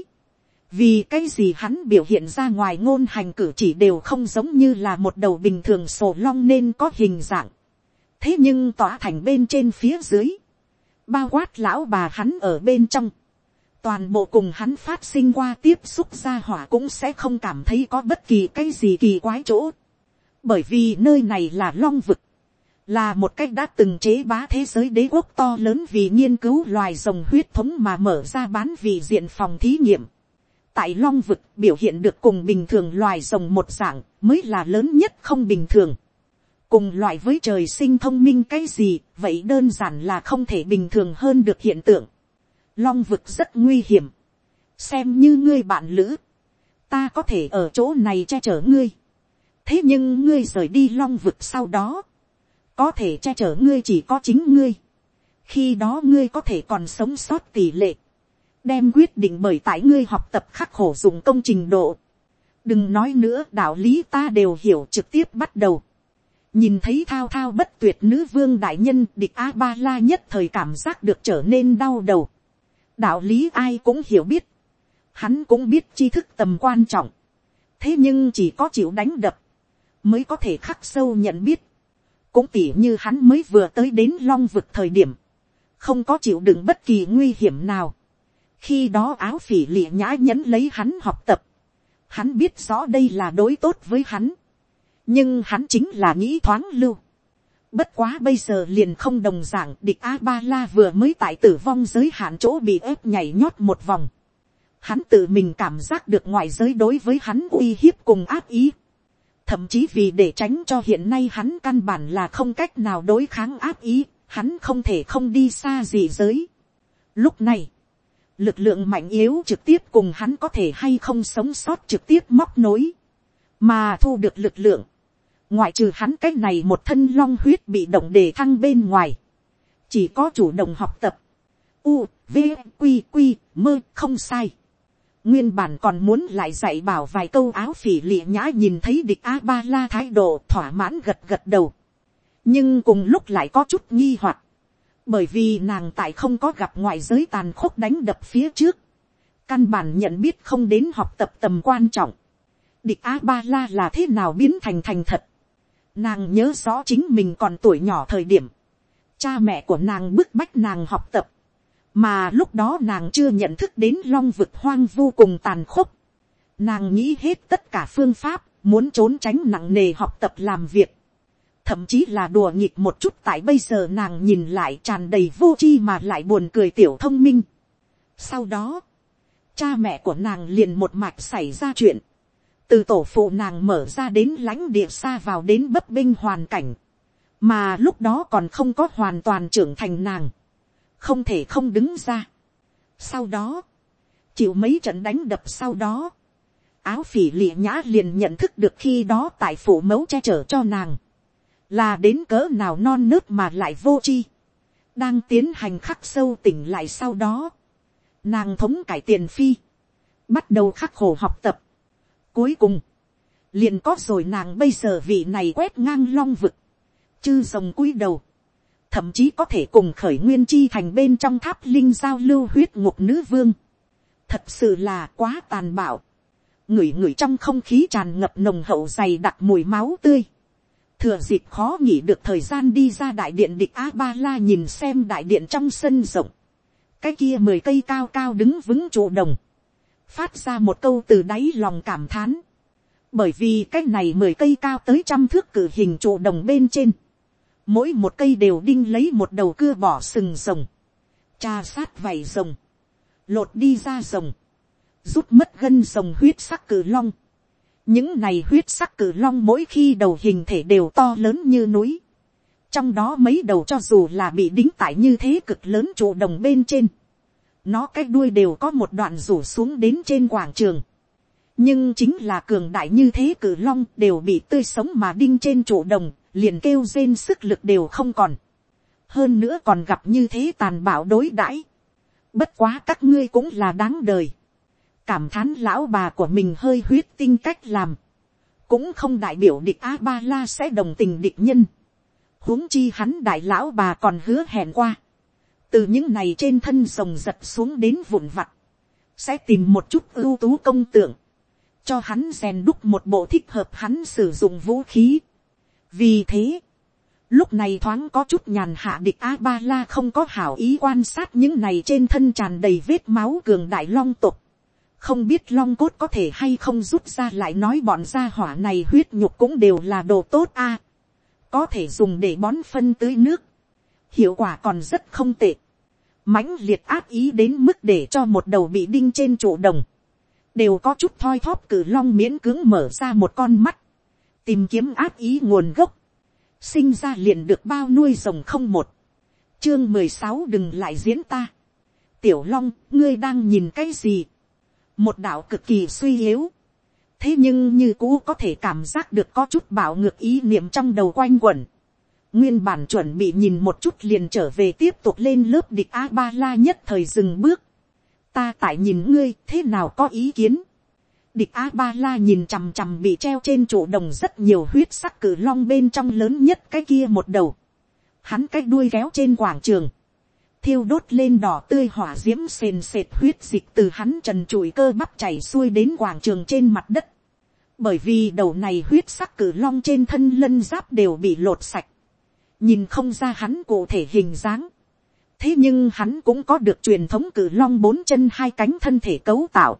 Vì cái gì hắn biểu hiện ra ngoài ngôn hành cử chỉ đều không giống như là một đầu bình thường sổ long nên có hình dạng. Thế nhưng tỏa thành bên trên phía dưới. Bao quát lão bà hắn ở bên trong toàn bộ cùng hắn phát sinh qua tiếp xúc ra hỏa cũng sẽ không cảm thấy có bất kỳ cái gì kỳ quái chỗ bởi vì nơi này là long vực, là một cách đã từng chế bá thế giới đế quốc to lớn vì nghiên cứu loài rồng huyết thống mà mở ra bán vì diện phòng thí nghiệm. tại long vực, biểu hiện được cùng bình thường loài rồng một dạng, mới là lớn nhất không bình thường. cùng loại với trời sinh thông minh cái gì, vậy đơn giản là không thể bình thường hơn được hiện tượng long vực rất nguy hiểm. xem như ngươi bạn lữ, ta có thể ở chỗ này che chở ngươi, thế nhưng ngươi rời đi long vực sau đó, có thể che chở ngươi chỉ có chính ngươi, khi đó ngươi có thể còn sống sót tỷ lệ, đem quyết định bởi tại ngươi học tập khắc khổ dùng công trình độ. đừng nói nữa đạo lý ta đều hiểu trực tiếp bắt đầu. nhìn thấy thao thao bất tuyệt nữ vương đại nhân địch a ba la nhất thời cảm giác được trở nên đau đầu đạo lý ai cũng hiểu biết. hắn cũng biết tri thức tầm quan trọng. thế nhưng chỉ có chịu đánh đập, mới có thể khắc sâu nhận biết. cũng tỉ như hắn mới vừa tới đến long vực thời điểm, không có chịu đựng bất kỳ nguy hiểm nào khi đó áo phỉ lịa nhã nhẫn lấy hắn học tập, hắn biết rõ đây là đối tốt với hắn, nhưng hắn chính là nghĩ thoáng lưu. Bất quá bây giờ liền không đồng dạng. địch a ba la vừa mới tại tử vong giới hạn chỗ bị ép nhảy nhót một vòng. Hắn tự mình cảm giác được ngoại giới đối với hắn uy hiếp cùng áp ý. Thậm chí vì để tránh cho hiện nay hắn căn bản là không cách nào đối kháng áp ý, hắn không thể không đi xa gì giới. Lúc này, lực lượng mạnh yếu trực tiếp cùng hắn có thể hay không sống sót trực tiếp móc nối, mà thu được lực lượng, ngoại trừ hắn cái này một thân long huyết bị động đề thăng bên ngoài, chỉ có chủ động học tập, u, v, q, q, mơ không sai. nguyên bản còn muốn lại dạy bảo vài câu áo phỉ lịa nhã nhìn thấy địch a ba la thái độ thỏa mãn gật gật đầu, nhưng cùng lúc lại có chút nghi hoặc, bởi vì nàng tại không có gặp ngoại giới tàn khốc đánh đập phía trước, căn bản nhận biết không đến học tập tầm quan trọng, địch a ba la là thế nào biến thành thành thật, nàng nhớ rõ chính mình còn tuổi nhỏ thời điểm, cha mẹ của nàng bức bách nàng học tập, mà lúc đó nàng chưa nhận thức đến long vực hoang vô cùng tàn khốc, nàng nghĩ hết tất cả phương pháp, muốn trốn tránh nặng nề học tập làm việc, thậm chí là đùa nghịch một chút tại bây giờ nàng nhìn lại tràn đầy vô chi mà lại buồn cười tiểu thông minh. Sau đó, cha mẹ của nàng liền một mạch xảy ra chuyện, từ tổ phụ nàng mở ra đến lãnh địa xa vào đến bất binh hoàn cảnh, mà lúc đó còn không có hoàn toàn trưởng thành nàng, không thể không đứng ra. Sau đó, chịu mấy trận đánh đập sau đó, áo phỉ lịa nhã liền nhận thức được khi đó tại phủ mẫu che chở cho nàng, là đến cỡ nào non nớt mà lại vô chi, đang tiến hành khắc sâu tỉnh lại sau đó, nàng thống cải tiền phi, bắt đầu khắc khổ học tập. Cuối cùng, liền có rồi nàng bây giờ vị này quét ngang long vực, chư rồng cúi đầu, thậm chí có thể cùng khởi nguyên chi thành bên trong tháp linh giao lưu huyết ngục nữ vương. Thật sự là quá tàn bạo. Ngửi ngửi trong không khí tràn ngập nồng hậu dày đặc mùi máu tươi. Thừa dịp khó nghỉ được thời gian đi ra đại điện địch a ba la nhìn xem đại điện trong sân rộng, cái kia mười cây cao cao đứng vững trụ đồng, phát ra một câu từ đáy lòng cảm thán, bởi vì cái này mười cây cao tới trăm thước cử hình trụ đồng bên trên, mỗi một cây đều đinh lấy một đầu cưa bỏ sừng rồng, tra sát vảy rồng, lột đi ra rồng, rút mất gân rồng huyết sắc cử long, những này huyết sắc cử long mỗi khi đầu hình thể đều to lớn như núi. trong đó mấy đầu cho dù là bị đính tại như thế cực lớn trụ đồng bên trên nó cái đuôi đều có một đoạn rủ xuống đến trên quảng trường. nhưng chính là cường đại như thế cử long đều bị tươi sống mà đinh trên trụ đồng, liền kêu rên sức lực đều không còn. hơn nữa còn gặp như thế tàn bạo đối đãi. bất quá các ngươi cũng là đáng đời cảm thán lão bà của mình hơi huyết tinh cách làm, cũng không đại biểu địch a ba la sẽ đồng tình địch nhân, huống chi hắn đại lão bà còn hứa hẹn qua, từ những này trên thân rồng giật xuống đến vụn vặt, sẽ tìm một chút ưu tú công tượng, cho hắn rèn đúc một bộ thích hợp hắn sử dụng vũ khí. vì thế, lúc này thoáng có chút nhàn hạ địch a ba la không có hảo ý quan sát những này trên thân tràn đầy vết máu cường đại long tục, không biết long cốt có thể hay không rút ra lại nói bọn gia hỏa này huyết nhục cũng đều là đồ tốt a. có thể dùng để bón phân tưới nước. hiệu quả còn rất không tệ mãnh liệt áp ý đến mức để cho một đầu bị đinh trên trụ đồng. đều có chút thoi thóp cử long miễn cưỡng mở ra một con mắt. tìm kiếm áp ý nguồn gốc. sinh ra liền được bao nuôi rồng không một. chương mười sáu đừng lại diễn ta. tiểu long, ngươi đang nhìn cái gì một đạo cực kỳ suy yếu, thế nhưng như cũ có thể cảm giác được có chút bảo ngược ý niệm trong đầu quanh quẩn. Nguyên bản chuẩn bị nhìn một chút liền trở về tiếp tục lên lớp địch A-ba-la nhất thời dừng bước. Ta tại nhìn ngươi, thế nào có ý kiến. Địch A-ba-la nhìn chằm chằm bị treo trên trụ đồng rất nhiều huyết sắc cử long bên trong lớn nhất cái kia một đầu. Hắn cái đuôi kéo trên quảng trường. Thiêu đốt lên đỏ tươi hỏa diễm sền sệt huyết dịch từ hắn trần trụi cơ bắp chảy xuôi đến quảng trường trên mặt đất. Bởi vì đầu này huyết sắc cử long trên thân lân giáp đều bị lột sạch. Nhìn không ra hắn cụ thể hình dáng. Thế nhưng hắn cũng có được truyền thống cử long bốn chân hai cánh thân thể cấu tạo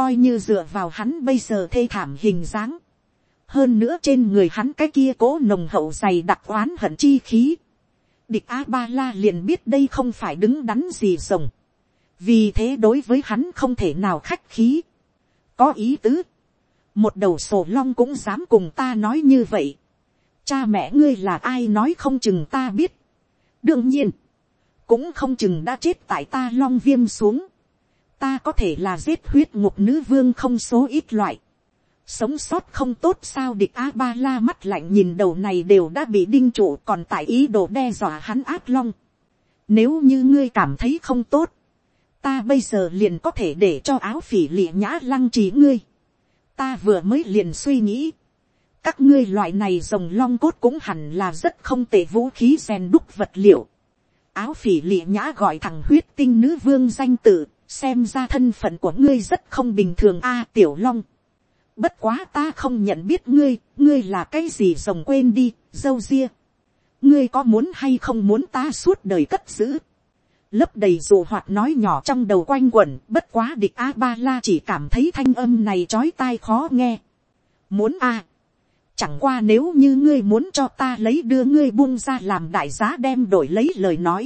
coi như dựa vào hắn bây giờ thê thảm hình dáng. hơn nữa trên người hắn cái kia cố nồng hậu dày đặc oán hận chi khí. địch a ba la liền biết đây không phải đứng đắn gì rồng. vì thế đối với hắn không thể nào khách khí. có ý tứ. một đầu sổ long cũng dám cùng ta nói như vậy cha mẹ ngươi là ai nói không chừng ta biết. đương nhiên, cũng không chừng đã chết tại ta long viêm xuống ta có thể là giết huyết ngục nữ vương không số ít loại. Sống sót không tốt sao địch A-ba-la mắt lạnh nhìn đầu này đều đã bị đinh trụ còn tại ý đồ đe dọa hắn ác long. Nếu như ngươi cảm thấy không tốt, ta bây giờ liền có thể để cho áo phỉ lịa nhã lăng trí ngươi. Ta vừa mới liền suy nghĩ. Các ngươi loại này rồng long cốt cũng hẳn là rất không tệ vũ khí rèn đúc vật liệu. Áo phỉ lịa nhã gọi thằng huyết tinh nữ vương danh tự xem ra thân phận của ngươi rất không bình thường a tiểu long. bất quá ta không nhận biết ngươi, ngươi là cái gì rồng quên đi, dâu ria. ngươi có muốn hay không muốn ta suốt đời cất giữ. lấp đầy dù hoạt nói nhỏ trong đầu quanh quẩn, bất quá địch a ba la chỉ cảm thấy thanh âm này chói tai khó nghe. muốn a chẳng qua nếu như ngươi muốn cho ta lấy đưa ngươi buông ra làm đại giá đem đổi lấy lời nói.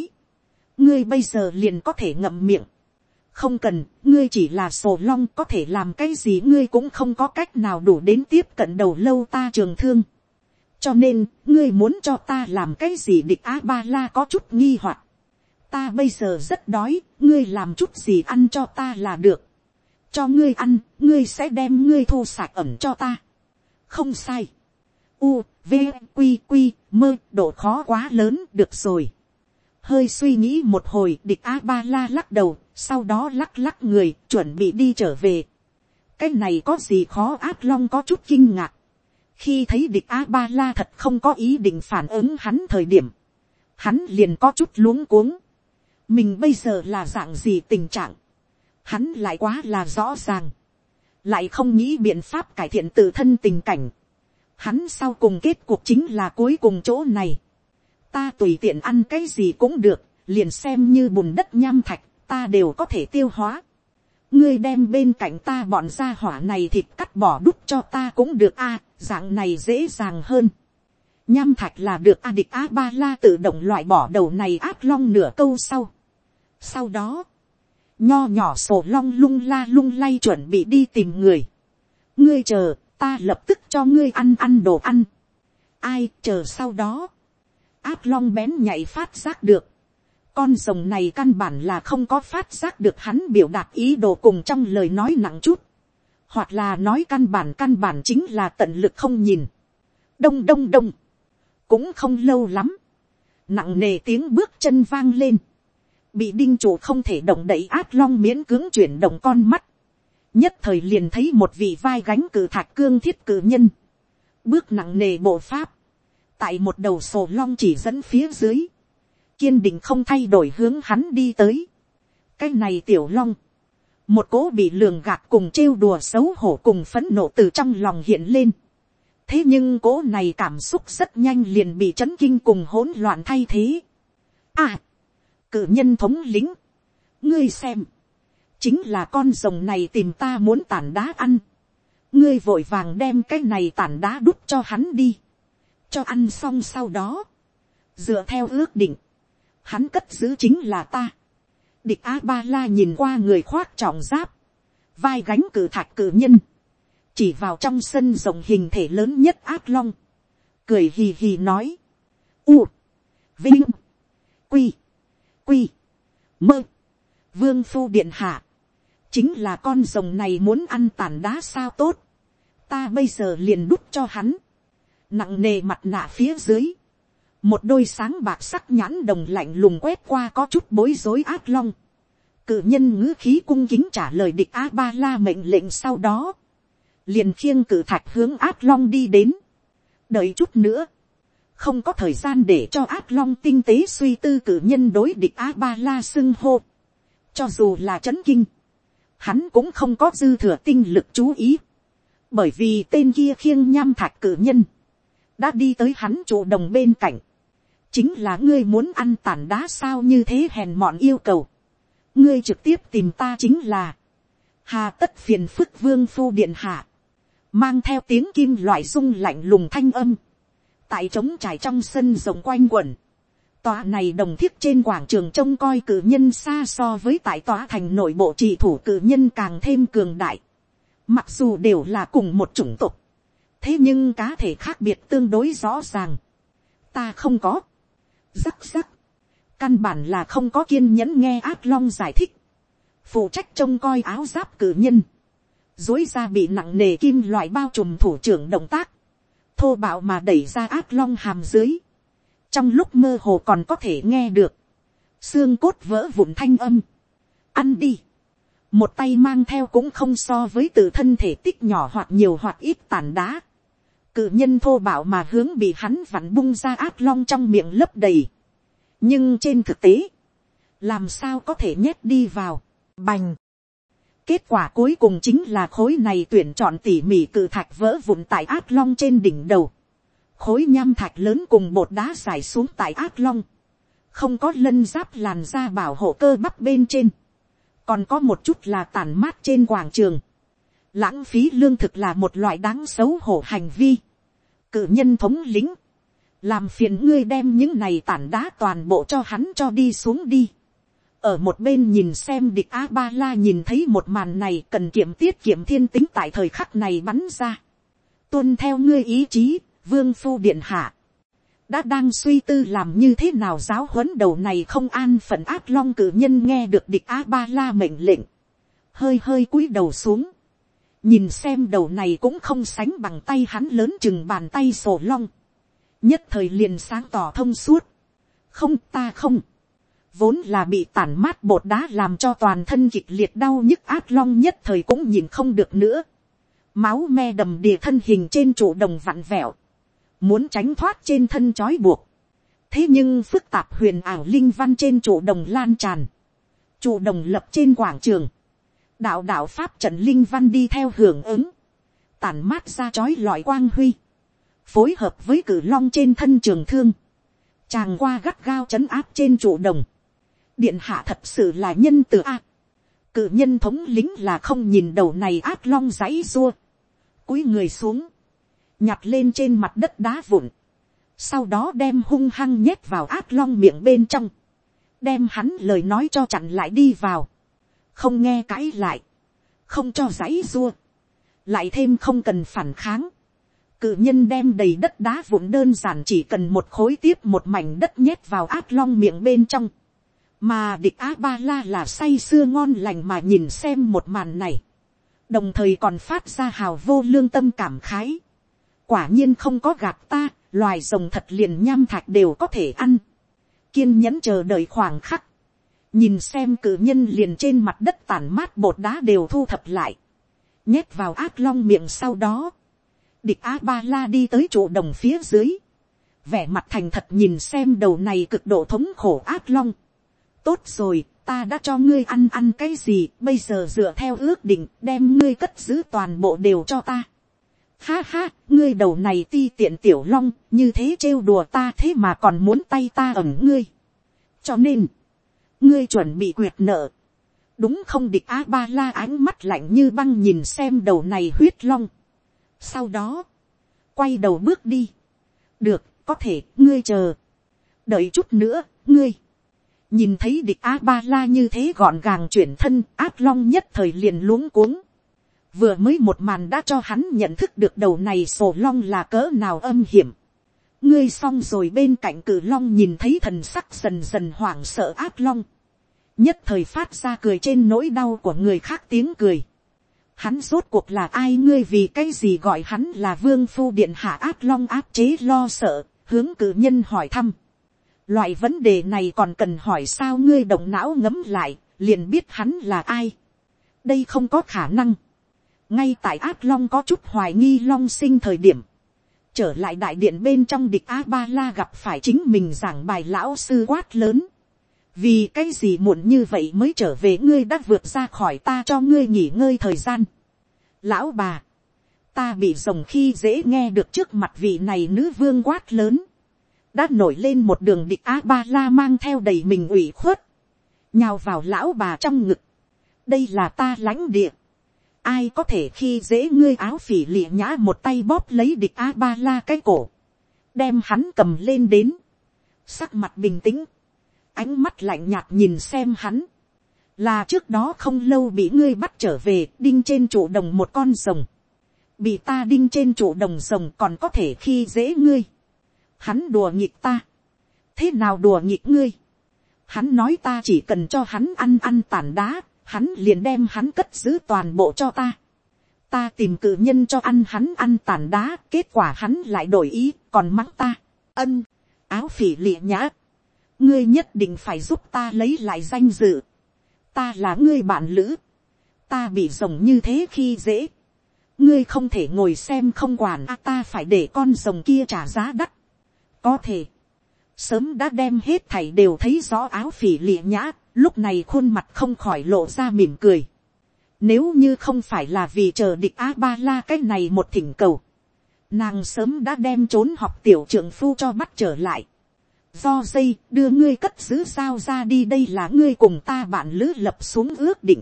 ngươi bây giờ liền có thể ngậm miệng không cần, ngươi chỉ là sổ long có thể làm cái gì ngươi cũng không có cách nào đủ đến tiếp cận đầu lâu ta trường thương. cho nên, ngươi muốn cho ta làm cái gì địch a ba la có chút nghi hoặc. ta bây giờ rất đói, ngươi làm chút gì ăn cho ta là được. cho ngươi ăn, ngươi sẽ đem ngươi thu sạc ẩm cho ta. không sai u, v, q q mơ, độ khó quá lớn, được rồi hơi suy nghĩ một hồi địch a ba la lắc đầu sau đó lắc lắc người chuẩn bị đi trở về. cái này có gì khó ác long có chút kinh ngạc. khi thấy địch a ba la thật không có ý định phản ứng hắn thời điểm, hắn liền có chút luống cuống. mình bây giờ là dạng gì tình trạng, hắn lại quá là rõ ràng, lại không nghĩ biện pháp cải thiện tự thân tình cảnh hắn sau cùng kết cuộc chính là cuối cùng chỗ này. ta tùy tiện ăn cái gì cũng được, liền xem như bùn đất nham thạch, ta đều có thể tiêu hóa. ngươi đem bên cạnh ta bọn gia hỏa này thịt cắt bỏ đúc cho ta cũng được a, dạng này dễ dàng hơn. nham thạch là được a địch a ba la tự động loại bỏ đầu này áp long nửa câu sau. sau đó, nho nhỏ sổ long lung la lung lay chuẩn bị đi tìm người. ngươi chờ, ta lập tức cho ngươi ăn ăn đồ ăn. ai chờ sau đó, áp long bén nhảy phát giác được, con rồng này căn bản là không có phát giác được hắn biểu đạt ý đồ cùng trong lời nói nặng chút. Hoặc là nói căn bản căn bản chính là tận lực không nhìn. Đông đông đông. Cũng không lâu lắm. Nặng nề tiếng bước chân vang lên. Bị đinh chủ không thể động đẩy át long miễn cưỡng chuyển động con mắt. Nhất thời liền thấy một vị vai gánh cử thạch cương thiết cử nhân. Bước nặng nề bộ pháp. Tại một đầu sổ long chỉ dẫn phía dưới kiên định không thay đổi hướng hắn đi tới. cái này tiểu long, một cố bị lường gạt cùng trêu đùa xấu hổ cùng phấn nộ từ trong lòng hiện lên. thế nhưng cố này cảm xúc rất nhanh liền bị chấn kinh cùng hỗn loạn thay thế. à, cử nhân thống lính, ngươi xem, chính là con rồng này tìm ta muốn tản đá ăn. ngươi vội vàng đem cái này tản đá đút cho hắn đi, cho ăn xong sau đó, dựa theo ước định, hắn cất giữ chính là ta. địch a ba la nhìn qua người khoác trọng giáp, vai gánh cử thạch cử nhân, chỉ vào trong sân rồng hình thể lớn nhất ác long, cười hì hì nói, u, vinh, quy, quy, mơ, vương phu điện hạ, chính là con rồng này muốn ăn tàn đá sao tốt, ta bây giờ liền đút cho hắn, nặng nề mặt nạ phía dưới, một đôi sáng bạc sắc nhãn đồng lạnh lùng quét qua có chút bối rối ác long, cự nhân ngữ khí cung kính trả lời địch a ba la mệnh lệnh sau đó, liền khiêng cử thạch hướng ác long đi đến, đợi chút nữa, không có thời gian để cho ác long tinh tế suy tư cử nhân đối địch a ba la xưng hô, cho dù là c h ấ n kinh, hắn cũng không có dư thừa tinh lực chú ý, bởi vì tên kia khiêng nham thạch cử nhân, đã đi tới hắn chủ đồng bên cạnh, chính là ngươi muốn ăn tàn đá sao như thế hèn mọn yêu cầu, ngươi trực tiếp tìm ta chính là, hà tất phiền phức vương phu điện hạ, mang theo tiếng kim loại rung lạnh lùng thanh âm, tại trống trải trong sân rồng quanh quẩn, tòa này đồng thiết trên quảng trường trông coi cử nhân xa so với tại tòa thành nội bộ trị thủ cử nhân càng thêm cường đại. Mặc dù đều là cùng một chủng tộc. Thế nhưng cá thể khác biệt tương đối rõ ràng. Ta không có. Rắc rắc. Căn bản là không có kiên nhẫn nghe ác long giải thích. Phụ trách trông coi áo giáp cử nhân. Dối ra bị nặng nề kim loại bao trùm thủ trưởng động tác. Thô bạo mà đẩy ra ác long hàm dưới trong lúc mơ hồ còn có thể nghe được, xương cốt vỡ vụn thanh âm, ăn đi, một tay mang theo cũng không so với từ thân thể tích nhỏ hoặc nhiều hoặc ít tàn đá, cự nhân thô bạo mà hướng bị hắn vặn bung ra át long trong miệng lấp đầy, nhưng trên thực tế, làm sao có thể nhét đi vào, bành, kết quả cuối cùng chính là khối này tuyển chọn tỉ mỉ cự thạch vỡ vụn tại át long trên đỉnh đầu, khối nham thạch lớn cùng bột đá dài xuống tại ác long, không có lân giáp làn da bảo hộ cơ bắp bên trên, còn có một chút là tàn mát trên quảng trường, lãng phí lương thực là một loại đáng xấu hổ hành vi, cự nhân thống lính, làm phiền ngươi đem những này tản đá toàn bộ cho hắn cho đi xuống đi. ở một bên nhìn xem địch a ba la nhìn thấy một màn này cần kiểm tiết kiểm thiên tính tại thời khắc này bắn ra. tuân theo ngươi ý chí, vương phu điện hạ, đã đang suy tư làm như thế nào giáo huấn đầu này không an phận áp long cử nhân nghe được địch a ba la mệnh lệnh, hơi hơi cúi đầu xuống, nhìn xem đầu này cũng không sánh bằng tay hắn lớn chừng bàn tay sổ long, nhất thời liền sáng tỏ thông suốt, không ta không, vốn là bị tản mát bột đá làm cho toàn thân kịch liệt đau nhức át long nhất thời cũng nhìn không được nữa, máu me đầm đìa thân hình trên trụ đồng vặn vẹo, muốn tránh thoát trên thân trói buộc. thế nhưng phức tạp huyền ảo linh văn trên trụ đồng lan tràn, trụ đồng lập trên quảng trường, đạo đạo pháp trận linh văn đi theo hưởng ứng, tản mát ra trói lọi quang huy, phối hợp với cử long trên thân trường thương, chàng qua gắt gao chấn áp trên trụ đồng, điện hạ thật sự là nhân từ a, cử nhân thống lính là không nhìn đầu này áp long dãy dua, cúi người xuống, nhặt lên trên mặt đất đá vụn, sau đó đem hung hăng nhét vào át long miệng bên trong, đem hắn lời nói cho chặn lại đi vào, không nghe cãi lại, không cho giấy dua, lại thêm không cần phản kháng, cự nhân đem đầy đất đá vụn đơn giản chỉ cần một khối tiếp một mảnh đất nhét vào át long miệng bên trong, mà địch á ba la là say sưa ngon lành mà nhìn xem một màn này, đồng thời còn phát ra hào vô lương tâm cảm khái, quả nhiên không có gạt ta, loài rồng thật liền nham thạch đều có thể ăn. kiên nhẫn chờ đợi khoảng khắc, nhìn xem cử nhân liền trên mặt đất tàn mát bột đá đều thu thập lại, nhét vào ác long miệng sau đó, địch a ba la đi tới chỗ đồng phía dưới, vẻ mặt thành thật nhìn xem đầu này cực độ thống khổ ác long. tốt rồi, ta đã cho ngươi ăn ăn cái gì, bây giờ dựa theo ước định đem ngươi cất giữ toàn bộ đều cho ta. Ha ha, ngươi đầu này ti tiện tiểu long, như thế trêu đùa ta thế mà còn muốn tay ta ẩm ngươi. Cho nên, ngươi chuẩn bị quyệt nợ. Đúng không địch a ba la ánh mắt lạnh như băng nhìn xem đầu này huyết long. Sau đó, quay đầu bước đi. Được, có thể, ngươi chờ. Đợi chút nữa, ngươi. Nhìn thấy địch a ba la như thế gọn gàng chuyển thân, ác long nhất thời liền luống cuống vừa mới một màn đã cho hắn nhận thức được đầu này sổ long là cỡ nào âm hiểm. ngươi xong rồi bên cạnh cử long nhìn thấy thần sắc dần dần hoảng sợ áp long. nhất thời phát ra cười trên nỗi đau của người khác tiếng cười. Hắn rốt cuộc là ai ngươi vì cái gì gọi hắn là vương phu điện hạ áp long áp chế lo sợ, hướng cử nhân hỏi thăm. Loại vấn đề này còn cần hỏi sao ngươi động não ngấm lại, liền biết hắn là ai. Đây không có khả năng. Ngay tại át long có chút hoài nghi long sinh thời điểm. Trở lại đại điện bên trong địch A-ba-la gặp phải chính mình giảng bài lão sư quát lớn. Vì cái gì muộn như vậy mới trở về ngươi đã vượt ra khỏi ta cho ngươi nghỉ ngơi thời gian. lão bà, ta bị rồng khi dễ nghe được trước mặt vị này nữ vương quát lớn, đã nổi lên một đường địch a ba la mang theo đầy mình ủy khuất, nhào vào lão bà trong ngực, đây là ta lãnh địa, ai có thể khi dễ ngươi áo phỉ lịa nhã một tay bóp lấy địch a ba la cái cổ, đem hắn cầm lên đến, sắc mặt bình tĩnh, ánh mắt lạnh nhạt nhìn xem hắn, là trước đó không lâu bị ngươi bắt trở về đinh trên trụ đồng một con rồng, bị ta đinh trên trụ đồng rồng còn có thể khi dễ ngươi, hắn đùa nghịch ta, thế nào đùa nghịch ngươi, hắn nói ta chỉ cần cho hắn ăn ăn tàn đá, hắn liền đem hắn cất giữ toàn bộ cho ta, ta tìm cự nhân cho ăn hắn ăn tàn đá, kết quả hắn lại đổi ý, còn mắng ta, ân, áo phỉ lịa nhã, ngươi nhất định phải giúp ta lấy lại danh dự. ta là ngươi bạn lữ. ta bị rồng như thế khi dễ. ngươi không thể ngồi xem không quản a ta phải để con rồng kia trả giá đắt. có thể, sớm đã đem hết thảy đều thấy rõ áo phỉ lịa nhã, lúc này khuôn mặt không khỏi lộ ra mỉm cười. Nếu như không phải là vì chờ địch A-ba-la cái này một thỉnh cầu. Nàng sớm đã đem trốn học tiểu trưởng phu cho bắt trở lại do dây đưa ngươi cất giữ sao ra đi đây là ngươi cùng ta bạn lữ lập xuống ước định.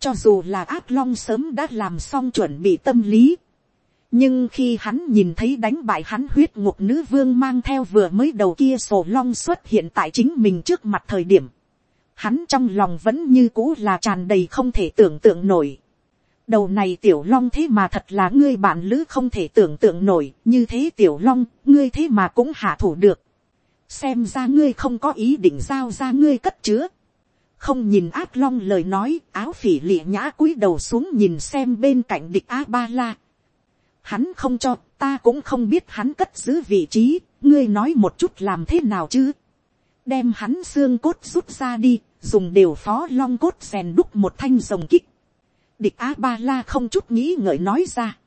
cho dù là ác long sớm đã làm xong chuẩn bị tâm lý. nhưng khi hắn nhìn thấy đánh bại hắn huyết ngục nữ vương mang theo vừa mới đầu kia sổ long xuất hiện tại chính mình trước mặt thời điểm, hắn trong lòng vẫn như cũ là tràn đầy không thể tưởng tượng nổi. đầu này tiểu long thế mà thật là ngươi bạn lữ không thể tưởng tượng nổi, như thế tiểu long, ngươi thế mà cũng hạ thủ được xem ra ngươi không có ý định giao ra ngươi cất chứa. không nhìn ác long lời nói, áo phỉ lịa nhã cúi đầu xuống nhìn xem bên cạnh địch a ba la. hắn không cho, ta cũng không biết hắn cất giữ vị trí, ngươi nói một chút làm thế nào chứ. đem hắn xương cốt rút ra đi dùng đều phó long cốt rèn đúc một thanh rồng kích. địch a ba la không chút nghĩ ngợi nói ra.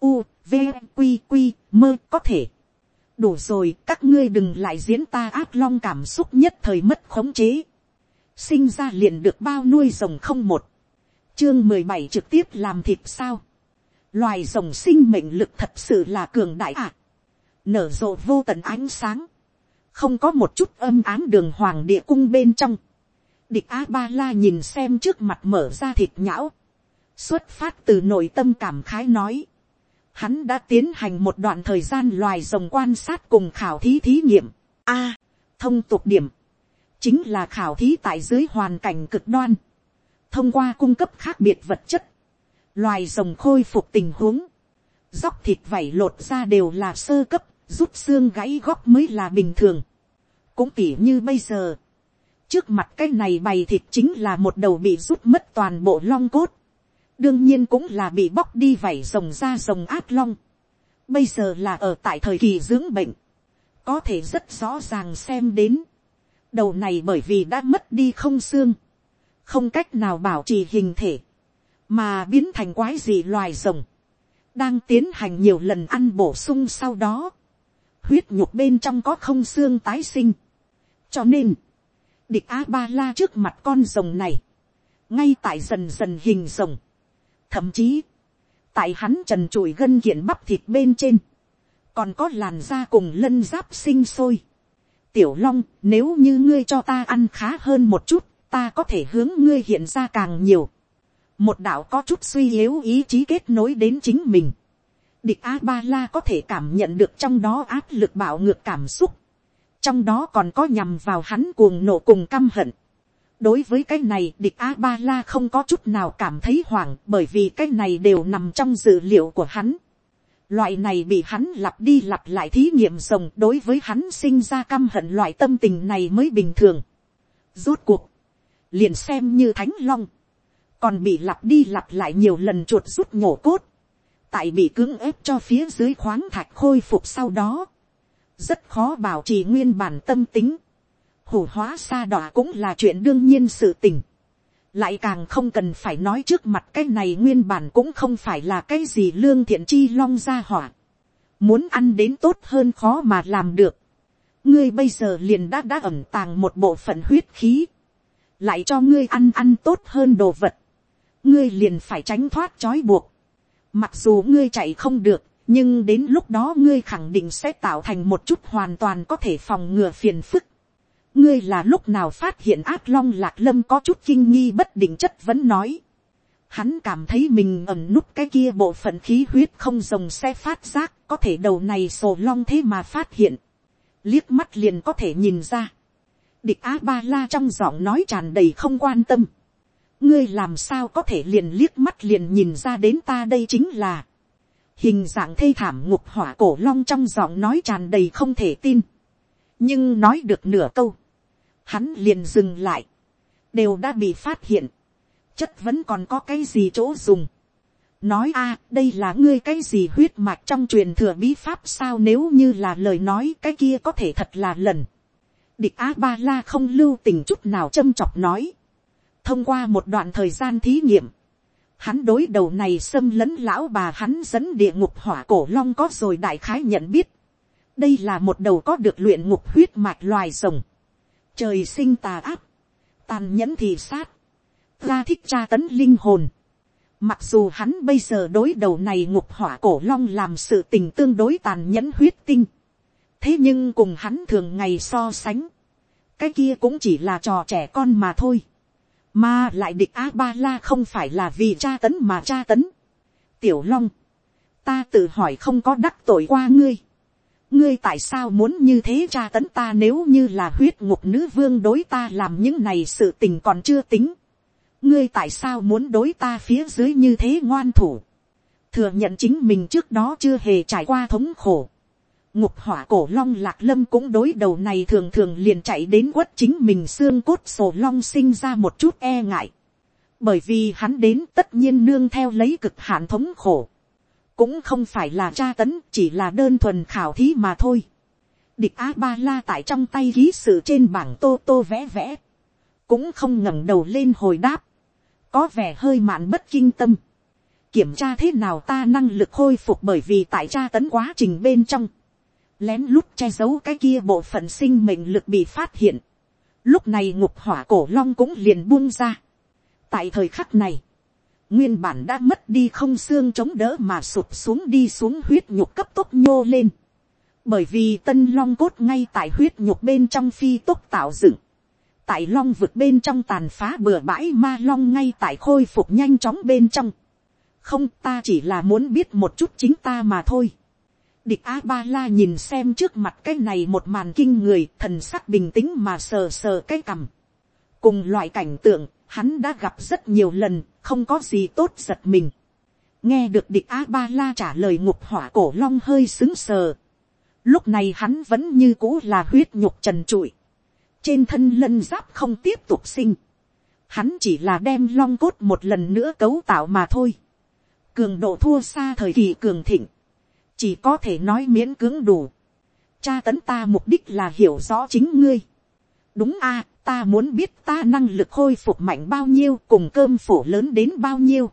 u, v, q q mơ có thể đủ rồi, các ngươi đừng lại diễn ta ác long cảm xúc nhất thời mất khống chế. sinh ra liền được bao nuôi rồng không một. chương mười bảy trực tiếp làm thịt sao. loài rồng sinh mệnh lực thật sự là cường đại ạ. nở rộ vô tận ánh sáng. không có một chút âm ám đường hoàng địa cung bên trong địch a ba la nhìn xem trước mặt mở ra thịt nhão. xuất phát từ nội tâm cảm khái nói hắn đã tiến hành một đoạn thời gian loài rồng quan sát cùng khảo thí thí nghiệm. A, thông tục điểm, chính là khảo thí tại dưới hoàn cảnh cực đoan, thông qua cung cấp khác biệt vật chất, loài rồng khôi phục tình huống, dóc thịt vảy lột ra đều là sơ cấp, rút xương gãy góc mới là bình thường. cũng tỉ như bây giờ, trước mặt cái này bày thịt chính là một đầu bị rút mất toàn bộ long cốt, đương nhiên cũng là bị bóc đi vảy rồng ra rồng át long. Bây giờ là ở tại thời kỳ dưỡng bệnh, có thể rất rõ ràng xem đến. Đầu này bởi vì đã mất đi không xương, không cách nào bảo trì hình thể, mà biến thành quái gì loài rồng, đang tiến hành nhiều lần ăn bổ sung sau đó, huyết nhục bên trong có không xương tái sinh. cho nên, địch a ba la trước mặt con rồng này, ngay tại dần dần hình rồng, Thậm chí, tại hắn trần trụi gân kiện bắp thịt bên trên, còn có làn da cùng lân giáp sinh sôi. Tiểu long, nếu như ngươi cho ta ăn khá hơn một chút, ta có thể hướng ngươi hiện ra càng nhiều. Một đạo có chút suy yếu ý chí kết nối đến chính mình. Địch A-ba-la có thể cảm nhận được trong đó áp lực bạo ngược cảm xúc. Trong đó còn có nhằm vào hắn cuồng nộ cùng căm hận. Đối với cái này địch a ba la không có chút nào cảm thấy hoảng bởi vì cái này đều nằm trong dữ liệu của hắn. Loại này bị hắn lặp đi lặp lại thí nghiệm rồng đối với hắn sinh ra căm hận loại tâm tình này mới bình thường. Rốt cuộc liền xem như thánh long, còn bị lặp đi lặp lại nhiều lần chuột rút nhổ cốt, tại bị cưỡng ép cho phía dưới khoáng thạch khôi phục sau đó, rất khó bảo trì nguyên bản tâm tính, hủ hóa xa đỏ cũng là chuyện đương nhiên sự tình, lại càng không cần phải nói trước mặt cái này nguyên bản cũng không phải là cái gì lương thiện chi long ra hỏa, muốn ăn đến tốt hơn khó mà làm được, ngươi bây giờ liền đã đã ẩm tàng một bộ phận huyết khí, lại cho ngươi ăn ăn tốt hơn đồ vật, ngươi liền phải tránh thoát trói buộc, mặc dù ngươi chạy không được, nhưng đến lúc đó ngươi khẳng định sẽ tạo thành một chút hoàn toàn có thể phòng ngừa phiền phức. ngươi là lúc nào phát hiện ác long lạc lâm có chút kinh nghi bất định chất vẫn nói. hắn cảm thấy mình ẩm nút cái kia bộ phận khí huyết không rồng sẽ phát giác, có thể đầu này sổ long thế mà phát hiện. liếc mắt liền có thể nhìn ra. địch a ba la trong giọng nói tràn đầy không quan tâm. ngươi làm sao có thể liền liếc mắt liền nhìn ra đến ta đây chính là hình dạng thê thảm ngục hỏa cổ long trong giọng nói tràn đầy không thể tin. nhưng nói được nửa câu, hắn liền dừng lại, đều đã bị phát hiện, chất vẫn còn có cái gì chỗ dùng. nói a, đây là ngươi cái gì huyết mạch trong truyền thừa bí pháp sao nếu như là lời nói cái kia có thể thật là lần. địch a ba la không lưu tình chút nào châm chọc nói. thông qua một đoạn thời gian thí nghiệm, Hắn đối đầu này xâm lấn lão bà hắn dẫn địa ngục hỏa cổ long có rồi đại khái nhận biết. Đây là một đầu có được luyện ngục huyết mạch loài rồng. Trời sinh tà áp. Tàn nhẫn thì sát. Ra thích tra tấn linh hồn. Mặc dù hắn bây giờ đối đầu này ngục hỏa cổ long làm sự tình tương đối tàn nhẫn huyết tinh. Thế nhưng cùng hắn thường ngày so sánh. Cái kia cũng chỉ là trò trẻ con mà thôi mà lại địch a ba la không phải là vì tra tấn mà tra tấn. tiểu long, ta tự hỏi không có đắc tội qua ngươi. ngươi tại sao muốn như thế tra tấn ta nếu như là huyết ngục nữ vương đối ta làm những này sự tình còn chưa tính. ngươi tại sao muốn đối ta phía dưới như thế ngoan thủ. thừa nhận chính mình trước đó chưa hề trải qua thống khổ ngục hỏa cổ long lạc lâm cũng đối đầu này thường thường liền chạy đến quất chính mình xương cốt sổ long sinh ra một chút e ngại. Bởi vì hắn đến tất nhiên nương theo lấy cực hạn thống khổ. Cũng không phải là tra tấn, chỉ là đơn thuần khảo thí mà thôi. Địch A-ba-la tại trong tay ký sự trên bảng tô tô vẽ vẽ. Cũng không ngẩng đầu lên hồi đáp. Có vẻ hơi mạn bất kinh tâm. Kiểm tra thế nào ta năng lực khôi phục bởi vì tại tra tấn quá trình bên trong lén lút che giấu cái kia bộ phận sinh mệnh lực bị phát hiện. Lúc này ngục hỏa cổ long cũng liền buông ra. Tại thời khắc này, nguyên bản đã mất đi không xương chống đỡ mà sụp xuống đi xuống huyết nhục cấp tốc nhô lên. Bởi vì tân long cốt ngay tại huyết nhục bên trong phi tốc tạo dựng. Tại long vực bên trong tàn phá bừa bãi ma long ngay tại khôi phục nhanh chóng bên trong. Không ta chỉ là muốn biết một chút chính ta mà thôi Địch A-ba-la nhìn xem trước mặt cái này một màn kinh người, thần sắc bình tĩnh mà sờ sờ cái cằm. Cùng loại cảnh tượng, hắn đã gặp rất nhiều lần, không có gì tốt giật mình. Nghe được địch A-ba-la trả lời ngục hỏa cổ long hơi xứng sờ. Lúc này hắn vẫn như cũ là huyết nhục trần trụi. Trên thân lân giáp không tiếp tục sinh. Hắn chỉ là đem long cốt một lần nữa cấu tạo mà thôi. Cường độ thua xa thời kỳ cường thịnh chỉ có thể nói miễn cưỡng đủ. Cha tấn ta mục đích là hiểu rõ chính ngươi. đúng a, ta muốn biết ta năng lực khôi phục mạnh bao nhiêu cùng cơm phổ lớn đến bao nhiêu.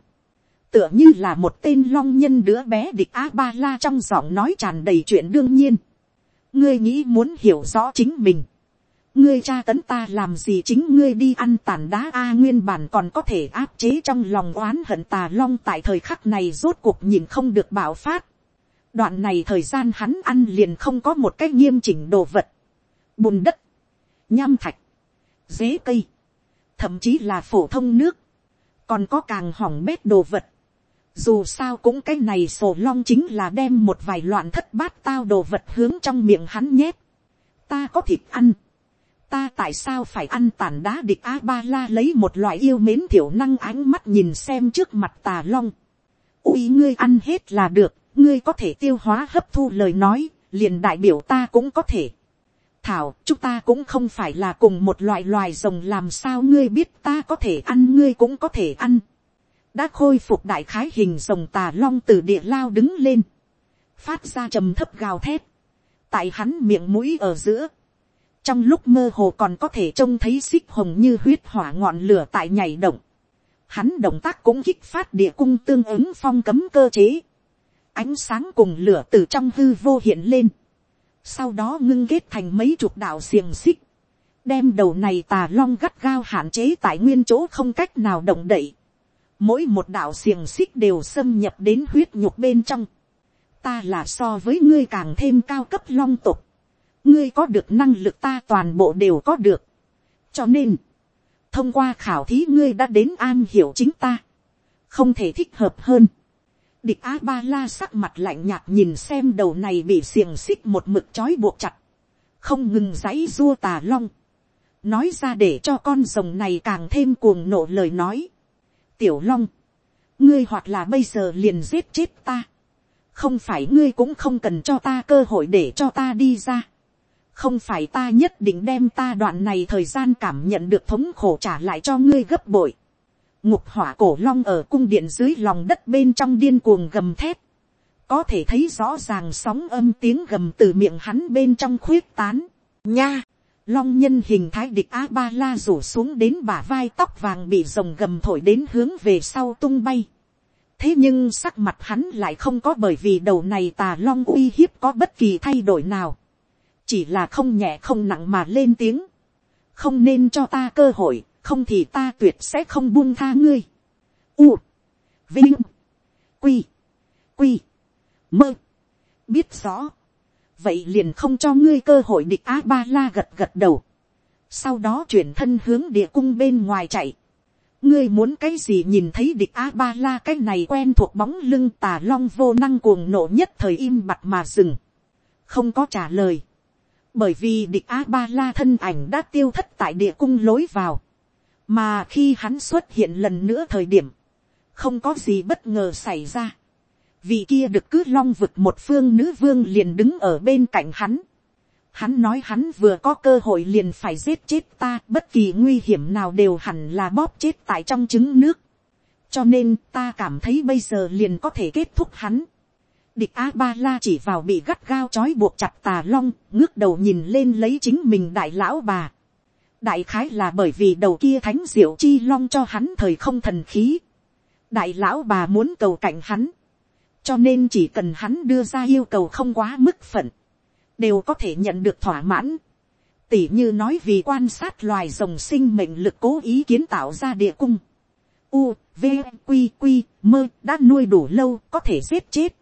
tựa như là một tên long nhân đứa bé địch a ba la trong giọng nói tràn đầy chuyện đương nhiên. ngươi nghĩ muốn hiểu rõ chính mình. ngươi cha tấn ta làm gì chính ngươi đi ăn tàn đá a nguyên bản còn có thể áp chế trong lòng oán hận tà long tại thời khắc này rốt cuộc nhìn không được bảo phát Đoạn này thời gian hắn ăn liền không có một cái nghiêm chỉnh đồ vật. Bùn đất, nham thạch, dế cây, thậm chí là phổ thông nước. Còn có càng hỏng bét đồ vật. Dù sao cũng cái này sổ long chính là đem một vài loạn thất bát tao đồ vật hướng trong miệng hắn nhét. Ta có thịt ăn. Ta tại sao phải ăn tàn đá địch A-ba-la lấy một loại yêu mến thiểu năng ánh mắt nhìn xem trước mặt tà long. Ui ngươi ăn hết là được ngươi có thể tiêu hóa hấp thu lời nói, liền đại biểu ta cũng có thể. thảo chúng ta cũng không phải là cùng một loại loài rồng làm sao ngươi biết ta có thể ăn ngươi cũng có thể ăn. đã khôi phục đại khái hình rồng tà long từ địa lao đứng lên, phát ra trầm thấp gào thét, tại hắn miệng mũi ở giữa, trong lúc mơ hồ còn có thể trông thấy xích hồng như huyết hỏa ngọn lửa tại nhảy động, hắn động tác cũng kích phát địa cung tương ứng phong cấm cơ chế, ánh sáng cùng lửa từ trong hư vô hiện lên, sau đó ngưng kết thành mấy chục đạo xiềng xích, đem đầu này tà long gắt gao hạn chế tại nguyên chỗ không cách nào động đậy. Mỗi một đạo xiềng xích đều xâm nhập đến huyết nhục bên trong. Ta là so với ngươi càng thêm cao cấp long tục. Ngươi có được năng lực ta toàn bộ đều có được. Cho nên, thông qua khảo thí ngươi đã đến an hiểu chính ta. Không thể thích hợp hơn Địch A Ba La sắc mặt lạnh nhạt nhìn xem đầu này bị xiềng xích một mực trói buộc chặt. Không ngừng giãy rua tà long. Nói ra để cho con rồng này càng thêm cuồng nộ lời nói. Tiểu long. Ngươi hoặc là bây giờ liền giết chết ta. Không phải ngươi cũng không cần cho ta cơ hội để cho ta đi ra. Không phải ta nhất định đem ta đoạn này thời gian cảm nhận được thống khổ trả lại cho ngươi gấp bội ngục hỏa cổ long ở cung điện dưới lòng đất bên trong điên cuồng gầm thép, có thể thấy rõ ràng sóng âm tiếng gầm từ miệng hắn bên trong khuyết tán, nha, long nhân hình thái địch a ba la rủ xuống đến bả vai tóc vàng bị rồng gầm thổi đến hướng về sau tung bay, thế nhưng sắc mặt hắn lại không có bởi vì đầu này tà long uy hiếp có bất kỳ thay đổi nào, chỉ là không nhẹ không nặng mà lên tiếng, không nên cho ta cơ hội, không thì ta tuyệt sẽ không buông tha ngươi. U, vinh, quy, quy, mơ, biết rõ, vậy liền không cho ngươi cơ hội địch a ba la gật gật đầu, sau đó chuyển thân hướng địa cung bên ngoài chạy, ngươi muốn cái gì nhìn thấy địch a ba la cái này quen thuộc bóng lưng tà long vô năng cuồng nộ nhất thời im mặt mà dừng, không có trả lời, bởi vì địch a ba la thân ảnh đã tiêu thất tại địa cung lối vào, mà khi hắn xuất hiện lần nữa thời điểm, không có gì bất ngờ xảy ra. vì kia được cứ long vực một phương nữ vương liền đứng ở bên cạnh hắn. Hắn nói hắn vừa có cơ hội liền phải giết chết ta, bất kỳ nguy hiểm nào đều hẳn là bóp chết tại trong trứng nước. cho nên ta cảm thấy bây giờ liền có thể kết thúc hắn. Địch A Ba La chỉ vào bị gắt gao chói buộc chặt tà long, ngước đầu nhìn lên lấy chính mình đại lão bà đại khái là bởi vì đầu kia thánh diệu chi long cho hắn thời không thần khí. đại lão bà muốn cầu cạnh hắn, cho nên chỉ cần hắn đưa ra yêu cầu không quá mức phận, đều có thể nhận được thỏa mãn. tỉ như nói vì quan sát loài rồng sinh mệnh lực cố ý kiến tạo ra địa cung. U, V, Q, Q, mơ đã nuôi đủ lâu có thể giết chết.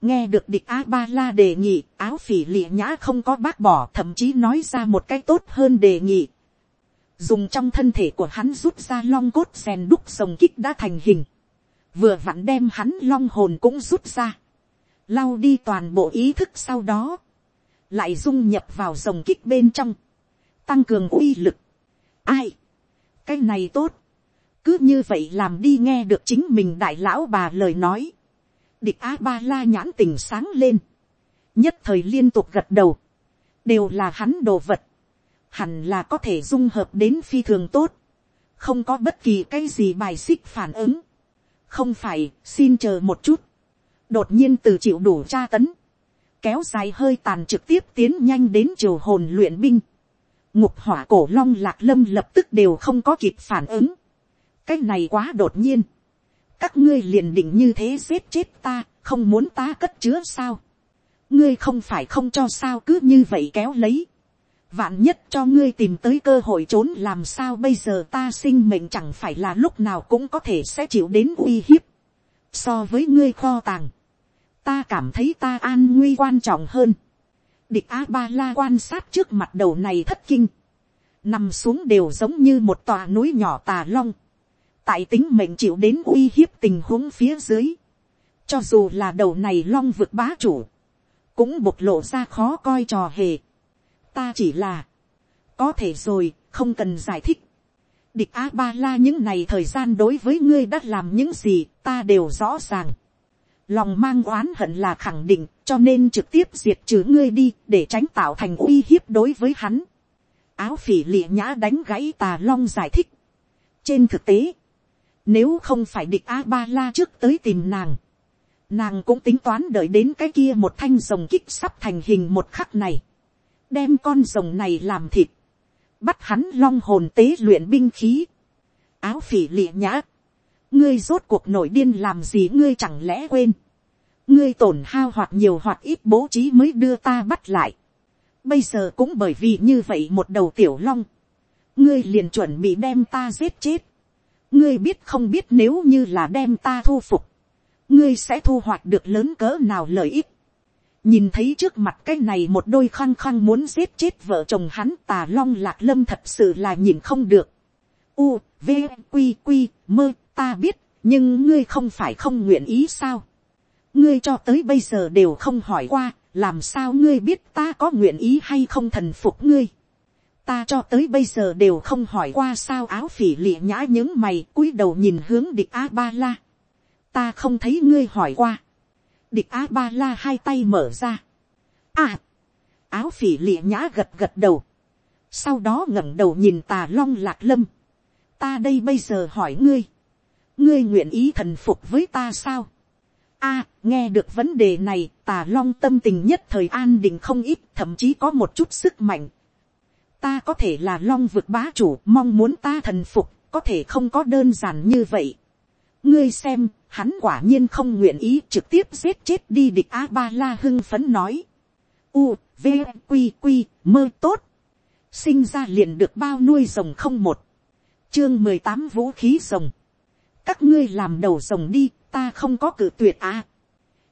nghe được địch a ba la đề nghị áo phỉ lịa nhã không có bác bỏ thậm chí nói ra một cách tốt hơn đề nghị dùng trong thân thể của hắn rút ra long cốt rèn đúc sồng kích đã thành hình, vừa vặn đem hắn long hồn cũng rút ra, lau đi toàn bộ ý thức sau đó, lại dung nhập vào rồng kích bên trong, tăng cường uy lực. Ai, cái này tốt, cứ như vậy làm đi nghe được chính mình đại lão bà lời nói, địch a ba la nhãn tình sáng lên, nhất thời liên tục gật đầu, đều là hắn đồ vật, hẳn là có thể dung hợp đến phi thường tốt, không có bất kỳ cái gì bài xích phản ứng, không phải xin chờ một chút, đột nhiên từ chịu đủ tra tấn, kéo dài hơi tàn trực tiếp tiến nhanh đến triều hồn luyện binh, ngục hỏa cổ long lạc lâm lập tức đều không có kịp phản ứng, cái này quá đột nhiên, các ngươi liền định như thế giết chết ta, không muốn ta cất chứa sao, ngươi không phải không cho sao cứ như vậy kéo lấy, vạn nhất cho ngươi tìm tới cơ hội trốn làm sao bây giờ ta sinh mệnh chẳng phải là lúc nào cũng có thể sẽ chịu đến uy hiếp. So với ngươi kho tàng, ta cảm thấy ta an nguy quan trọng hơn. Địch A-ba-la quan sát trước mặt đầu này thất kinh. Nằm xuống đều giống như một tòa núi nhỏ tà long. Tại tính mệnh chịu đến uy hiếp tình huống phía dưới. Cho dù là đầu này long vượt bá chủ. Cũng bộc lộ ra khó coi trò hề ta chỉ là, có thể rồi, không cần giải thích. địch a ba la những này thời gian đối với ngươi đã làm những gì, ta đều rõ ràng. lòng mang oán hận là khẳng định cho nên trực tiếp diệt trừ ngươi đi để tránh tạo thành uy hiếp đối với hắn. áo phỉ lịa nhã đánh gãy tà long giải thích. trên thực tế, nếu không phải địch a ba la trước tới tìm nàng, nàng cũng tính toán đợi đến cái kia một thanh rồng kích sắp thành hình một khắc này, đem con rồng này làm thịt, bắt hắn long hồn tế luyện binh khí, áo phỉ lịa nhã, ngươi rốt cuộc nổi điên làm gì ngươi chẳng lẽ quên, ngươi tổn hao hoặc nhiều hoặc ít bố trí mới đưa ta bắt lại, bây giờ cũng bởi vì như vậy một đầu tiểu long, ngươi liền chuẩn bị đem ta giết chết, ngươi biết không biết nếu như là đem ta thu phục, ngươi sẽ thu hoạch được lớn cỡ nào lợi ích nhìn thấy trước mặt cái này một đôi khăng khăng muốn giết chết vợ chồng hắn tà long lạc lâm thật sự là nhìn không được. u, v, q, q, mơ, ta biết, nhưng ngươi không phải không nguyện ý sao. ngươi cho tới bây giờ đều không hỏi qua, làm sao ngươi biết ta có nguyện ý hay không thần phục ngươi ta cho tới bây giờ đều không hỏi qua sao áo phỉ lịa nhã những mày cúi đầu nhìn hướng địch a ba la. ta không thấy ngươi hỏi qua địch a ba la hai tay mở ra. à, áo phỉ lịa nhã gật gật đầu. sau đó ngẩng đầu nhìn tà long lạc lâm. ta đây bây giờ hỏi ngươi. ngươi nguyện ý thần phục với ta sao. a, nghe được vấn đề này, tà long tâm tình nhất thời an định không ít, thậm chí có một chút sức mạnh ta có thể là long vực bá chủ mong muốn ta thần phục có thể không có đơn giản như vậy ngươi xem, hắn quả nhiên không nguyện ý trực tiếp giết chết đi địch a ba la hưng phấn nói. u, v, q q mơ tốt. sinh ra liền được bao nuôi rồng không một. chương mười tám vũ khí rồng. các ngươi làm đầu rồng đi, ta không có cử tuyệt a.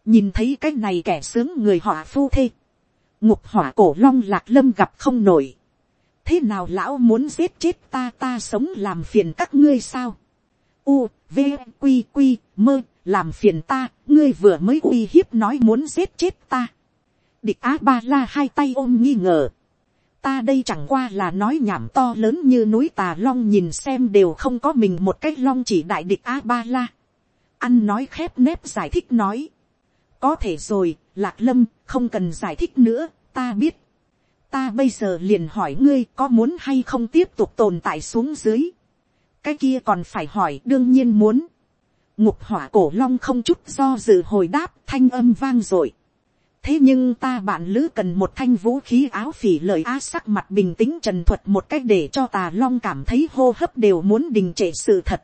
nhìn thấy cái này kẻ sướng người họ phu thê. ngục hỏa cổ long lạc lâm gặp không nổi thế nào lão muốn giết chết ta ta sống làm phiền các ngươi sao u, v, q q mơ, làm phiền ta, ngươi vừa mới uy hiếp nói muốn giết chết ta. địch á ba la hai tay ôm nghi ngờ. ta đây chẳng qua là nói nhảm to lớn như núi tà long nhìn xem đều không có mình một cái long chỉ đại địch á ba la. ăn nói khép nép giải thích nói. có thể rồi, lạc lâm, không cần giải thích nữa, ta biết ta bây giờ liền hỏi ngươi có muốn hay không tiếp tục tồn tại xuống dưới cái kia còn phải hỏi, đương nhiên muốn. ngục hỏa cổ long không chút do dự hồi đáp, thanh âm vang rồi thế nhưng ta bạn lữ cần một thanh vũ khí áo phỉ lời á sắc mặt bình tĩnh trần thuật một cách để cho tà long cảm thấy hô hấp đều muốn đình trệ sự thật.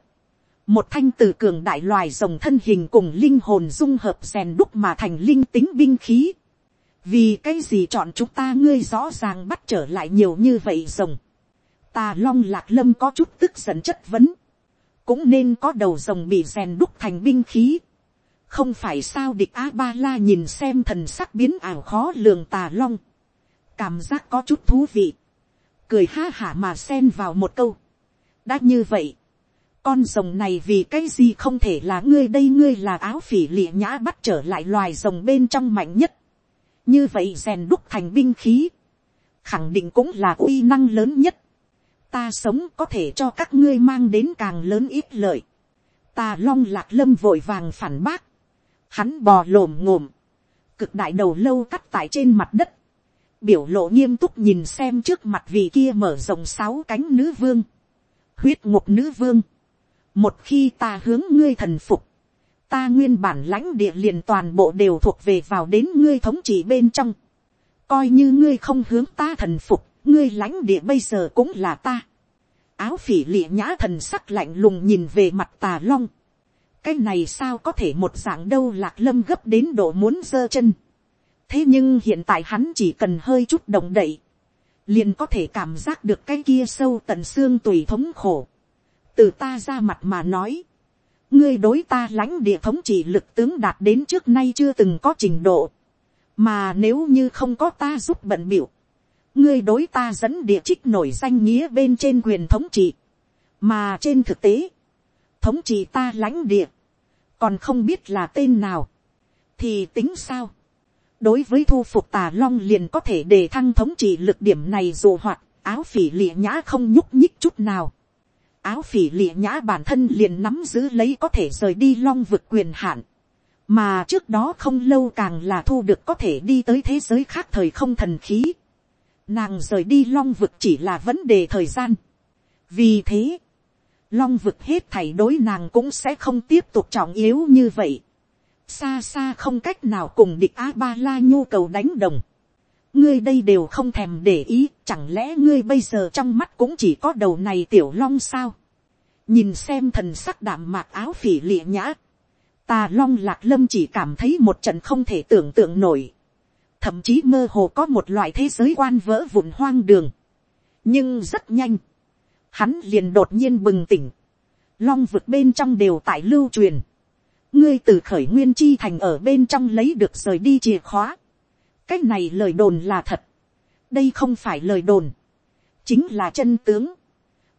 một thanh từ cường đại loài rồng thân hình cùng linh hồn dung hợp rèn đúc mà thành linh tính binh khí vì cái gì chọn chúng ta, ngươi rõ ràng bắt trở lại nhiều như vậy rồng tà long lạc lâm có chút tức giận chất vấn. cũng nên có đầu rồng bị rèn đúc thành binh khí. không phải sao địch a ba la nhìn xem thần sắc biến ảo khó lường tà long. cảm giác có chút thú vị. cười ha hả mà xen vào một câu. đã như vậy. con rồng này vì cái gì không thể là ngươi đây ngươi là áo phỉ lịa nhã bắt trở lại loài rồng bên trong mạnh nhất như vậy rèn đúc thành binh khí, khẳng định cũng là uy năng lớn nhất ta sống có thể cho các ngươi mang đến càng lớn ít lợi. ta long lạc lâm vội vàng phản bác. hắn bò lồm ngồm, cực đại đầu lâu cắt tại trên mặt đất, biểu lộ nghiêm túc nhìn xem trước mặt vị kia mở rộng sáu cánh nữ vương, huyết ngục nữ vương. một khi ta hướng ngươi thần phục, ta nguyên bản lãnh địa liền toàn bộ đều thuộc về vào đến ngươi thống trị bên trong. coi như ngươi không hướng ta thần phục, ngươi lãnh địa bây giờ cũng là ta. áo phỉ lịa nhã thần sắc lạnh lùng nhìn về mặt tà long. cái này sao có thể một dạng đâu lạc lâm gấp đến độ muốn giơ chân. thế nhưng hiện tại hắn chỉ cần hơi chút động đậy, liền có thể cảm giác được cái kia sâu tận xương tùy thống khổ. từ ta ra mặt mà nói, ngươi đối ta lãnh địa thống trị lực tướng đạt đến trước nay chưa từng có trình độ, mà nếu như không có ta giúp bận biểu, ngươi đối ta dẫn địa trích nổi danh nghĩa bên trên quyền thống trị, mà trên thực tế, thống trị ta lãnh địa, còn không biết là tên nào, thì tính sao, đối với thu phục tà long liền có thể đề thăng thống trị lực điểm này dù hoạt áo phỉ lịa nhã không nhúc nhích chút nào. Áo phỉ lịa nhã bản thân liền nắm giữ lấy có thể rời đi long vực quyền hạn, mà trước đó không lâu càng là thu được có thể đi tới thế giới khác thời không thần khí. Nàng rời đi long vực chỉ là vấn đề thời gian. vì thế, long vực hết thảy đối nàng cũng sẽ không tiếp tục trọng yếu như vậy. xa xa không cách nào cùng địch a ba la nhu cầu đánh đồng. ngươi đây đều không thèm để ý, chẳng lẽ ngươi bây giờ trong mắt cũng chỉ có đầu này tiểu long sao. nhìn xem thần sắc đảm mạc áo phỉ lịa nhã. tà long lạc lâm chỉ cảm thấy một trận không thể tưởng tượng nổi thậm chí mơ hồ có một loại thế giới quan vỡ vụn hoang đường. nhưng rất nhanh hắn liền đột nhiên bừng tỉnh, long vực bên trong đều tại lưu truyền, ngươi từ khởi nguyên chi thành ở bên trong lấy được rời đi chìa khóa, cái này lời đồn là thật, đây không phải lời đồn, chính là chân tướng,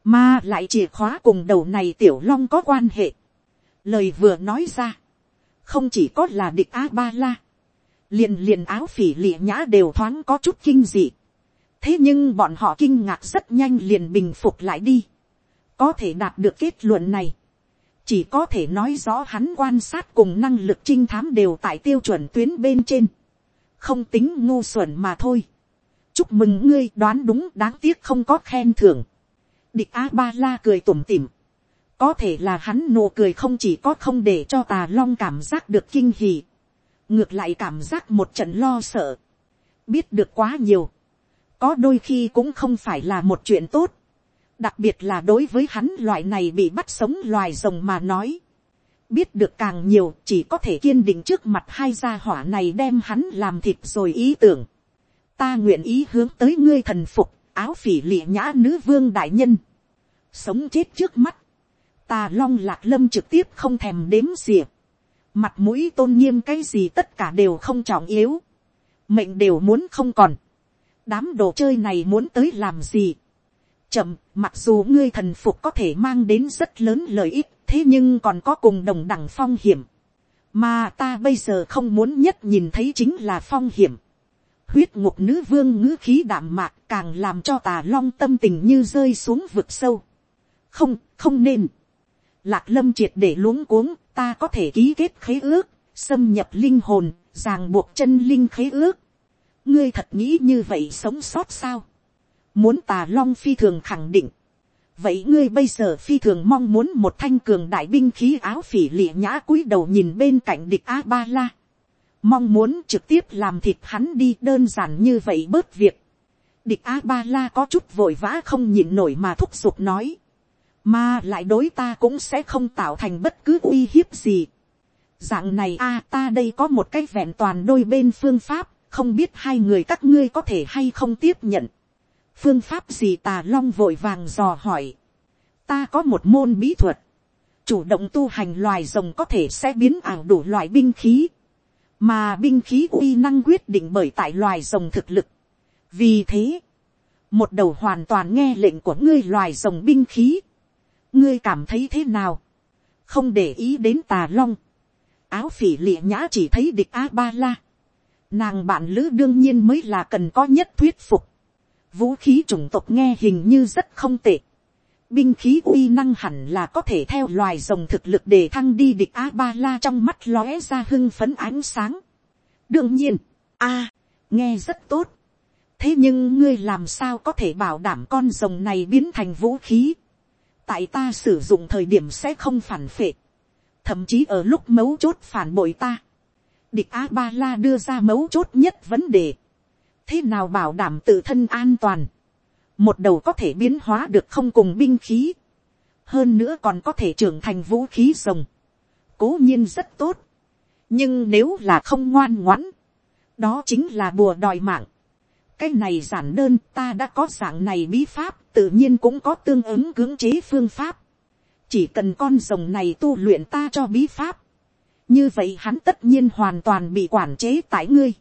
mà lại chìa khóa cùng đầu này tiểu long có quan hệ, lời vừa nói ra, không chỉ có là địch a ba la, liền liền áo phỉ lịa nhã đều thoáng có chút kinh dị, thế nhưng bọn họ kinh ngạc rất nhanh liền bình phục lại đi. có thể đạt được kết luận này. chỉ có thể nói rõ hắn quan sát cùng năng lực trinh thám đều tại tiêu chuẩn tuyến bên trên. không tính ngu xuẩn mà thôi. chúc mừng ngươi đoán đúng đáng tiếc không có khen thưởng. địch a ba la cười tủm tỉm. có thể là hắn nụ cười không chỉ có không để cho tà long cảm giác được kinh hỉ ngược lại cảm giác một trận lo sợ. biết được quá nhiều. Có đôi khi cũng không phải là một chuyện tốt, đặc biệt là đối với hắn loại này bị bắt sống loài rồng mà nói, biết được càng nhiều chỉ có thể kiên định trước mặt hai gia hỏa này đem hắn làm thịt rồi ý tưởng, ta nguyện ý hướng tới ngươi thần phục, áo phỉ lịa nhã nữ vương đại nhân, sống chết trước mắt, ta long lạc lâm trực tiếp không thèm đếm xỉa, mặt mũi tôn nghiêm cái gì tất cả đều không trọng yếu, mệnh đều muốn không còn, đám đồ chơi này muốn tới làm gì. chậm, mặc dù ngươi thần phục có thể mang đến rất lớn lợi ích, thế nhưng còn có cùng đồng đẳng phong hiểm. mà ta bây giờ không muốn nhất nhìn thấy chính là phong hiểm. huyết ngục nữ vương ngữ khí đảm mạc càng làm cho tà long tâm tình như rơi xuống vực sâu. không, không nên lạc lâm triệt để luống cuống, ta có thể ký kết khế ước, xâm nhập linh hồn, ràng buộc chân linh khế ước ngươi thật nghĩ như vậy sống sót sao. muốn tà long phi thường khẳng định. vậy ngươi bây giờ phi thường mong muốn một thanh cường đại binh khí áo phỉ lịa nhã cúi đầu nhìn bên cạnh địch a ba la. mong muốn trực tiếp làm thịt hắn đi đơn giản như vậy bớt việc. địch a ba la có chút vội vã không nhịn nổi mà thúc giục nói mà lại đối ta cũng sẽ không tạo thành bất cứ uy hiếp gì. dạng này a ta đây có một cái vẹn toàn đôi bên phương pháp không biết hai người các ngươi có thể hay không tiếp nhận. phương pháp gì tà long vội vàng dò hỏi. ta có một môn bí thuật. chủ động tu hành loài rồng có thể sẽ biến ảo đủ loại binh khí. mà binh khí uy năng quyết định bởi tại loài rồng thực lực. vì thế, một đầu hoàn toàn nghe lệnh của ngươi loài rồng binh khí ngươi cảm thấy thế nào. không để ý đến tà long. áo phỉ lịa nhã chỉ thấy địch a ba la Nàng bạn lữ đương nhiên mới là cần có nhất thuyết phục. Vũ khí chủng tộc nghe hình như rất không tệ. Binh khí uy năng hẳn là có thể theo loài rồng thực lực để thăng đi địch A-ba-la trong mắt lóe ra hưng phấn ánh sáng. Đương nhiên, a nghe rất tốt. Thế nhưng ngươi làm sao có thể bảo đảm con rồng này biến thành vũ khí. Tại ta sử dụng thời điểm sẽ không phản phệ. Thậm chí ở lúc mấu chốt phản bội ta địch a ba la đưa ra mấu chốt nhất vấn đề. thế nào bảo đảm tự thân an toàn. một đầu có thể biến hóa được không cùng binh khí. hơn nữa còn có thể trưởng thành vũ khí rồng. cố nhiên rất tốt. nhưng nếu là không ngoan ngoãn, đó chính là bùa đòi mạng. cái này giản đơn ta đã có dạng này bí pháp tự nhiên cũng có tương ứng cưỡng chế phương pháp. chỉ cần con rồng này tu luyện ta cho bí pháp như vậy hắn tất nhiên hoàn toàn bị quản chế tại ngươi.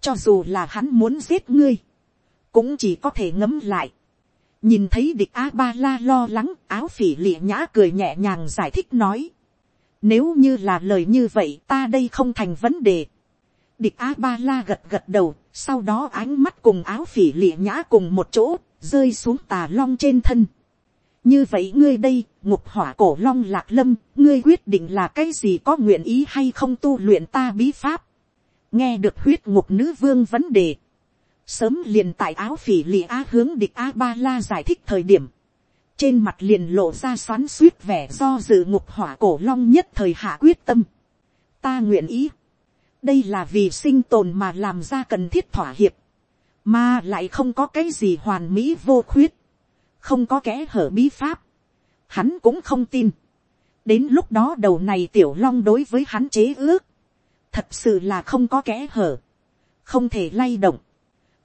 cho dù là hắn muốn giết ngươi, cũng chỉ có thể ngấm lại. nhìn thấy địch a ba la lo lắng áo phỉ lịa nhã cười nhẹ nhàng giải thích nói. nếu như là lời như vậy ta đây không thành vấn đề. địch a ba la gật gật đầu, sau đó ánh mắt cùng áo phỉ lịa nhã cùng một chỗ, rơi xuống tà long trên thân. như vậy ngươi đây, ngục hỏa cổ long lạc lâm, ngươi quyết định là cái gì có nguyện ý hay không tu luyện ta bí pháp. nghe được huyết ngục nữ vương vấn đề. sớm liền tại áo phỉ lì á hướng địch a ba la giải thích thời điểm. trên mặt liền lộ ra xoắn suýt vẻ do dự ngục hỏa cổ long nhất thời hạ quyết tâm. ta nguyện ý. đây là vì sinh tồn mà làm ra cần thiết thỏa hiệp mà lại không có cái gì hoàn mỹ vô khuyết không có kẽ hở bí pháp, hắn cũng không tin. đến lúc đó đầu này tiểu long đối với hắn chế ước, thật sự là không có kẽ hở, không thể lay động.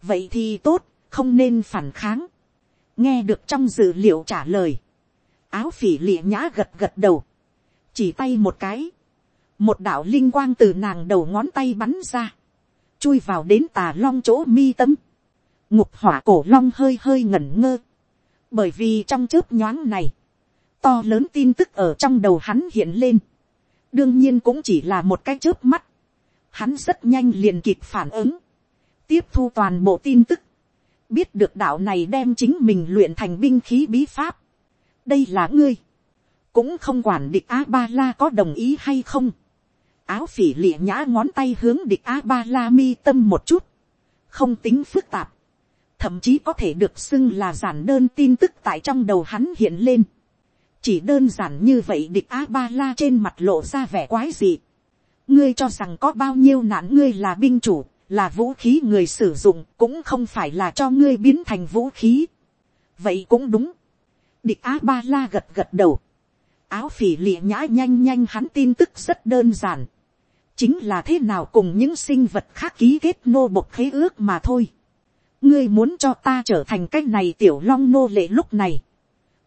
vậy thì tốt, không nên phản kháng. nghe được trong dự liệu trả lời, áo phỉ lịa nhã gật gật đầu, chỉ tay một cái, một đạo linh quang từ nàng đầu ngón tay bắn ra, chui vào đến tà long chỗ mi tâm, ngục hỏa cổ long hơi hơi ngẩn ngơ, bởi vì trong chớp nhoáng này, to lớn tin tức ở trong đầu hắn hiện lên, đương nhiên cũng chỉ là một cái chớp mắt, hắn rất nhanh liền kịp phản ứng, tiếp thu toàn bộ tin tức, biết được đạo này đem chính mình luyện thành binh khí bí pháp, đây là ngươi, cũng không quản địch a ba la có đồng ý hay không, áo phỉ lịa nhã ngón tay hướng địch a ba la mi tâm một chút, không tính phức tạp, thậm chí có thể được xưng là giản đơn tin tức tại trong đầu hắn hiện lên. chỉ đơn giản như vậy địch a ba la trên mặt lộ ra vẻ quái dị. ngươi cho rằng có bao nhiêu nạn ngươi là binh chủ, là vũ khí người sử dụng cũng không phải là cho ngươi biến thành vũ khí. vậy cũng đúng. địch a ba la gật gật đầu. áo phỉ lịa nhã nhanh nhanh hắn tin tức rất đơn giản. chính là thế nào cùng những sinh vật khác ký kết nô bộc khế ước mà thôi ngươi muốn cho ta trở thành cái này tiểu long nô lệ lúc này.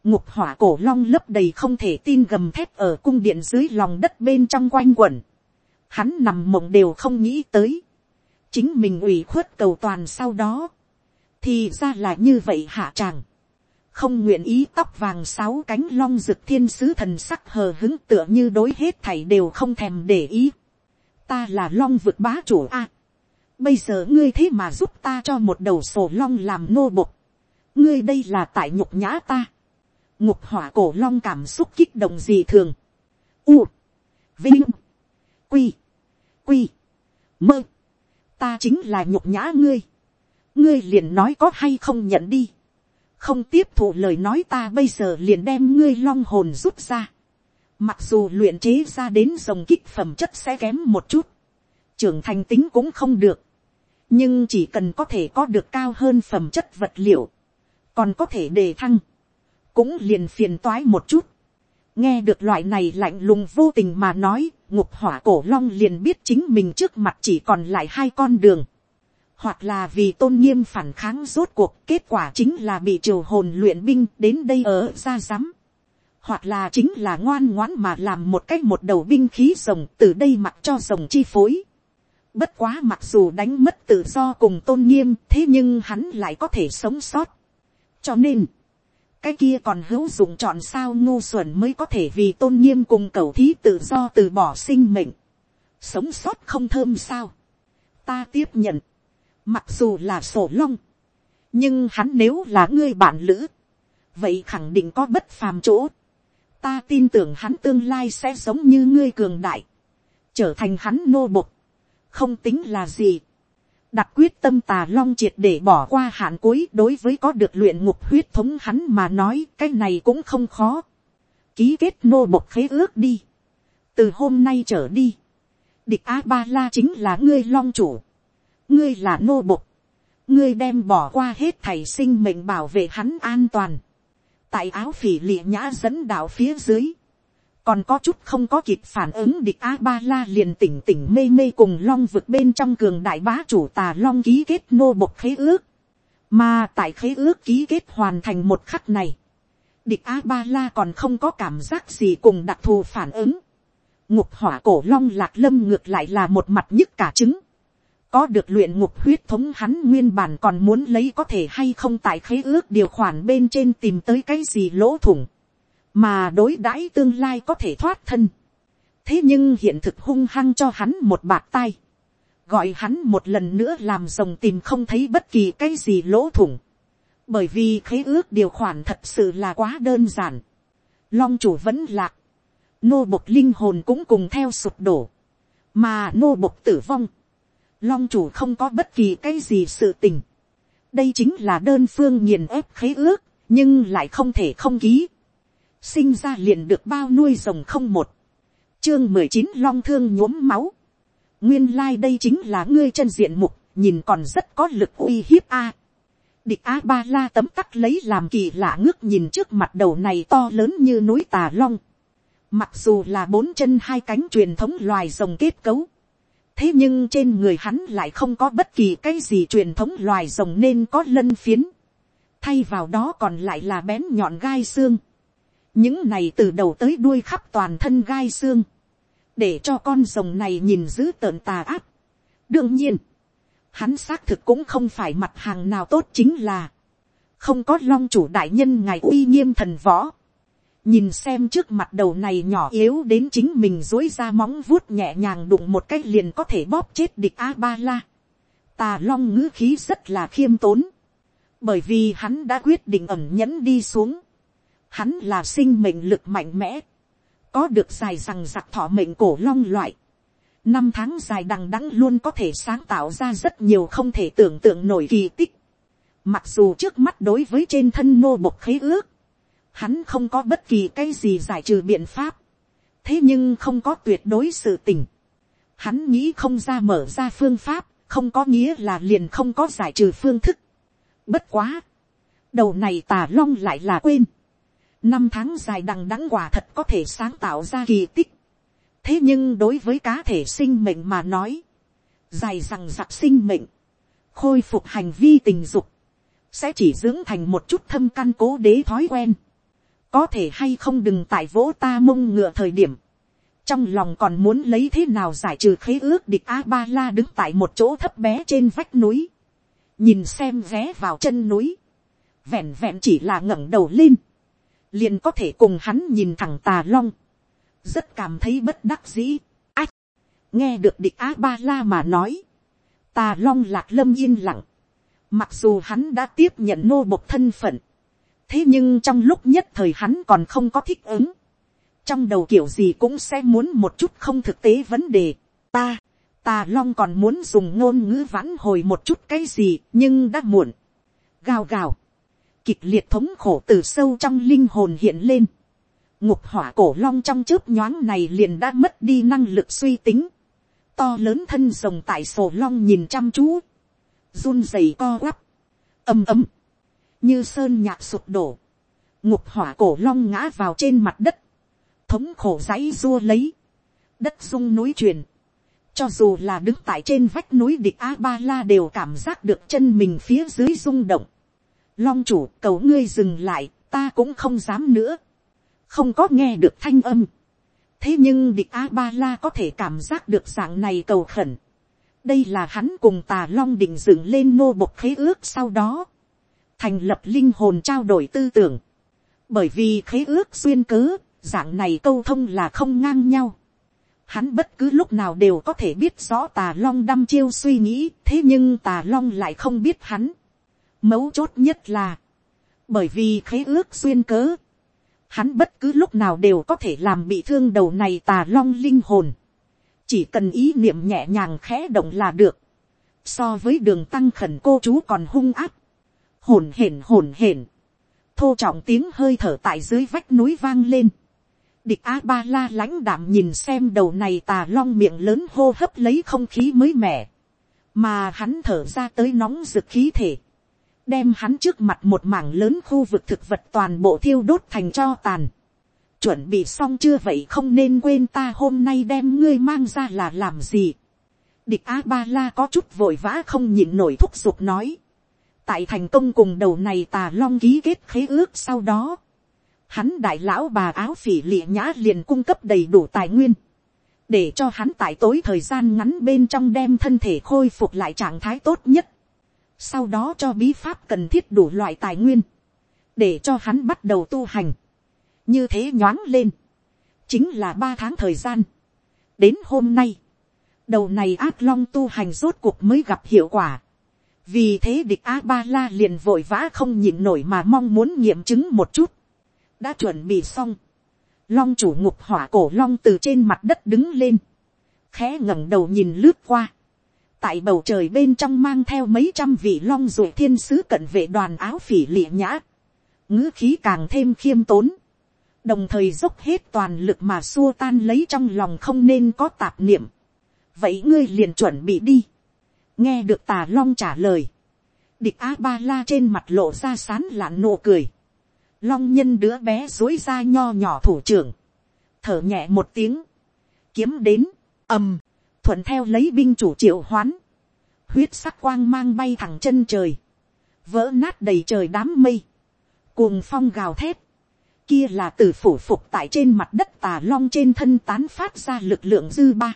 ngục hỏa cổ long lấp đầy không thể tin gầm thép ở cung điện dưới lòng đất bên trong quanh quẩn. hắn nằm mộng đều không nghĩ tới. chính mình ủy khuất cầu toàn sau đó. thì ra là như vậy hạ tràng. không nguyện ý tóc vàng sáu cánh long rực thiên sứ thần sắc hờ hứng tựa như đối hết thảy đều không thèm để ý. ta là long vực bá chủ a bây giờ ngươi thế mà giúp ta cho một đầu sổ long làm nô bộc. ngươi đây là tại nhục nhã ta. ngục hỏa cổ long cảm xúc kích động gì thường. u, vinh, quy, quy, mơ. ta chính là nhục nhã ngươi. ngươi liền nói có hay không nhận đi. không tiếp thụ lời nói ta bây giờ liền đem ngươi long hồn rút ra. mặc dù luyện chế ra đến dòng kích phẩm chất sẽ kém một chút trưởng thành tính cũng không được nhưng chỉ cần có thể có được cao hơn phẩm chất vật liệu, còn có thể đề thăng, cũng liền phiền toái một chút. nghe được loại này lạnh lùng vô tình mà nói, ngục hỏa cổ long liền biết chính mình trước mặt chỉ còn lại hai con đường. hoặc là vì tôn nghiêm phản kháng rốt cuộc kết quả chính là bị triều hồn luyện binh đến đây ở ra rắm. hoặc là chính là ngoan ngoãn mà làm một cách một đầu binh khí rồng từ đây mặc cho rồng chi phối Bất quá mặc dù đánh mất tự do cùng tôn nghiêm thế nhưng hắn lại có thể sống sót. Cho nên, cái kia còn hữu dụng chọn sao ngu xuẩn mới có thể vì tôn nghiêm cùng cầu thí tự do từ bỏ sinh mệnh. Sống sót không thơm sao. Ta tiếp nhận. Mặc dù là sổ long. Nhưng hắn nếu là ngươi bạn lữ. Vậy khẳng định có bất phàm chỗ. Ta tin tưởng hắn tương lai sẽ giống như ngươi cường đại. Trở thành hắn nô bộc không tính là gì. đặt quyết tâm tà long triệt để bỏ qua hạn cuối đối với có được luyện ngục huyết thống hắn mà nói, cái này cũng không khó. ký kết nô bộc khế ước đi. từ hôm nay trở đi. địch a ba la chính là ngươi long chủ. ngươi là nô bộc. ngươi đem bỏ qua hết thảy sinh mệnh bảo vệ hắn an toàn. tại áo phỉ lịa nhã dẫn đạo phía dưới còn có chút không có kịp phản ứng địch a ba la liền tỉnh tỉnh mê mê cùng long vực bên trong cường đại bá chủ tà long ký kết nô bộc khế ước. Mà tại khế ước ký kết hoàn thành một khắc này, địch a ba la còn không có cảm giác gì cùng đặc thù phản ứng. Ngục hỏa cổ long lạc lâm ngược lại là một mặt nhức cả trứng. Có được luyện ngục huyết thống hắn nguyên bản còn muốn lấy có thể hay không tại khế ước điều khoản bên trên tìm tới cái gì lỗ thủng mà đối đãi tương lai có thể thoát thân. thế nhưng hiện thực hung hăng cho hắn một bạt tay, gọi hắn một lần nữa làm rồng tìm không thấy bất kỳ cái gì lỗ thủng, bởi vì khế ước điều khoản thật sự là quá đơn giản, long chủ vẫn lạc, nô bộc linh hồn cũng cùng theo sụp đổ, mà nô bộc tử vong, long chủ không có bất kỳ cái gì sự tình, đây chính là đơn phương nghiền ép khế ước, nhưng lại không thể không ký, sinh ra liền được bao nuôi rồng không một, chương mười chín long thương nhuốm máu, nguyên lai、like、đây chính là ngươi chân diện mục, nhìn còn rất có lực uy hiếp a. địch a ba la tấm tắc lấy làm kỳ lạ ngước nhìn trước mặt đầu này to lớn như núi tà long, mặc dù là bốn chân hai cánh truyền thống loài rồng kết cấu, thế nhưng trên người hắn lại không có bất kỳ cái gì truyền thống loài rồng nên có lân phiến, thay vào đó còn lại là bén nhọn gai xương, những này từ đầu tới đuôi khắp toàn thân gai xương, để cho con rồng này nhìn giữ tợn tà áp. đương nhiên, hắn xác thực cũng không phải mặt hàng nào tốt chính là, không có long chủ đại nhân ngài uy nghiêm thần võ, nhìn xem trước mặt đầu này nhỏ yếu đến chính mình dối ra móng vuốt nhẹ nhàng đụng một cái liền có thể bóp chết địch a ba la. tà long ngữ khí rất là khiêm tốn, bởi vì hắn đã quyết định ẩm nhẫn đi xuống hắn là sinh mệnh lực mạnh mẽ, có được dài rằng giặc thọ mệnh cổ long loại. năm tháng dài đằng đẵng luôn có thể sáng tạo ra rất nhiều không thể tưởng tượng nổi kỳ tích. mặc dù trước mắt đối với trên thân nô bộc khế ước, hắn không có bất kỳ cái gì giải trừ biện pháp, thế nhưng không có tuyệt đối sự tình, hắn nghĩ không ra mở ra phương pháp, không có nghĩa là liền không có giải trừ phương thức. Bất quá, đầu này tà long lại là quên, năm tháng dài đằng đẵng quả thật có thể sáng tạo ra kỳ tích, thế nhưng đối với cá thể sinh mệnh mà nói, dài rằng giặc sinh mệnh, khôi phục hành vi tình dục, sẽ chỉ dưỡng thành một chút thâm căn cố đế thói quen. Có thể hay không đừng tại vỗ ta mông ngựa thời điểm, trong lòng còn muốn lấy thế nào giải trừ khế ước địch a ba la đứng tại một chỗ thấp bé trên vách núi, nhìn xem ghé vào chân núi, vẹn vẹn chỉ là ngẩng đầu lên, liền có thể cùng hắn nhìn thẳng tà long, rất cảm thấy bất đắc dĩ, ách, nghe được địch á ba la mà nói, tà long lạc lâm yên lặng, mặc dù hắn đã tiếp nhận nô bộc thân phận, thế nhưng trong lúc nhất thời hắn còn không có thích ứng, trong đầu kiểu gì cũng sẽ muốn một chút không thực tế vấn đề. ta, tà long còn muốn dùng ngôn ngữ vãn hồi một chút cái gì nhưng đã muộn. gào gào, kịch liệt thống khổ từ sâu trong linh hồn hiện lên. ngục hỏa cổ long trong chớp nhoáng này liền đã mất đi năng lực suy tính. to lớn thân rồng tại sổ long nhìn chăm chú. run rẩy co quắp. ầm ầm như sơn nhạc sụp đổ, ngục hỏa cổ long ngã vào trên mặt đất, thống khổ dãy rua lấy, đất rung núi truyền, cho dù là đứng tại trên vách núi địch a ba la đều cảm giác được chân mình phía dưới rung động. Long chủ cầu ngươi dừng lại, ta cũng không dám nữa. Không có nghe được thanh âm. Thế nhưng địch a ba la có thể cảm giác được dạng này cầu khẩn. Đây là hắn cùng tà long định dựng lên nô bộc khế ước sau đó thành lập linh hồn trao đổi tư tưởng, bởi vì khế ước xuyên cớ, dạng này câu thông là không ngang nhau. Hắn bất cứ lúc nào đều có thể biết rõ tà long đăm chiêu suy nghĩ, thế nhưng tà long lại không biết hắn. Mấu chốt nhất là, bởi vì khế ước xuyên cớ, hắn bất cứ lúc nào đều có thể làm bị thương đầu này tà long linh hồn. Chỉ cần ý niệm nhẹ nhàng khẽ động là được. So với đường tăng khẩn cô chú còn hung áp hồn hển hồn hển, thô trọng tiếng hơi thở tại dưới vách núi vang lên. Địch a ba la lãnh đảm nhìn xem đầu này tà long miệng lớn hô hấp lấy không khí mới mẻ, mà hắn thở ra tới nóng rực khí thể, đem hắn trước mặt một mảng lớn khu vực thực vật toàn bộ thiêu đốt thành cho tàn. chuẩn bị xong chưa vậy không nên quên ta hôm nay đem ngươi mang ra là làm gì. địch a ba la có chút vội vã không nhịn nổi thúc giục nói tại thành công cùng đầu này tà long ký kết khế ước sau đó, hắn đại lão bà áo phỉ lịa nhã liền cung cấp đầy đủ tài nguyên, để cho hắn tại tối thời gian ngắn bên trong đem thân thể khôi phục lại trạng thái tốt nhất, sau đó cho bí pháp cần thiết đủ loại tài nguyên, để cho hắn bắt đầu tu hành, như thế nhoáng lên, chính là ba tháng thời gian, đến hôm nay, đầu này ác long tu hành rốt cuộc mới gặp hiệu quả, vì thế địch a ba la liền vội vã không nhịn nổi mà mong muốn nghiệm chứng một chút, đã chuẩn bị xong, long chủ ngục hỏa cổ long từ trên mặt đất đứng lên, khẽ ngẩng đầu nhìn lướt qua, tại bầu trời bên trong mang theo mấy trăm vị long ruột thiên sứ cận vệ đoàn áo phỉ lịa nhã, ngữ khí càng thêm khiêm tốn, đồng thời dốc hết toàn lực mà xua tan lấy trong lòng không nên có tạp niệm. vậy ngươi liền chuẩn bị đi. nghe được tà long trả lời. địch a ba la trên mặt lộ ra sán lạn nụ cười. long nhân đứa bé dối ra nho nhỏ thủ trưởng. thở nhẹ một tiếng. kiếm đến, ầm, thuận theo lấy binh chủ triệu hoán. huyết sắc quang mang bay thẳng chân trời. vỡ nát đầy trời đám mây. cuồng phong gào thét kia là từ phủ phục tại trên mặt đất tà long trên thân tán phát ra lực lượng dư ba.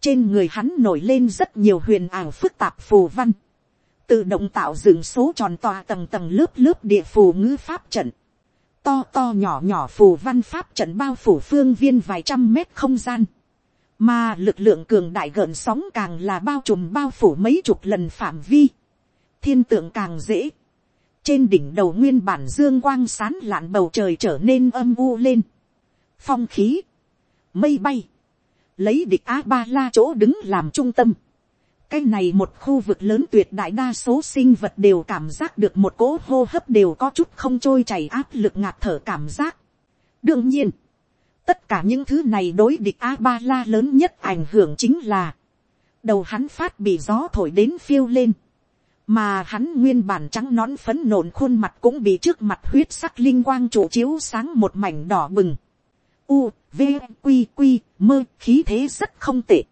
Trên người hắn nổi lên rất nhiều huyền ảo phức tạp phù văn. Tự động tạo dựng số tròn tòa tầng tầng lớp lớp địa phù ngữ pháp trận. To to nhỏ nhỏ phù văn pháp trận bao phủ phương viên vài trăm mét không gian. Mà lực lượng cường đại gợn sóng càng là bao trùm bao phủ mấy chục lần phạm vi. Thiên tượng càng dễ trên đỉnh đầu nguyên bản dương quang sán lạn bầu trời trở nên âm u lên. phong khí, mây bay, lấy địch a ba la chỗ đứng làm trung tâm. cái này một khu vực lớn tuyệt đại đa số sinh vật đều cảm giác được một cỗ hô hấp đều có chút không trôi chảy áp lực ngạt thở cảm giác. đương nhiên, tất cả những thứ này đối địch a ba la lớn nhất ảnh hưởng chính là, đầu hắn phát bị gió thổi đến phiêu lên mà hắn nguyên bản trắng nón phấn nộn khuôn mặt cũng bị trước mặt huyết sắc linh quang chủ chiếu sáng một mảnh đỏ bừng. U, V, Quy, Quy, mơ, khí thế rất không tệ.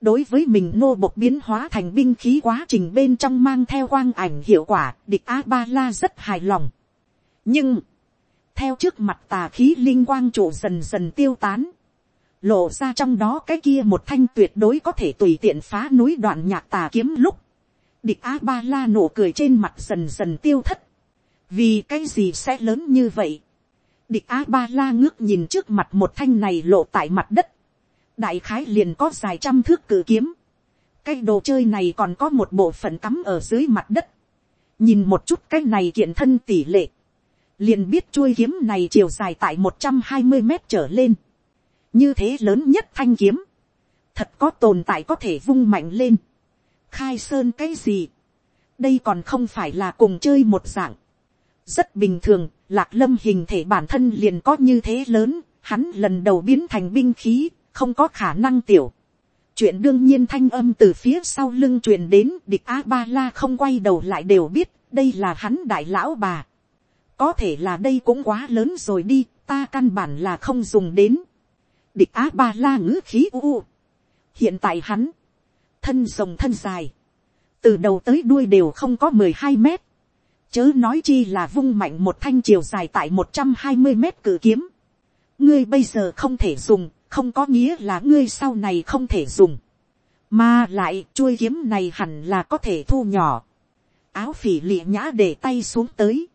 Đối với mình nô bộc biến hóa thành binh khí quá trình bên trong mang theo quang ảnh hiệu quả, địch A-ba-la rất hài lòng. Nhưng, theo trước mặt tà khí linh quang trụ dần dần tiêu tán, lộ ra trong đó cái kia một thanh tuyệt đối có thể tùy tiện phá núi đoạn nhạc tà kiếm lúc, Địch A-ba-la nổ cười trên mặt dần dần tiêu thất. Vì cái gì sẽ lớn như vậy? Địch A-ba-la ngước nhìn trước mặt một thanh này lộ tại mặt đất. Đại khái liền có dài trăm thước cử kiếm. Cái đồ chơi này còn có một bộ phận cắm ở dưới mặt đất. Nhìn một chút cái này kiện thân tỷ lệ. Liền biết chuôi kiếm này chiều dài tại một trăm hai mươi mét trở lên. Như thế lớn nhất thanh kiếm. Thật có tồn tại có thể vung mạnh lên khai sơn cái gì, đây còn không phải là cùng chơi một dạng. rất bình thường, lạc lâm hình thể bản thân liền có như thế lớn, hắn lần đầu biến thành binh khí, không có khả năng tiểu. chuyện đương nhiên thanh âm từ phía sau lưng truyền đến địch a ba la không quay đầu lại đều biết đây là hắn đại lão bà có thể là đây cũng quá lớn rồi đi, ta căn bản là không dùng đến. địch á ba la ngữ khí u. hiện tại hắn thân rồng thân dài, từ đầu tới đuôi đều không có mười hai mét, chớ nói chi là vung mạnh một thanh chiều dài tại một trăm hai mươi mét cử kiếm, ngươi bây giờ không thể dùng, không có nghĩa là ngươi sau này không thể dùng, mà lại chuôi kiếm này hẳn là có thể thu nhỏ, áo phỉ lịa nhã để tay xuống tới,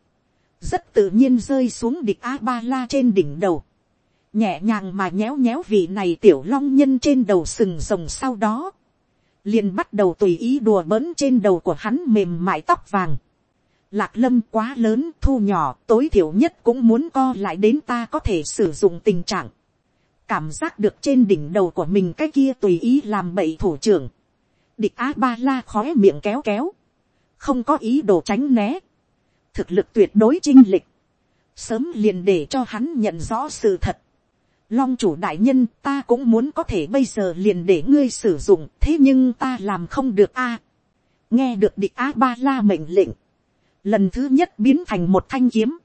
rất tự nhiên rơi xuống địch a ba la trên đỉnh đầu, nhẹ nhàng mà nhéo nhéo vị này tiểu long nhân trên đầu sừng rồng sau đó, liền bắt đầu tùy ý đùa bỡn trên đầu của hắn mềm mại tóc vàng. Lạc lâm quá lớn thu nhỏ tối thiểu nhất cũng muốn co lại đến ta có thể sử dụng tình trạng. Cảm giác được trên đỉnh đầu của mình cái kia tùy ý làm bậy thủ trưởng. Địch á ba la khói miệng kéo kéo. Không có ý đồ tránh né. Thực lực tuyệt đối chinh lịch. Sớm liền để cho hắn nhận rõ sự thật. Long chủ đại nhân, ta cũng muốn có thể bây giờ liền để ngươi sử dụng, thế nhưng ta làm không được a. Nghe được địch a ba la mệnh lệnh, lần thứ nhất biến thành một thanh kiếm.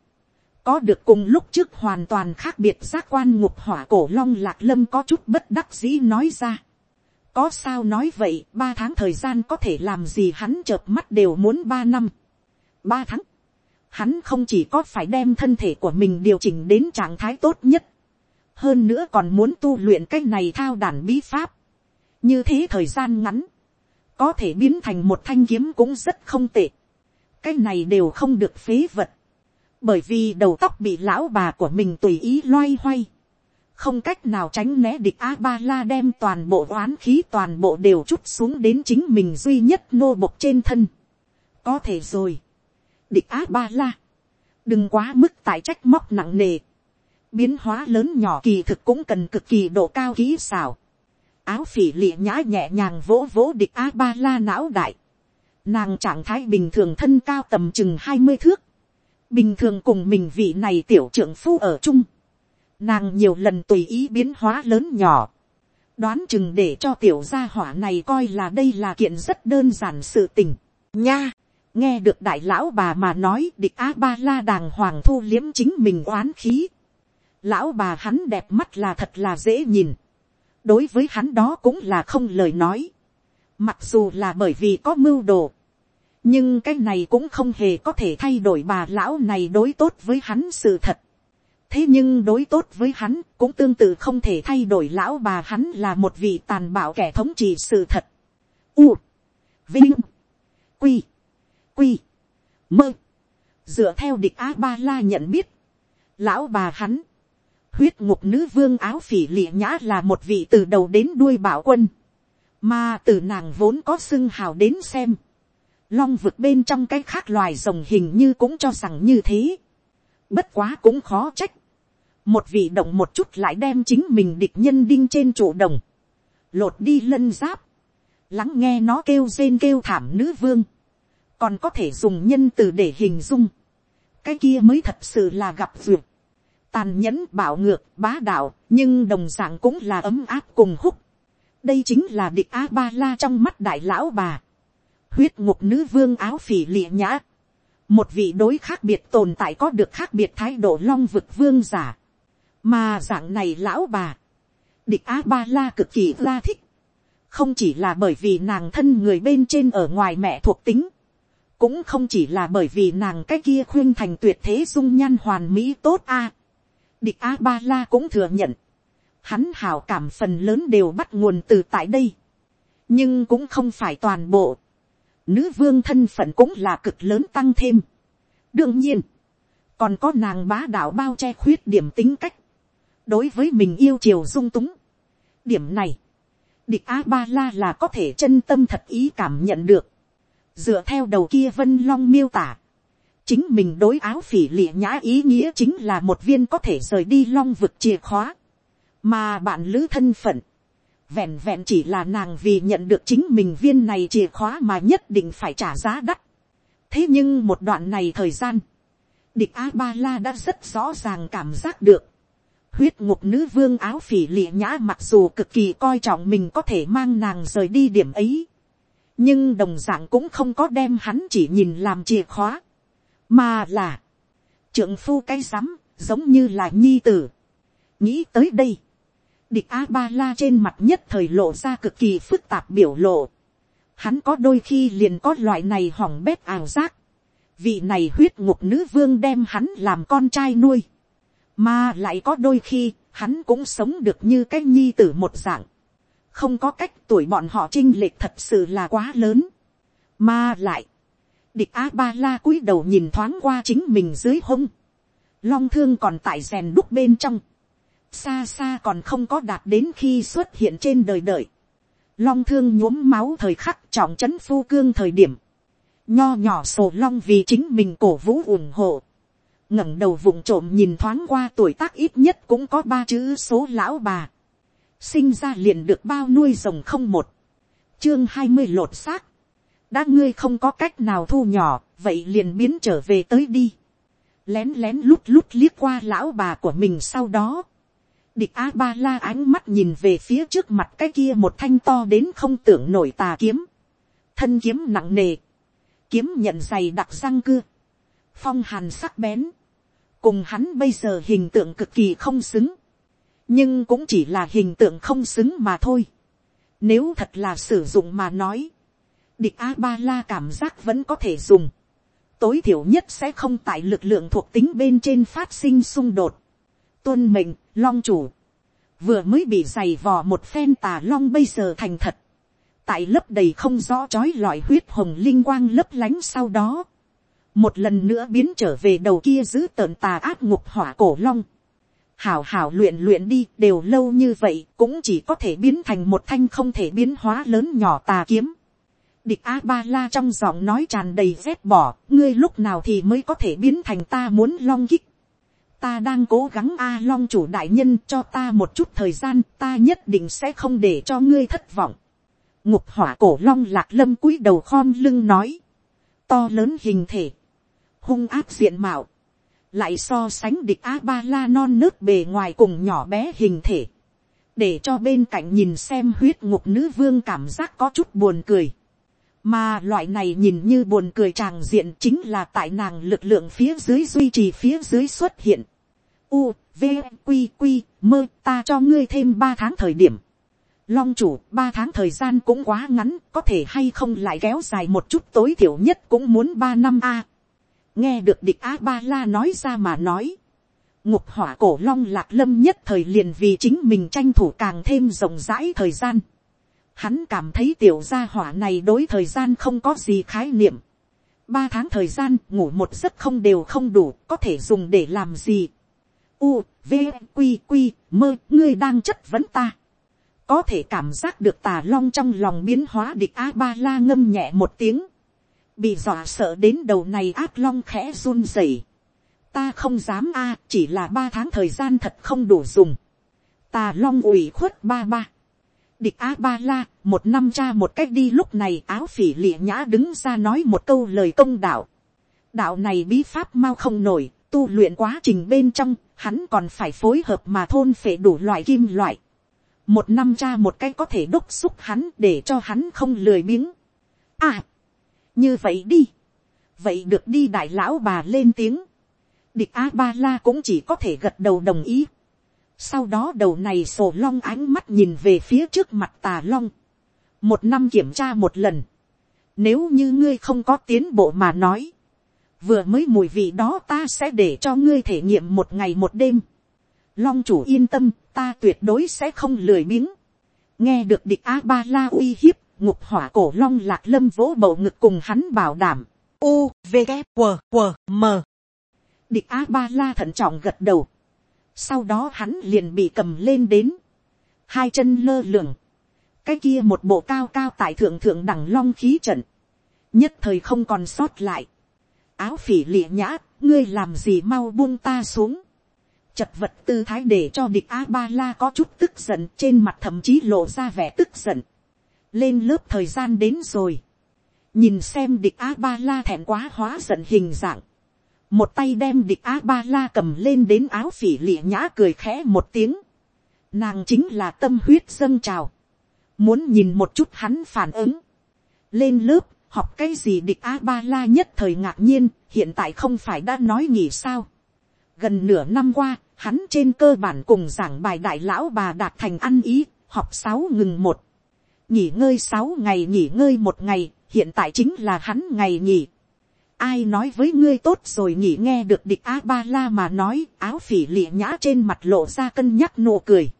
Có được cùng lúc trước hoàn toàn khác biệt giác quan ngục hỏa cổ long lạc lâm có chút bất đắc dĩ nói ra. Có sao nói vậy, ba tháng thời gian có thể làm gì hắn chợp mắt đều muốn ba năm. Ba tháng hắn không chỉ có phải đem thân thể của mình điều chỉnh đến trạng thái tốt nhất hơn nữa còn muốn tu luyện cái này thao đàn bí pháp, như thế thời gian ngắn, có thể biến thành một thanh kiếm cũng rất không tệ, cái này đều không được phế vật, bởi vì đầu tóc bị lão bà của mình tùy ý loay hoay, không cách nào tránh né địch a ba la đem toàn bộ oán khí toàn bộ đều chút xuống đến chính mình duy nhất nô bộc trên thân, có thể rồi, địch á ba la, đừng quá mức tại trách móc nặng nề, biến hóa lớn nhỏ kỳ thực cũng cần cực kỳ độ cao kỹ xảo, áo phỉ lịa nhã nhẹ nhàng vỗ vỗ địch á ba la não đại, nàng trạng thái bình thường thân cao tầm chừng hai mươi thước, bình thường cùng mình vị này tiểu trưởng phu ở chung, nàng nhiều lần tùy ý biến hóa lớn nhỏ, đoán chừng để cho tiểu gia hỏa này coi là đây là kiện rất đơn giản sự tình, nha, nghe được đại lão bà mà nói địch a ba la đàng hoàng thu liếm chính mình oán khí, lão bà hắn đẹp mắt là thật là dễ nhìn, đối với hắn đó cũng là không lời nói, mặc dù là bởi vì có mưu đồ, nhưng cái này cũng không hề có thể thay đổi bà lão này đối tốt với hắn sự thật. thế nhưng đối tốt với hắn cũng tương tự không thể thay đổi lão bà hắn là một vị tàn bạo kẻ thống trị sự thật. U, vinh, quy, quy, mơ, dựa theo địch a ba la nhận biết, lão bà hắn, huyết ngục nữ vương áo phỉ lịa nhã là một vị từ đầu đến đuôi bảo quân, mà từ nàng vốn có xưng hào đến xem, long vực bên trong cái khác loài rồng hình như cũng cho rằng như thế, bất quá cũng khó trách, một vị động một chút lại đem chính mình địch nhân đinh trên trụ đồng, lột đi lân giáp, lắng nghe nó kêu rên kêu thảm nữ vương, còn có thể dùng nhân từ để hình dung, cái kia mới thật sự là gặp duyệt, tàn nhẫn bảo ngược bá đạo nhưng đồng d ạ n g cũng là ấm áp cùng húc. Đây chính là địch a ba la trong mắt đại lão bà. Huyết ngục nữ vương áo phỉ lịa nhã. Một vị đối khác biệt tồn tại có được khác biệt thái độ long vực vương giả. Mà dạng này lão bà. Địch a ba la cực kỳ la thích. Không chỉ là bởi vì nàng thân người bên trên ở ngoài mẹ thuộc tính cũng không chỉ là bởi vì nàng cái kia khuyên thành tuyệt thế dung nhan hoàn mỹ tốt a. Địch a ba la cũng thừa nhận, hắn hào cảm phần lớn đều bắt nguồn từ tại đây, nhưng cũng không phải toàn bộ, nữ vương thân phận cũng là cực lớn tăng thêm. đương nhiên, còn có nàng bá đạo bao che khuyết điểm tính cách, đối với mình yêu chiều dung túng. điểm này, địch a ba la là có thể chân tâm thật ý cảm nhận được, dựa theo đầu kia vân long miêu tả, chính mình đối áo phỉ lịa nhã ý nghĩa chính là một viên có thể rời đi long vực chìa khóa, mà bạn lữ thân phận, vẹn vẹn chỉ là nàng vì nhận được chính mình viên này chìa khóa mà nhất định phải trả giá đắt. thế nhưng một đoạn này thời gian, địch a ba la đã rất rõ ràng cảm giác được, huyết ngục nữ vương áo phỉ lịa nhã mặc dù cực kỳ coi trọng mình có thể mang nàng rời đi điểm ấy, nhưng đồng dạng cũng không có đem hắn chỉ nhìn làm chìa khóa mà là, trượng phu cái rắm, giống như là nhi tử. nghĩ tới đây, địch a ba la trên mặt nhất thời lộ ra cực kỳ phức tạp biểu lộ. hắn có đôi khi liền có loại này hỏng bét ảo giác. vị này huyết ngục nữ vương đem hắn làm con trai nuôi. mà lại có đôi khi, hắn cũng sống được như cái nhi tử một dạng không có cách tuổi bọn họ chinh lệch thật sự là quá lớn. mà lại, Địch A-ba-la cúi đầu nhìn thoáng qua chính mình dưới hông. Long thương còn tại rèn đúc bên trong. Xa xa còn không có đạt đến khi xuất hiện trên đời đợi. Long thương nhuốm máu thời khắc trọng trấn phu cương thời điểm. Nho nhỏ sổ long vì chính mình cổ vũ ủng hộ. ngẩng đầu vụng trộm nhìn thoáng qua tuổi tác ít nhất cũng có ba chữ số lão bà. Sinh ra liền được bao nuôi rồng không một. Chương hai mươi lột xác đã ngươi không có cách nào thu nhỏ, vậy liền biến trở về tới đi. lén lén lút lút liếc qua lão bà của mình sau đó. địch a ba la ánh mắt nhìn về phía trước mặt cái kia một thanh to đến không tưởng nổi tà kiếm. thân kiếm nặng nề. kiếm nhận dày đặc răng cưa. phong hàn sắc bén. cùng hắn bây giờ hình tượng cực kỳ không xứng nhưng cũng chỉ là hình tượng không xứng mà thôi. nếu thật là sử dụng mà nói địch a ba la cảm giác vẫn có thể dùng. tối thiểu nhất sẽ không tại lực lượng thuộc tính bên trên phát sinh xung đột. tuân mệnh, long chủ. vừa mới bị giày vò một phen tà long bây giờ thành thật. tại lớp đầy không rõ trói lọi huyết hồng linh quang lấp lánh sau đó. một lần nữa biến trở về đầu kia giữ tợn tà ác ngục hỏa cổ long hảo hảo luyện luyện đi, đều lâu như vậy, cũng chỉ có thể biến thành một thanh không thể biến hóa lớn nhỏ tà kiếm. Địch a ba la trong giọng nói tràn đầy rét bỏ ngươi lúc nào thì mới có thể biến thành ta muốn long kích. Ta đang cố gắng a long chủ đại nhân, cho ta một chút thời gian, ta nhất định sẽ không để cho ngươi thất vọng. Ngục hỏa cổ long lạc lâm cúi đầu khom lưng nói. To lớn hình thể. Hung áp diện mạo lại so sánh địch a ba la non nước bề ngoài cùng nhỏ bé hình thể để cho bên cạnh nhìn xem huyết ngục nữ vương cảm giác có chút buồn cười mà loại này nhìn như buồn cười tràng diện chính là tại nàng lực lượng phía dưới duy trì phía dưới xuất hiện. U, V, q q mơ ta cho ngươi thêm ba tháng thời điểm. Long chủ, ba tháng thời gian cũng quá ngắn, có thể hay không lại kéo dài một chút tối thiểu nhất cũng muốn ba năm a nghe được địch a ba la nói ra mà nói. ngục hỏa cổ long lạc lâm nhất thời liền vì chính mình tranh thủ càng thêm rộng rãi thời gian Hắn cảm thấy tiểu gia hỏa này đối thời gian không có gì khái niệm. Ba tháng thời gian ngủ một giấc không đều không đủ, có thể dùng để làm gì. U, V, q q mơ, ngươi đang chất vấn ta. Có thể cảm giác được tà long trong lòng biến hóa địch A-ba-la ngâm nhẹ một tiếng. Bị dọa sợ đến đầu này ác long khẽ run rẩy. Ta không dám a, chỉ là ba tháng thời gian thật không đủ dùng. ta long ủy khuất ba ba địch a ba la, một năm cha một cách đi lúc này áo phỉ lịa nhã đứng ra nói một câu lời công đạo đạo này bí pháp mau không nổi, tu luyện quá trình bên trong, hắn còn phải phối hợp mà thôn phệ đủ loại kim loại một năm cha một cách có thể đúc xúc hắn để cho hắn không lười biếng à như vậy đi vậy được đi đại lão bà lên tiếng địch a ba la cũng chỉ có thể gật đầu đồng ý sau đó đầu này sổ long ánh mắt nhìn về phía trước mặt tà long. Một năm kiểm tra một lần. Nếu như ngươi không có tiến bộ mà nói. Vừa mới mùi vị đó ta sẽ để cho ngươi thể nghiệm một ngày một đêm. Long chủ yên tâm, ta tuyệt đối sẽ không lười biếng. Nghe được địch A-ba-la uy hiếp, ngục hỏa cổ long lạc lâm vỗ bầu ngực cùng hắn bảo đảm. U, V, K, W, W, M. Địch A-ba-la thận trọng gật đầu sau đó hắn liền bị cầm lên đến. Hai chân lơ lửng. Cái kia một bộ cao cao tại thượng thượng đẳng long khí trận. Nhất thời không còn sót lại. Áo phỉ lịa nhã, ngươi làm gì mau buông ta xuống. Chật vật tư thái để cho địch A-ba-la có chút tức giận trên mặt thậm chí lộ ra vẻ tức giận. Lên lớp thời gian đến rồi. Nhìn xem địch A-ba-la thẹn quá hóa giận hình dạng. Một tay đem địch a ba la cầm lên đến áo phỉ lịa nhã cười khẽ một tiếng, nàng chính là tâm huyết dâng trào, muốn nhìn một chút hắn phản ứng, lên lớp, học cái gì địch a ba la nhất thời ngạc nhiên, hiện tại không phải đã nói nghỉ sao. gần nửa năm qua, hắn trên cơ bản cùng giảng bài đại lão bà đạt thành ăn ý, học sáu ngừng một, nghỉ ngơi sáu ngày nghỉ ngơi một ngày, hiện tại chính là hắn ngày nghỉ ai nói với ngươi tốt rồi nghỉ nghe được địch a ba la mà nói áo phỉ lịa nhã trên mặt lộ ra cân nhắc nụ cười.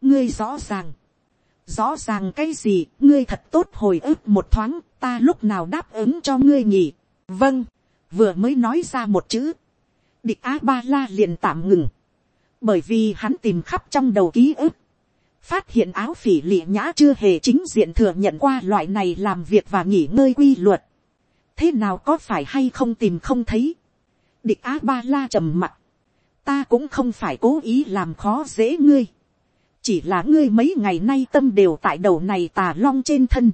ngươi rõ ràng, rõ ràng cái gì ngươi thật tốt hồi ức một thoáng ta lúc nào đáp ứng cho ngươi nghỉ. vâng vừa mới nói ra một chữ địch a ba la liền tạm ngừng bởi vì hắn tìm khắp trong đầu ký ức phát hiện áo phỉ lịa nhã chưa hề chính diện thừa nhận qua loại này làm việc và nghỉ ngơi quy luật thế nào có phải hay không tìm không thấy. địch a ba la trầm mặt. ta cũng không phải cố ý làm khó dễ ngươi. chỉ là ngươi mấy ngày nay tâm đều tại đầu này tà long trên thân.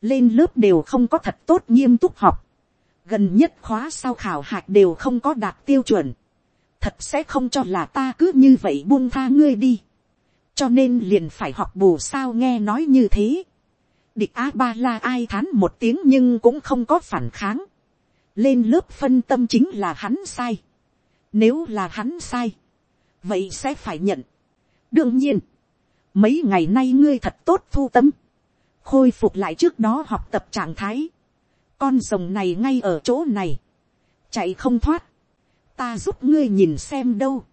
lên lớp đều không có thật tốt nghiêm túc học. gần nhất khóa sau khảo hạch đều không có đạt tiêu chuẩn. thật sẽ không cho là ta cứ như vậy buông tha ngươi đi cho nên liền phải học bù sao nghe nói như thế Địch A-ba-la ai thán một tiếng nhưng cũng không có phản kháng. Lên lớp phân tâm chính là hắn sai. Nếu là hắn sai. Vậy sẽ phải nhận. Đương nhiên. Mấy ngày nay ngươi thật tốt thu tâm. Khôi phục lại trước đó học tập trạng thái. Con rồng này ngay ở chỗ này. Chạy không thoát. Ta giúp ngươi nhìn xem đâu.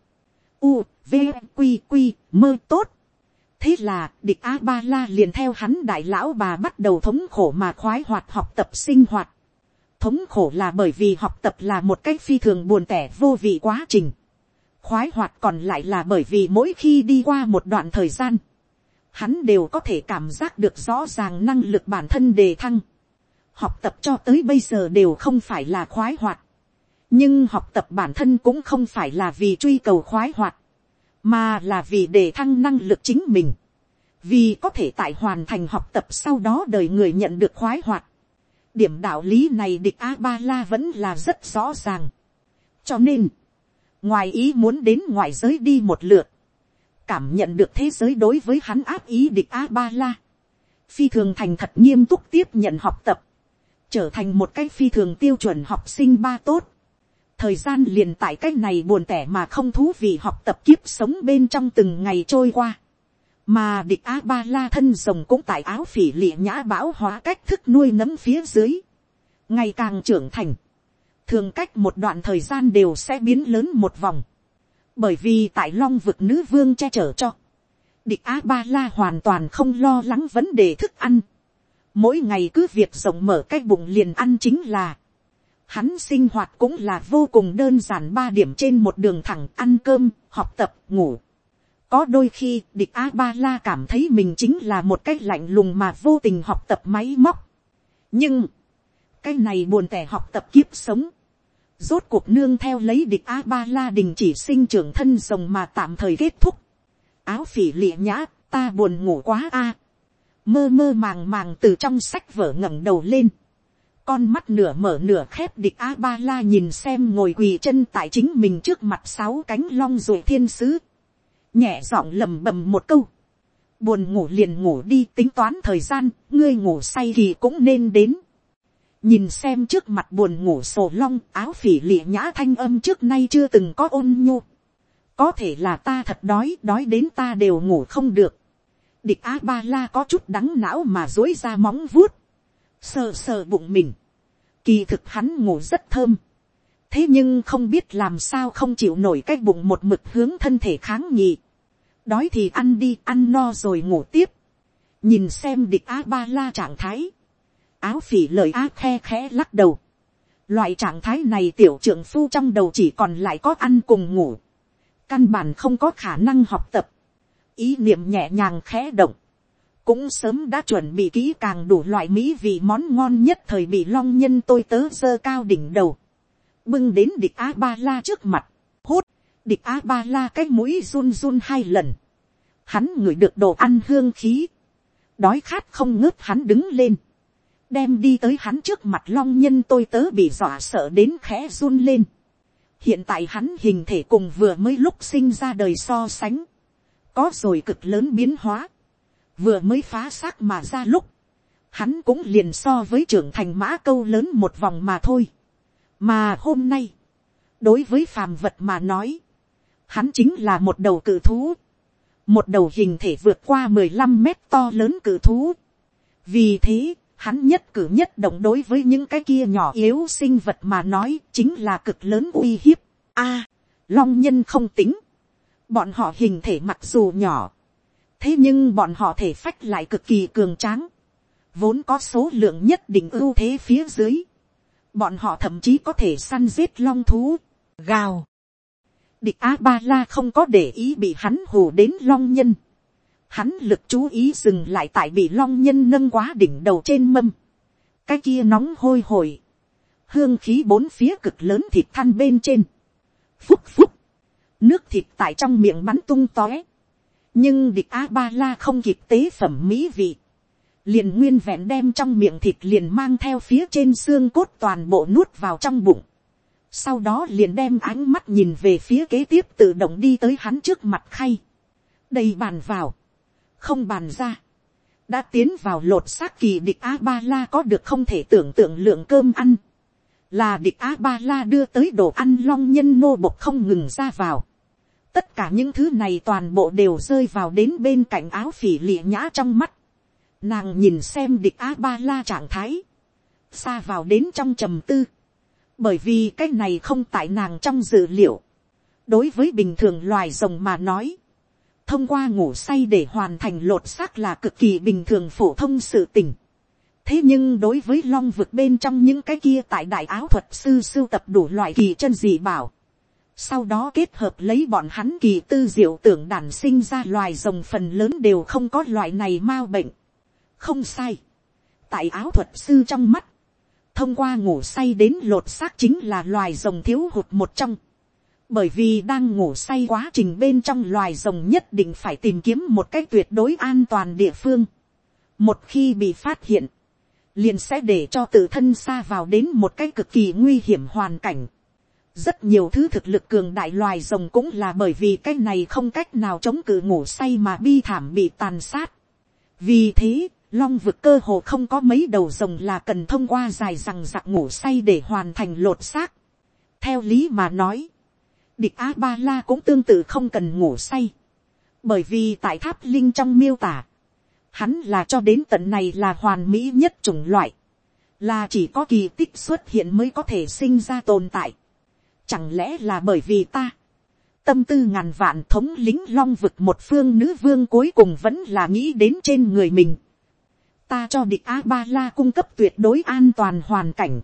U, V, Quy, q mơ tốt. Thế là địch a ba la liền theo hắn đại lão bà bắt đầu thống khổ mà khoái hoạt học tập sinh hoạt. Thống khổ là bởi vì học tập là một cách phi thường buồn tẻ vô vị quá trình. Khoái hoạt còn lại là bởi vì mỗi khi đi qua một đoạn thời gian hắn đều có thể cảm giác được rõ ràng năng lực bản thân đề thăng. Học tập cho tới bây giờ đều không phải là khoái hoạt, nhưng học tập bản thân cũng không phải là vì truy cầu khoái hoạt, mà là vì để thăng năng lực chính mình, vì có thể tại hoàn thành học tập sau đó đời người nhận được khoái hoạt. điểm đạo lý này địch a ba la vẫn là rất rõ ràng. cho nên, ngoài ý muốn đến ngoài giới đi một lượt, cảm nhận được thế giới đối với hắn áp ý địch a ba la, phi thường thành thật nghiêm túc tiếp nhận học tập, trở thành một cái phi thường tiêu chuẩn học sinh ba tốt thời gian liền tại cái này buồn tẻ mà không thú vị học tập kiếp sống bên trong từng ngày trôi qua. mà địch a ba la thân rồng cũng tại áo phỉ lịa nhã bão hóa cách thức nuôi nấm phía dưới. ngày càng trưởng thành, thường cách một đoạn thời gian đều sẽ biến lớn một vòng. bởi vì tại long vực nữ vương che chở cho, địch a ba la hoàn toàn không lo lắng vấn đề thức ăn mỗi ngày cứ việc rộng mở cái bụng liền ăn chính là, hắn sinh hoạt cũng là vô cùng đơn giản ba điểm trên một đường thẳng ăn cơm, học tập, ngủ. có đôi khi địch a ba la cảm thấy mình chính là một cái lạnh lùng mà vô tình học tập máy móc. nhưng, cái này buồn tẻ học tập kiếp sống, rốt cuộc nương theo lấy địch a ba la đình chỉ sinh trưởng thân rồng mà tạm thời kết thúc. áo phỉ lịa nhã, ta buồn ngủ quá a mơ mơ màng màng từ trong sách vở ngẩng đầu lên, con mắt nửa mở nửa khép địch a ba la nhìn xem ngồi quỳ chân tại chính mình trước mặt sáu cánh long rồi thiên sứ, nhẹ giọng lầm bầm một câu, buồn ngủ liền ngủ đi tính toán thời gian, ngươi ngủ say thì cũng nên đến. nhìn xem trước mặt buồn ngủ sổ long áo phỉ lịa nhã thanh âm trước nay chưa từng có ôn nhu. có thể là ta thật đói đói đến ta đều ngủ không được địch a ba la có chút đắng não mà dối ra móng vuốt, sờ sờ bụng mình, kỳ thực hắn ngủ rất thơm, thế nhưng không biết làm sao không chịu nổi cái bụng một mực hướng thân thể kháng nghị, đói thì ăn đi ăn no rồi ngủ tiếp, nhìn xem địch a ba la trạng thái, áo phỉ lời a khe khẽ lắc đầu, loại trạng thái này tiểu trưởng phu trong đầu chỉ còn lại có ăn cùng ngủ, căn bản không có khả năng học tập, ý niệm nhẹ nhàng khẽ động, cũng sớm đã chuẩn bị kỹ càng đủ loại mỹ vị món ngon nhất thời bị long nhân tôi tớ dơ cao đỉnh đầu, bưng đến địch a ba la trước mặt, hốt, địch a ba la cái mũi run run hai lần, hắn ngửi được đồ ăn hương khí, đói khát không ngớt hắn đứng lên, đem đi tới hắn trước mặt long nhân tôi tớ bị dọa sợ đến khẽ run lên. hiện tại hắn hình thể cùng vừa mới lúc sinh ra đời so sánh, có rồi cực lớn biến hóa, vừa mới phá xác mà ra lúc, hắn cũng liền so với trưởng thành mã câu lớn một vòng mà thôi. mà hôm nay, đối với phàm vật mà nói, hắn chính là một đầu cự thú, một đầu hình thể vượt qua mười lăm mét to lớn cự thú. vì thế, hắn nhất cử nhất động đối với những cái kia nhỏ yếu sinh vật mà nói chính là cực lớn uy hiếp. a, long nhân không tính, Bọn họ hình thể mặc dù nhỏ. Thế nhưng bọn họ thể phách lại cực kỳ cường tráng. Vốn có số lượng nhất định ưu thế phía dưới. Bọn họ thậm chí có thể săn giết long thú. Gào. Địch A-ba-la không có để ý bị hắn hù đến long nhân. Hắn lực chú ý dừng lại tại bị long nhân nâng quá đỉnh đầu trên mâm. Cái kia nóng hôi hổi. Hương khí bốn phía cực lớn thịt than bên trên. Phúc phúc nước thịt tại trong miệng bắn tung tóe nhưng địch a ba la không kịp tế phẩm mỹ vị. liền nguyên vẹn đem trong miệng thịt liền mang theo phía trên xương cốt toàn bộ nuốt vào trong bụng. sau đó liền đem ánh mắt nhìn về phía kế tiếp tự động đi tới hắn trước mặt khay. đầy bàn vào. không bàn ra. đã tiến vào lột xác kỳ địch a ba la có được không thể tưởng tượng lượng cơm ăn là địch a ba la đưa tới đồ ăn long nhân nô bộc không ngừng ra vào tất cả những thứ này toàn bộ đều rơi vào đến bên cạnh áo phỉ lịa nhã trong mắt. nàng nhìn xem địch a ba la trạng thái, xa vào đến trong trầm tư, bởi vì cái này không tại nàng trong dự liệu. đối với bình thường loài rồng mà nói, thông qua ngủ say để hoàn thành lột xác là cực kỳ bình thường phổ thông sự tình. thế nhưng đối với long vực bên trong những cái kia tại đại áo thuật sư sưu tập đủ loại kỳ chân dị bảo, sau đó kết hợp lấy bọn hắn kỳ tư diệu tưởng đản sinh ra loài rồng phần lớn đều không có loại này mau bệnh. không sai. tại áo thuật sư trong mắt, thông qua ngủ say đến lột xác chính là loài rồng thiếu hụt một trong. bởi vì đang ngủ say quá trình bên trong loài rồng nhất định phải tìm kiếm một cách tuyệt đối an toàn địa phương. một khi bị phát hiện, liền sẽ để cho tự thân xa vào đến một cái cực kỳ nguy hiểm hoàn cảnh rất nhiều thứ thực lực cường đại loài rồng cũng là bởi vì cái này không cách nào chống cự ngủ say mà bi thảm bị tàn sát. vì thế, long vực cơ hồ không có mấy đầu rồng là cần thông qua dài rằng giặc ngủ say để hoàn thành lột xác. theo lý mà nói, địch a ba la cũng tương tự không cần ngủ say. bởi vì tại tháp linh trong miêu tả, hắn là cho đến tận này là hoàn mỹ nhất chủng loại, là chỉ có kỳ tích xuất hiện mới có thể sinh ra tồn tại. Chẳng lẽ là bởi vì ta, tâm tư ngàn vạn thống lính long vực một phương nữ vương cuối cùng vẫn là nghĩ đến trên người mình ta cho địch a ba la cung cấp tuyệt đối an toàn hoàn cảnh.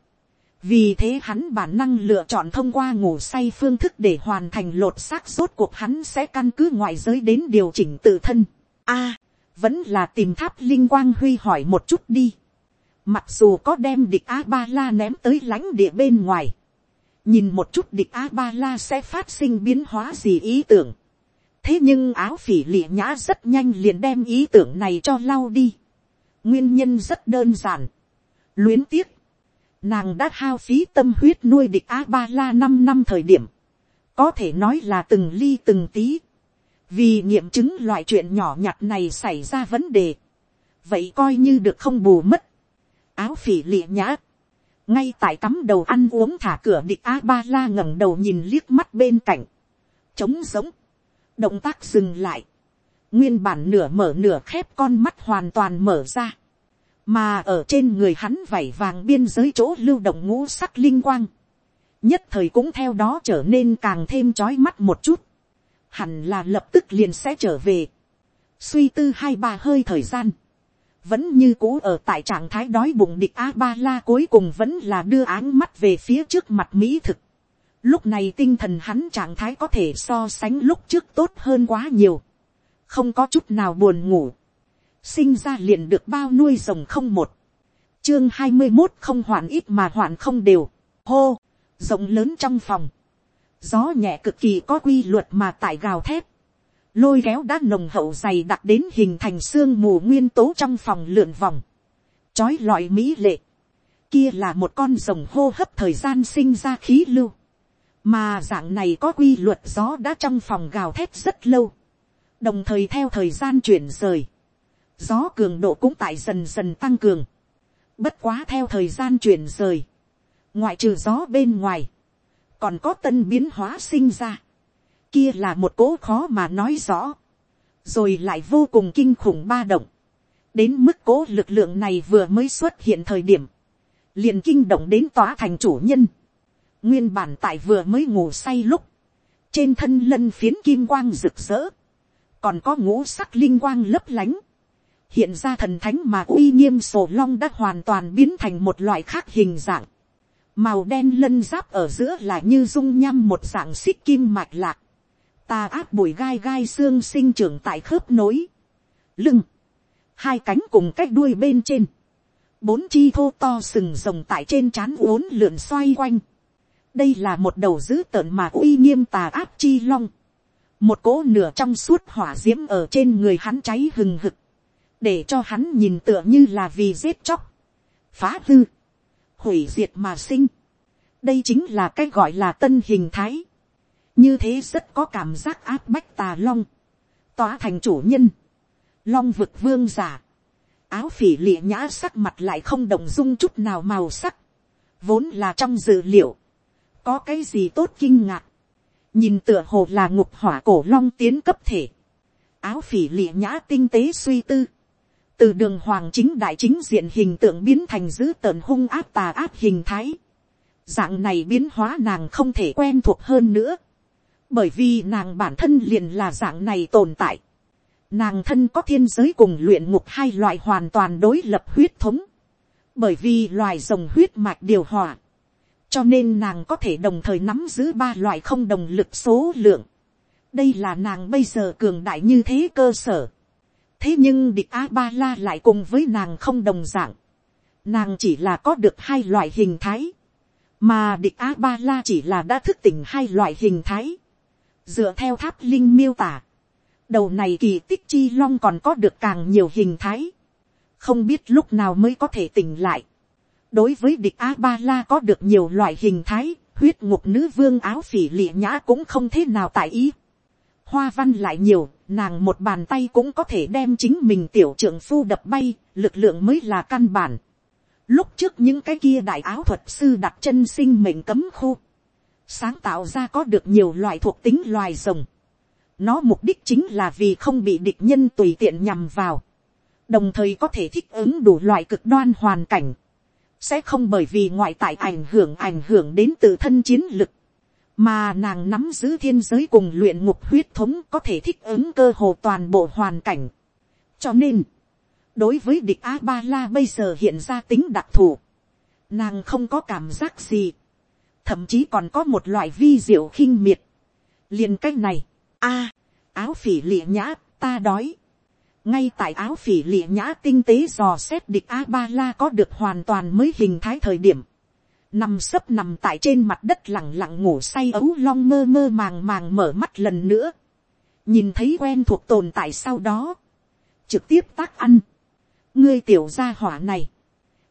vì thế hắn bản năng lựa chọn thông qua ngủ say phương thức để hoàn thành lột xác rốt cuộc hắn sẽ căn cứ ngoại giới đến điều chỉnh tự thân. a, vẫn là tìm tháp linh quang huy hỏi một chút đi. mặc dù có đem địch a ba la ném tới lãnh địa bên ngoài nhìn một chút địch a ba la sẽ phát sinh biến hóa gì ý tưởng. thế nhưng áo phỉ lịa nhã rất nhanh liền đem ý tưởng này cho lau đi. Nguyên nhân rất đơn giản, luyến tiếc, nàng đã hao phí tâm huyết nuôi địch a ba la năm năm thời điểm, có thể nói là từng ly từng tí, vì nghiệm chứng loại chuyện nhỏ nhặt này xảy ra vấn đề, vậy coi như được không bù mất, áo phỉ lịa nhã, ngay tại cắm đầu ăn uống thả cửa địch a ba la ngẩng đầu nhìn liếc mắt bên cạnh, trống sống động tác dừng lại, nguyên bản nửa mở nửa khép con mắt hoàn toàn mở ra, mà ở trên người hắn vảy vàng biên giới chỗ lưu động ngũ sắc linh quang, nhất thời cũng theo đó trở nên càng thêm trói mắt một chút, hẳn là lập tức liền sẽ trở về, suy tư hai ba hơi thời gian, vẫn như cũ ở tại trạng thái đói bụng địch a ba la cuối cùng vẫn là đưa áng mắt về phía trước mặt mỹ thực. Lúc này tinh thần hắn trạng thái có thể so sánh lúc trước tốt hơn quá nhiều. Không có chút nào buồn ngủ, sinh ra liền được bao nuôi rồng không một, chương hai mươi một không hoàn ít mà hoàn không đều, hô, rộng lớn trong phòng, gió nhẹ cực kỳ có quy luật mà tại gào thép, lôi kéo đã nồng hậu dày đặc đến hình thành xương mù nguyên tố trong phòng lượn vòng, trói lọi mỹ lệ, kia là một con rồng hô hấp thời gian sinh ra khí lưu, mà dạng này có quy luật gió đã trong phòng gào thét rất lâu, đồng thời theo thời gian chuyển rời, gió cường độ cũng tại dần dần tăng cường, bất quá theo thời gian chuyển rời, ngoại trừ gió bên ngoài, còn có tân biến hóa sinh ra, kia là một cố khó mà nói rõ, rồi lại vô cùng kinh khủng ba động, đến mức cố lực lượng này vừa mới xuất hiện thời điểm, liền kinh động đến tòa thành chủ nhân, nguyên bản tại vừa mới ngủ say lúc, trên thân lân phiến kim quang rực rỡ, còn có ngũ sắc linh quang lấp lánh, hiện ra thần thánh mà uy nghiêm sổ long đã hoàn toàn biến thành một loại khác hình dạng, màu đen lân giáp ở giữa là như dung nhăm một dạng xích kim mạch lạc, ta áp bụi gai gai xương sinh trưởng tại khớp nối, lưng, hai cánh cùng cách đuôi bên trên, bốn chi thô to sừng rồng tại trên trán uốn lượn xoay quanh, đây là một đầu dữ tợn mà uy nghiêm tà áp chi long, một cỗ nửa trong suốt hỏa d i ễ m ở trên người hắn cháy hừng hực, để cho hắn nhìn tựa như là vì giết chóc, phá hư, hủy diệt mà sinh. đây chính là cái gọi là tân hình thái, như thế rất có cảm giác áp bách tà long, tòa thành chủ nhân, long vực vương giả, áo phỉ lịa nhã sắc mặt lại không động dung chút nào màu sắc, vốn là trong dự liệu, có cái gì tốt kinh ngạc, nhìn tựa hồ là ngục hỏa cổ long tiến cấp thể, áo phỉ lịa nhã tinh tế suy tư, từ đường hoàng chính đại chính diện hình tượng biến thành dữ tợn hung áp tà áp hình thái, dạng này biến hóa nàng không thể quen thuộc hơn nữa, bởi vì nàng bản thân liền là dạng này tồn tại, nàng thân có thiên giới cùng luyện ngục hai loại hoàn toàn đối lập huyết thống, bởi vì loài rồng huyết mạch điều hòa, cho nên nàng có thể đồng thời nắm giữ ba loại không đồng lực số lượng. đây là nàng bây giờ cường đại như thế cơ sở. thế nhưng địch a ba la lại cùng với nàng không đồng dạng. nàng chỉ là có được hai loại hình thái, mà địch a ba la chỉ là đã thức tỉnh hai loại hình thái, dựa theo tháp linh miêu tả, đầu này kỳ tích chi long còn có được càng nhiều hình thái, không biết lúc nào mới có thể tỉnh lại. đối với địch a ba la có được nhiều loại hình thái, huyết ngục nữ vương áo phỉ lịa nhã cũng không thế nào tại ý. hoa văn lại nhiều, nàng một bàn tay cũng có thể đem chính mình tiểu trưởng phu đập bay, lực lượng mới là căn bản. Lúc trước những cái kia đại áo thuật sư đặt chân sinh mệnh cấm khu, sáng tạo ra có được nhiều loại thuộc tính loài rồng. Nó mục đích chính là vì không bị địch nhân tùy tiện nhằm vào, đồng thời có thể thích ứng đủ loại cực đoan hoàn cảnh, sẽ không bởi vì ngoại tại ảnh hưởng ảnh hưởng đến tự thân chiến lực, mà nàng nắm giữ thiên giới cùng luyện ngục huyết thống có thể thích ứng cơ hồ toàn bộ hoàn cảnh. cho nên, đối với địch a ba la bây giờ hiện ra tính đặc thù, nàng không có cảm giác gì, thậm chí còn có một loại vi diệu khinh miệt. liền cái này, a, áo phỉ lịa nhã, ta đói. ngay tại áo phỉ lịa nhã tinh tế dò xét địch a ba la có được hoàn toàn mới hình thái thời điểm, nằm sấp nằm tại trên mặt đất lẳng lặng ngủ say ấu long mơ mơ màng màng mở mắt lần nữa, nhìn thấy quen thuộc tồn tại sau đó, trực tiếp tác ăn, ngươi tiểu gia hỏa này,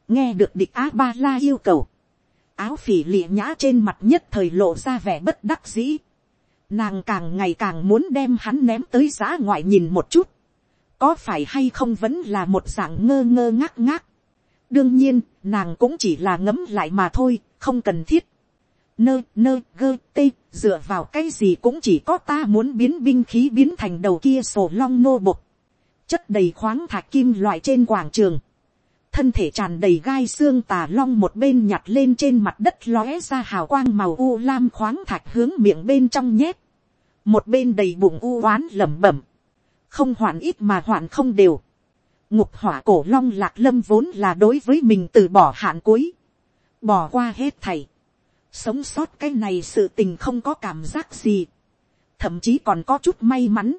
nghe được địch a ba la yêu cầu, áo phỉ lịa nhã trên mặt nhất thời lộ ra vẻ bất đắc dĩ, nàng càng ngày càng muốn đem hắn ném tới giá ngoại nhìn một chút, có phải hay không vẫn là một dạng ngơ ngơ ngác ngác, đương nhiên, nàng cũng chỉ là ngấm lại mà thôi, không cần thiết. Nơ nơ gơ tê, dựa vào cái gì cũng chỉ có ta muốn biến binh khí biến thành đầu kia sổ long nô bột. Chất đầy khoáng thạch kim loại trên quảng trường. Thân thể tràn đầy gai xương tà long một bên nhặt lên trên mặt đất lóe ra hào quang màu u lam khoáng thạch hướng miệng bên trong nhét. Một bên đầy bụng u oán lẩm bẩm. Không hoạn ít mà hoạn không đều. Ngục hỏa cổ long lạc lâm vốn là đối với mình từ bỏ hạn cuối, bỏ qua hết thầy, sống sót cái này sự tình không có cảm giác gì, thậm chí còn có chút may mắn,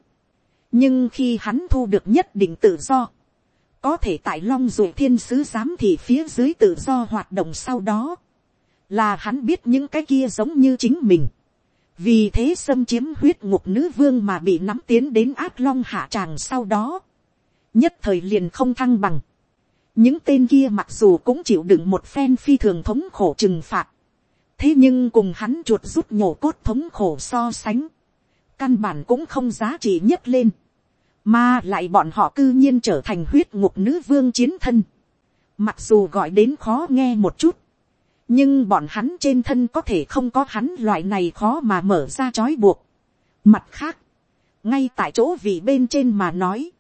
nhưng khi hắn thu được nhất định tự do, có thể tại long ruột thiên sứ giám thì phía dưới tự do hoạt động sau đó, là hắn biết những cái kia giống như chính mình, vì thế xâm chiếm huyết ngục nữ vương mà bị nắm tiến đến ác long hạ tràng sau đó, nhất thời liền không thăng bằng. những tên kia mặc dù cũng chịu đựng một phen phi thường thống khổ trừng phạt. thế nhưng cùng hắn chuột rút nhổ cốt thống khổ so sánh. căn bản cũng không giá trị nhất lên mà lại bọn họ cư nhiên trở thành huyết ngục nữ vương chiến thân. mặc dù gọi đến khó nghe một chút. nhưng bọn hắn trên thân có thể không có hắn loại này khó mà mở ra trói buộc. mặt khác, ngay tại chỗ vị bên trên mà nói,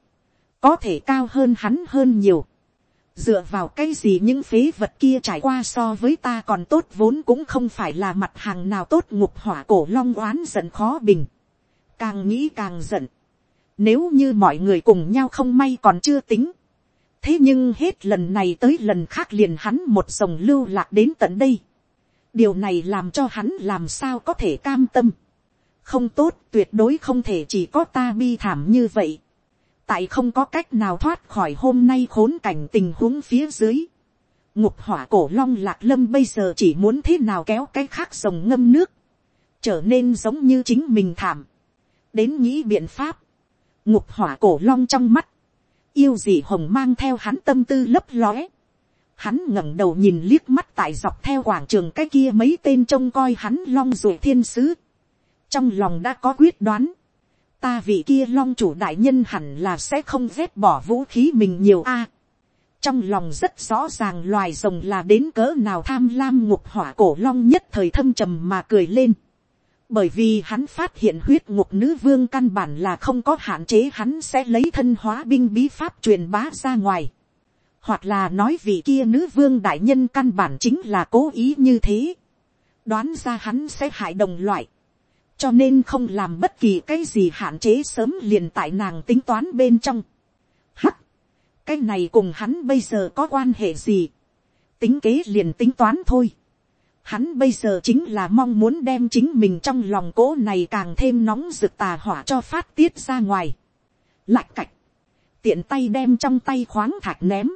có thể cao hơn hắn hơn nhiều. dựa vào cái gì những phế vật kia trải qua so với ta còn tốt vốn cũng không phải là mặt hàng nào tốt ngục hỏa cổ long oán giận khó bình. càng nghĩ càng giận nếu như mọi người cùng nhau không may còn chưa tính. thế nhưng hết lần này tới lần khác liền hắn một dòng lưu lạc đến tận đây. điều này làm cho hắn làm sao có thể cam tâm. không tốt tuyệt đối không thể chỉ có ta bi thảm như vậy tại không có cách nào thoát khỏi hôm nay khốn cảnh tình huống phía dưới. ngục hỏa cổ long lạc lâm bây giờ chỉ muốn thế nào kéo cái khác rồng ngâm nước, trở nên giống như chính mình thảm. đến nghĩ biện pháp, ngục hỏa cổ long trong mắt, yêu dị hồng mang theo hắn tâm tư lấp lóe. Hắn ngẩng đầu nhìn liếc mắt tại dọc theo quảng trường cái kia mấy tên trông coi hắn long rồi thiên sứ. Trong lòng đã có quyết đoán ta vị kia long chủ đại nhân hẳn là sẽ không vét bỏ vũ khí mình nhiều a. trong lòng rất rõ ràng loài rồng là đến cỡ nào tham lam ngục hỏa cổ long nhất thời thâm trầm mà cười lên bởi vì hắn phát hiện huyết ngục nữ vương căn bản là không có hạn chế hắn sẽ lấy thân hóa binh bí pháp truyền bá ra ngoài. hoặc là nói vị kia nữ vương đại nhân căn bản chính là cố ý như thế. đoán ra hắn sẽ hại đồng loại cho nên không làm bất kỳ cái gì hạn chế sớm liền tại nàng tính toán bên trong. Hắc, cái này cùng hắn bây giờ có quan hệ gì, tính kế liền tính toán thôi. Hắn bây giờ chính là mong muốn đem chính mình trong lòng cố này càng thêm nóng rực tà hỏa cho phát tiết ra ngoài. Lạch cạch, tiện tay đem trong tay khoáng thạch ném.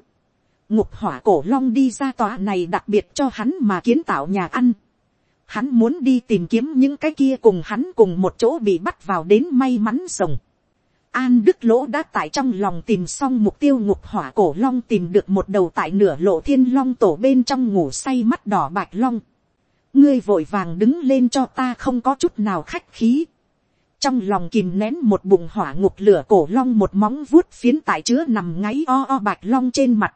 ngục hỏa cổ long đi ra tòa này đặc biệt cho hắn mà kiến tạo nhà ăn. Hắn muốn đi tìm kiếm những cái kia cùng hắn cùng một chỗ bị bắt vào đến may mắn rồng. An Đức Lỗ đã tại trong lòng tìm xong mục tiêu ngục hỏa cổ long tìm được một đầu tại nửa lộ thiên long tổ bên trong ngủ say mắt đỏ bạch long. Ngươi vội vàng đứng lên cho ta không có chút nào khách khí. Trong lòng kìm nén một bụng hỏa ngục lửa cổ long một móng vuốt phiến tại chứa nằm ngáy o o bạch long trên mặt.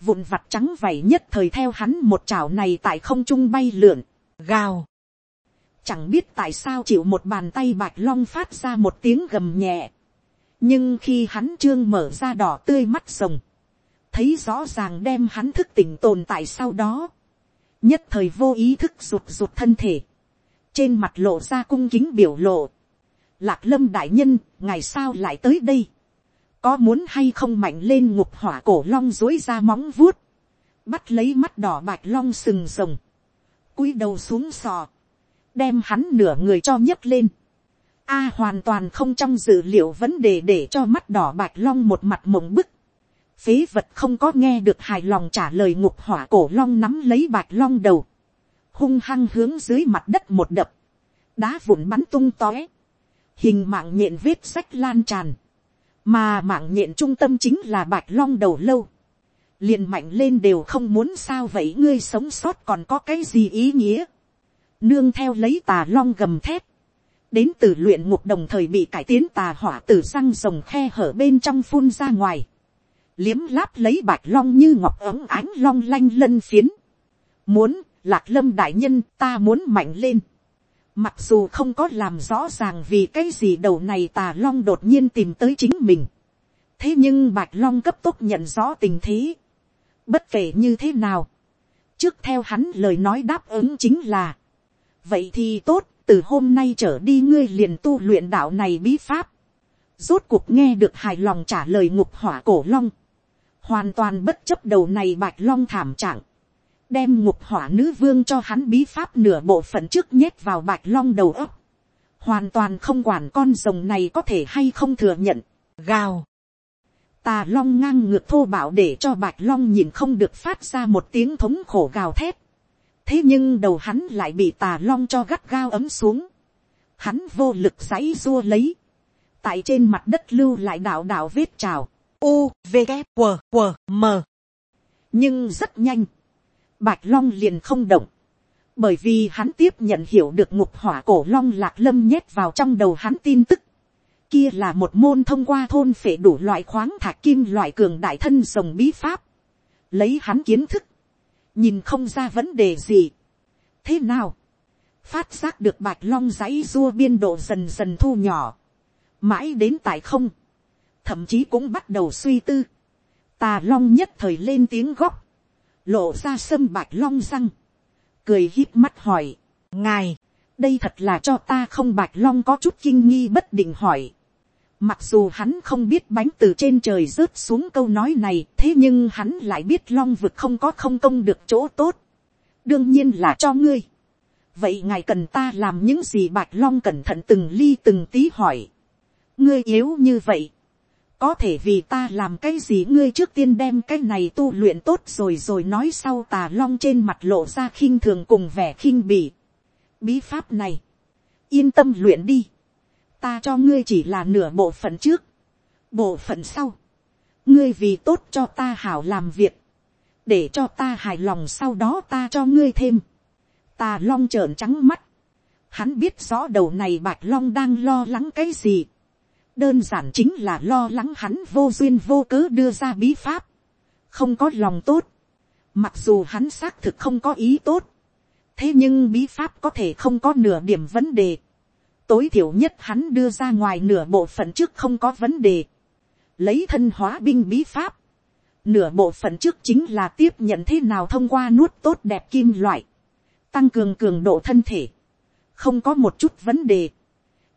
Vụn vặt trắng vảy nhất thời theo hắn một chảo này tại không trung bay lượn, gào. Chẳng biết tại sao chịu một bàn tay bạch long phát ra một tiếng gầm nhẹ nhưng khi hắn trương mở ra đỏ tươi mắt rồng, thấy rõ ràng đem hắn thức tỉnh tồn tại sau đó, nhất thời vô ý thức rụt rụt thân thể, trên mặt lộ ra cung kính biểu lộ, lạc lâm đại nhân, ngày sao lại tới đây, có muốn hay không mạnh lên ngục hỏa cổ long dối ra móng vuốt, bắt lấy mắt đỏ bạch long sừng rồng, cúi đầu xuống sò, đem hắn nửa người cho nhấc lên, A hoàn toàn không trong dự liệu vấn đề để cho mắt đỏ bạch long một mặt mộng bức. Phế vật không có nghe được hài lòng trả lời ngục hỏa cổ long nắm lấy bạch long đầu. Hung hăng hướng dưới mặt đất một đập. Đá vụn bắn tung tóe. Hình mạng nhện vết sách lan tràn. Mà mạng nhện trung tâm chính là bạch long đầu lâu. Liền mạnh lên đều không muốn sao vậy ngươi sống sót còn có cái gì ý nghĩa. Nương theo lấy tà long gầm thép đến từ luyện ngục đồng thời bị cải tiến tà hỏa từ răng rồng khe hở bên trong phun ra ngoài, liếm láp lấy bạch long như ngọc ống ánh long lanh lân phiến, muốn, lạc lâm đại nhân ta muốn mạnh lên, mặc dù không có làm rõ ràng vì cái gì đầu này tà long đột nhiên tìm tới chính mình, thế nhưng bạch long cấp tốc nhận rõ tình thế, bất kể như thế nào, trước theo hắn lời nói đáp ứng chính là, vậy thì tốt, từ hôm nay trở đi ngươi liền tu luyện đạo này bí pháp, rốt cuộc nghe được hài lòng trả lời ngục hỏa cổ long, hoàn toàn bất chấp đầu này bạch long thảm trạng, đem ngục hỏa nữ vương cho hắn bí pháp nửa bộ phận trước nhét vào bạch long đầu ấp, hoàn toàn không quản con rồng này có thể hay không thừa nhận, gào. Tà long ngang ngược thô bạo để cho bạch long nhìn không được phát ra một tiếng thống khổ gào thét thế nhưng đầu hắn lại bị tà long cho gắt gao ấm xuống. hắn vô lực giãy dua lấy. tại trên mặt đất lưu lại đạo đạo vết trào u v g q q m nhưng rất nhanh. bạch long liền không động. bởi vì hắn tiếp nhận hiểu được ngục hỏa cổ long lạc lâm nhét vào trong đầu hắn tin tức. kia là một môn thông qua thôn phệ đủ loại khoáng thạch kim loại cường đại thân rồng bí pháp. lấy hắn kiến thức nhìn không ra vấn đề gì. thế nào, phát giác được bạch long dãy dua biên độ dần dần thu nhỏ, mãi đến tại không, thậm chí cũng bắt đầu suy tư, tà long nhất thời lên tiếng góc, lộ ra sâm bạch long răng, cười híp mắt hỏi, ngài, đây thật là cho ta không bạch long có chút kinh nghi bất định hỏi, Mặc dù hắn không biết bánh từ trên trời rớt xuống câu nói này, thế nhưng hắn lại biết long vực không có không công được chỗ tốt. đương nhiên là cho ngươi. vậy ngài cần ta làm những gì bạch long cẩn thận từng ly từng tí hỏi. ngươi yếu như vậy có thể vì ta làm cái gì ngươi trước tiên đem cái này tu luyện tốt rồi rồi nói sau tà long trên mặt lộ ra khinh thường cùng vẻ khinh bỉ. bí pháp này, yên tâm luyện đi. Ta cho ngươi chỉ là nửa bộ phận trước, bộ phận sau, ngươi vì tốt cho ta hảo làm việc, để cho ta hài lòng sau đó ta cho ngươi thêm, tà long trợn trắng mắt, hắn biết rõ đầu này bạch long đang lo lắng cái gì, đơn giản chính là lo lắng hắn vô duyên vô cớ đưa ra bí pháp, không có lòng tốt, mặc dù hắn xác thực không có ý tốt, thế nhưng bí pháp có thể không có nửa điểm vấn đề, tối thiểu nhất hắn đưa ra ngoài nửa bộ phận trước không có vấn đề. Lấy thân hóa binh bí pháp. Nửa bộ phận trước chính là tiếp nhận thế nào thông qua nuốt tốt đẹp kim loại. Tăng cường cường độ thân thể. Không có một chút vấn đề.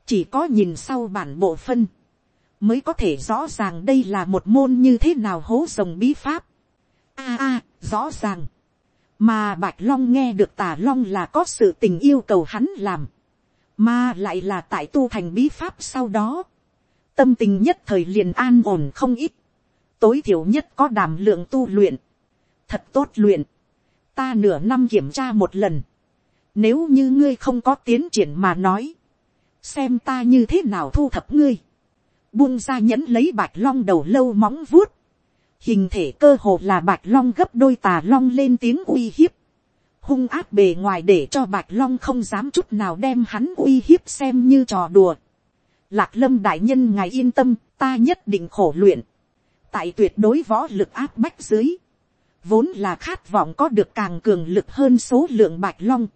Chỉ có nhìn sau bản bộ phân. Mới có thể rõ ràng đây là một môn như thế nào hố rồng bí pháp. a a rõ ràng. Mà Bạch Long nghe được tà Long là có sự tình yêu cầu hắn làm. Mà lại là tại tu thành bí pháp sau đó, tâm tình nhất thời liền an ổn không ít, tối thiểu nhất có đảm lượng tu luyện, thật tốt luyện, ta nửa năm kiểm tra một lần, nếu như ngươi không có tiến triển mà nói, xem ta như thế nào thu thập ngươi, buông ra nhẫn lấy bạch long đầu lâu móng vuốt, hình thể cơ hồ là bạch long gấp đôi tà long lên tiếng uy hiếp, hung áp bề ngoài để cho bạch long không dám chút nào đem hắn uy hiếp xem như trò đùa. Lạc lâm đại nhân ngài yên tâm, ta nhất định khổ luyện. tại tuyệt đối võ lực áp bách dưới, vốn là khát vọng có được càng cường lực hơn số lượng bạch long.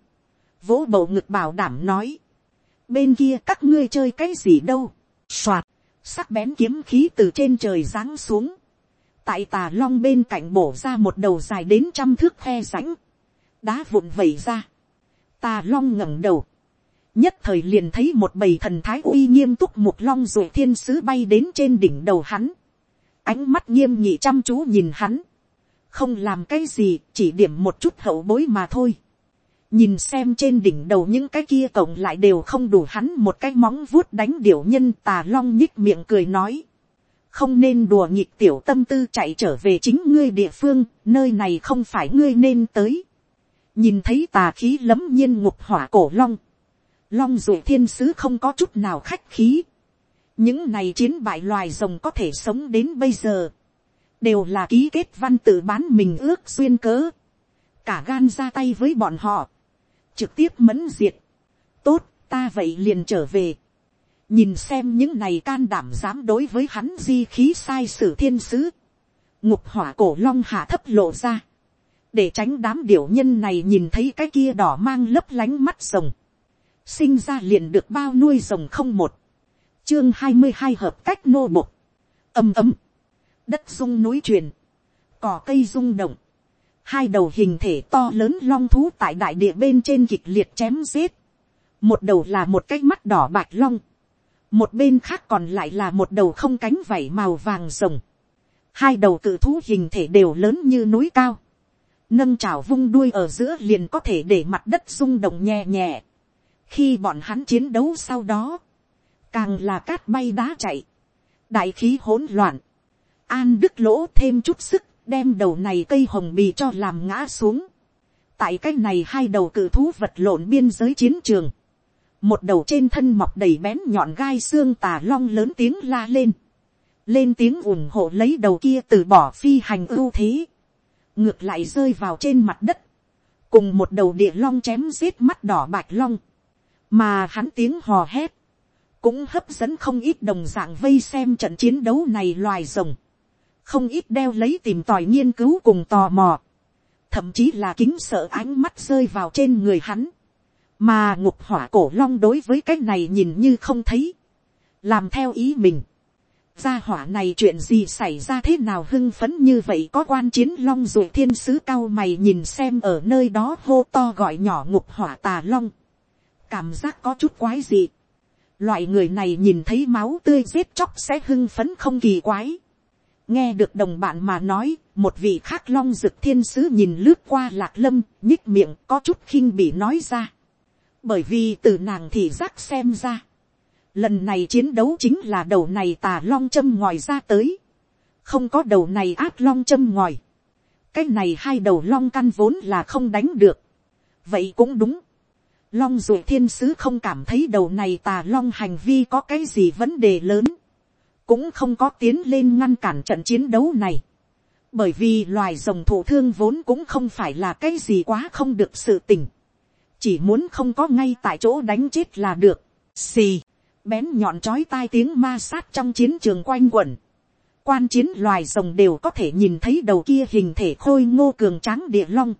vỗ bầu ngực bảo đảm nói, bên kia các ngươi chơi cái gì đâu, soạt, sắc bén kiếm khí từ trên trời giáng xuống, tại tà long bên cạnh bổ ra một đầu dài đến trăm thước khe rãnh, đá vụn vẩy ra, tà long ngẩng đầu, nhất thời liền thấy một bầy thần thái uy nghiêm túc một long rồi thiên sứ bay đến trên đỉnh đầu hắn, ánh mắt nghiêm nhị chăm chú nhìn hắn, không làm cái gì chỉ điểm một chút hậu bối mà thôi, nhìn xem trên đỉnh đầu những cái kia cộng lại đều không đủ hắn một cái móng vuốt đánh điểu nhân tà long nhích miệng cười nói, không nên đùa nhịp tiểu tâm tư chạy trở về chính ngươi địa phương, nơi này không phải ngươi nên tới. Nhìn thấy tà khí lấm nhiên ngục hỏa cổ long, long dù thiên sứ không có chút nào khách khí. những này chiến bại loài rồng có thể sống đến bây giờ, đều là ký kết văn tự bán mình ước xuyên cớ, cả gan ra tay với bọn họ, trực tiếp mẫn diệt. tốt, ta vậy liền trở về. nhìn xem những này can đảm dám đối với hắn di khí sai sử thiên sứ, ngục hỏa cổ long hạ thấp lộ ra. Để tránh đám điểu nhân này nhìn thấy cái kia đỏ mang lấp lánh mắt rồng, sinh ra liền được bao nuôi rồng không một, chương hai mươi hai hợp cách nô bộc, ầm ầm, đất rung núi truyền, cỏ cây rung động, hai đầu hình thể to lớn long thú tại đại địa bên trên kịch liệt chém giết, một đầu là một cái mắt đỏ bạc long, một bên khác còn lại là một đầu không cánh vảy màu vàng rồng, hai đầu cự thú hình thể đều lớn như núi cao, nâng trào vung đuôi ở giữa liền có thể để mặt đất rung động nhẹ nhẹ. khi bọn hắn chiến đấu sau đó, càng là cát bay đá chạy, đại khí hỗn loạn, an đức lỗ thêm chút sức đem đầu này cây hồng bì cho làm ngã xuống. tại cái này hai đầu cự thú vật lộn biên giới chiến trường, một đầu trên thân mọc đầy bén nhọn gai xương tà long lớn tiếng la lên, lên tiếng ủng hộ lấy đầu kia từ bỏ phi hành ưu thế. Ngược lại rơi vào trên mặt đất, cùng một đầu địa long chém giết mắt đỏ bạch long, mà hắn tiếng hò hét, cũng hấp dẫn không ít đồng dạng vây xem trận chiến đấu này loài rồng, không ít đeo lấy tìm tòi nghiên cứu cùng tò mò, thậm chí là kính sợ ánh mắt rơi vào trên người hắn, mà ngục hỏa cổ long đối với cái này nhìn như không thấy, làm theo ý mình, gia hỏa này chuyện gì xảy ra thế nào hưng phấn như vậy có quan chiến long rồi thiên sứ cao mày nhìn xem ở nơi đó hô to gọi nhỏ ngục hỏa tà long. cảm giác có chút quái gì. loại người này nhìn thấy máu tươi giết chóc sẽ hưng phấn không kỳ quái nghe được đồng bạn mà nói, một vị khác long dực thiên sứ nhìn lướt qua lạc lâm, nhích miệng có chút khinh bị nói ra. bởi vì từ nàng thì giác xem ra Lần này chiến đấu chính là đầu này tà long châm ngòi ra tới. Không có đầu này áp long châm ngòi. Cái này hai đầu long căn vốn là không đánh được. Vậy cũng đúng. Long dù thiên sứ không cảm thấy đầu này tà long hành vi có cái gì vấn đề lớn. Cũng không có tiến lên ngăn cản trận chiến đấu này. Bởi vì loài rồng thụ thương vốn cũng không phải là cái gì quá không được sự tình. Chỉ muốn không có ngay tại chỗ đánh chết là được. Xì, bén nhọn chói tai tiếng ma sát trong chiến trường quanh quẩn. Quan chiến loài rồng đều có thể nhìn thấy đầu kia hình thể khôi ngô cường tráng địa long.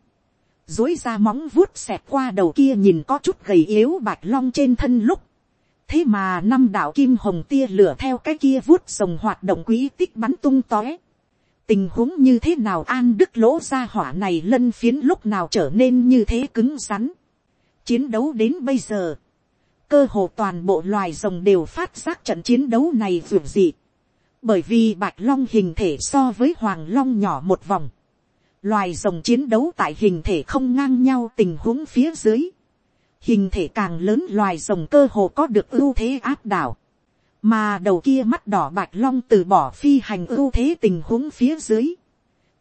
Dối ra móng vuốt xẹt qua đầu kia nhìn có chút gầy yếu bạch long trên thân lúc. Thế mà năm đạo kim hồng tia lửa theo cái kia vuốt rồng hoạt động quý tích bắn tung tóe. Tình huống như thế nào an đức lỗ ra hỏa này lân phiến lúc nào trở nên như thế cứng rắn. Chiến đấu đến bây giờ, cơ hồ toàn bộ loài rồng đều phát giác trận chiến đấu này vượt dị. Bởi vì bạch long hình thể so với hoàng long nhỏ một vòng. Loài rồng chiến đấu tại hình thể không ngang nhau tình huống phía dưới. Hình thể càng lớn loài rồng cơ hồ có được ưu thế áp đảo. Mà đầu kia mắt đỏ bạch long từ bỏ phi hành ưu thế tình huống phía dưới.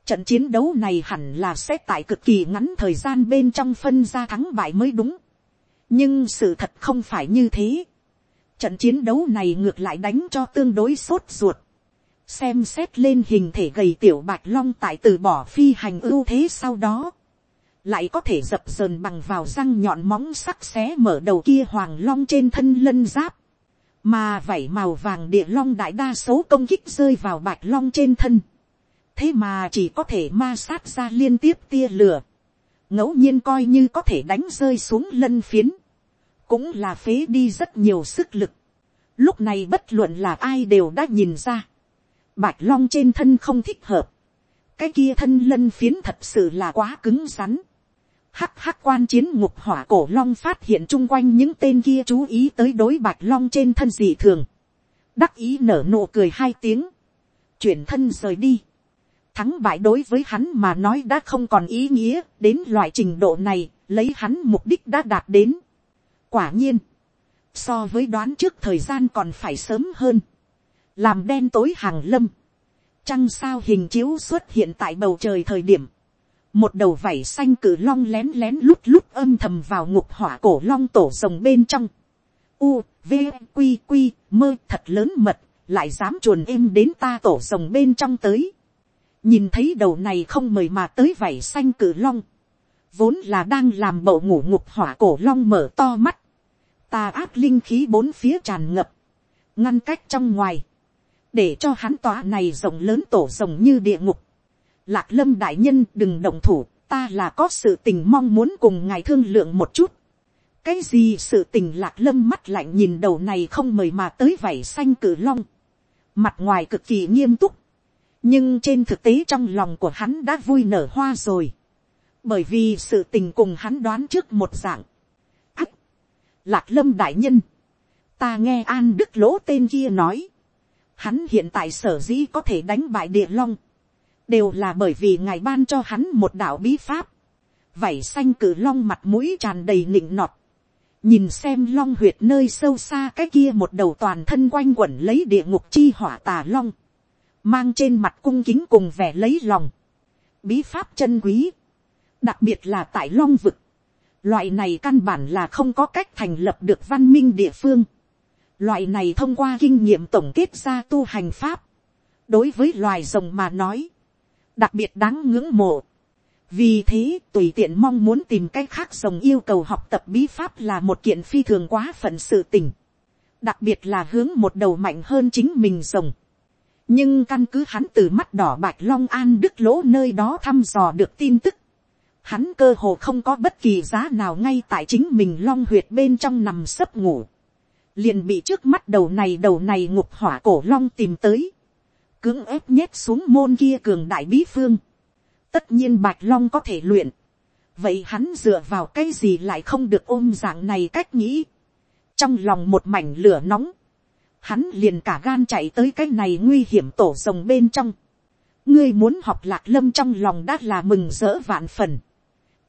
Trận chiến đấu này hẳn là sẽ tại cực kỳ ngắn thời gian bên trong phân ra thắng bại mới đúng. Nhưng sự thật không phải như thế. Trận chiến đấu này ngược lại đánh cho tương đối sốt ruột. Xem xét lên hình thể gầy tiểu bạch long tại từ bỏ phi hành ưu thế sau đó. Lại có thể dập dờn bằng vào răng nhọn móng sắc xé mở đầu kia hoàng long trên thân lân giáp. Mà vảy màu vàng địa long đại đa số công kích rơi vào bạch long trên thân thế mà chỉ có thể ma sát ra liên tiếp tia lửa, ngẫu nhiên coi như có thể đánh rơi xuống lân phiến, cũng là phế đi rất nhiều sức lực. Lúc này bất luận là ai đều đã nhìn ra, bạch long trên thân không thích hợp, cái kia thân lân phiến thật sự là quá cứng rắn. Hắc hắc quan chiến ngục hỏa cổ long phát hiện chung quanh những tên kia chú ý tới đối bạch long trên thân dị thường. Đắc ý nở nụ cười hai tiếng. Chuyển thân rời đi thắng bại đối với hắn mà nói đã không còn ý nghĩa, đến loại trình độ này, lấy hắn mục đích đã đạt đến. Quả nhiên, so với đoán trước thời gian còn phải sớm hơn, làm đen tối hàng lâm, trăng sao hình chiếu xuất hiện tại bầu trời thời điểm, một đầu vảy xanh cử long lén lén lút lút âm thầm vào ngục hỏa cổ long tổ rồng bên trong. U, v, quy quy mơ thật lớn mật, lại dám chuồn êm đến ta tổ rồng bên trong tới. Nhìn thấy đầu này không mời mà tới vảy xanh cử long, vốn là đang làm bậu ngủ ngục hỏa cổ long mở to mắt, ta áp linh khí bốn phía tràn ngập, ngăn cách trong ngoài, để cho hắn tỏa này rộng lớn tổ rồng như địa ngục. Lạc lâm đại nhân đừng động thủ, ta là có sự tình mong muốn cùng ngài thương lượng một chút. cái gì sự tình lạc lâm mắt lạnh nhìn đầu này không mời mà tới vảy xanh cử long. mặt ngoài cực kỳ nghiêm túc, nhưng trên thực tế trong lòng của hắn đã vui nở hoa rồi, bởi vì sự tình cùng hắn đoán trước một dạng. ắt, lạc lâm đại nhân, ta nghe an đức lỗ tên kia nói, hắn hiện tại sở dĩ có thể đánh bại địa long, đều là bởi vì ngài ban cho hắn một đạo bí pháp, vảy xanh cử long mặt mũi tràn đầy nịnh nọt, nhìn xem long huyệt nơi sâu xa cái kia một đầu toàn thân quanh quẩn lấy địa ngục chi hỏa tà long, mang trên mặt cung kính cùng vẻ lấy lòng, bí pháp chân quý, đặc biệt là tại long vực, loại này căn bản là không có cách thành lập được văn minh địa phương, loại này thông qua kinh nghiệm tổng kết ra tu hành pháp, đối với loài rồng mà nói, đặc biệt đáng ngưỡng mộ. vì thế tùy tiện mong muốn tìm cách khác rồng yêu cầu học tập bí pháp là một kiện phi thường quá phận sự tình, đặc biệt là hướng một đầu mạnh hơn chính mình rồng. Nhưng căn cứ hắn từ mắt đỏ bạch long an đức lỗ nơi đó thăm dò được tin tức, hắn cơ hồ không có bất kỳ giá nào ngay tại chính mình long huyệt bên trong nằm sấp ngủ, liền bị trước mắt đầu này đầu này ngục hỏa cổ long tìm tới, cưỡng ép nhét xuống môn kia cường đại bí phương, tất nhiên bạch long có thể luyện, vậy hắn dựa vào cái gì lại không được ôm dạng này cách nghĩ, trong lòng một mảnh lửa nóng, hắn liền cả gan chạy tới cái này nguy hiểm tổ rồng bên trong. ngươi muốn học lạc lâm trong lòng đã là mừng rỡ vạn phần.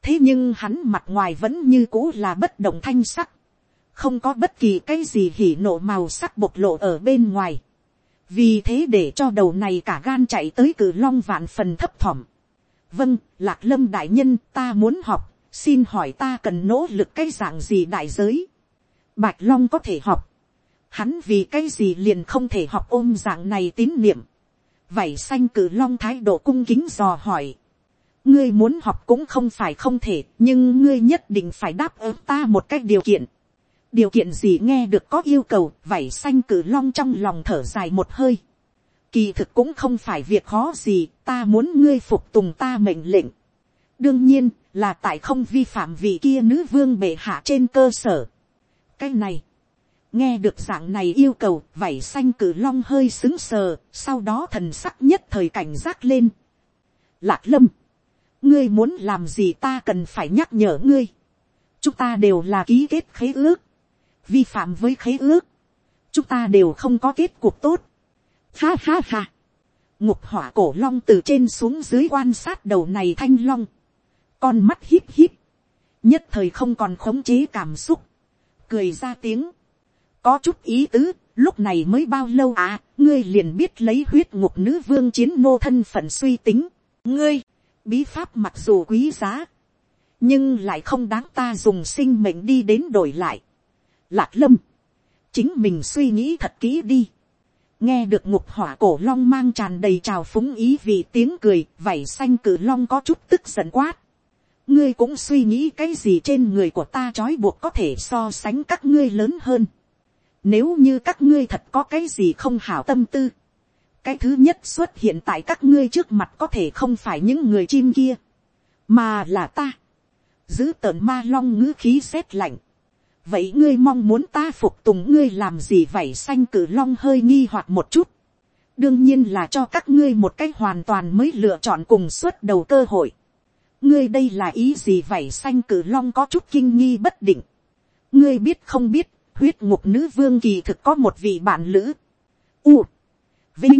thế nhưng hắn mặt ngoài vẫn như cũ là bất động thanh sắc. không có bất kỳ cái gì hỉ nộ màu sắc bộc lộ ở bên ngoài vì thế để cho đầu này cả gan chạy tới cử long vạn phần thấp thỏm. vâng, lạc lâm đại nhân ta muốn học, xin hỏi ta cần nỗ lực cái dạng gì đại giới. bạch long có thể học Hắn vì cái gì liền không thể học ôm dạng này tín niệm. Vảy xanh cử long thái độ cung kính dò hỏi. Ngươi muốn học cũng không phải không thể, nhưng ngươi nhất định phải đáp ứng ta một cách điều kiện. Điều kiện gì nghe được có yêu cầu, vảy xanh cử long trong lòng thở dài một hơi. Kỳ thực cũng không phải việc khó gì, ta muốn ngươi phục tùng ta mệnh lệnh. Đương nhiên, là tại không vi phạm vị kia nữ vương bệ hạ trên cơ sở. Cái này, nghe được dạng này yêu cầu vảy xanh cử long hơi xứng sờ sau đó thần sắc nhất thời cảnh giác lên lạc lâm ngươi muốn làm gì ta cần phải nhắc nhở ngươi chúng ta đều là ký kết khế ước vi phạm với khế ước. Chúng ta đều không có kết cuộc tốt. Ha ha ha. Ngục hỏa cổ long từ trên xuống dưới quan sát đầu này thanh long. Con mắt híp híp. Nhất thời không còn khống chế cảm xúc. Cười ra tiếng. Có chút ý tứ, lúc này mới bao lâu à, ngươi liền biết lấy huyết ngục nữ vương chiến nô thân phận suy tính, ngươi, bí pháp mặc dù quý giá, nhưng lại không đáng ta dùng sinh mệnh đi đến đổi lại. Lạc lâm, chính mình suy nghĩ thật kỹ đi. nghe được ngục hỏa cổ long mang tràn đầy trào phúng ý vì tiếng cười, vảy xanh cử long có chút tức giận quát. ngươi cũng suy nghĩ cái gì trên người của ta trói buộc có thể so sánh các ngươi lớn hơn. nếu như các ngươi thật có cái gì không hảo tâm tư, cái thứ nhất xuất hiện tại các ngươi trước mặt có thể không phải những người chim kia, mà là ta. giữ tợn ma long ngữ khí rét lạnh vậy ngươi mong muốn ta phục tùng ngươi làm gì vậy xanh cử long hơi nghi hoặc một chút. đương nhiên là cho các ngươi một cách hoàn toàn mới lựa chọn cùng suốt đầu cơ hội. ngươi đây là ý gì vậy xanh cử long có chút kinh nghi bất định. ngươi biết không biết, huyết ngục nữ vương kỳ thực có một vị bạn lữ. U Vinh.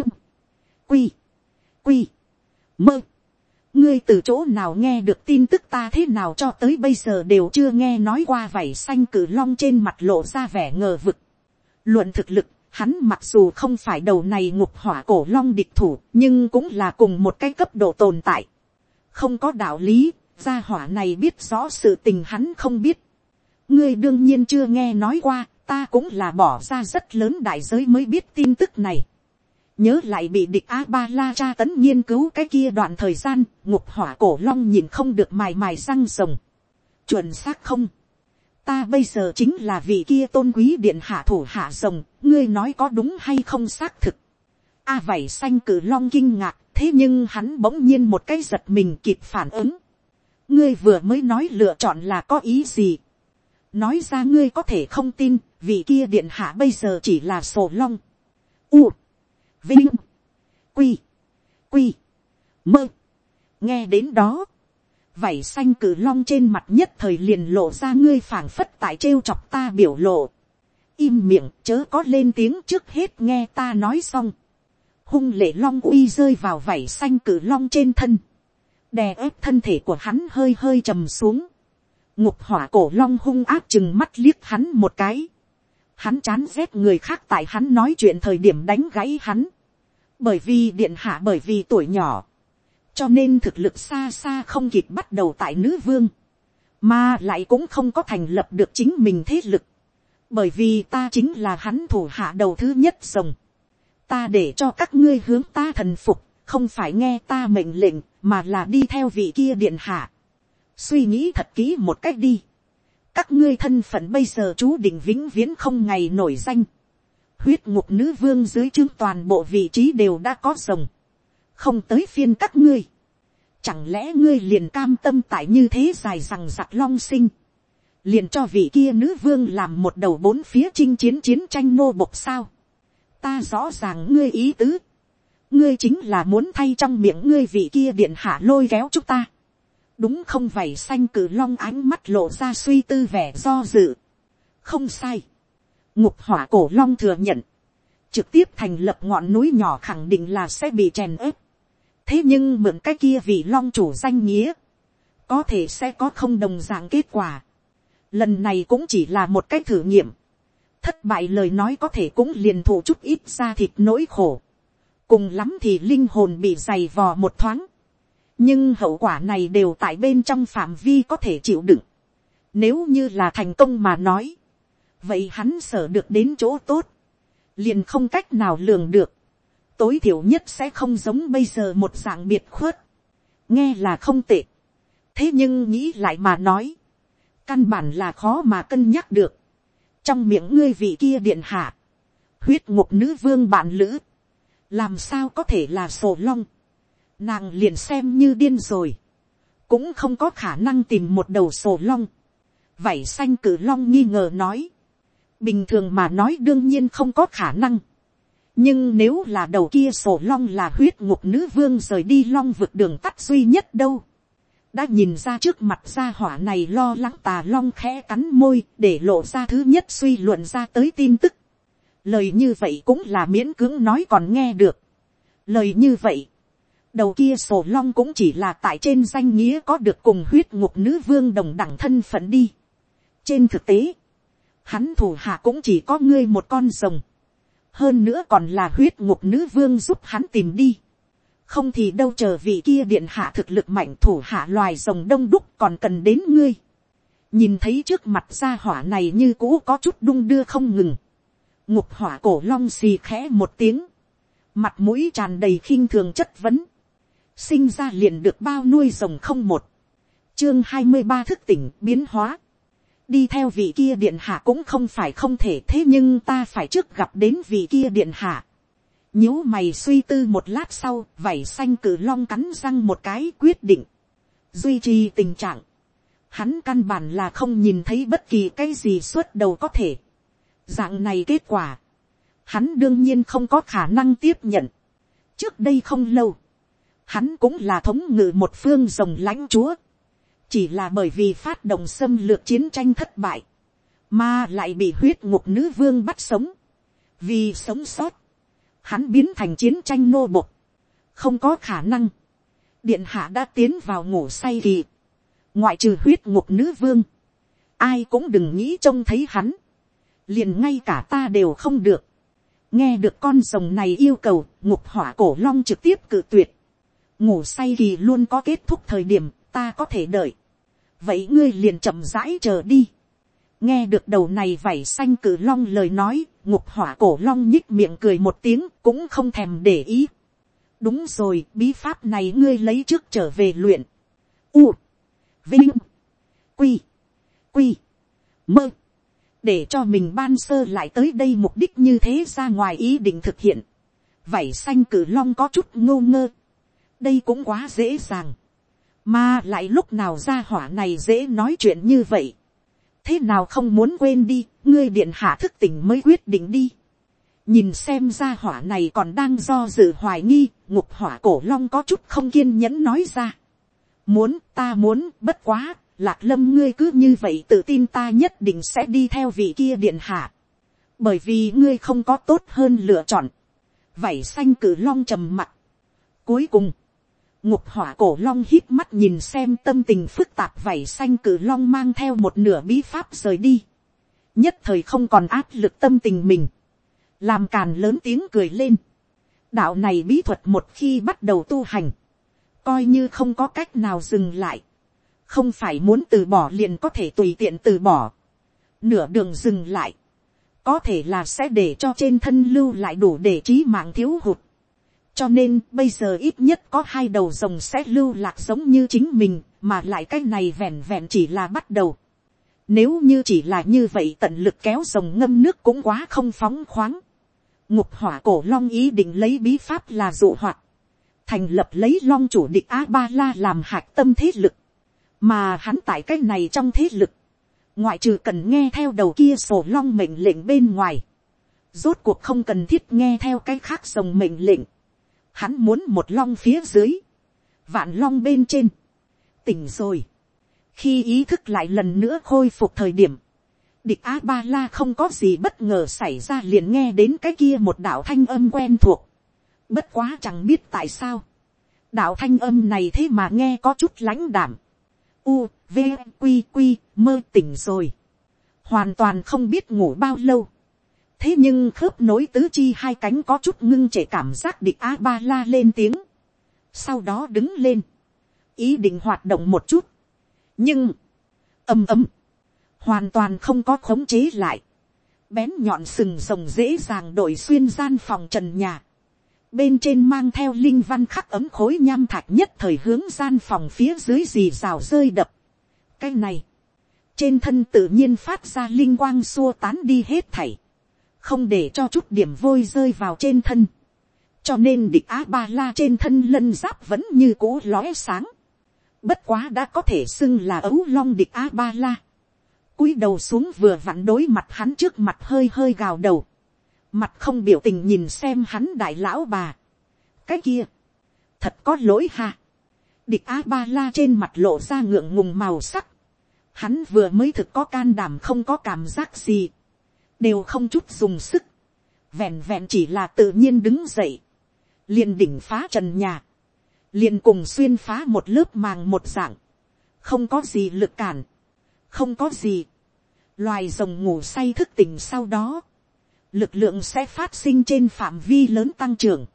Quy. Quy. Mơ. Ngươi từ chỗ nào nghe được tin tức ta thế nào cho tới bây giờ đều chưa nghe nói qua vảy xanh cử long trên mặt lộ ra vẻ ngờ vực. Luận thực lực, hắn mặc dù không phải đầu này ngục hỏa cổ long địch thủ, nhưng cũng là cùng một cái cấp độ tồn tại. Không có đạo lý, gia hỏa này biết rõ sự tình hắn không biết. Ngươi đương nhiên chưa nghe nói qua, ta cũng là bỏ ra rất lớn đại giới mới biết tin tức này nhớ lại bị địch a ba la tra tấn nghiên cứu cái kia đoạn thời gian ngục hỏa cổ long nhìn không được mài mài răng rồng. Chuẩn xác không? Ta bây giờ chính là vị kia tôn quý điện hạ thủ hạ rồng ngươi nói có đúng hay không xác thực? A à, vảy xanh cử long kinh ngạc thế nhưng hắn bỗng nhiên một cái giật mình kịp phản ứng. Ngươi vừa mới nói lựa chọn là có ý gì? Nói ra ngươi có thể không tin vị kia điện hạ bây giờ chỉ là sổ long. U Vinh. Quy. Quy. Mơ. Nghe đến đó. Vảy xanh cử long trên mặt nhất thời liền lộ ra ngươi phảng phất tại trêu chọc ta biểu lộ. Im miệng, chớ có lên tiếng trước hết nghe ta nói xong. Hung lệ long uy rơi vào vảy xanh cử long trên thân. Đè ép thân thể của hắn hơi hơi trầm xuống. Ngục hỏa cổ long hung áp chừng mắt liếc hắn một cái hắn chán rét người khác tại hắn nói chuyện thời điểm đánh gãy hắn. bởi vì điện hạ bởi vì tuổi nhỏ, cho nên thực lực xa xa không kịp bắt đầu tại nữ vương, mà lại cũng không có thành lập được chính mình thế lực, bởi vì ta chính là hắn thủ hạ đầu thứ nhất rồng, ta để cho các ngươi hướng ta thần phục, không phải nghe ta mệnh lệnh, mà là đi theo vị kia điện hạ. suy nghĩ thật kỹ một cách đi các ngươi thân phận bây giờ chú định vĩnh viễn không ngày nổi danh. huyết ngục nữ vương dưới chương toàn bộ vị trí đều đã có rồng. không tới phiên các ngươi. chẳng lẽ ngươi liền cam tâm tại như thế dài rằng giặc long sinh. liền cho vị kia nữ vương làm một đầu bốn phía chinh chiến chiến tranh nô bộc sao. ta rõ ràng ngươi ý tứ. ngươi chính là muốn thay trong miệng ngươi vị kia điện hạ lôi kéo chúng ta đúng không vảy xanh cử long ánh mắt lộ ra suy tư vẻ do dự. không sai. ngục hỏa cổ long thừa nhận. trực tiếp thành lập ngọn núi nhỏ khẳng định là sẽ bị chèn ớp. thế nhưng mượn cái kia vì long chủ danh nghĩa. có thể sẽ có không đồng dạng kết quả. lần này cũng chỉ là một cái thử nghiệm. thất bại lời nói có thể cũng liền thụ chút ít ra thịt nỗi khổ. cùng lắm thì linh hồn bị dày vò một thoáng nhưng hậu quả này đều tại bên trong phạm vi có thể chịu đựng. Nếu như là thành công mà nói, vậy hắn sở được đến chỗ tốt, liền không cách nào lường được, tối thiểu nhất sẽ không giống bây giờ một dạng biệt khuất, nghe là không tệ, thế nhưng nghĩ lại mà nói, căn bản là khó mà cân nhắc được, trong miệng ngươi vị kia điện hạ, huyết ngục nữ vương bạn lữ, làm sao có thể là sổ long, nàng liền xem như điên rồi, cũng không có khả năng tìm một đầu sổ long, vảy xanh cử long nghi ngờ nói, bình thường mà nói đương nhiên không có khả năng, nhưng nếu là đầu kia sổ long là huyết ngục nữ vương rời đi long vượt đường tắt duy nhất đâu, đã nhìn ra trước mặt gia hỏa này lo lắng tà long khẽ cắn môi để lộ ra thứ nhất suy luận ra tới tin tức. Lời như vậy cũng là miễn cưỡng nói còn nghe được. Lời như vậy, đầu kia sổ long cũng chỉ là tại trên danh nghĩa có được cùng huyết ngục nữ vương đồng đẳng thân phận đi. trên thực tế, hắn thủ hạ cũng chỉ có ngươi một con rồng. hơn nữa còn là huyết ngục nữ vương giúp hắn tìm đi. không thì đâu chờ vị kia điện hạ thực lực mạnh thủ hạ loài rồng đông đúc còn cần đến ngươi. nhìn thấy trước mặt gia hỏa này như cũ có chút đung đưa không ngừng. ngục hỏa cổ long xì khẽ một tiếng. mặt mũi tràn đầy khinh thường chất vấn sinh ra liền được bao nuôi rồng không một. chương hai mươi ba thức tỉnh biến hóa. đi theo vị kia điện hạ cũng không phải không thể thế nhưng ta phải trước gặp đến vị kia điện hạ nhíu mày suy tư một lát sau, vảy xanh cử long cắn răng một cái quyết định. Duy trì tình trạng. Hắn căn bản là không nhìn thấy bất kỳ cái gì suốt đầu có thể. Dạng này kết quả. Hắn đương nhiên không có khả năng tiếp nhận. Trước đây không lâu. Hắn cũng là thống ngự một phương rồng lãnh chúa. Chỉ là bởi vì phát động xâm lược chiến tranh thất bại. Mà lại bị huyết ngục nữ vương bắt sống. Vì sống sót hắn biến thành chiến tranh nô bộc, không có khả năng, điện hạ đã tiến vào ngủ say kỳ, ngoại trừ huyết ngục nữ vương, ai cũng đừng nghĩ trông thấy hắn, liền ngay cả ta đều không được, nghe được con rồng này yêu cầu, ngục hỏa cổ long trực tiếp cự tuyệt, ngủ say kỳ luôn có kết thúc thời điểm, ta có thể đợi, vậy ngươi liền chậm rãi chờ đi, nghe được đầu này vảy xanh cử long lời nói, ngục hỏa cổ long nhích miệng cười một tiếng cũng không thèm để ý. đúng rồi, bí pháp này ngươi lấy trước trở về luyện. U, vinh, quy, quy, mơ, để cho mình ban sơ lại tới đây mục đích như thế ra ngoài ý định thực hiện. vảy xanh cử long có chút ngô ngơ đây cũng quá dễ dàng. mà lại lúc nào ra hỏa này dễ nói chuyện như vậy thế nào không muốn quên đi, ngươi điện hạ thức tỉnh mới quyết định đi. nhìn xem ra hỏa này còn đang do dự hoài nghi, ngục hỏa cổ long có chút không kiên nhẫn nói ra. muốn, ta muốn, bất quá, lạc lâm ngươi cứ như vậy tự tin ta nhất định sẽ đi theo vị kia điện hạ. bởi vì ngươi không có tốt hơn lựa chọn. vảy xanh cử long trầm mặt. cuối cùng, ngục hỏa cổ long hít mắt nhìn xem tâm tình phức tạp vảy xanh cử long mang theo một nửa bí pháp rời đi. nhất thời không còn áp lực tâm tình mình. làm càn lớn tiếng cười lên. đạo này bí thuật một khi bắt đầu tu hành. coi như không có cách nào dừng lại. không phải muốn từ bỏ liền có thể tùy tiện từ bỏ. nửa đường dừng lại. có thể là sẽ để cho trên thân lưu lại đủ để trí mạng thiếu hụt cho nên bây giờ ít nhất có hai đầu rồng sẽ lưu lạc giống như chính mình, mà lại cái này vẹn vẹn chỉ là bắt đầu. Nếu như chỉ là như vậy tận lực kéo rồng ngâm nước cũng quá không phóng khoáng. Ngục hỏa cổ long ý định lấy bí pháp là dụ hoạt. Thành lập lấy long chủ địch A-ba-la làm hạc tâm thế lực. Mà hắn tại cái này trong thế lực. Ngoại trừ cần nghe theo đầu kia sổ long mệnh lệnh bên ngoài. Rốt cuộc không cần thiết nghe theo cái khác rồng mệnh lệnh Hắn muốn một long phía dưới. Vạn long bên trên. Tỉnh rồi. Khi ý thức lại lần nữa khôi phục thời điểm. Địch A-ba-la không có gì bất ngờ xảy ra liền nghe đến cái kia một đạo thanh âm quen thuộc. Bất quá chẳng biết tại sao. Đạo thanh âm này thế mà nghe có chút lãnh đảm. U, V, q q mơ tỉnh rồi. Hoàn toàn không biết ngủ bao lâu thế nhưng khớp nối tứ chi hai cánh có chút ngưng trệ cảm giác địch a ba la lên tiếng, sau đó đứng lên, ý định hoạt động một chút, nhưng, ầm ầm, hoàn toàn không có khống chế lại, bén nhọn sừng rồng dễ dàng đổi xuyên gian phòng trần nhà, bên trên mang theo linh văn khắc ấm khối nham thạch nhất thời hướng gian phòng phía dưới dì rào rơi đập. cái này, trên thân tự nhiên phát ra linh quang xua tán đi hết thảy không để cho chút điểm vôi rơi vào trên thân, cho nên địch a ba la trên thân lân giáp vẫn như cũ lóe sáng, bất quá đã có thể xưng là ấu long địch a ba la, cúi đầu xuống vừa vặn đối mặt hắn trước mặt hơi hơi gào đầu, mặt không biểu tình nhìn xem hắn đại lão bà, cái kia, thật có lỗi ha, địch a ba la trên mặt lộ ra ngượng ngùng màu sắc, hắn vừa mới thực có can đảm không có cảm giác gì, đều không chút dùng sức, vẹn vẹn chỉ là tự nhiên đứng dậy, liền đỉnh phá trần nhà, liền cùng xuyên phá một lớp màng một dạng, không có gì lực cản, không có gì, loài rồng ngủ say thức tỉnh sau đó, lực lượng sẽ phát sinh trên phạm vi lớn tăng trưởng,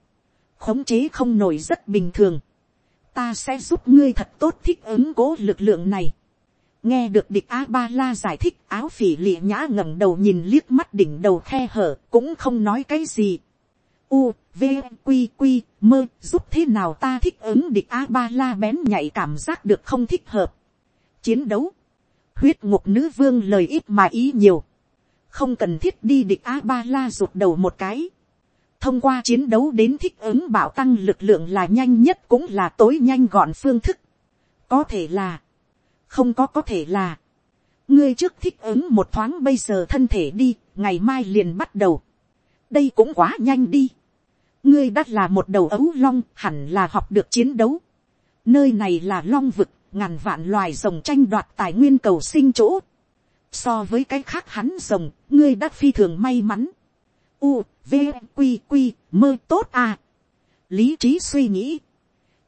khống chế không nổi rất bình thường, ta sẽ giúp ngươi thật tốt thích ứng cố lực lượng này nghe được địch a ba la giải thích áo phỉ lịa nhã ngẩng đầu nhìn liếc mắt đỉnh đầu khe hở cũng không nói cái gì. u, v, q q mơ giúp thế nào ta thích ứng địch a ba la bén nhạy cảm giác được không thích hợp. chiến đấu, huyết ngục nữ vương lời ít mà ý nhiều, không cần thiết đi địch a ba la rụt đầu một cái thông qua chiến đấu đến thích ứng bảo tăng lực lượng là nhanh nhất cũng là tối nhanh gọn phương thức. có thể là, không có có thể là, ngươi trước thích ứng một thoáng bây giờ thân thể đi, ngày mai liền bắt đầu. đây cũng quá nhanh đi. ngươi đã là một đầu ấu long hẳn là học được chiến đấu. nơi này là long vực, ngàn vạn loài rồng tranh đoạt tài nguyên cầu sinh chỗ. so với cái khác hắn rồng, ngươi đã phi thường may mắn u, v, q q mơ tốt à. lý trí suy nghĩ.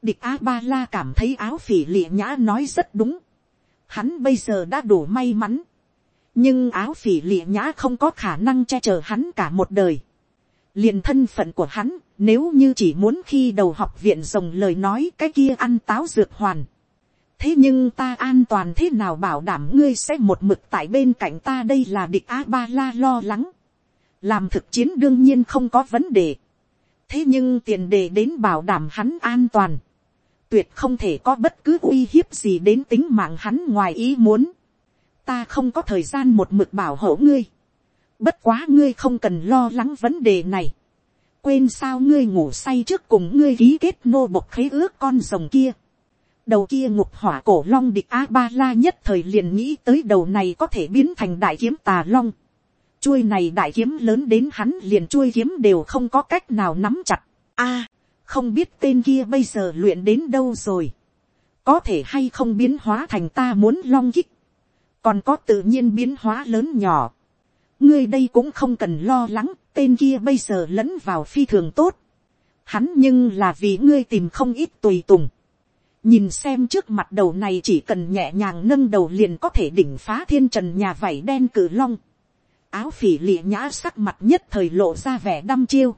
địch a ba la cảm thấy áo phỉ lịa nhã nói rất đúng hắn bây giờ đã đủ may mắn. nhưng áo phỉ lịa nhã không có khả năng che chở hắn cả một đời. liền thân phận của hắn, nếu như chỉ muốn khi đầu học viện rồng lời nói cái kia ăn táo dược hoàn. thế nhưng ta an toàn thế nào bảo đảm ngươi sẽ một mực tại bên cạnh ta đây là địch a ba la lo lắng làm thực chiến đương nhiên không có vấn đề. thế nhưng tiền đề đến bảo đảm hắn an toàn, tuyệt không thể có bất cứ uy hiếp gì đến tính mạng hắn ngoài ý muốn. ta không có thời gian một mực bảo hộ ngươi. bất quá ngươi không cần lo lắng vấn đề này. quên sao ngươi ngủ say trước cùng ngươi ký kết nô bộc khế ước con rồng kia. đầu kia ngục hỏa cổ long địch a ba la nhất thời liền nghĩ tới đầu này có thể biến thành đại kiếm tà long chuôi này đại kiếm lớn đến hắn liền chuôi kiếm đều không có cách nào nắm chặt. a, không biết tên kia bây giờ luyện đến đâu rồi. có thể hay không biến hóa thành ta muốn long kích. còn có tự nhiên biến hóa lớn nhỏ. ngươi đây cũng không cần lo lắng, tên kia bây giờ lẫn vào phi thường tốt. hắn nhưng là vì ngươi tìm không ít tùy tùng. nhìn xem trước mặt đầu này chỉ cần nhẹ nhàng nâng đầu liền có thể đỉnh phá thiên trần nhà vảy đen cử long áo phỉ lịa nhã sắc mặt nhất thời lộ ra vẻ đăm chiêu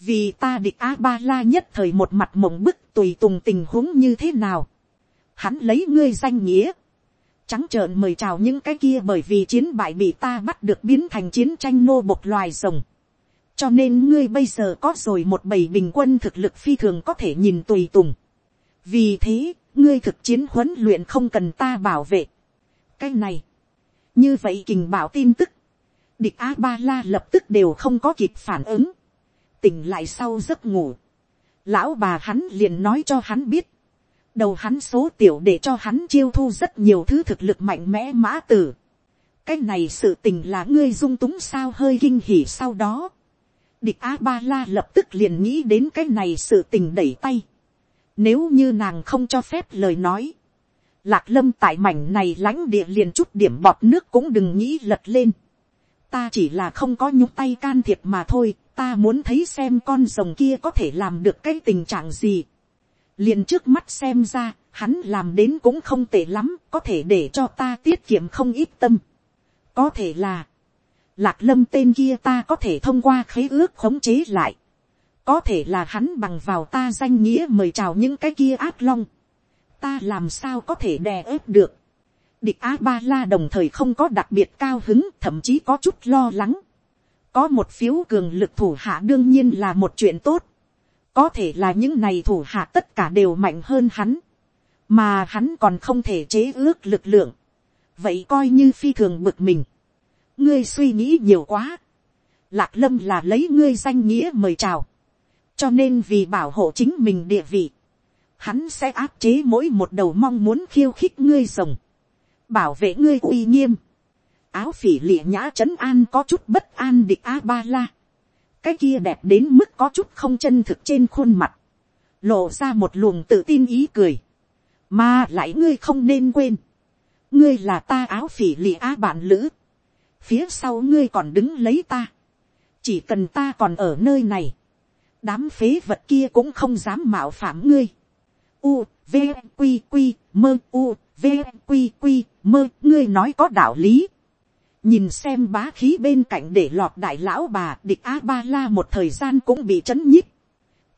vì ta địch a ba la nhất thời một mặt mộng bức tùy tùng tình huống như thế nào. hắn lấy ngươi danh nghĩa. trắng trợn mời chào những cái kia bởi vì chiến bại bị ta bắt được biến thành chiến tranh nô bộc loài rồng. cho nên ngươi bây giờ có rồi một bầy bình quân thực lực phi thường có thể nhìn tùy tùng. vì thế, ngươi thực chiến huấn luyện không cần ta bảo vệ. cái này, như vậy kình bảo tin tức, địch a ba la lập tức đều không có kịp phản ứng, tỉnh lại sau giấc ngủ, lão bà hắn liền nói cho hắn biết, đầu hắn số tiểu để cho hắn chiêu thu rất nhiều thứ thực lực mạnh mẽ mã tử. cái này sự tình là ngươi dung túng sao hơi kinh hỉ sau đó. địch a ba la lập tức liền nghĩ đến cái này sự tình đẩy tay. nếu như nàng không cho phép lời nói, lạc lâm tại mảnh này lãnh địa liền chút điểm bọt nước cũng đừng nghĩ lật lên ta chỉ là không có nhúc tay can thiệp mà thôi, ta muốn thấy xem con rồng kia có thể làm được cái tình trạng gì. liền trước mắt xem ra, hắn làm đến cũng không tệ lắm, có thể để cho ta tiết kiệm không ít tâm. có thể là, lạc lâm tên kia ta có thể thông qua khế ước khống chế lại. có thể là hắn bằng vào ta danh nghĩa mời chào những cái kia ác long. ta làm sao có thể đè ép được Địch A-ba-la đồng thời không có đặc biệt cao hứng, thậm chí có chút lo lắng. Có một phiếu cường lực thủ hạ đương nhiên là một chuyện tốt. Có thể là những này thủ hạ tất cả đều mạnh hơn hắn. Mà hắn còn không thể chế ước lực lượng. Vậy coi như phi thường bực mình. Ngươi suy nghĩ nhiều quá. Lạc lâm là lấy ngươi danh nghĩa mời chào. Cho nên vì bảo hộ chính mình địa vị. Hắn sẽ áp chế mỗi một đầu mong muốn khiêu khích ngươi rồng bảo vệ ngươi uy nghiêm áo phỉ lịa nhã trấn an có chút bất an địch a ba la. cái kia đẹp đến mức có chút không chân thực trên khuôn mặt. lộ ra một luồng tự tin ý cười. mà lại ngươi không nên quên. ngươi là ta áo phỉ lịa a bạn lữ. phía sau ngươi còn đứng lấy ta. chỉ cần ta còn ở nơi này. đám phế vật kia cũng không dám mạo phạm ngươi. U, V, q q Mơ, U, v q q mơ ngươi nói có đạo lý nhìn xem bá khí bên cạnh để lọt đại lão bà địch a ba la một thời gian cũng bị chấn nhíp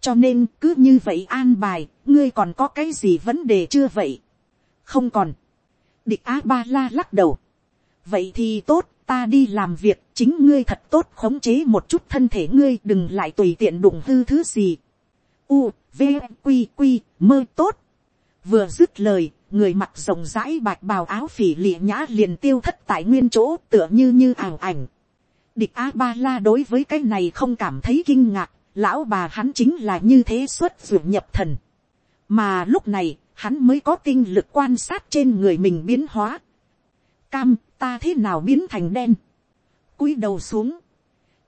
cho nên cứ như vậy an bài, ngươi còn có cái gì vấn đề chưa vậy. không còn. địch a ba la lắc đầu. vậy thì tốt, ta đi làm việc, chính ngươi thật tốt khống chế một chút thân thể ngươi đừng lại tùy tiện đụng hư thứ gì. U, v, q q mơ tốt. vừa dứt lời, người mặc rộng rãi bạch bào áo phỉ lịa nhã liền tiêu thất tại nguyên chỗ tựa như như ảo ảnh. Địch A Ba La đối với cái này không cảm thấy kinh ngạc, lão bà hắn chính là như thế xuất dụng nhập thần. Mà lúc này, hắn mới có tinh lực quan sát trên người mình biến hóa. Cam, ta thế nào biến thành đen? cúi đầu xuống.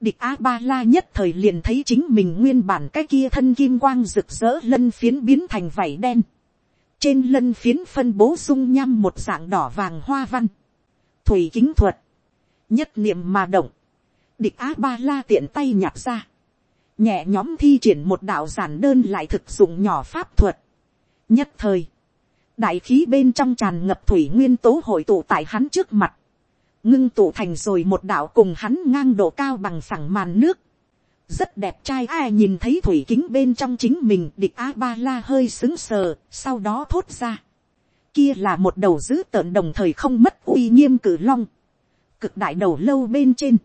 Địch A Ba La nhất thời liền thấy chính mình nguyên bản cái kia thân kim quang rực rỡ lân phiến biến thành vảy đen. Trên lân phiến phân bố dung nhăm một dạng đỏ vàng hoa văn. Thủy kính thuật. Nhất niệm mà động. Địch Á Ba La tiện tay nhặt ra. Nhẹ nhóm thi triển một đạo giản đơn lại thực dụng nhỏ pháp thuật. Nhất thời. Đại khí bên trong tràn ngập thủy nguyên tố hội tụ tại hắn trước mặt. Ngưng tụ thành rồi một đạo cùng hắn ngang độ cao bằng phẳng màn nước. Rất đẹp trai ai nhìn thấy thủy kính bên trong chính mình địch A-ba-la hơi xứng sờ, sau đó thốt ra. Kia là một đầu dữ tợn đồng thời không mất uy nghiêm cử long. Cực đại đầu lâu bên trên.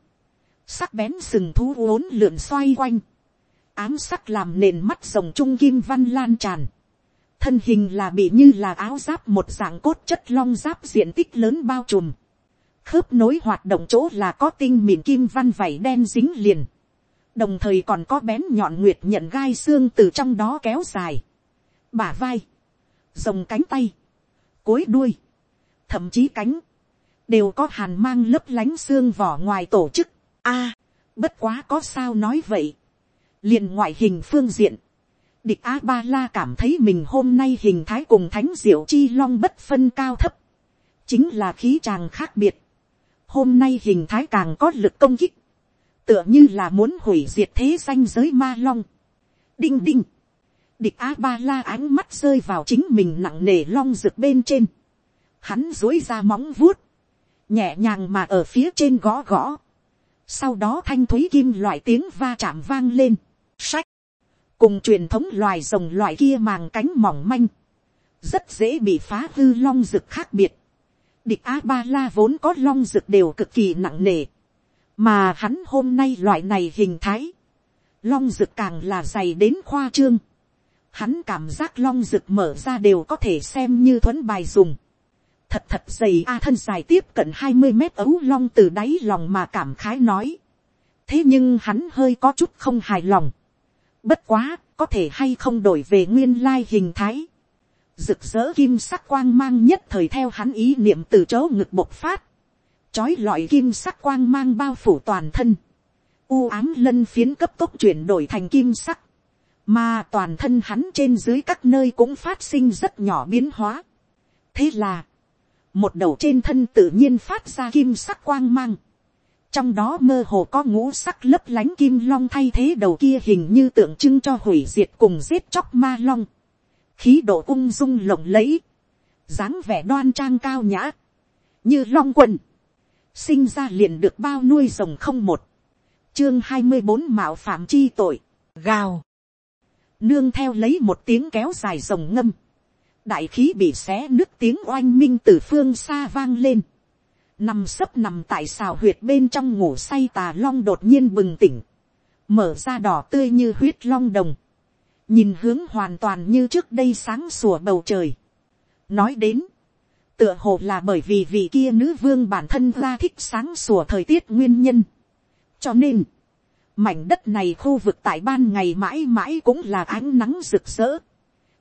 Sắc bén sừng thú uốn lượn xoay quanh, ám sắc làm nền mắt rồng trung kim văn lan tràn, thân hình là bị như là áo giáp một dạng cốt chất long giáp diện tích lớn bao trùm, khớp nối hoạt động chỗ là có tinh mịn kim văn vảy đen dính liền, đồng thời còn có bén nhọn nguyệt nhận gai xương từ trong đó kéo dài, bả vai, rồng cánh tay, cối đuôi, thậm chí cánh, đều có hàn mang lấp lánh xương vỏ ngoài tổ chức, a, bất quá có sao nói vậy. liền ngoại hình phương diện, địch a ba la cảm thấy mình hôm nay hình thái cùng thánh diệu chi long bất phân cao thấp, chính là khí tràng khác biệt. hôm nay hình thái càng có lực công kích, tựa như là muốn hủy diệt thế danh giới ma long. đinh đinh, địch a ba la ánh mắt rơi vào chính mình nặng nề long rực bên trên, hắn dối ra móng vuốt, nhẹ nhàng mà ở phía trên gõ gõ, sau đó thanh thúy kim loại tiếng va chạm vang lên, sách, cùng truyền thống loài rồng loại kia màng cánh mỏng manh, rất dễ bị phá hư long rực khác biệt. Địch a ba la vốn có long rực đều cực kỳ nặng nề, mà hắn hôm nay loại này hình thái, long rực càng là dày đến khoa trương, hắn cảm giác long rực mở ra đều có thể xem như thuấn bài dùng thật thật dày a thân dài tiếp cận hai mươi mét ấu long từ đáy lòng mà cảm khái nói. thế nhưng hắn hơi có chút không hài lòng. bất quá, có thể hay không đổi về nguyên lai hình thái. rực rỡ kim sắc quang mang nhất thời theo hắn ý niệm từ chỗ ngực bộc phát chói lọi kim sắc quang mang bao phủ toàn thân. u ám lân phiến cấp tốc chuyển đổi thành kim sắc. mà toàn thân hắn trên dưới các nơi cũng phát sinh rất nhỏ biến hóa. thế là, một đầu trên thân tự nhiên phát ra kim sắc quang mang, trong đó mơ hồ có ngũ sắc lấp lánh kim long thay thế đầu kia hình như tượng trưng cho hủy diệt cùng giết chóc ma long, khí độ ung dung lộng lẫy, dáng vẻ đoan trang cao nhã, như long quần, sinh ra liền được bao nuôi rồng không một, chương hai mươi bốn mạo phạm chi tội, gào, nương theo lấy một tiếng kéo dài rồng ngâm, đại khí bị xé nước tiếng oanh minh từ phương xa vang lên. Nằm sấp nằm tại xào huyệt bên trong ngủ say tà long đột nhiên bừng tỉnh. Mở ra đỏ tươi như huyết long đồng. Nhìn hướng hoàn toàn như trước đây sáng sủa bầu trời. Nói đến. Tựa hồ là bởi vì vị kia nữ vương bản thân ra thích sáng sủa thời tiết nguyên nhân. Cho nên. Mảnh đất này khu vực tại ban ngày mãi mãi cũng là ánh nắng rực rỡ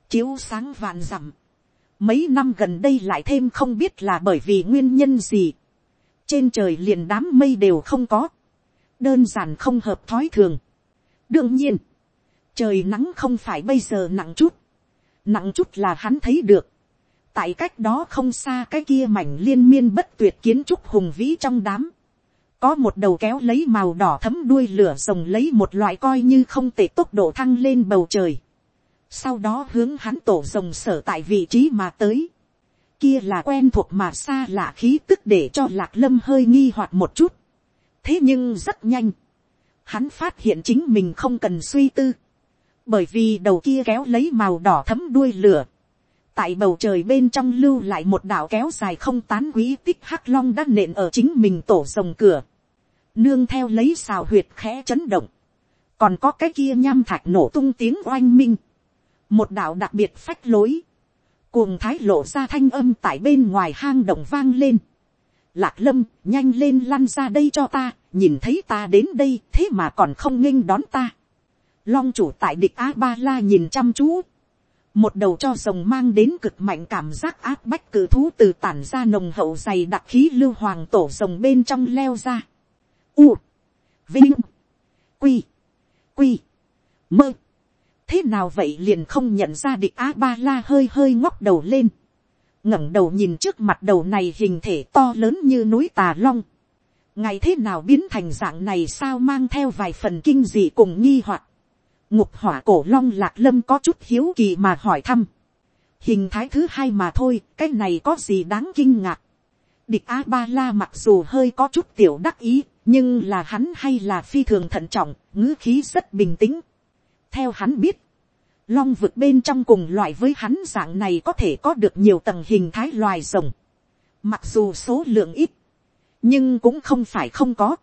chiếu sáng vạn dặm. Mấy năm gần đây lại thêm không biết là bởi vì nguyên nhân gì. Trên trời liền đám mây đều không có. Đơn giản không hợp thói thường. Đương nhiên, trời nắng không phải bây giờ nặng chút. Nặng chút là hắn thấy được. Tại cách đó không xa cái kia mảnh liên miên bất tuyệt kiến trúc hùng vĩ trong đám. Có một đầu kéo lấy màu đỏ thấm đuôi lửa rồng lấy một loại coi như không tệ tốc độ thăng lên bầu trời sau đó hướng hắn tổ rồng sở tại vị trí mà tới. Kia là quen thuộc mà xa lạ khí tức để cho lạc lâm hơi nghi hoặc một chút. thế nhưng rất nhanh, hắn phát hiện chính mình không cần suy tư, bởi vì đầu kia kéo lấy màu đỏ thấm đuôi lửa, tại bầu trời bên trong lưu lại một đạo kéo dài không tán quý tích hắc long đã nện ở chính mình tổ rồng cửa, nương theo lấy xào huyệt khẽ chấn động, còn có cái kia nham thạch nổ tung tiếng oanh minh, một đạo đặc biệt phách lối, cuồng thái lộ ra thanh âm tại bên ngoài hang động vang lên, lạc lâm nhanh lên lăn ra đây cho ta, nhìn thấy ta đến đây thế mà còn không nghênh đón ta. Long chủ tại địch a ba la nhìn chăm chú, một đầu cho rồng mang đến cực mạnh cảm giác áp bách cử thú từ tản ra nồng hậu dày đặc khí lưu hoàng tổ rồng bên trong leo ra. U, vinh, quy, quy, mơ. thế nào vậy liền không nhận ra địch a ba la hơi hơi ngóc đầu lên. ngẩng đầu nhìn trước mặt đầu này hình thể to lớn như núi tà long. ngày thế nào biến thành dạng này sao mang theo vài phần kinh dị cùng nghi hoặc ngục hỏa cổ long lạc lâm có chút hiếu kỳ mà hỏi thăm. hình thái thứ hai mà thôi, cái này có gì đáng kinh ngạc. địch a ba la mặc dù hơi có chút tiểu đắc ý, nhưng là hắn hay là phi thường thận trọng, ngữ khí rất bình tĩnh. theo hắn biết, long vực bên trong cùng loại với hắn dạng này có thể có được nhiều tầng hình thái loài rồng. mặc dù số lượng ít, nhưng cũng không phải không có.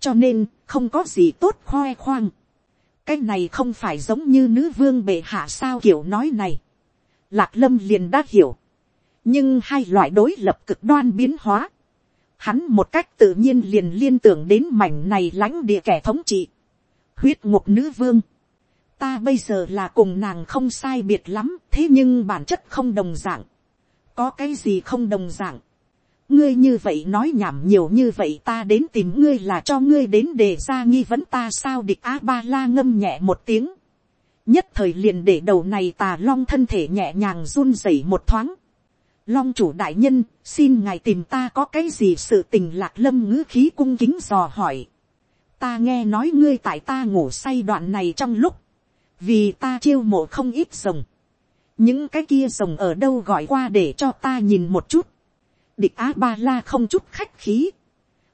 cho nên không có gì tốt khoe khoang cái này không phải giống như nữ vương bệ hạ sao kiểu nói này. Lạc lâm liền đã hiểu. nhưng hai loại đối lập cực đoan biến hóa. Hắn một cách tự nhiên liền liên tưởng đến mảnh này lãnh địa kẻ thống trị. Huyết ngục nữ vương. Ta bây giờ là cùng nàng không sai biệt lắm, thế nhưng bản chất không đồng dạng. Có cái gì không đồng dạng? Ngươi như vậy nói nhảm nhiều như vậy ta đến tìm ngươi là cho ngươi đến để ra nghi vấn ta sao địch a ba la ngâm nhẹ một tiếng. nhất thời liền để đầu này tà long thân thể nhẹ nhàng run rẩy một thoáng. long chủ đại nhân xin ngài tìm ta có cái gì sự tình lạc lâm ngữ khí cung kính dò hỏi. ta nghe nói ngươi tại ta ngủ say đoạn này trong lúc, vì ta chiêu mộ không ít rồng. những cái kia rồng ở đâu gọi qua để cho ta nhìn một chút địch á ba la không chút khách khí.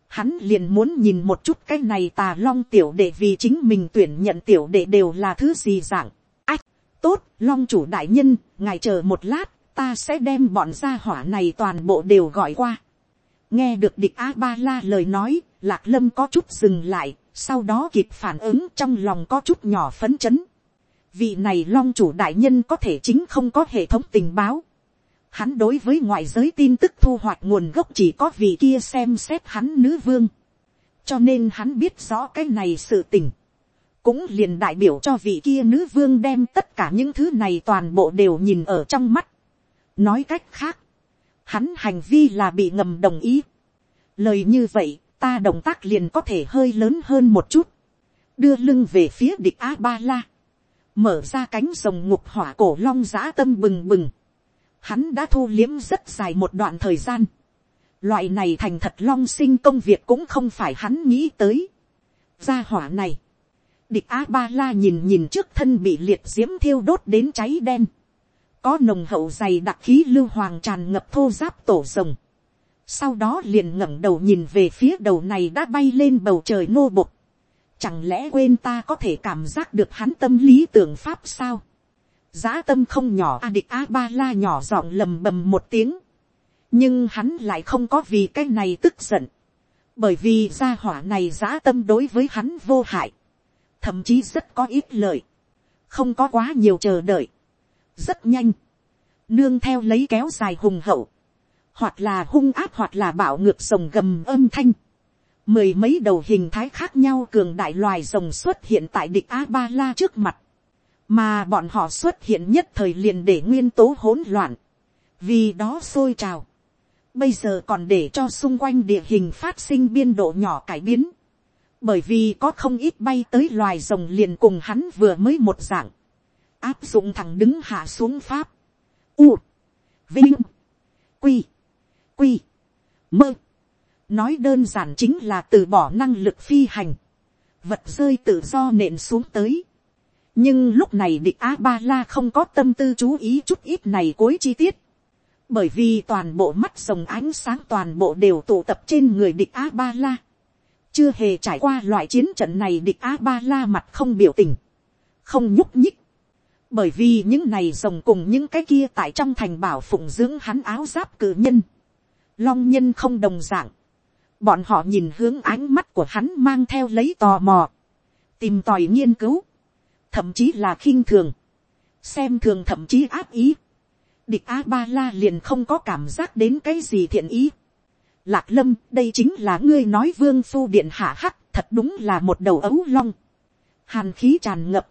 Hắn liền muốn nhìn một chút cái này tà long tiểu đệ vì chính mình tuyển nhận tiểu đệ đều là thứ gì dạng. Ách, tốt, long chủ đại nhân, ngài chờ một lát, ta sẽ đem bọn gia hỏa này toàn bộ đều gọi qua. nghe được địch a ba la lời nói, lạc lâm có chút dừng lại, sau đó kịp phản ứng trong lòng có chút nhỏ phấn chấn. vị này long chủ đại nhân có thể chính không có hệ thống tình báo hắn đối với ngoại giới tin tức thu hoạch nguồn gốc chỉ có vị kia xem xét hắn nữ vương. cho nên hắn biết rõ cái này sự tình. cũng liền đại biểu cho vị kia nữ vương đem tất cả những thứ này toàn bộ đều nhìn ở trong mắt. nói cách khác, hắn hành vi là bị ngầm đồng ý. lời như vậy, ta động tác liền có thể hơi lớn hơn một chút. đưa lưng về phía địch a ba la. mở ra cánh rồng ngục hỏa cổ long giã tâm bừng bừng hắn đã thu liếm rất dài một đoạn thời gian. Loại này thành thật long sinh công việc cũng không phải hắn nghĩ tới. Gia hỏa này. Địch A-ba-la nhìn nhìn trước thân bị liệt diễm thiêu đốt đến cháy đen. Có nồng hậu dày đặc khí lưu hoàng tràn ngập thô giáp tổ rồng. Sau đó liền ngẩng đầu nhìn về phía đầu này đã bay lên bầu trời nô bục. Chẳng lẽ quên ta có thể cảm giác được hắn tâm lý tưởng pháp sao? Giá tâm không nhỏ, a địch a ba la nhỏ giọng lầm bầm một tiếng. Nhưng hắn lại không có vì cái này tức giận. Bởi vì gia hỏa này giá tâm đối với hắn vô hại. Thậm chí rất có ít lợi. Không có quá nhiều chờ đợi. Rất nhanh. Nương theo lấy kéo dài hùng hậu. Hoặc là hung áp hoặc là bạo ngược rồng gầm âm thanh. Mười mấy đầu hình thái khác nhau cường đại loài rồng xuất hiện tại địch A-ba-la trước mặt mà bọn họ xuất hiện nhất thời liền để nguyên tố hỗn loạn, vì đó sôi trào, bây giờ còn để cho xung quanh địa hình phát sinh biên độ nhỏ cải biến, bởi vì có không ít bay tới loài rồng liền cùng hắn vừa mới một dạng, áp dụng thẳng đứng hạ xuống pháp, u, vinh, quy, quy, mơ, nói đơn giản chính là từ bỏ năng lực phi hành, vật rơi tự do nện xuống tới, nhưng lúc này địch a ba la không có tâm tư chú ý chút ít này cối chi tiết. Bởi vì toàn bộ mắt rồng ánh sáng toàn bộ đều tụ tập trên người địch a ba la chưa hề trải qua loại chiến trận này địch a ba la mặt không biểu tình. Không nhúc nhích, bởi vì những này rồng cùng những cái kia tại trong thành bảo phụng dưỡng hắn áo giáp cử nhân, long nhân không đồng d ạ n g bọn họ nhìn hướng ánh mắt của hắn mang theo lấy tò mò, tìm tòi nghiên cứu, thậm chí là khinh thường, xem thường thậm chí áp ý, địch a ba la liền không có cảm giác đến cái gì thiện ý. Lạc lâm, đây chính là ngươi nói vương phu điện hạ hắc, thật đúng là một đầu ấu long. Hàn khí tràn ngập,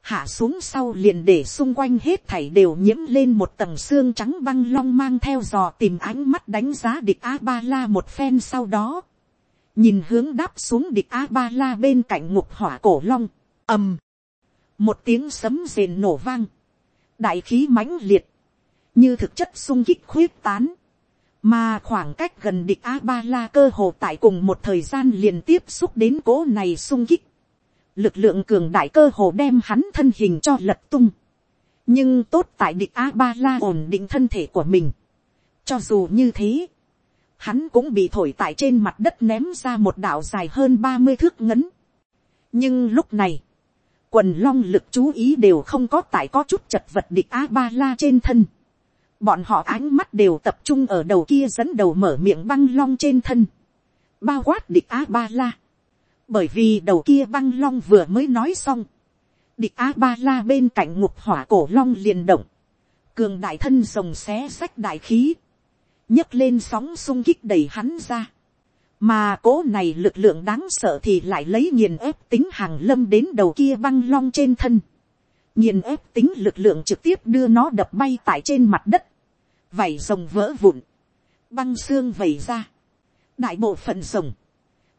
hạ xuống sau liền để xung quanh hết thảy đều nhiễm lên một tầng xương trắng băng long mang theo dò tìm ánh mắt đánh giá địch a ba la một phen sau đó, nhìn hướng đáp xuống địch a ba la bên cạnh ngục hỏa cổ long, ầm, một tiếng sấm rền nổ vang, đại khí mãnh liệt, như thực chất sung kích khuyết tán, mà khoảng cách gần địch a ba la cơ hồ tại cùng một thời gian liền tiếp xúc đến cố này sung kích, lực lượng cường đại cơ hồ đem hắn thân hình cho lật tung. nhưng tốt tại địch a ba la ổn định thân thể của mình. cho dù như thế, hắn cũng bị thổi tại trên mặt đất ném ra một đạo dài hơn ba mươi thước ngấn. nhưng lúc này, quần long lực chú ý đều không có tại có chút chật vật địch a ba la trên thân. bọn họ ánh mắt đều tập trung ở đầu kia dẫn đầu mở miệng băng long trên thân. bao quát địch a ba la bởi vì đầu kia băng long vừa mới nói xong, địch a ba la bên cạnh ngục hỏa cổ long liền động, cường đại thân rồng xé sách đại khí, nhấc lên sóng sung kích đẩy hắn ra, mà cố này lực lượng đáng sợ thì lại lấy nghiền ép tính hàng lâm đến đầu kia băng long trên thân, nghiền ép tính lực lượng trực tiếp đưa nó đập bay tại trên mặt đất, vảy rồng vỡ vụn, băng xương vẩy ra, đại bộ phận rồng,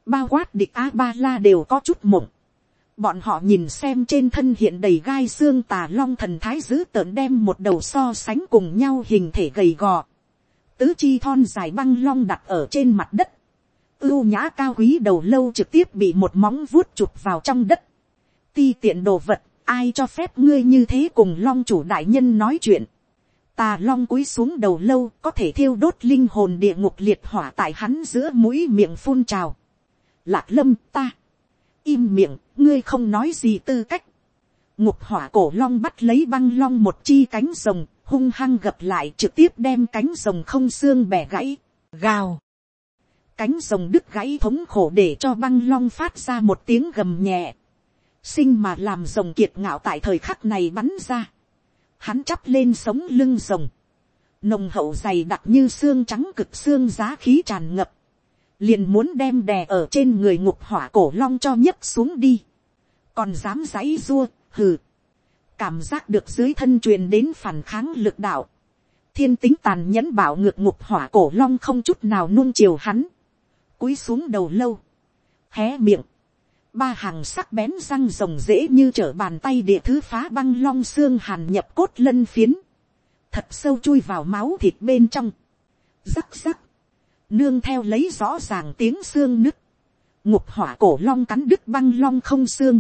bao quát địch a ba la đều có chút mộng. bọn họ nhìn xem trên thân hiện đầy gai xương tà long thần thái dữ tợn đem một đầu so sánh cùng nhau hình thể gầy gò. tứ chi thon dài băng long đặt ở trên mặt đất ưu nhã cao quý đầu lâu trực tiếp bị một móng vuốt chụp vào trong đất. ti tiện đồ vật, ai cho phép ngươi như thế cùng long chủ đại nhân nói chuyện. Tà long cúi xuống đầu lâu có thể thiêu đốt linh hồn địa ngục liệt hỏa tại hắn giữa mũi miệng phun trào lạc lâm ta, im miệng, ngươi không nói gì tư cách. ngục hỏa cổ long bắt lấy băng long một chi cánh rồng, hung hăng gập lại trực tiếp đem cánh rồng không xương bẻ gãy, gào cánh rồng đứt gãy thống khổ để cho băng long phát ra một tiếng gầm nhẹ. sinh mà làm rồng kiệt ngạo tại thời khắc này bắn ra. hắn chắp lên sống lưng rồng. nồng hậu dày đặc như xương trắng cực xương giá khí tràn ngập liền muốn đem đè ở trên người ngục hỏa cổ long cho nhấc xuống đi, còn dám giãy dua, hừ, cảm giác được dưới thân truyền đến phản kháng lực đạo, thiên tính tàn nhẫn bảo ngược ngục hỏa cổ long không chút nào nuông chiều hắn, cúi xuống đầu lâu, hé miệng, ba hàng sắc bén răng rồng dễ như trở bàn tay địa thứ phá băng long xương hàn nhập cốt lân phiến, thật sâu chui vào máu thịt bên trong, rắc rắc, nương theo lấy rõ ràng tiếng xương nứt, ngục hỏa cổ long cắn đứt băng long không xương,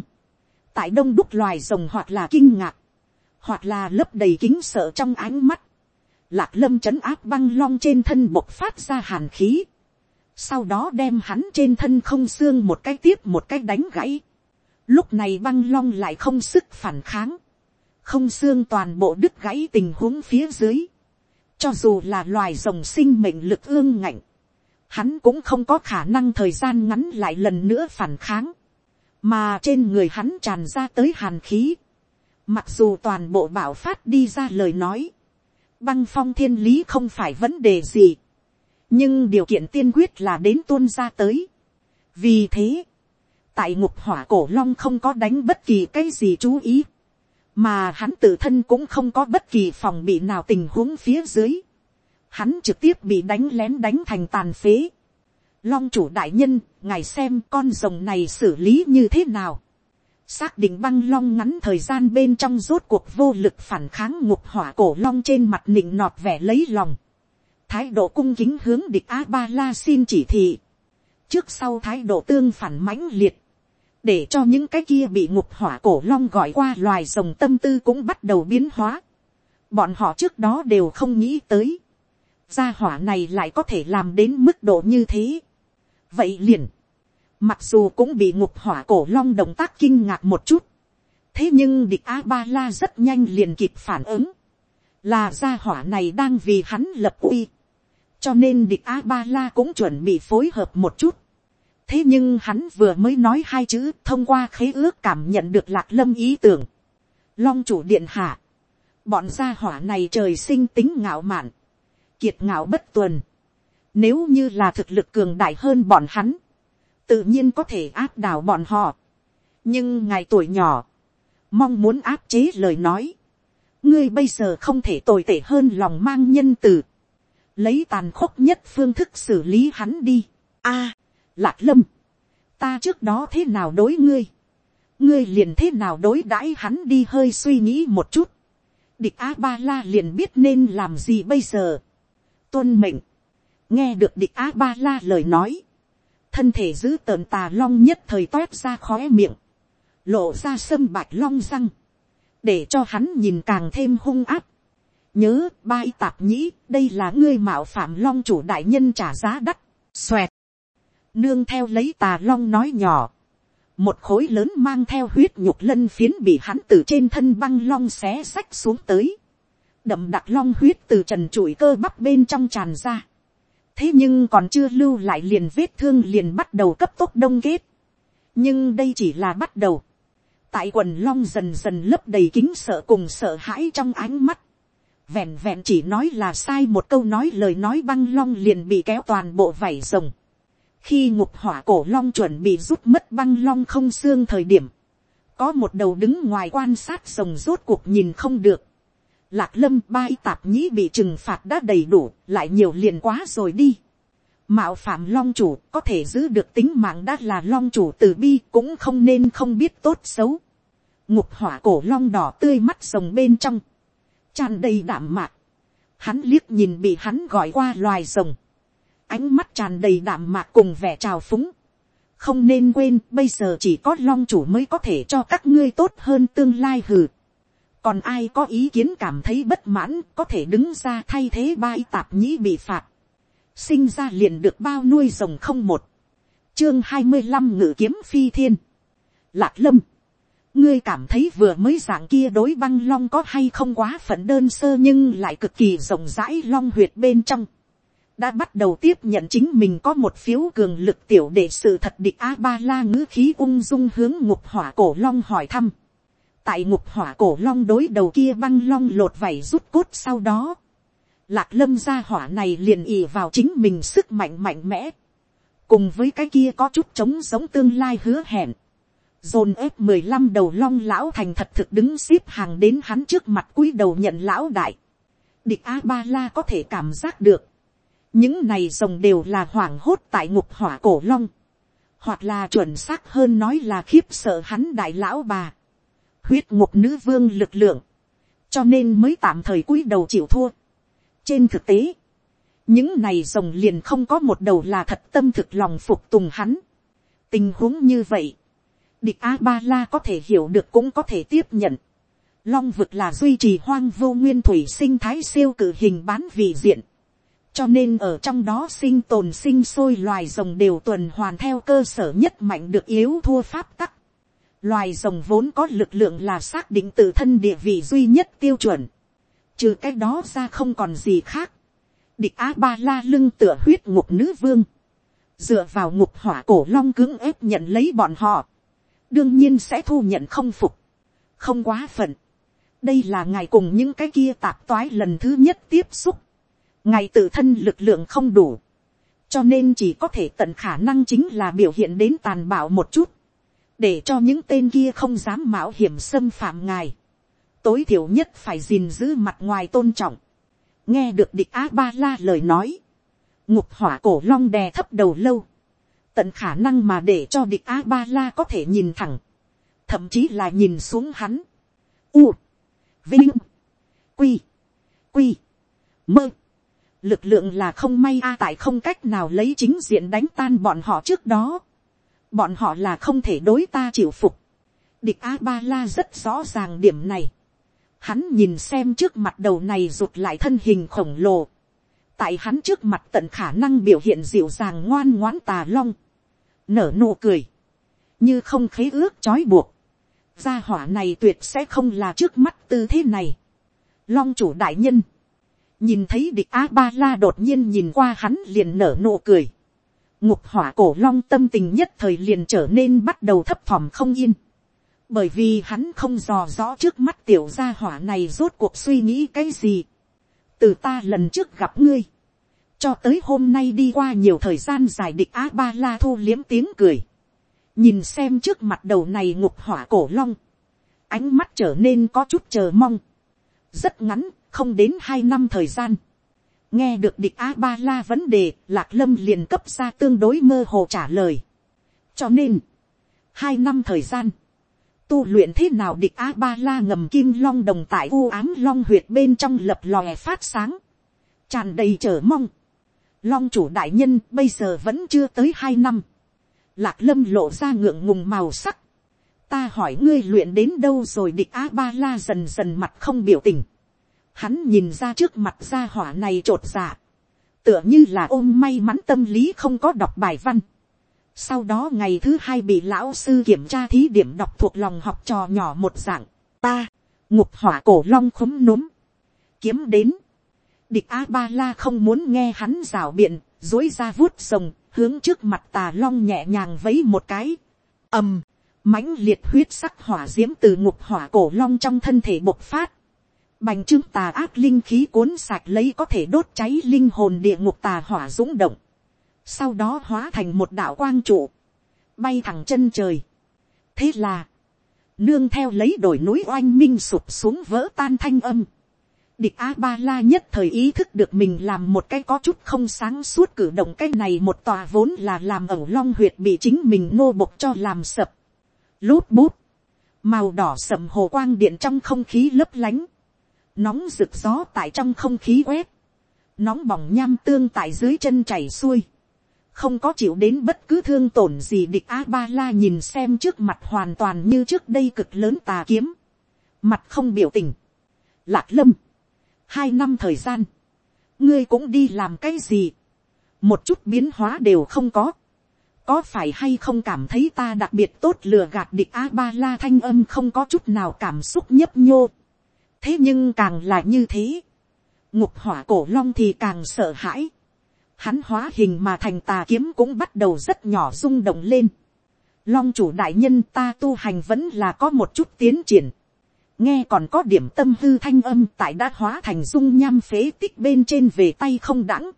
tại đông đúc loài rồng hoặc là kinh ngạc, hoặc là lấp đầy kính sợ trong ánh mắt, lạc lâm c h ấ n áp băng long trên thân bộc phát ra hàn khí, sau đó đem hắn trên thân không xương một cái tiếp một cái đánh gãy, lúc này băng long lại không sức phản kháng, không xương toàn bộ đứt gãy tình huống phía dưới, cho dù là loài rồng sinh mệnh lực ương ngạnh, hắn cũng không có khả năng thời gian ngắn lại lần nữa phản kháng, mà trên người hắn tràn ra tới hàn khí, mặc dù toàn bộ bảo phát đi ra lời nói, băng phong thiên lý không phải vấn đề gì, nhưng điều kiện tiên quyết là đến tuôn ra tới. vì thế, tại ngục hỏa cổ long không có đánh bất kỳ cái gì chú ý, mà hắn tự thân cũng không có bất kỳ phòng bị nào tình huống phía dưới, hắn trực tiếp bị đánh lén đánh thành tàn phế. Long chủ đại nhân, ngài xem con rồng này xử lý như thế nào. Xác định băng long ngắn thời gian bên trong rốt cuộc vô lực phản kháng ngục hỏa cổ long trên mặt nịnh nọt vẻ lấy lòng. Thái độ cung kính hướng địch A-ba-la xin chỉ thị. Trước sau thái độ tương phản mãnh liệt. Để cho những cái kia bị ngục hỏa cổ long gọi qua loài rồng tâm tư cũng bắt đầu biến hóa. Bọn họ trước đó đều không nghĩ tới gia hỏa này lại có thể làm đến mức độ như thế. vậy liền, mặc dù cũng bị ngục hỏa cổ long động tác kinh ngạc một chút, thế nhưng địch a ba la rất nhanh liền kịp phản ứng, là gia hỏa này đang vì hắn lập uy, cho nên địch a ba la cũng chuẩn bị phối hợp một chút. thế nhưng hắn vừa mới nói hai chữ thông qua khế ước cảm nhận được lạc lâm ý tưởng. long chủ điện hạ, bọn gia hỏa này trời sinh tính ngạo mạn, kiệt ngạo bất tuần. nếu như là thực lực cường đại hơn bọn hắn, tự nhiên có thể áp đảo bọn họ. nhưng ngài tuổi nhỏ, mong muốn áp chế lời nói, ngươi bây giờ không thể tồi tệ hơn lòng mang nhân từ, lấy tàn khốc nhất phương thức xử lý hắn đi. a, lạc lâm, ta trước đó thế nào đối ngươi, ngươi liền thế nào đối đãi hắn đi hơi suy nghĩ một chút, địch a ba la liền biết nên làm gì bây giờ. tuân mệnh, nghe được địch a ba la lời nói, thân thể giữ tợn tà long nhất thời toét ra khóe miệng, lộ ra sâm bạch long răng, để cho hắn nhìn càng thêm hung áp nhớ bai tạp nhĩ đây là ngươi mạo phạm long chủ đại nhân trả giá đắt, xoẹt, nương theo lấy tà long nói nhỏ, một khối lớn mang theo huyết nhục lân phiến bị hắn từ trên thân băng long xé xách xuống tới, đậm đặc long huyết từ trần trụi cơ bắp bên trong tràn ra, thế nhưng còn chưa lưu lại liền vết thương liền bắt đầu cấp tốc đông kết, nhưng đây chỉ là bắt đầu, tại quần long dần dần lấp đầy kính sợ cùng sợ hãi trong ánh mắt, vẹn vẹn chỉ nói là sai một câu nói lời nói băng long liền bị kéo toàn bộ vảy rồng, khi ngục hỏa cổ long chuẩn bị rút mất băng long không xương thời điểm, có một đầu đứng ngoài quan sát rồng rốt cuộc nhìn không được, lạc lâm bai tạp nhĩ bị trừng phạt đã đầy đủ, lại nhiều liền quá rồi đi. mạo phạm long chủ có thể giữ được tính mạng đã là long chủ từ bi cũng không nên không biết tốt xấu. ngục hỏa cổ long đỏ tươi mắt rồng bên trong, tràn đầy đảm mạc. hắn liếc nhìn bị hắn gọi qua loài rồng, ánh mắt tràn đầy đảm mạc cùng vẻ trào phúng. không nên quên bây giờ chỉ có long chủ mới có thể cho các ngươi tốt hơn tương lai hừ. còn ai có ý kiến cảm thấy bất mãn có thể đứng ra thay thế bai tạp nhĩ bị phạt. sinh ra liền được bao nuôi rồng không một. chương hai mươi năm ngự kiếm phi thiên. lạc lâm ngươi cảm thấy vừa mới dạng kia đối băng long có hay không quá phận đơn sơ nhưng lại cực kỳ rộng rãi long huyệt bên trong đã bắt đầu tiếp nhận chính mình có một phiếu cường lực tiểu để sự thật địch a ba la ngữ khí ung dung hướng ngục hỏa cổ long hỏi thăm. tại ngục hỏa cổ long đối đầu kia băng long lột vảy rút cốt sau đó. lạc lâm gia hỏa này liền ì vào chính mình sức mạnh mạnh mẽ. cùng với cái kia có chút trống giống tương lai hứa hẹn dồn ép mười lăm đầu long lão thành thật thực đứng xếp hàng đến hắn trước mặt cúi đầu nhận lão đại. địch a ba la có thể cảm giác được những này rồng đều là hoảng hốt tại ngục hỏa cổ long, hoặc là chuẩn xác hơn nói là khiếp sợ hắn đại lão bà, huyết ngục nữ vương lực lượng, cho nên mới tạm thời cúi đầu chịu thua. trên thực tế, những này rồng liền không có một đầu là thật tâm thực lòng phục tùng hắn. tình huống như vậy, địch a ba la có thể hiểu được cũng có thể tiếp nhận. long vực là duy trì hoang vô nguyên thủy sinh thái siêu cử hình bán vị diện cho nên ở trong đó sinh tồn sinh sôi loài rồng đều tuần hoàn theo cơ sở nhất mạnh được yếu thua pháp tắc. Loài rồng vốn có lực lượng là xác định tự thân địa vị duy nhất tiêu chuẩn. Trừ cái đó ra không còn gì khác. Địch Á Ba La lưng tựa huyết ngục nữ vương. Dựa vào ngục hỏa cổ long cứng ép nhận lấy bọn họ. Đương nhiên sẽ thu nhận không phục. Không quá phận. Đây là ngài cùng những cái kia tạp toái lần thứ nhất tiếp xúc. Ngài tự thân lực lượng không đủ, cho nên chỉ có thể tận khả năng chính là biểu hiện đến tàn bạo một chút, để cho những tên kia không dám mạo hiểm xâm phạm ngài, tối thiểu nhất phải gìn giữ mặt ngoài tôn trọng, nghe được địch a ba la lời nói, ngục hỏa cổ long đè thấp đầu lâu, tận khả năng mà để cho địch a ba la có thể nhìn thẳng, thậm chí là nhìn xuống hắn, u, vinh, quy, quy, mơ, lực lượng là không may a tại không cách nào lấy chính diện đánh tan bọn họ trước đó. bọn họ là không thể đối ta chịu phục. địch a ba la rất rõ ràng điểm này. hắn nhìn xem trước mặt đầu này rụt lại thân hình khổng lồ tại hắn trước mặt tận khả năng biểu hiện dịu dàng ngoan ngoãn tà long. nở nụ cười. như không khế ước trói buộc. gia hỏa này tuyệt sẽ không là trước mắt tư thế này. long chủ đại nhân, nhìn thấy địch a ba la đột nhiên nhìn qua hắn liền nở nụ cười. ngục hỏa cổ long tâm tình nhất thời liền trở nên bắt đầu thấp thỏm không yên. bởi vì hắn không dò rõ trước mắt tiểu gia hỏa này rốt cuộc suy nghĩ cái gì. từ ta lần trước gặp ngươi, cho tới hôm nay đi qua nhiều thời gian dài địch a ba la thu liếm tiếng cười. nhìn xem trước mặt đầu này ngục hỏa cổ long, ánh mắt trở nên có chút chờ mong. rất ngắn, không đến hai năm thời gian. nghe được địch a ba la vấn đề, lạc lâm liền cấp ra tương đối mơ hồ trả lời. cho nên, hai năm thời gian, tu luyện thế nào địch a ba la ngầm kim long đồng tại u ám long huyệt bên trong lập lòe phát sáng, tràn đầy chờ mong long chủ đại nhân bây giờ vẫn chưa tới hai năm. lạc lâm lộ ra ngượng ngùng màu sắc. ta hỏi ngươi luyện đến đâu rồi địch a ba la dần dần mặt không biểu tình. Hắn nhìn ra trước mặt gia hỏa này trột dạ. Tựa như là ôm may mắn tâm lý không có đọc bài văn. Sau đó ngày thứ hai bị lão sư kiểm tra thí điểm đọc thuộc lòng học trò nhỏ một dạng. Ta, ngục hỏa cổ long khúm núm. Kiếm đến. Địch A-ba-la không muốn nghe hắn rào biện, dối ra vuốt rồng, hướng trước mặt tà long nhẹ nhàng vấy một cái. ầm, mãnh liệt huyết sắc hỏa diễm từ ngục hỏa cổ long trong thân thể bộc phát bành trướng tà ác linh khí cuốn sạc lấy có thể đốt cháy linh hồn địa ngục tà hỏa dũng động, sau đó hóa thành một đạo quang trụ, bay thẳng chân trời. thế là, nương theo lấy đổi núi oanh minh sụp xuống vỡ tan thanh âm, địch a ba la nhất thời ý thức được mình làm một cái có chút không sáng suốt cử động cái này một tòa vốn là làm ẩu long huyệt bị chính mình nô bộc cho làm sập. lút bút, màu đỏ sầm hồ quang điện trong không khí lấp lánh, nóng rực gió tại trong không khí quét, nóng bỏng nham tương tại dưới chân chảy xuôi, không có chịu đến bất cứ thương tổn gì địch a ba la nhìn xem trước mặt hoàn toàn như trước đây cực lớn tà kiếm, mặt không biểu tình, lạc lâm, hai năm thời gian, ngươi cũng đi làm cái gì, một chút biến hóa đều không có, có phải hay không cảm thấy ta đặc biệt tốt lừa gạt địch a ba la thanh âm không có chút nào cảm xúc nhấp nhô? Thế nhưng càng là như thế, ngục hỏa cổ long thì càng sợ hãi, hắn hóa hình mà thành tà kiếm cũng bắt đầu rất nhỏ rung động lên. Long chủ đại nhân ta tu hành vẫn là có một chút tiến triển. Nghe còn có điểm tâm hư thanh âm tại đã hóa thành dung nham phế tích bên trên về tay không đẳng.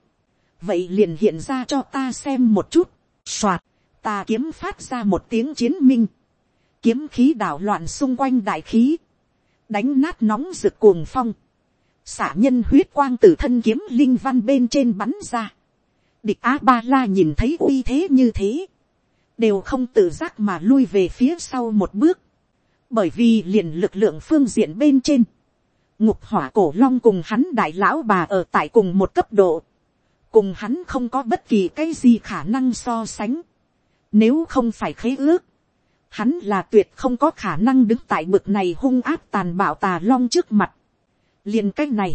Vậy liền hiện ra cho ta xem một chút. Soạt, ta kiếm phát ra một tiếng chiến minh. Kiếm khí đảo loạn xung quanh đại khí đánh nát nóng rực cuồng phong, xả nhân huyết quang từ thân kiếm linh văn bên trên bắn ra. Địch a ba la nhìn thấy uy thế như thế, đều không tự giác mà lui về phía sau một bước, bởi vì liền lực lượng phương diện bên trên, ngục hỏa cổ long cùng hắn đại lão bà ở tại cùng một cấp độ, cùng hắn không có bất kỳ cái gì khả năng so sánh, nếu không phải khế ước, hắn là tuyệt không có khả năng đứng tại bực này hung áp tàn bạo tà long trước mặt. liền c á c h này,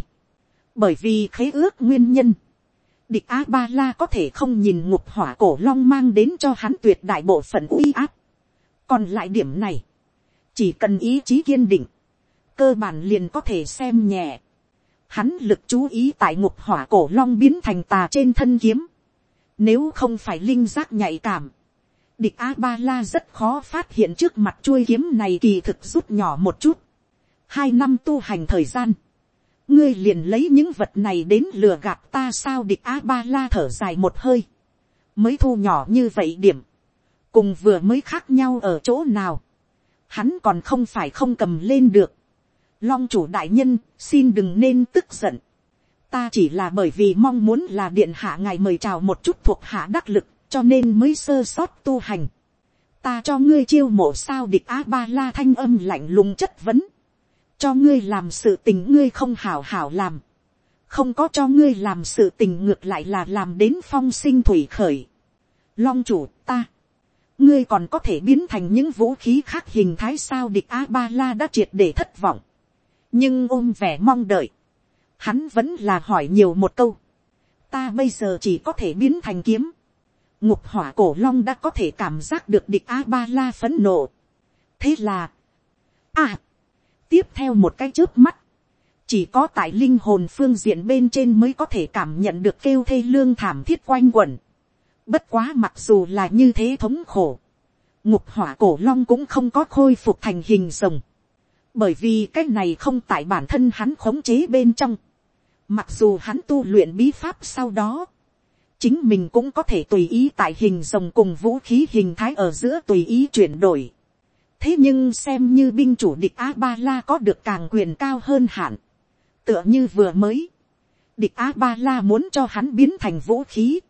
bởi vì khế ước nguyên nhân, địch a ba la có thể không nhìn ngục hỏa cổ long mang đến cho hắn tuyệt đại bộ phận uy áp. còn lại điểm này, chỉ cần ý chí kiên định, cơ bản liền có thể xem nhẹ. Hắn lực chú ý tại ngục hỏa cổ long biến thành tà trên thân kiếm. Nếu không phải linh giác nhạy cảm, địch a ba la rất khó phát hiện trước mặt chuôi kiếm này kỳ thực rút nhỏ một chút. hai năm tu hành thời gian, ngươi liền lấy những vật này đến lừa gạt ta sao địch a ba la thở dài một hơi, mới thu nhỏ như vậy điểm, cùng vừa mới khác nhau ở chỗ nào, hắn còn không phải không cầm lên được. Long chủ đại nhân, xin đừng nên tức giận. Ta chỉ là bởi vì mong muốn là điện hạ ngài mời chào một chút thuộc hạ đắc lực, cho nên mới sơ sót tu hành. ta cho ngươi chiêu mộ sao địch a ba la thanh âm lạnh lùng chất vấn. cho ngươi làm sự tình ngươi không hảo hảo làm. không có cho ngươi làm sự tình ngược lại là làm đến phong sinh thủy khởi. long chủ ta ngươi còn có thể biến thành những vũ khí khác hình thái sao địch a ba la đã triệt để thất vọng. nhưng ôm vẻ mong đợi. hắn vẫn là hỏi nhiều một câu. ta bây giờ chỉ có thể biến thành kiếm ngục hỏa cổ long đã có thể cảm giác được địch a ba la phấn nộ. thế là, À, tiếp theo một cái trước mắt, chỉ có tại linh hồn phương diện bên trên mới có thể cảm nhận được kêu thê lương thảm thiết quanh quẩn. Bất quá mặc dù là như thế thống khổ, ngục hỏa cổ long cũng không có khôi phục thành hình rồng. Bởi vì cái này không tại bản thân hắn khống chế bên trong. Mặc dù hắn tu luyện bí pháp sau đó, chính mình cũng có thể tùy ý tại hình rồng cùng vũ khí hình thái ở giữa tùy ý chuyển đổi. thế nhưng xem như binh chủ địch a ba la có được càng quyền cao hơn hạn. tựa như vừa mới, địch a ba la muốn cho hắn biến thành vũ khí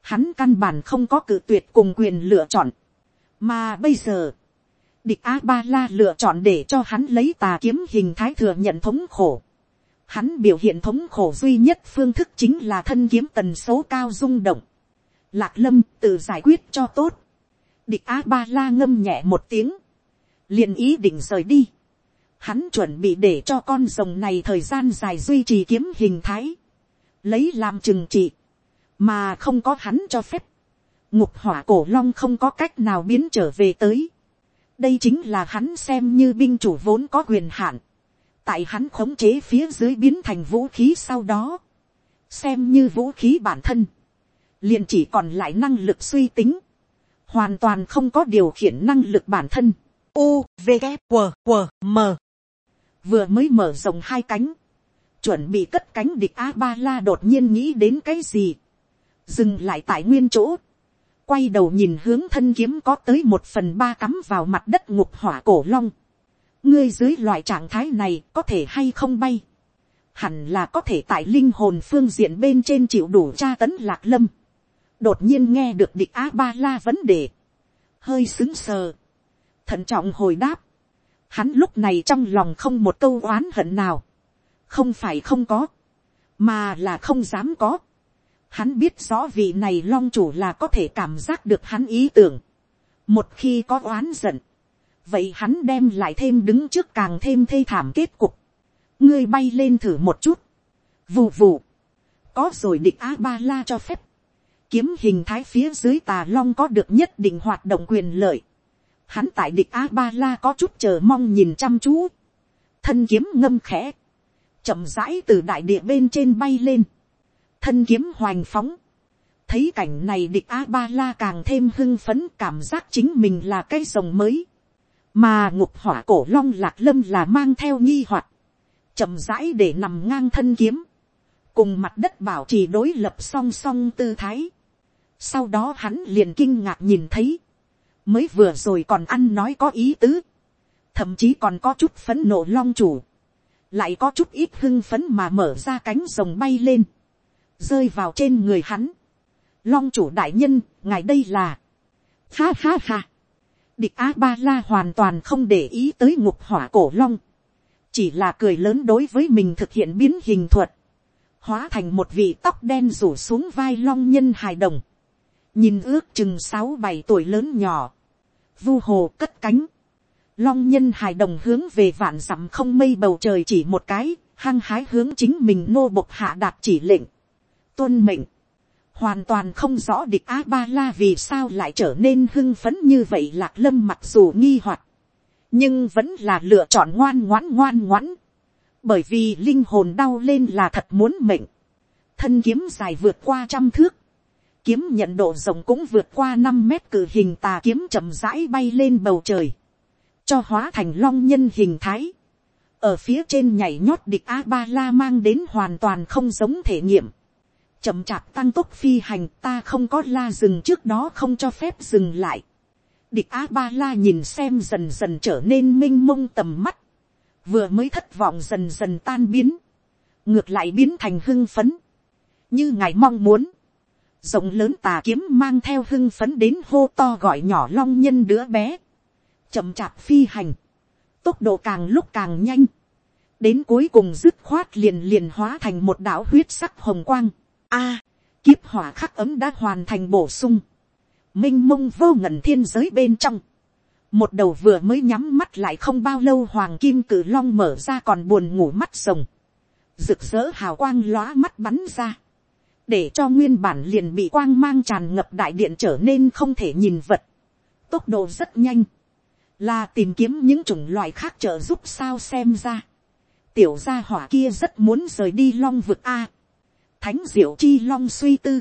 hắn căn bản không có cự tuyệt cùng quyền lựa chọn. mà bây giờ, địch a ba la lựa chọn để cho hắn lấy tà kiếm hình thái thừa nhận thống khổ Hắn biểu hiện thống khổ duy nhất phương thức chính là thân kiếm tần số cao rung động. Lạc lâm tự giải quyết cho tốt. Địch A-ba-la ngâm nhẹ một tiếng. liền ý định rời đi. Hắn chuẩn bị để cho con rồng này thời gian dài duy trì kiếm hình thái. Lấy làm chừng trị. Mà không có hắn cho phép. Ngục hỏa cổ long không có cách nào biến trở về tới. Đây chính là hắn xem như binh chủ vốn có quyền hạn tại hắn khống chế phía dưới biến thành vũ khí sau đó, xem như vũ khí bản thân, liền chỉ còn lại năng lực suy tính, hoàn toàn không có điều khiển năng lực bản thân. U, V, K, W, W, M. Vừa mới mở rộng hai cánh, chuẩn bị cất cánh địch a ba la đột nhiên nghĩ đến cái gì, dừng lại tại nguyên chỗ, quay đầu nhìn hướng thân kiếm có tới một phần ba cắm vào mặt đất ngục hỏa cổ long, ngươi dưới loại trạng thái này có thể hay không bay, hẳn là có thể tại linh hồn phương diện bên trên chịu đủ tra tấn lạc lâm, đột nhiên nghe được địch a ba la vấn đề, hơi xứng sờ, thận trọng hồi đáp, hắn lúc này trong lòng không một câu oán hận nào, không phải không có, mà là không dám có, hắn biết rõ vị này long chủ là có thể cảm giác được hắn ý tưởng, một khi có oán giận, vậy hắn đem lại thêm đứng trước càng thêm thê thảm kết cục. ngươi bay lên thử một chút. vù vù. có rồi địch a ba la cho phép. kiếm hình thái phía dưới tà long có được nhất định hoạt động quyền lợi. hắn tại địch a ba la có chút chờ mong nhìn chăm chú. thân kiếm ngâm khẽ. chậm rãi từ đại địa bên trên bay lên thân kiếm hoành phóng. Thấy cảnh này địch a ba la càng thêm hưng phấn cảm giác chính mình là cây rồng mới. Mà ngục hỏa cổ long lạc lâm là mang theo nghi hoặc, chậm rãi để nằm ngang thân kiếm, cùng mặt đất bảo trì đối lập song song tư thái. sau đó hắn liền kinh ngạc nhìn thấy, mới vừa rồi còn ăn nói có ý tứ, thậm chí còn có chút phấn nộ long chủ, lại có chút ít hưng phấn mà mở ra cánh rồng bay lên, rơi vào trên người hắn. Long chủ đại nhân, ngài đây là, ha ha ha, địch a ba la hoàn toàn không để ý tới ngục hỏa cổ long, chỉ là cười lớn đối với mình thực hiện biến hình thuật, hóa thành một vị tóc đen rủ xuống vai long nhân hài đồng, nhìn ước chừng sáu bảy tuổi lớn nhỏ, vu hồ cất cánh, long nhân hài đồng hướng về vạn dặm không mây bầu trời chỉ một cái, hăng hái hướng chính mình nô bộc hạ đạt chỉ lệnh, tuân mệnh, hoàn toàn không rõ địch a ba la vì sao lại trở nên hưng phấn như vậy lạc lâm mặc dù nghi hoặc nhưng vẫn là lựa chọn ngoan ngoãn ngoan ngoãn. Bởi vì linh hồn đau lên là thật muốn mệnh. Thân kiếm dài vượt qua trăm thước. Kiếm nhận độ rộng cũng vượt qua năm mét cử hình tà kiếm chậm rãi bay lên bầu trời. Cho hóa thành long nhân hình thái. Ở phía trên nhảy nhót địch a ba la mang đến hoàn toàn không giống thể nghiệm chậm chạp tăng tốc phi hành ta không có la dừng trước đó không cho phép dừng lại. địch a ba la nhìn xem dần dần trở nên m i n h mông tầm mắt, vừa mới thất vọng dần dần tan biến, ngược lại biến thành hưng phấn, như ngài mong muốn, rộng lớn tà kiếm mang theo hưng phấn đến hô to gọi nhỏ long nhân đứa bé, chậm chạp phi hành, tốc độ càng lúc càng nhanh, đến cuối cùng dứt khoát liền liền hóa thành một đạo huyết sắc hồng quang, A, kiếp hỏa khắc ấm đã hoàn thành bổ sung. Minh mông vô ngần thiên giới bên trong. Một đầu vừa mới nhắm mắt lại không bao lâu hoàng kim cử long mở ra còn buồn ngủ mắt rồng. Rực rỡ hào quang lóa mắt bắn ra. Để cho nguyên bản liền bị quang mang tràn ngập đại điện trở nên không thể nhìn vật. Tốc độ rất nhanh. là tìm kiếm những chủng loại khác trợ giúp sao xem ra, tiểu gia hỏa kia rất muốn rời đi long vực a, thánh diệu chi long suy tư,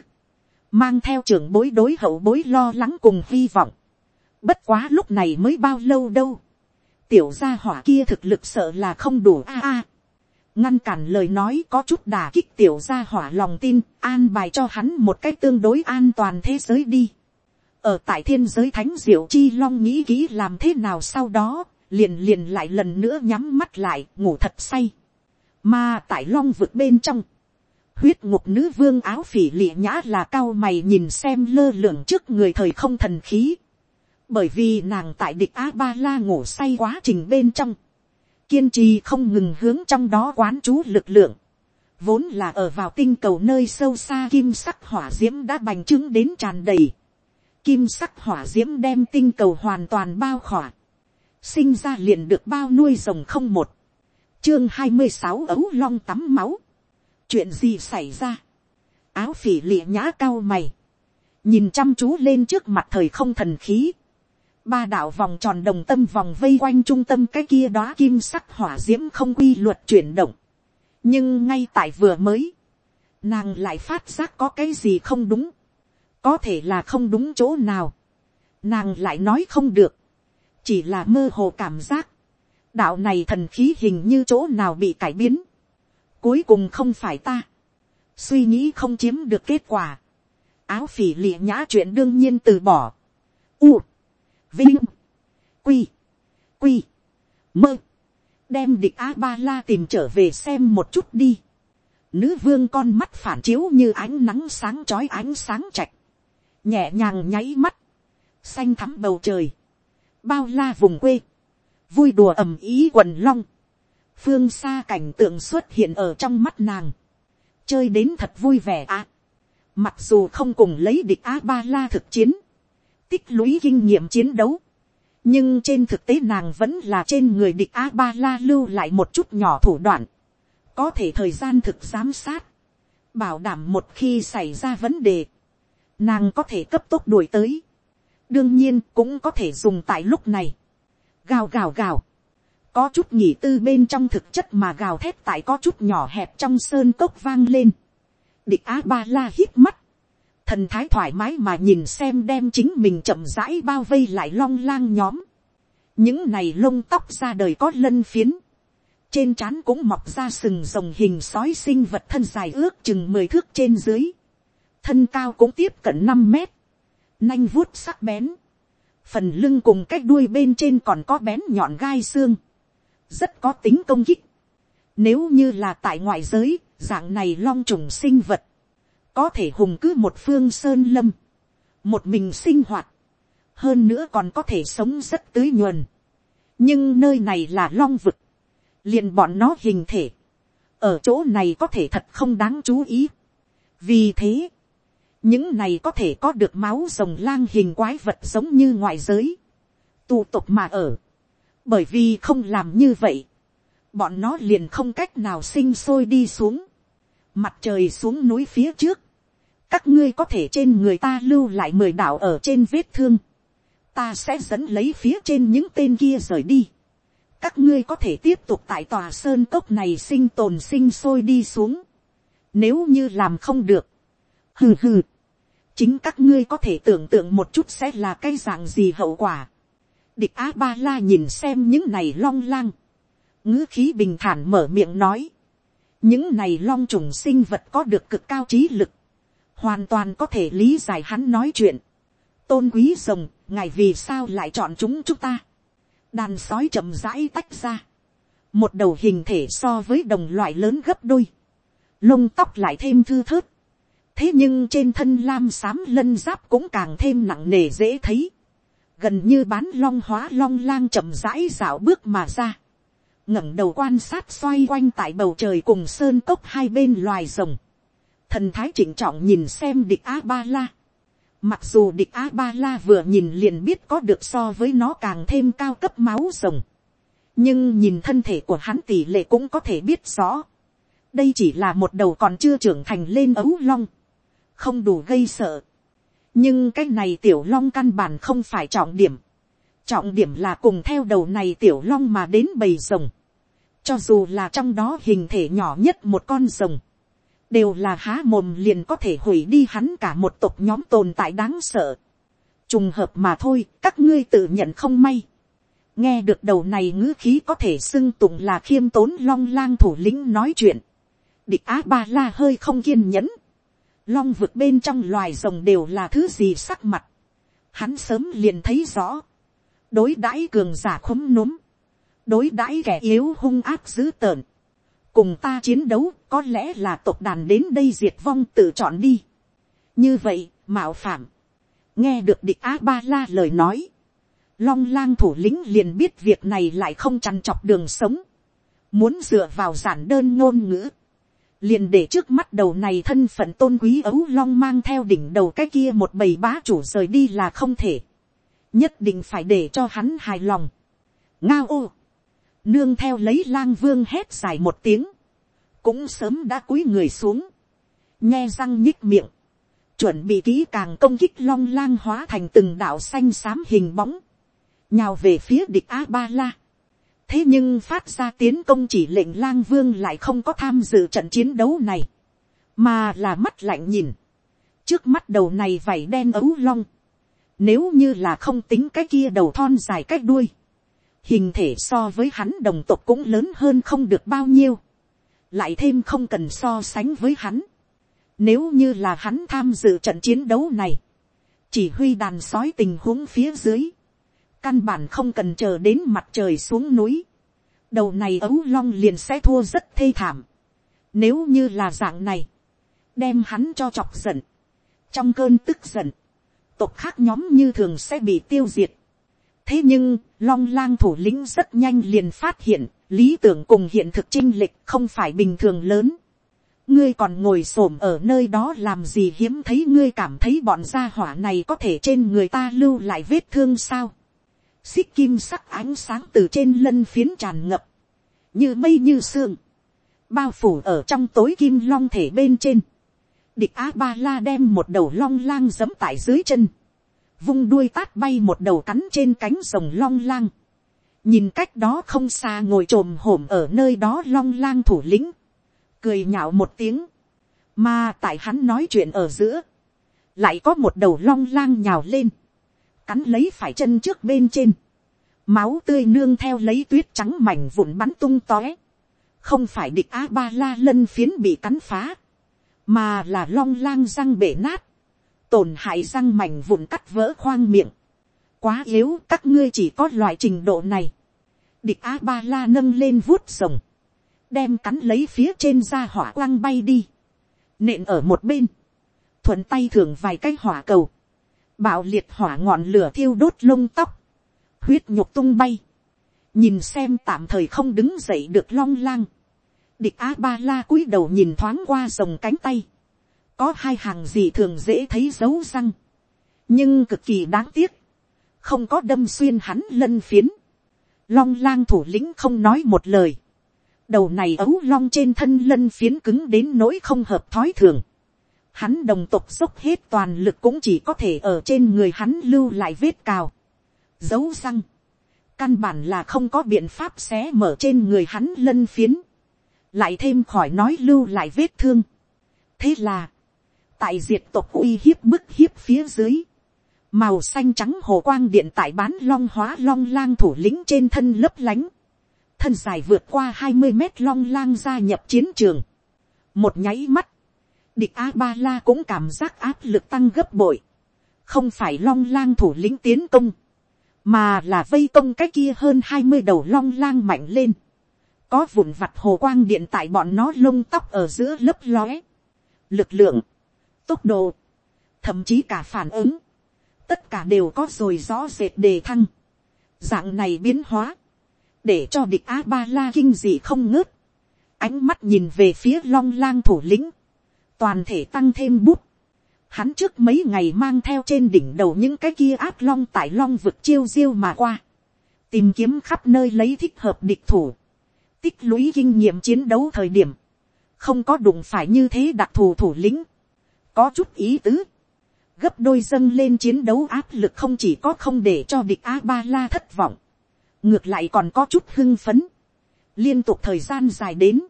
mang theo trưởng bối đối hậu bối lo lắng cùng hy vọng, bất quá lúc này mới bao lâu đâu, tiểu gia hỏa kia thực lực sợ là không đủ a a, ngăn cản lời nói có chút đà kích tiểu gia hỏa lòng tin, an bài cho hắn một cách tương đối an toàn thế giới đi. ở tại thiên giới thánh diệu chi long nghĩ kỹ làm thế nào sau đó, liền liền lại lần nữa nhắm mắt lại, ngủ thật say. mà tại long vực bên trong, huyết ngục nữ vương áo phỉ lịa nhã là cao mày nhìn xem lơ lửng trước người thời không thần khí. bởi vì nàng tại địch a ba la ngủ say quá trình bên trong. Kiên trì không ngừng hướng trong đó quán chú lực lượng, vốn là ở vào tinh cầu nơi sâu xa kim sắc hỏa diễm đã bành trướng đến tràn đầy, kim sắc hỏa diễm đem tinh cầu hoàn toàn bao khỏa, sinh ra liền được bao nuôi rồng không một, chương hai mươi sáu ấu long tắm máu, chuyện gì xảy ra, áo phỉ lịa nhã cao mày, nhìn chăm chú lên trước mặt thời không thần khí, ba đạo vòng tròn đồng tâm vòng vây quanh trung tâm cái kia đó kim sắc hỏa d i ễ m không quy luật chuyển động. nhưng ngay tại vừa mới, nàng lại phát giác có cái gì không đúng, có thể là không đúng chỗ nào, nàng lại nói không được, chỉ là mơ hồ cảm giác, đạo này thần khí hình như chỗ nào bị cải biến, cuối cùng không phải ta, suy nghĩ không chiếm được kết quả, áo phỉ lịa nhã chuyện đương nhiên từ bỏ, u, Vinh. Quy. Quy. Mơ. Đem địch A-ba-la tìm trở về xem một chút đi. Nữ vương con mắt phản chiếu như ánh nắng sáng chói ánh sáng chạch. Nhẹ nhàng nháy mắt. Xanh thắm bầu trời. Bao la vùng quê. Vui đùa ầm ý quần long. Phương xa cảnh tượng xuất hiện ở trong mắt nàng. Chơi đến thật vui vẻ à. Mặc dù không cùng lấy địch A-ba-la thực chiến, tích lũy kinh nghiệm chiến đấu. nhưng trên thực tế nàng vẫn là trên người địch a ba la lưu lại một chút nhỏ thủ đoạn. có thể thời gian thực giám sát. bảo đảm một khi xảy ra vấn đề. nàng có thể cấp tốc đuổi tới. đương nhiên cũng có thể dùng tại lúc này. gào gào gào có chút nhỉ tư bên trong thực chất mà gào thét tại có chút nhỏ hẹp trong sơn cốc vang lên. địch á ba la hít mắt thần thái thoải mái mà nhìn xem đem chính mình chậm rãi bao vây lại long lang nhóm. những này lông tóc ra đời có lân phiến. trên trán cũng mọc ra sừng rồng hình sói sinh vật thân dài ước chừng mười thước trên dưới. thân cao cũng tiếp cận năm mét. nanh vuốt sắc bén. phần lưng cùng cái đuôi bên trên còn có bén nhọn gai xương rất có tính công kích. nếu như là tại ngoại giới, dạng này long trùng sinh vật có thể hùng cứ một phương sơn lâm, một mình sinh hoạt, hơn nữa còn có thể sống rất tưới nhuần. nhưng nơi này là long vực, liền bọn nó hình thể, ở chỗ này có thể thật không đáng chú ý. vì thế, những này có thể có được máu rồng lang hình quái vật giống như ngoại giới, tụ tục mà ở, bởi vì không làm như vậy, bọn nó liền không cách nào sinh sôi đi xuống, mặt trời xuống núi phía trước, các ngươi có thể trên người ta lưu lại mười đạo ở trên vết thương, ta sẽ dẫn lấy phía trên những tên kia rời đi. các ngươi có thể tiếp tục tại tòa sơn cốc này sinh tồn sinh sôi đi xuống. nếu như làm không được, hừ hừ, chính các ngươi có thể tưởng tượng một chút sẽ là cái dạng gì hậu quả địch a ba la nhìn xem những này long lang, ngữ khí bình thản mở miệng nói, những này long trùng sinh vật có được cực cao trí lực, hoàn toàn có thể lý giải hắn nói chuyện. tôn quý rồng, ngài vì sao lại chọn chúng chúng ta. đàn sói chậm rãi tách ra. một đầu hình thể so với đồng loại lớn gấp đôi. lông tóc lại thêm thư thớt. thế nhưng trên thân lam xám lân giáp cũng càng thêm nặng nề dễ thấy gần như bán long hóa long lang chậm rãi dạo bước mà ra. ngẩng đầu quan sát xoay quanh tại bầu trời cùng sơn cốc hai bên loài rồng thần thái chỉnh trọng nhìn xem địch a ba la. mặc dù địch a ba la vừa nhìn liền biết có được so với nó càng thêm cao cấp máu rồng. nhưng nhìn thân thể của hắn tỷ lệ cũng có thể biết rõ. đây chỉ là một đầu còn chưa trưởng thành lên ấu long. không đủ gây sợ nhưng cái này tiểu long căn bản không phải trọng điểm. trọng điểm là cùng theo đầu này tiểu long mà đến bầy rồng, cho dù là trong đó hình thể nhỏ nhất một con rồng, đều là há mồm liền có thể hủy đi hắn cả một tộc nhóm tồn tại đáng sợ. trùng hợp mà thôi, các ngươi tự nhận không may. nghe được đầu này ngữ khí có thể xưng tụng là khiêm tốn long lang thủ lĩnh nói chuyện. địch á ba la hơi không kiên nhẫn long vực bên trong loài rồng đều là thứ gì sắc mặt. hắn sớm liền thấy rõ. đối đãi cường giả khúm núm. đối đãi kẻ yếu hung áp dữ tợn cùng ta chiến đấu có lẽ là tộc đàn đến đây diệt vong tự chọn đi. như vậy, mạo phạm, nghe được địch á ba la lời nói, long lang thủ lĩnh liền biết việc này lại không chăn chọc đường sống, muốn dựa vào giản đơn ngôn ngữ, liền để trước mắt đầu này thân phận tôn quý ấu long mang theo đỉnh đầu cái kia một bầy bá chủ rời đi là không thể, nhất định phải để cho hắn hài lòng. ngao ô, nương theo lấy lang vương hét dài một tiếng, cũng sớm đã cúi người xuống, nghe răng nhích miệng, chuẩn bị kỹ càng công kích long lang hóa thành từng đạo xanh xám hình bóng, nhào về phía địch a ba la thế nhưng phát ra tiến công chỉ lệnh lang vương lại không có tham dự trận chiến đấu này, mà là mắt lạnh nhìn, trước mắt đầu này vảy đen ấu long, nếu như là không tính cái kia đầu thon dài cách đuôi, hình thể so với hắn đồng tộc cũng lớn hơn không được bao nhiêu, lại thêm không cần so sánh với hắn. Nếu như là hắn tham dự trận chiến đấu này, chỉ huy đàn sói tình huống phía dưới, căn bản không cần chờ đến mặt trời xuống núi, đầu này ấu long liền sẽ thua rất thê thảm. Nếu như là dạng này, đem hắn cho chọc giận, trong cơn tức giận, tộc khác nhóm như thường sẽ bị tiêu diệt thế nhưng, long lang thủ lĩnh rất nhanh liền phát hiện, lý tưởng cùng hiện thực chinh lịch không phải bình thường lớn. ngươi còn ngồi s ổ m ở nơi đó làm gì hiếm thấy ngươi cảm thấy bọn gia hỏa này có thể trên người ta lưu lại vết thương sao xích kim sắc ánh sáng từ trên lân phiến tràn ngập, như mây như sương, bao phủ ở trong tối kim long thể bên trên. địch a ba la đem một đầu long lang giấm tại dưới chân. Vung đuôi tát bay một đầu cắn trên cánh rồng long lang, nhìn cách đó không xa ngồi t r ồ m hổm ở nơi đó long lang thủ lĩnh, cười nhạo một tiếng, mà tại hắn nói chuyện ở giữa, lại có một đầu long lang nhào lên, cắn lấy phải chân trước bên trên, máu tươi nương theo lấy tuyết trắng mảnh vụn bắn tung tóe, không phải địch a ba la lân phiến bị cắn phá, mà là long lang răng bể nát, tổn hại răng mảnh vụn cắt vỡ khoang miệng. Quá yếu các ngươi chỉ có loại trình độ này. Địch A Ba La nâng lên vuốt rồng. Đem cắn lấy phía trên ra hỏa quang bay đi. Nện ở một bên. Thuận tay thường vài cái hỏa cầu. Bạo liệt hỏa ngọn lửa thiêu đốt lông tóc. Huyết nhục tung bay. Nhìn xem tạm thời không đứng dậy được long lang. Địch A Ba La cúi đầu nhìn thoáng qua rồng cánh tay có hai hàng gì thường dễ thấy dấu răng, nhưng cực kỳ đáng tiếc, không có đâm xuyên hắn lân phiến, long lang thủ lĩnh không nói một lời, đầu này ấu long trên thân lân phiến cứng đến nỗi không hợp thói thường, hắn đồng tộc dốc hết toàn lực cũng chỉ có thể ở trên người hắn lưu lại vết cào, dấu răng, căn bản là không có biện pháp xé mở trên người hắn lân phiến, lại thêm khỏi nói lưu lại vết thương. thế là, tại diệt tộc uy hiếp bức hiếp phía dưới, màu xanh trắng hồ quang điện tại bán long hóa long lang thủ lĩnh trên thân lấp lánh, thân dài vượt qua hai mươi mét long lang gia nhập chiến trường, một nháy mắt, địch a ba la cũng cảm giác áp lực tăng gấp bội, không phải long lang thủ lĩnh tiến công, mà là vây công cái kia hơn hai mươi đầu long lang mạnh lên, có vụn vặt hồ quang điện tại bọn nó lông tóc ở giữa lớp lóe, lực lượng, tốc độ, thậm chí cả phản ứng, tất cả đều có rồi rõ rệt đề thăng. Dạng này biến hóa, để cho địch a ba la kinh dị không ngớt, ánh mắt nhìn về phía long lang thủ lĩnh, toàn thể tăng thêm bút. Hắn trước mấy ngày mang theo trên đỉnh đầu những cái kia áp long tại long vực chiêu diêu mà qua. Tìm kiếm khắp nơi lấy thích hợp địch thủ. Tích lũy kinh nghiệm chiến đấu thời điểm. Không có đụng phải như thế đặc thù thủ lĩnh có chút ý tứ. gấp đôi dâng lên chiến đấu áp lực không chỉ có không để cho địch a ba la thất vọng, ngược lại còn có chút hưng phấn, liên tục thời gian dài đến,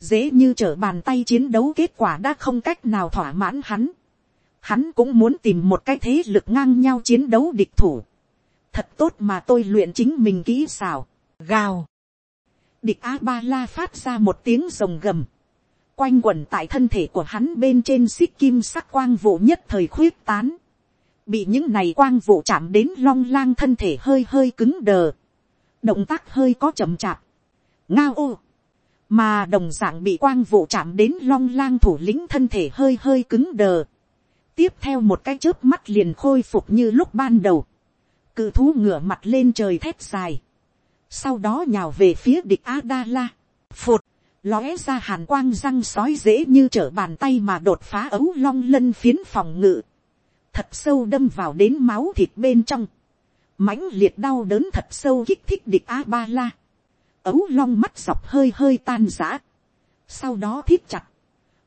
dễ như trở bàn tay chiến đấu kết quả đã không cách nào thỏa mãn hắn, hắn cũng muốn tìm một cái thế lực ngang nhau chiến đấu địch thủ, thật tốt mà tôi luyện chính mình kỹ xào, gào, địch a ba la phát ra một tiếng rồng gầm, quanh quẩn tại thân thể của hắn bên trên xích kim sắc quang vụ nhất thời khuyết tán, bị những này quang vụ chạm đến long lang thân thể hơi hơi cứng đờ, động tác hơi có chậm chạp, ngao ô, mà đồng dạng bị quang vụ chạm đến long lang thủ lĩnh thân thể hơi hơi cứng đờ, tiếp theo một cái chớp mắt liền khôi phục như lúc ban đầu, cự thú ngửa mặt lên trời thét dài, sau đó nhào về phía địch a đa la, phụt, lóe ra hàn quang răng sói dễ như trở bàn tay mà đột phá ấu long lân phiến phòng ngự, thật sâu đâm vào đến máu thịt bên trong, mãnh liệt đau đớn thật sâu kích thích địch a ba la, ấu long mắt dọc hơi hơi tan giã, sau đó thiết chặt,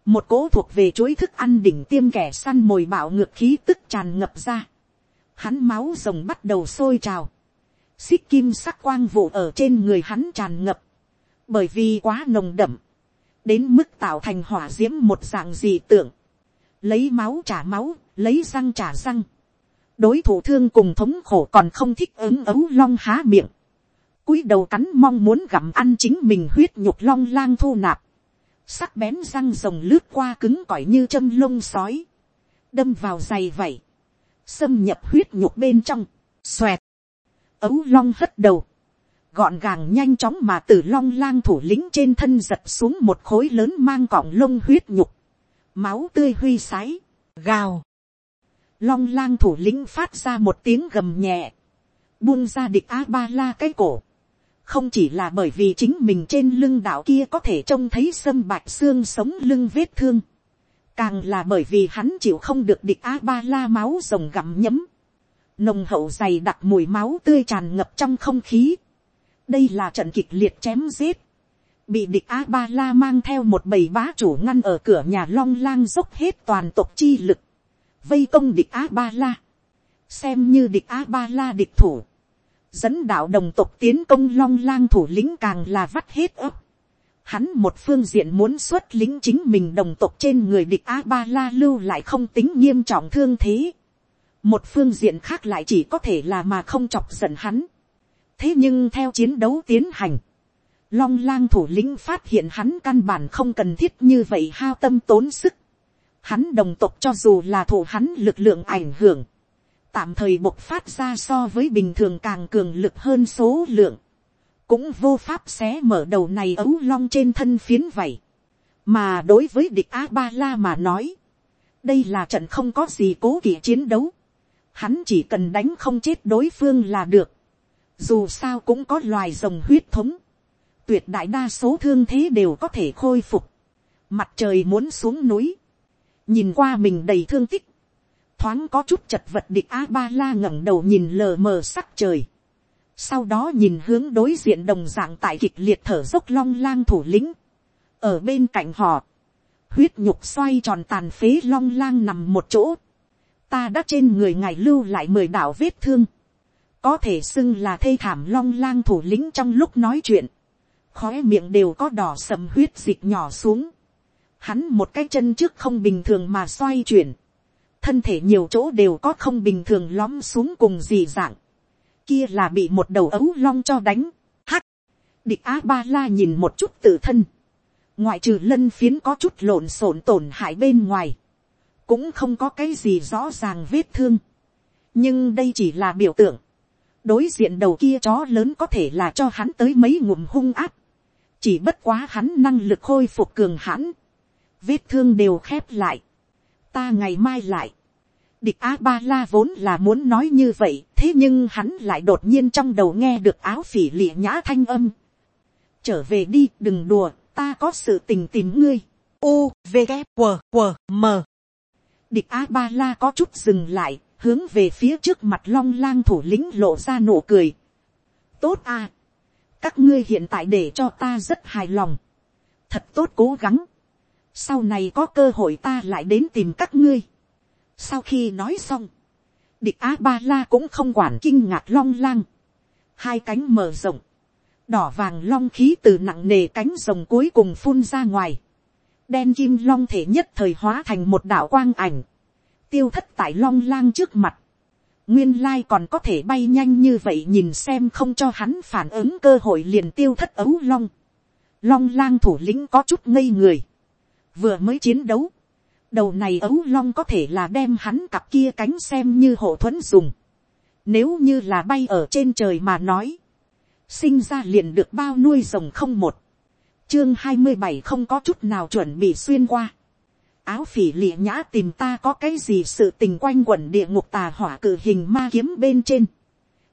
một cỗ thuộc về chuỗi thức ăn đỉnh tiêm kẻ săn mồi bạo ngược khí tức tràn ngập ra, hắn máu rồng bắt đầu sôi trào, xích kim sắc quang vụ ở trên người hắn tràn ngập, bởi vì quá nồng đậm, đến mức tạo thành hỏa d i ễ m một dạng dị tưởng, lấy máu trả máu, lấy răng trả răng, đối thủ thương cùng thống khổ còn không thích ứng ấu long há miệng, cúi đầu cắn mong muốn gặm ăn chính mình huyết nhục long lang thu nạp, sắc bén răng rồng lướt qua cứng cỏi như châm lông sói, đâm vào dày vảy, xâm nhập huyết nhục bên trong, xoẹt, ấu long hất đầu, gọn gàng nhanh chóng mà từ long lang thủ lĩnh trên thân giật xuống một khối lớn mang cọng lông huyết nhục, máu tươi huy sái, gào. Long lang thủ lĩnh phát ra một tiếng gầm nhẹ, buông ra địch a ba la cái cổ không chỉ là bởi vì chính mình trên lưng đạo kia có thể trông thấy sâm bạch xương sống lưng vết thương, càng là bởi vì hắn chịu không được địch a ba la máu rồng gặm nhấm, nồng hậu dày đặc mùi máu tươi tràn ngập trong không khí, đây là trận kịch liệt chém giết, bị địch a ba la mang theo một bầy bá chủ ngăn ở cửa nhà long lang dốc hết toàn tộc chi lực, vây công địch a ba la, xem như địch a ba la địch thủ, dẫn đạo đồng tộc tiến công long lang thủ lĩnh càng là vắt hết ấp, hắn một phương diện muốn xuất lính chính mình đồng tộc trên người địch a ba la lưu lại không tính nghiêm trọng thương thế, một phương diện khác lại chỉ có thể là mà không chọc giận hắn, thế nhưng theo chiến đấu tiến hành, long lang thủ lĩnh phát hiện hắn căn bản không cần thiết như vậy hao tâm tốn sức. Hắn đồng tộc cho dù là thủ hắn lực lượng ảnh hưởng, tạm thời bộc phát ra so với bình thường càng cường lực hơn số lượng, cũng vô pháp xé mở đầu này ấu long trên thân phiến vậy. mà đối với địch a ba la mà nói, đây là trận không có gì cố kỵ chiến đấu, hắn chỉ cần đánh không chết đối phương là được, dù sao cũng có loài rồng huyết thống, tuyệt đại đa số thương thế đều có thể khôi phục, mặt trời muốn xuống núi, nhìn qua mình đầy thương tích, thoáng có chút chật vật địch a ba la ngẩng đầu nhìn lờ mờ sắc trời, sau đó nhìn hướng đối diện đồng dạng tại kịch liệt thở dốc long lang thủ lĩnh, ở bên cạnh họ, huyết nhục xoay tròn tàn phế long lang nằm một chỗ, ta đã trên người ngài lưu lại mười đạo vết thương, có thể xưng là thê thảm long lang thủ lĩnh trong lúc nói chuyện, khói miệng đều có đỏ sầm huyết dịch nhỏ xuống, hắn một cái chân trước không bình thường mà xoay chuyển, thân thể nhiều chỗ đều có không bình thường lóm xuống cùng gì dạng, kia là bị một đầu ấu long cho đánh, hắc, địch a ba la nhìn một chút tự thân, ngoại trừ lân phiến có chút lộn xộn tổn hại bên ngoài, cũng không có cái gì rõ ràng vết thương, nhưng đây chỉ là biểu tượng, đối diện đầu kia chó lớn có thể là cho hắn tới mấy ngụm hung áp, chỉ bất quá hắn năng lực khôi phục cường hãn, vết thương đều khép lại, ta ngày mai lại, địch a ba la vốn là muốn nói như vậy, thế nhưng hắn lại đột nhiên trong đầu nghe được áo phỉ lịa nhã thanh âm, trở về đi đừng đùa, ta có sự tình tìm ngươi, u v g q q m địch a ba la có chút dừng lại, hướng về phía trước mặt long lang thủ lĩnh lộ ra nụ cười. tốt à, các ngươi hiện tại để cho ta rất hài lòng, thật tốt cố gắng, sau này có cơ hội ta lại đến tìm các ngươi, sau khi nói xong, địch a ba la cũng không quản kinh ngạc long lang, hai cánh mở rộng, đỏ vàng long khí từ nặng nề cánh rồng cuối cùng phun ra ngoài, đen kim long thể nhất thời hóa thành một đạo quang ảnh, tiêu thất tại long lang trước mặt, nguyên lai còn có thể bay nhanh như vậy nhìn xem không cho hắn phản ứng cơ hội liền tiêu thất ấu long, long lang thủ lĩnh có chút ngây người, vừa mới chiến đấu, đầu này ấu long có thể là đem hắn cặp kia cánh xem như hộ thuẫn dùng, nếu như là bay ở trên trời mà nói, sinh ra liền được bao nuôi rồng không một, chương hai mươi bảy không có chút nào chuẩn bị xuyên qua, áo phỉ lịa nhã tìm ta có cái gì sự tình quanh quẩn địa ngục tà hỏa cử hình ma kiếm bên trên,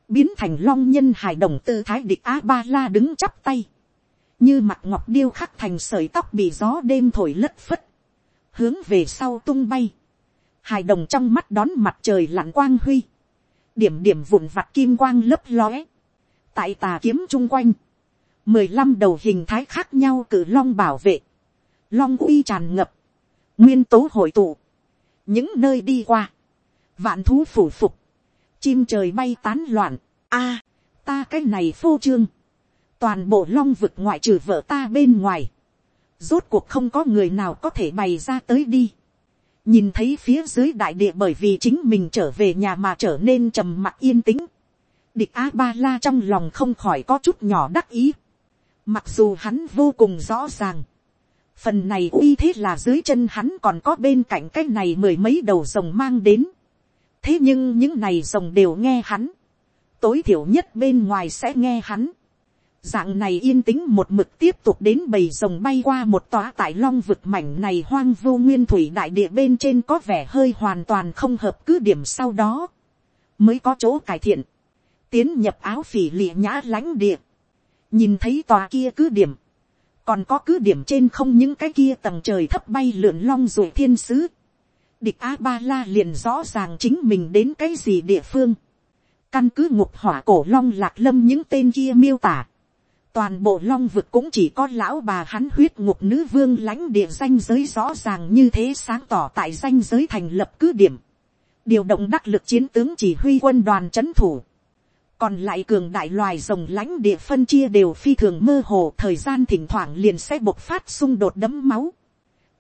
biến thành long nhân hài đồng tư thái địch a ba la đứng chắp tay, như mặt ngọc điêu khắc thành sợi tóc bị gió đêm thổi lất phất, hướng về sau tung bay, hài đồng trong mắt đón mặt trời lặn quang huy, điểm điểm vụn vặt kim quang lấp lóe, tại tà kiếm chung quanh, mười lăm đầu hình thái khác nhau cử long bảo vệ, long uy tràn ngập, nguyên tố hội tụ, những nơi đi qua, vạn thú phủ phục, chim trời bay tán loạn, a, ta cái này phô trương, toàn bộ long vực ngoại trừ vợ ta bên ngoài, rốt cuộc không có người nào có thể bày ra tới đi. nhìn thấy phía dưới đại địa bởi vì chính mình trở về nhà mà trở nên trầm mặc yên tĩnh. địch a ba la trong lòng không khỏi có chút nhỏ đắc ý. mặc dù hắn vô cùng rõ ràng. phần này uy thế là dưới chân hắn còn có bên cạnh cái này mười mấy đầu rồng mang đến. thế nhưng những này rồng đều nghe hắn. tối thiểu nhất bên ngoài sẽ nghe hắn Dạng này yên tĩnh một mực tiếp tục đến bầy rồng bay qua một tòa tại long vực mảnh này hoang vô nguyên thủy đại địa bên trên có vẻ hơi hoàn toàn không hợp cứ điểm sau đó. Mới có chỗ cải thiện. Tiến nhập áo phỉ lịa nhã lãnh địa. Nhìn thấy tòa kia cứ điểm. Còn có cứ điểm trên không những cái kia tầng trời thấp bay lượn long rồi thiên sứ. Địch A-ba-la liền rõ ràng chính mình đến cái gì địa phương. Căn cứ ngục hỏa cổ long lạc lâm những tên kia miêu tả toàn bộ long vực cũng chỉ có lão bà hắn huyết ngục nữ vương lãnh địa danh giới rõ ràng như thế sáng tỏ tại danh giới thành lập cứ điểm. điều động đắc lực chiến tướng chỉ huy quân đoàn c h ấ n thủ. còn lại cường đại loài rồng lãnh địa phân chia đều phi thường mơ hồ, thời gian thỉnh thoảng liền sẽ bộc phát xung đột đấm máu.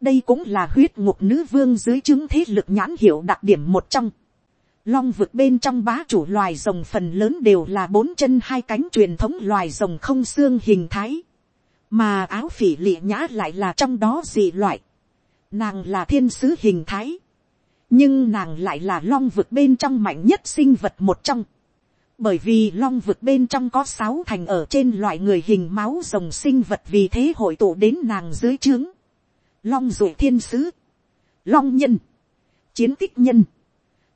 đây cũng là huyết ngục nữ vương dưới chứng thế lực nhãn hiệu đặc điểm một trong Long vực bên trong bá chủ loài rồng phần lớn đều là bốn chân hai cánh truyền thống loài rồng không xương hình thái. Mà áo phỉ lịa nhã lại là trong đó dị loại. Nàng là thiên sứ hình thái. Nhưng nàng lại là long vực bên trong mạnh nhất sinh vật một trong. Bởi vì long vực bên trong có sáu thành ở trên loại người hình máu rồng sinh vật vì thế hội tụ đến nàng dưới trướng. Long rụi thiên sứ. Long nhân. Chiến tích nhân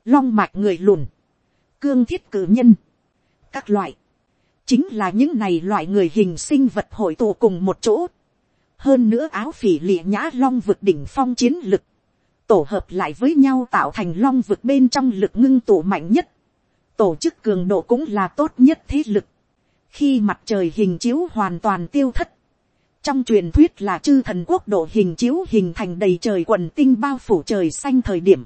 long mạch người lùn, cương thiết cử nhân, các loại, chính là những này loại người hình sinh vật hội tụ cùng một chỗ. hơn nữa áo phỉ lịa nhã long vực đỉnh phong chiến lực, tổ hợp lại với nhau tạo thành long vực bên trong lực ngưng tụ mạnh nhất, tổ chức cường độ cũng là tốt nhất thế lực. khi mặt trời hình chiếu hoàn toàn tiêu thất, trong truyền thuyết là chư thần quốc độ hình chiếu hình thành đầy trời quần tinh bao phủ trời xanh thời điểm,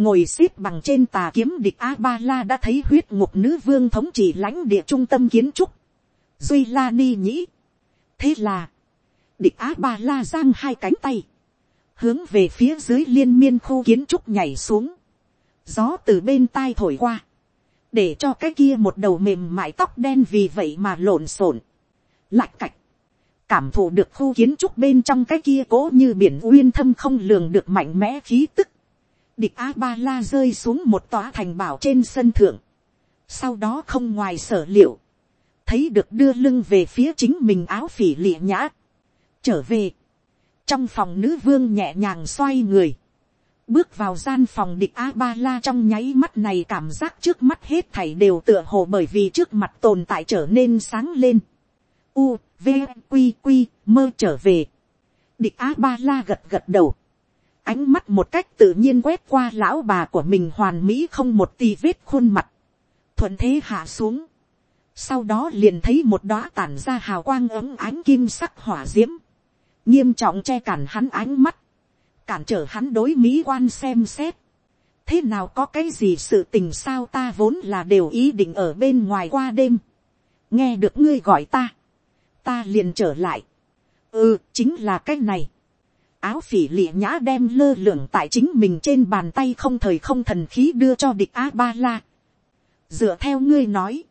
ngồi xếp bằng trên tà kiếm địch a ba la đã thấy huyết ngục nữ vương thống trị lãnh địa trung tâm kiến trúc, duy la ni nhĩ. thế là, địch a ba la giang hai cánh tay, hướng về phía dưới liên miên khu kiến trúc nhảy xuống, gió từ bên tai thổi qua, để cho cái kia một đầu mềm mại tóc đen vì vậy mà lộn xộn, lạch cạch, cảm thụ được khu kiến trúc bên trong cái kia cố như biển uyên thâm không lường được mạnh mẽ khí tức, địch a ba la rơi xuống một tòa thành bảo trên sân thượng. sau đó không ngoài sở liệu, thấy được đưa lưng về phía chính mình áo phỉ lịa nhã. trở về, trong phòng nữ vương nhẹ nhàng xoay người, bước vào gian phòng địch a ba la trong nháy mắt này cảm giác trước mắt hết thảy đều tựa hồ bởi vì trước mặt tồn tại trở nên sáng lên. U, v, q q mơ trở về. địch a ba la gật gật đầu ánh mắt một cách tự nhiên quét qua lão bà của mình hoàn mỹ không một tì vết khuôn mặt, thuận thế hạ xuống, sau đó liền thấy một đóa tản ra hào quang ấm ánh kim sắc hỏa diễm. Nghiêm trọng che cản hắn ánh mắt, cản trở hắn đối mỹ quan xem xét, thế nào có cái gì sự tình sao ta vốn là đều ý định ở bên ngoài qua đêm, nghe được ngươi gọi ta, ta liền trở lại, ừ chính là cái này, áo phỉ lịa nhã đem lơ lửng tại chính mình trên bàn tay không thời không thần khí đưa cho địch a ba la, dựa theo ngươi nói,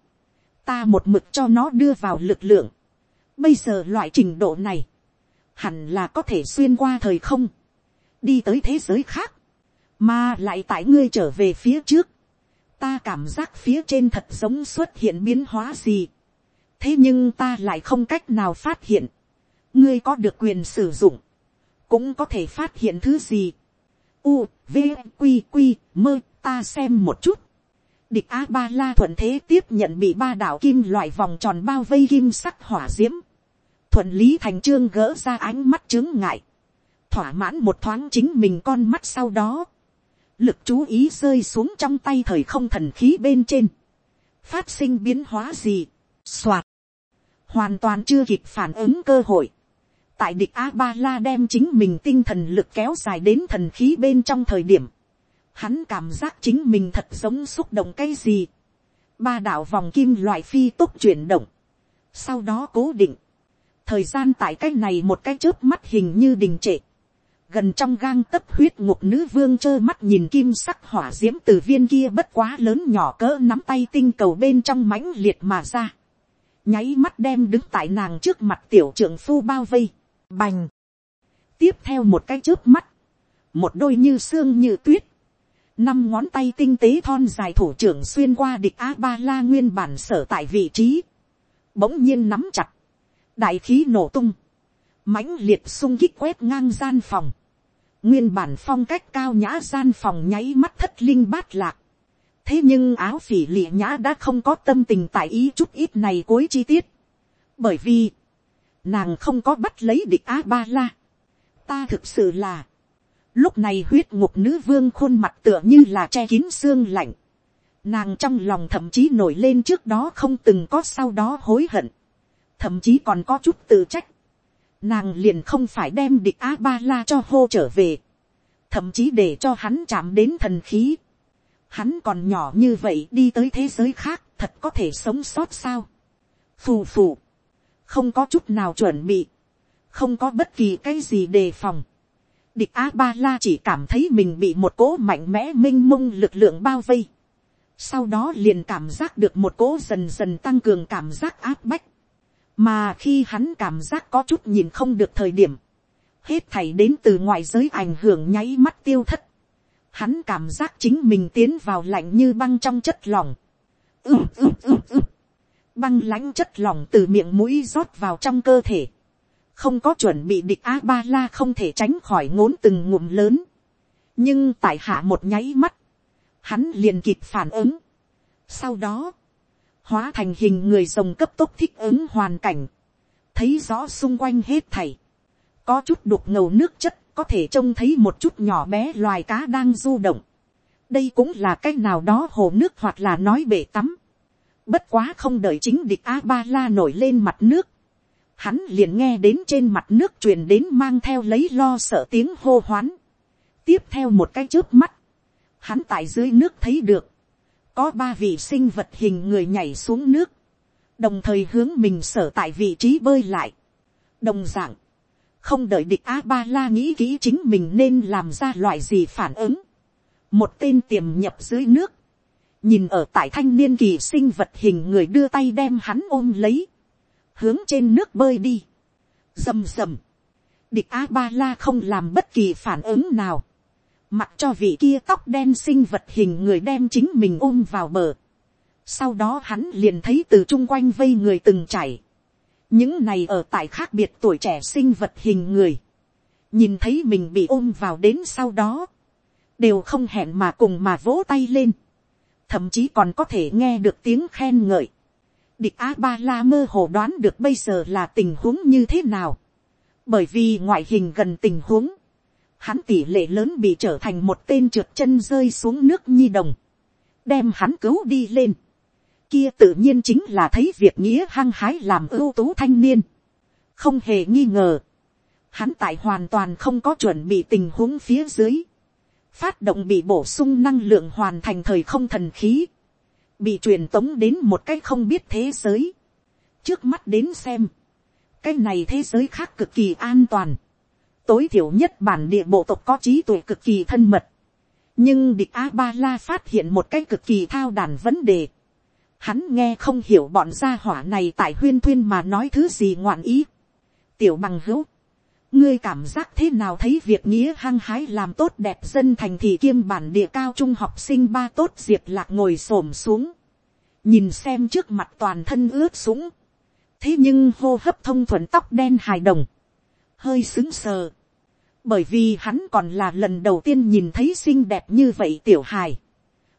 ta một mực cho nó đưa vào lực lượng, bây giờ loại trình độ này, hẳn là có thể xuyên qua thời không, đi tới thế giới khác, mà lại tại ngươi trở về phía trước, ta cảm giác phía trên thật giống xuất hiện biến hóa gì, thế nhưng ta lại không cách nào phát hiện, ngươi có được quyền sử dụng, cũng có thể phát hiện thứ gì. U, V, Q, Q, mơ, ta xem một chút. Địch A Ba La thuận thế tiếp nhận bị ba đạo kim loại vòng tròn bao vây kim sắc hỏa diễm. Thuận lý thành trương gỡ ra ánh mắt chứng ngại. Thỏa mãn một thoáng chính mình con mắt sau đó. Lực chú ý rơi xuống trong tay thời không thần khí bên trên. Phát sinh biến hóa gì? Xoạt. Hoàn toàn chưa kịp phản ứng cơ hội tại địch a ba la đem chính mình tinh thần lực kéo dài đến thần khí bên trong thời điểm, hắn cảm giác chính mình thật giống xúc động cái gì, ba đạo vòng kim loại phi tốc chuyển động, sau đó cố định, thời gian tại cái này một cái chớp mắt hình như đình trệ, gần trong gang tấp huyết ngục nữ vương trơ mắt nhìn kim sắc hỏa d i ễ m từ viên kia bất quá lớn nhỏ cỡ nắm tay tinh cầu bên trong mãnh liệt mà ra, nháy mắt đem đứng tại nàng trước mặt tiểu trưởng phu bao vây, Bành. Tiếp theo một cái chớp mắt. Một đôi như xương như tuyết. Năm ngón tay tinh tế thon dài thủ trưởng xuyên qua địch A-ba-la nguyên bản sở tại vị trí. Bỗng nhiên nắm chặt. Đại khí nổ tung. mãnh liệt sung kích quét ngang gian phòng. Nguyên bản phong cách cao nhã gian phòng nháy mắt thất linh bát lạc. Thế nhưng áo phỉ lịa nhã đã không có tâm tình tại ý chút ít này cuối chi tiết. Bởi vì nàng không có bắt lấy địch a ba la. ta thực sự là, lúc này huyết ngục nữ vương khuôn mặt tựa như là che kín xương lạnh. nàng trong lòng thậm chí nổi lên trước đó không từng có sau đó hối hận, thậm chí còn có chút tự trách. nàng liền không phải đem địch a ba la cho hô trở về, thậm chí để cho hắn chạm đến thần khí. hắn còn nhỏ như vậy đi tới thế giới khác thật có thể sống sót sao. phù phù không có chút nào chuẩn bị, không có bất kỳ cái gì đề phòng. Địch a ba la chỉ cảm thấy mình bị một cỗ mạnh mẽ m i n h mông lực lượng bao vây. Sau đó liền cảm giác được một cỗ dần dần tăng cường cảm giác áp bách. Mà khi hắn cảm giác có chút nhìn không được thời điểm, hết thảy đến từ ngoài giới ảnh hưởng nháy mắt tiêu thất. Hắn cảm giác chính mình tiến vào lạnh như băng trong chất lỏng. Ừ, ừ, ừ, ừ băng lãnh chất lỏng từ miệng mũi rót vào trong cơ thể. Không có chuẩn bị địch A-ba-la không thể tránh khỏi ngốn từng ngụm lớn. Nhưng tại hạ một nháy mắt. Hắn liền kịp phản ứng. Sau đó. Hóa thành hình người rồng cấp tốc thích ứng hoàn cảnh. Thấy rõ xung quanh hết thảy. Có chút đục ngầu nước chất. Có thể trông thấy một chút nhỏ bé loài cá đang du động. Đây cũng là cách nào đó hồ nước hoặc là nói bể tắm Bất quá không đợi chính địch A-ba-la nổi lên mặt nước. Hắn liền nghe đến trên mặt nước truyền đến mang theo lấy lo sợ tiếng hô hoán. Tiếp theo một cái trước mắt. Hắn tại dưới nước thấy được. Có ba vị sinh vật hình người nhảy xuống nước. Đồng thời hướng mình sở tại vị trí bơi lại. Đồng dạng. Không đợi địch A-ba-la nghĩ kỹ chính mình nên làm ra loại gì phản ứng. Một tên tiềm nhập dưới nước nhìn ở tại thanh niên kỳ sinh vật hình người đưa tay đem hắn ôm lấy, hướng trên nước bơi đi, rầm rầm, địch a ba la không làm bất kỳ phản ứng nào, mặc cho vị kia tóc đen sinh vật hình người đem chính mình ôm vào bờ, sau đó hắn liền thấy từ chung quanh vây người từng chảy, những này ở tại khác biệt tuổi trẻ sinh vật hình người, nhìn thấy mình bị ôm vào đến sau đó, đều không hẹn mà cùng mà vỗ tay lên, thậm chí còn có thể nghe được tiếng khen ngợi. Địch A Ba La mơ hồ đoán được bây giờ là tình huống như thế nào. Bởi vì ngoại hình gần tình huống, hắn tỷ lệ lớn bị trở thành một tên trượt chân rơi xuống nước nhi đồng, đem hắn cứu đi lên. Kia tự nhiên chính là thấy việc nghĩa hăng hái làm ưu tú thanh niên. Không hề nghi ngờ, hắn tại hoàn toàn không có chuẩn bị tình huống phía dưới phát động bị bổ sung năng lượng hoàn thành thời không thần khí, bị truyền tống đến một cái không biết thế giới, trước mắt đến xem, cái này thế giới khác cực kỳ an toàn, tối thiểu nhất bản địa bộ tộc có trí tuệ cực kỳ thân mật, nhưng địch a ba la phát hiện một cái cực kỳ thao đàn vấn đề, hắn nghe không hiểu bọn gia hỏa này tại huyên thuyên mà nói thứ gì ngoạn ý. tiểu bằng hữu, ngươi cảm giác thế nào thấy việc nghĩa hăng hái làm tốt đẹp dân thành thị kiêm bản địa cao trung học sinh ba tốt diệp lạc ngồi s ổ m xuống, nhìn xem trước mặt toàn thân ướt sũng, thế nhưng hô hấp thông thuận tóc đen hài đồng, hơi xứng sờ, bởi vì hắn còn là lần đầu tiên nhìn thấy xinh đẹp như vậy tiểu hài,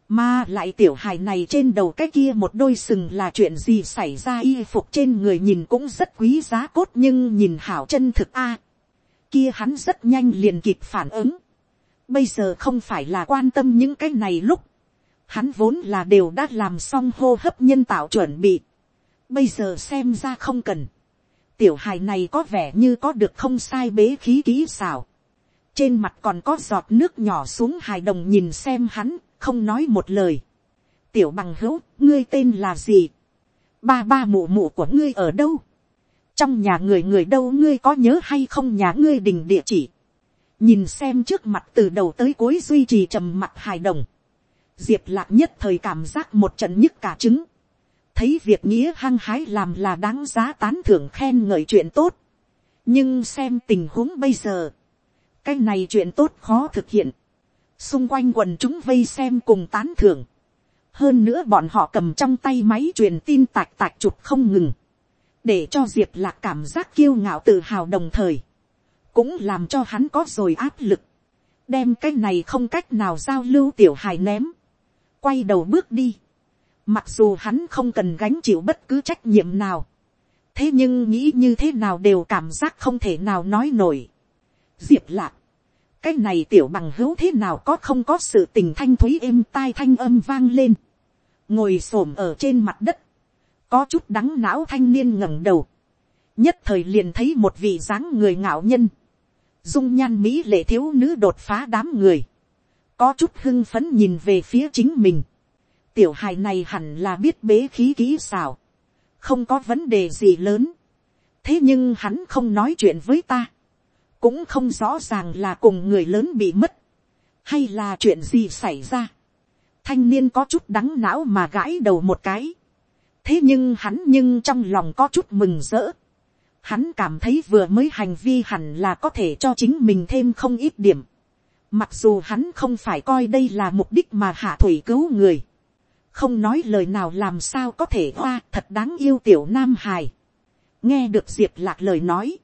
mà lại tiểu hài này trên đầu cái kia một đôi sừng là chuyện gì xảy ra y phục trên người nhìn cũng rất quý giá cốt nhưng nhìn hảo chân thực a kia hắn rất nhanh liền kịp phản ứng. Bây giờ không phải là quan tâm những cái này lúc. Hắn vốn là đều đã làm xong hô hấp nhân tạo chuẩn bị. Bây giờ xem ra không cần. Tiểu hài này có vẻ như có được không sai bế khí kỹ xảo. Trên mặt còn có giọt nước nhỏ xuống hài đồng nhìn xem hắn không nói một lời. tiểu bằng hữu, ngươi tên là gì. ba ba mụ mụ của ngươi ở đâu trong nhà người người đâu ngươi có nhớ hay không nhà ngươi đình địa chỉ. nhìn xem trước mặt từ đầu tới cuối duy trì trầm mặt hài đồng. diệp lạc nhất thời cảm giác một trận nhức cả trứng. thấy việc nghĩa hăng hái làm là đáng giá tán thưởng khen ngợi chuyện tốt. nhưng xem tình huống bây giờ, cái này chuyện tốt khó thực hiện xung quanh quần chúng vây xem cùng tán thưởng. hơn nữa bọn họ cầm trong tay máy truyền tin tạch tạch chụp không ngừng, để cho diệp lạc cảm giác kiêu ngạo tự hào đồng thời, cũng làm cho hắn có rồi áp lực, đem cái này không cách nào giao lưu tiểu hài ném, quay đầu bước đi, mặc dù hắn không cần gánh chịu bất cứ trách nhiệm nào, thế nhưng nghĩ như thế nào đều cảm giác không thể nào nói nổi. diệp lạc, cái này tiểu bằng hữu thế nào có không có sự tình thanh thúy êm tai thanh âm vang lên, ngồi s ổ m ở trên mặt đất, có chút đắng não thanh niên ngẩng đầu, nhất thời liền thấy một vị dáng người ngạo nhân, dung nhan mỹ lệ thiếu nữ đột phá đám người, có chút hưng phấn nhìn về phía chính mình, tiểu hài này hẳn là biết bế khí kỹ xào, không có vấn đề gì lớn, thế nhưng hắn không nói chuyện với ta, cũng không rõ ràng là cùng người lớn bị mất, hay là chuyện gì xảy ra. thanh niên có chút đắng não mà gãi đầu một cái thế nhưng hắn nhưng trong lòng có chút mừng rỡ. hắn cảm thấy vừa mới hành vi hẳn là có thể cho chính mình thêm không ít điểm. mặc dù hắn không phải coi đây là mục đích mà hạ thủy cứu người. không nói lời nào làm sao có thể hoa thật đáng yêu tiểu nam hài. nghe được diệp lạc lời nói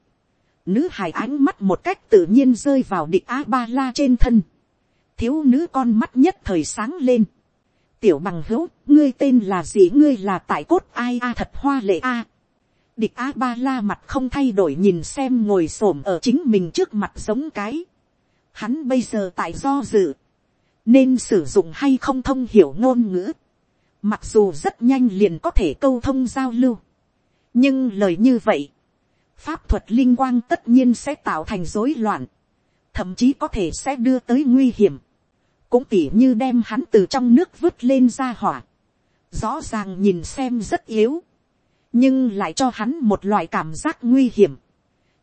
Nữ hài ánh mắt một cách tự nhiên rơi vào địch A-ba-la trên thân. Thiếu nữ con mắt nhất thời sáng lên. Tiểu bằng hữu, ngươi tên là gì ngươi là tại cốt ai a thật hoa lệ a. Địch A-ba-la mặt không thay đổi nhìn xem ngồi xổm ở chính mình trước mặt giống cái. Hắn bây giờ tại do dự. Nên sử dụng hay không thông hiểu ngôn ngữ. Mặc dù rất nhanh liền có thể câu thông giao lưu. Nhưng lời như vậy pháp thuật linh quang tất nhiên sẽ tạo thành rối loạn, thậm chí có thể sẽ đưa tới nguy hiểm, cũng tỉ như đem hắn từ trong nước vứt lên ra hỏa, rõ ràng nhìn xem rất yếu, nhưng lại cho hắn một loại cảm giác nguy hiểm,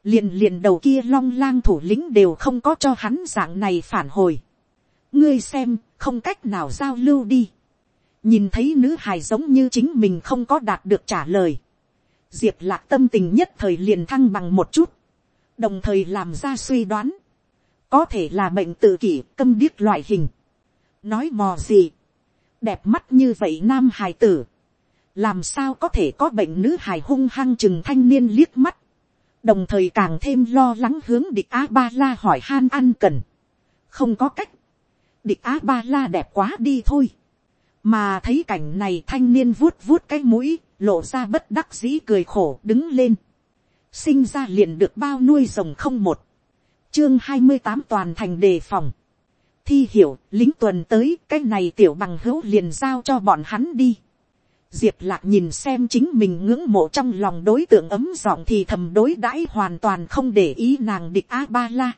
liền liền đầu kia long lang thủ lĩnh đều không có cho hắn dạng này phản hồi, ngươi xem không cách nào giao lưu đi, nhìn thấy nữ hài giống như chính mình không có đạt được trả lời, diệp lạc tâm tình nhất thời liền thăng bằng một chút, đồng thời làm ra suy đoán, có thể là bệnh tự kỷ câm điếc loại hình, nói mò gì, đẹp mắt như vậy nam hài tử, làm sao có thể có bệnh nữ hài hung hăng chừng thanh niên liếc mắt, đồng thời càng thêm lo lắng hướng địch a ba la hỏi han ăn cần, không có cách, địch a ba la đẹp quá đi thôi, mà thấy cảnh này thanh niên vuốt vuốt cái mũi, lộ ra bất đắc dĩ cười khổ đứng lên, sinh ra liền được bao nuôi rồng không một, chương hai mươi tám toàn thành đề phòng, thi hiểu lính tuần tới cái này tiểu bằng hữu liền giao cho bọn hắn đi. diệp lạc nhìn xem chính mình ngưỡng mộ trong lòng đối tượng ấm giọng thì thầm đối đãi hoàn toàn không để ý nàng địch a ba la.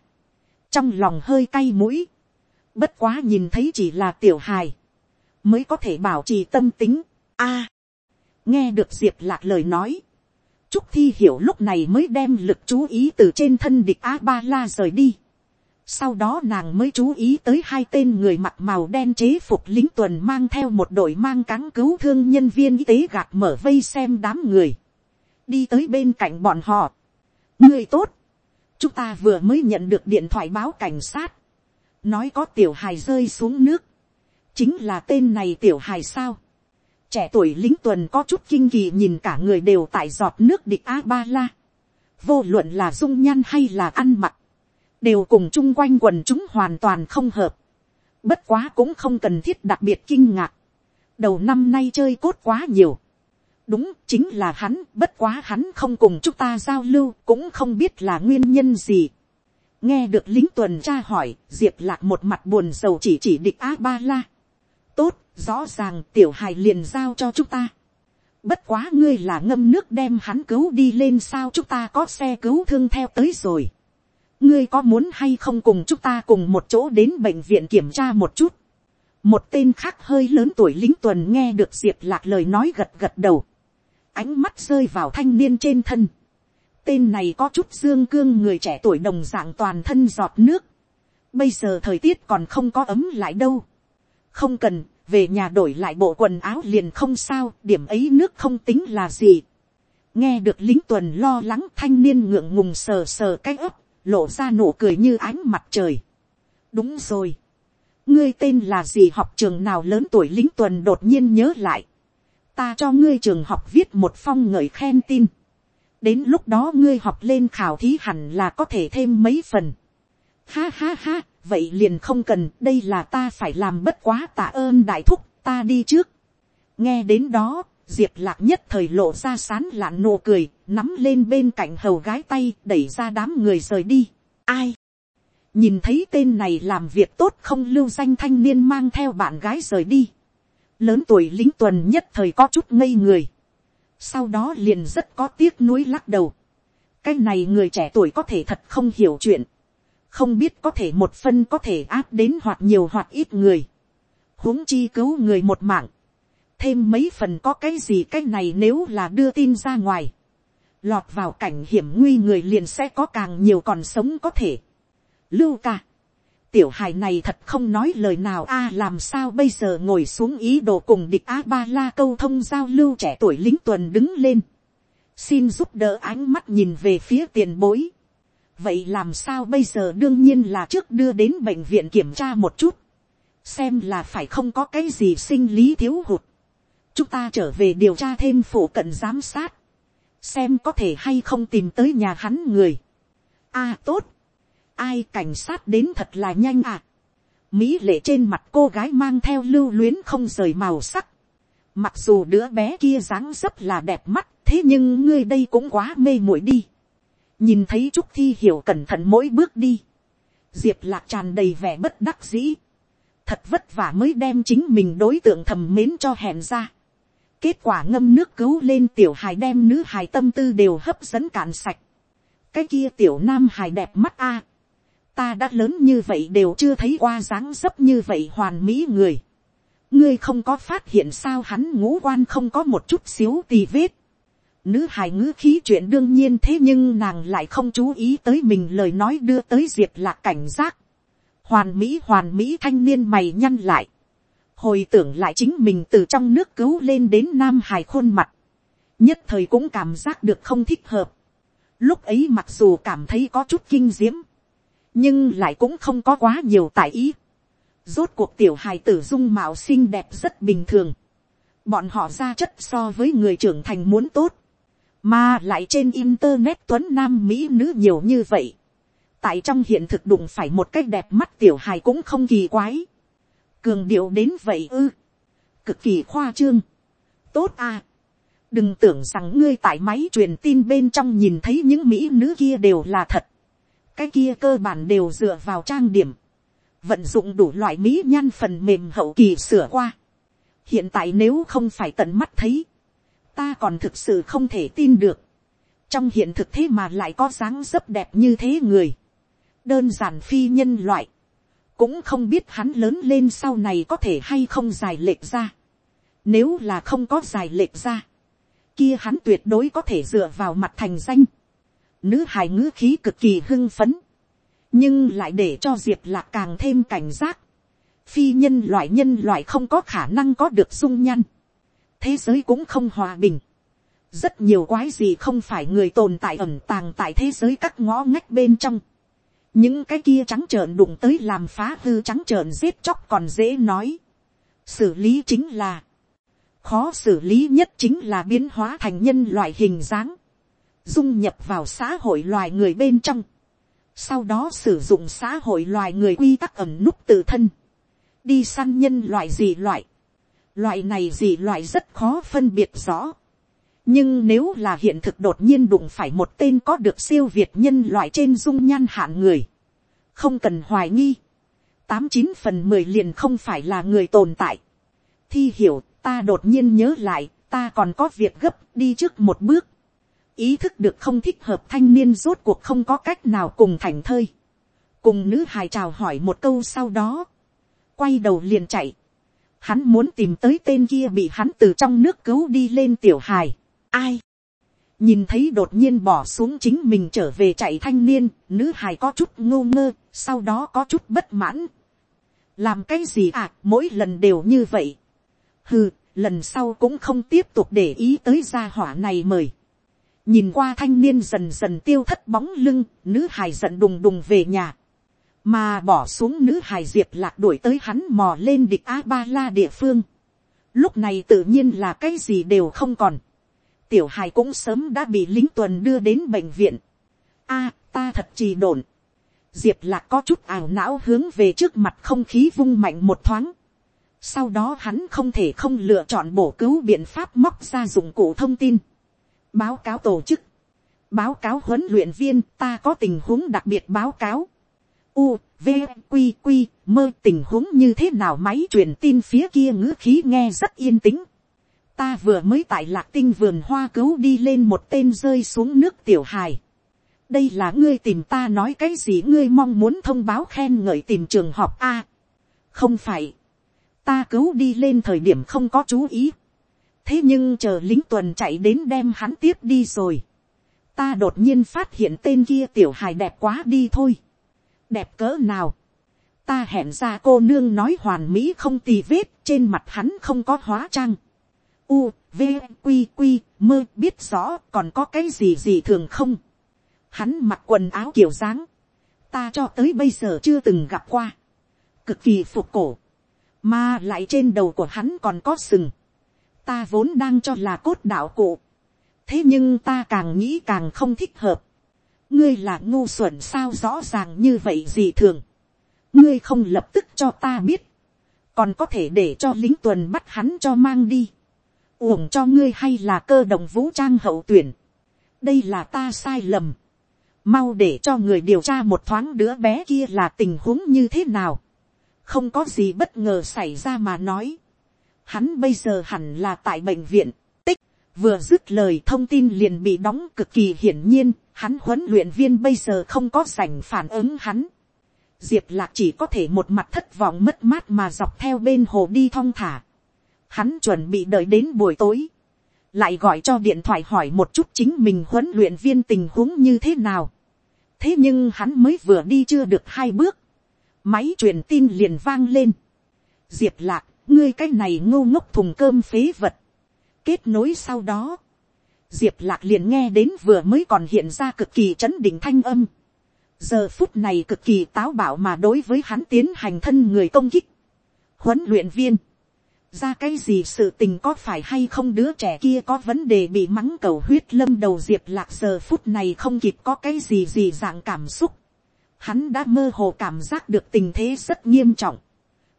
trong lòng hơi cay mũi, Bất quá nhìn thấy chỉ là tiểu hài. Mới có thể bảo trì tâm tính. a Nghe được Diệp Lạc lời nói. Trúc Thi Hiểu lúc này mới đem lực chú ý từ trên thân địch A-ba-la rời đi. Sau đó nàng mới chú ý tới hai tên người mặc màu đen chế phục lính tuần mang theo một đội mang cáng cứu thương nhân viên y tế gạt mở vây xem đám người. Đi tới bên cạnh bọn họ. Người tốt. Chúng ta vừa mới nhận được điện thoại báo cảnh sát. Nói có tiểu hài rơi xuống nước. Chính là tên này tiểu hài sao. Trẻ tuổi lính tuần có chút kinh kỳ nhìn cả người đều tại giọt nước địch A-ba-la. Vô luận là dung nhan hay là ăn mặc đều cùng chung quanh quần chúng hoàn toàn không hợp. Bất quá cũng không cần thiết đặc biệt kinh ngạc. Đầu năm nay chơi cốt quá nhiều. Đúng, chính là hắn, bất quá hắn không cùng chúng ta giao lưu, cũng không biết là nguyên nhân gì. Nghe được lính tuần tra hỏi, Diệp lạc một mặt buồn sầu chỉ chỉ địch A-ba-la. Tốt, rõ ràng tiểu hài liền giao cho chúng ta. Bất quá ngươi là ngâm nước đem hắn cứu đi lên sao chúng ta có xe cứu thương theo tới rồi ngươi có muốn hay không cùng chúng ta cùng một chỗ đến bệnh viện kiểm tra một chút. một tên khác hơi lớn tuổi lính tuần nghe được diệp lạc lời nói gật gật đầu. ánh mắt rơi vào thanh niên trên thân. tên này có chút dương cương người trẻ tuổi đồng dạng toàn thân giọt nước. bây giờ thời tiết còn không có ấm lại đâu không cần, về nhà đổi lại bộ quần áo liền không sao, điểm ấy nước không tính là gì. nghe được lính tuần lo lắng thanh niên ngượng ngùng sờ sờ cái ấp lộ ra nụ cười như ánh mặt trời. đúng rồi. ngươi tên là gì học trường nào lớn tuổi lính tuần đột nhiên nhớ lại. ta cho ngươi trường học viết một phong ngợi khen tin. đến lúc đó ngươi học lên khảo thí hẳn là có thể thêm mấy phần ha ha ha, vậy liền không cần, đây là ta phải làm bất quá tạ ơn đại thúc, ta đi trước. nghe đến đó, diệp lạc nhất thời lộ ra sán lạn nụ cười, nắm lên bên cạnh hầu gái tay, đẩy ra đám người rời đi. ai, nhìn thấy tên này làm việc tốt không lưu danh thanh niên mang theo bạn gái rời đi. lớn tuổi lính tuần nhất thời có chút ngây người. sau đó liền rất có tiếc nuối lắc đầu. cái này người trẻ tuổi có thể thật không hiểu chuyện không biết có thể một phân có thể áp đến hoặc nhiều hoặc ít người. huống chi cứu người một mạng thêm mấy phần có cái gì cái này nếu là đưa tin ra ngoài, lọt vào cảnh hiểm nguy người liền sẽ có càng nhiều còn sống có thể. Lưu ca, tiểu hài này thật không nói lời nào a à, làm sao bây giờ ngồi xuống ý đồ cùng địch a ba la câu thông giao lưu trẻ tuổi lính tuần đứng lên, xin giúp đỡ ánh mắt nhìn về phía tiền bối vậy làm sao bây giờ đương nhiên là trước đưa đến bệnh viện kiểm tra một chút, xem là phải không có cái gì sinh lý thiếu hụt chúng ta trở về điều tra thêm phụ cận giám sát, xem có thể hay không tìm tới nhà hắn người. a tốt, ai cảnh sát đến thật là nhanh à. mỹ lệ trên mặt cô gái mang theo lưu luyến không rời màu sắc. mặc dù đứa bé kia dáng dấp là đẹp mắt, thế nhưng ngươi đây cũng quá mê muội đi nhìn thấy trúc thi hiểu cẩn thận mỗi bước đi. diệp lạc tràn đầy vẻ bất đắc dĩ. thật vất vả mới đem chính mình đối tượng thầm mến cho hẹn ra Kết quả ngâm nước cứu lên tiểu hài đem nữ hài tâm tư đều hấp dẫn cạn sạch. Cái kia tiểu nam hài đẹp mắt a. Ta đã lớn như vậy đều chưa thấy qua dáng dấp như vậy hoàn mỹ người. Ngươi không có phát hiện sao hắn ngũ quan không có một chút xíu tì vết. Nữ hài ngữ khí chuyện đương nhiên thế nhưng nàng lại không chú ý tới mình lời nói đưa tới diệp lạc cảnh giác. Hoàn mỹ hoàn mỹ thanh niên mày nhăn lại hồi tưởng lại chính mình từ trong nước cứu lên đến nam hải khuôn mặt, nhất thời cũng cảm giác được không thích hợp. Lúc ấy mặc dù cảm thấy có chút kinh diễm, nhưng lại cũng không có quá nhiều tại ý. Rốt cuộc tiểu hài tử dung mạo xinh đẹp rất bình thường. Bọn họ ra chất so với người trưởng thành muốn tốt. Mà lại trên internet tuấn nam mỹ nữ nhiều như vậy. Tại trong hiện thực đụng phải một cách đẹp mắt tiểu hài cũng không kỳ quái. Cường điệu đến vậy ư, cực kỳ khoa trương, tốt à, đừng tưởng rằng ngươi tại máy truyền tin bên trong nhìn thấy những mỹ nữ kia đều là thật, cái kia cơ bản đều dựa vào trang điểm, vận dụng đủ loại mỹ nhan phần mềm hậu kỳ sửa qua. hiện tại nếu không phải tận mắt thấy, ta còn thực sự không thể tin được. trong hiện thực thế mà lại có dáng dấp đẹp như thế người, đơn giản phi nhân loại, cũng không biết hắn lớn lên sau này có thể hay không dài lệch ra. Nếu là không có dài lệch ra, kia hắn tuyệt đối có thể dựa vào mặt thành danh. Nữ hài ngữ khí cực kỳ hưng phấn, nhưng lại để cho diệp lạc càng thêm cảnh giác. Phi nhân loại nhân loại không có khả năng có được dung nhăn. Thế giới cũng không hòa bình. Rất nhiều quái gì không phải người tồn tại ẩn tàng tại thế giới các ngõ ngách bên trong. Những cái kia trắng trợn đụng tới làm phá hư trắng trợn giết chóc còn dễ nói. xử lý chính là, khó xử lý nhất chính là biến hóa thành nhân loại hình dáng, dung nhập vào xã hội loài người bên trong, sau đó sử dụng xã hội loài người quy tắc ẩm núp tự thân, đi săn nhân loại gì loại, loại này gì loại rất khó phân biệt rõ, nhưng nếu là hiện thực đột nhiên đụng phải một tên có được siêu việt nhân loại trên dung nhan hạn người, không cần hoài nghi, tám chín phần mười liền không phải là người tồn tại. thi hiểu ta đột nhiên nhớ lại, ta còn có việc gấp đi trước một bước. ý thức được không thích hợp thanh niên rốt cuộc không có cách nào cùng thành thơi. cùng nữ hài chào hỏi một câu sau đó, quay đầu liền chạy hắn muốn tìm tới tên kia bị hắn từ trong nước cứu đi lên tiểu hài ai, nhìn thấy đột nhiên bỏ xuống chính mình trở về chạy thanh niên, nữ hài có chút ngô ngơ, sau đó có chút bất mãn. làm cái gì à, mỗi lần đều như vậy. hừ, lần sau cũng không tiếp tục để ý tới gia hỏa này mời. nhìn qua thanh niên dần dần tiêu thất bóng lưng, nữ hài giận đùng đùng về nhà mà bỏ xuống nữ hài diệp lạc đuổi tới hắn mò lên địch a ba la địa phương. lúc này tự nhiên là cái gì đều không còn tiểu hài cũng sớm đã bị lính tuần đưa đến bệnh viện. a, ta thật trì độn. diệp lạc có chút ảo não hướng về trước mặt không khí vung mạnh một thoáng. sau đó hắn không thể không lựa chọn bổ cứu biện pháp móc ra dụng cụ thông tin. báo cáo tổ chức. báo cáo huấn luyện viên ta có tình huống đặc biệt báo cáo u, v, q q mơ tình huống như thế nào máy truyền tin phía kia ngữ khí nghe rất yên tĩnh ta vừa mới tại lạc tinh vườn hoa cứu đi lên một tên rơi xuống nước tiểu hài. đây là ngươi tìm ta nói cái gì ngươi mong muốn thông báo khen ngợi tìm trường học a. không phải, ta cứu đi lên thời điểm không có chú ý. thế nhưng chờ lính tuần chạy đến đem hắn tiếp đi rồi. ta đột nhiên phát hiện tên kia tiểu hài đẹp quá đi thôi đẹp cỡ nào. ta hẹn ra cô nương nói hoàn mỹ không tì vết trên mặt hắn không có hóa trang u, v, q q mơ biết rõ còn có cái gì gì thường không. Hắn mặc quần áo kiểu dáng. Ta cho tới bây giờ chưa từng gặp qua. Cực kỳ phục cổ. Mà lại trên đầu của hắn còn có sừng. Ta vốn đang cho là cốt đạo cụ. Thế nhưng ta càng nghĩ càng không thích hợp. Ngươi là ngu xuẩn sao rõ ràng như vậy gì thường. Ngươi không lập tức cho ta biết. Còn có thể để cho lính tuần bắt hắn cho mang đi uổng cho ngươi hay là cơ động vũ trang hậu tuyển. đây là ta sai lầm. mau để cho người điều tra một thoáng đứa bé kia là tình huống như thế nào. không có gì bất ngờ xảy ra mà nói. hắn bây giờ hẳn là tại bệnh viện vừa dứt lời thông tin liền bị đóng cực kỳ hiển nhiên. hắn huấn luyện viên bây giờ không có sảnh phản ứng hắn. diệp lạc chỉ có thể một mặt thất vọng mất mát mà dọc theo bên hồ đi thong thả Hắn chuẩn bị đợi đến buổi tối. Lại gọi cho điện thoại hỏi một chút chính mình huấn luyện viên tình huống như thế nào. Thế nhưng hắn mới vừa đi chưa được hai bước. Máy truyền tin liền vang lên. Diệp lạc, ngươi cái này ngô ngốc thùng cơm phế vật. Kết nối sau đó. Diệp lạc liền nghe đến vừa mới còn hiện ra cực kỳ chấn định thanh âm. Giờ phút này cực kỳ táo bạo mà đối với hắn tiến hành thân người công kích. Huấn luyện viên ra cái gì sự tình có phải hay không đứa trẻ kia có vấn đề bị mắng cầu huyết lâm đầu diệp lạc giờ phút này không kịp có cái gì gì dạng cảm xúc. Hắn đã mơ hồ cảm giác được tình thế rất nghiêm trọng.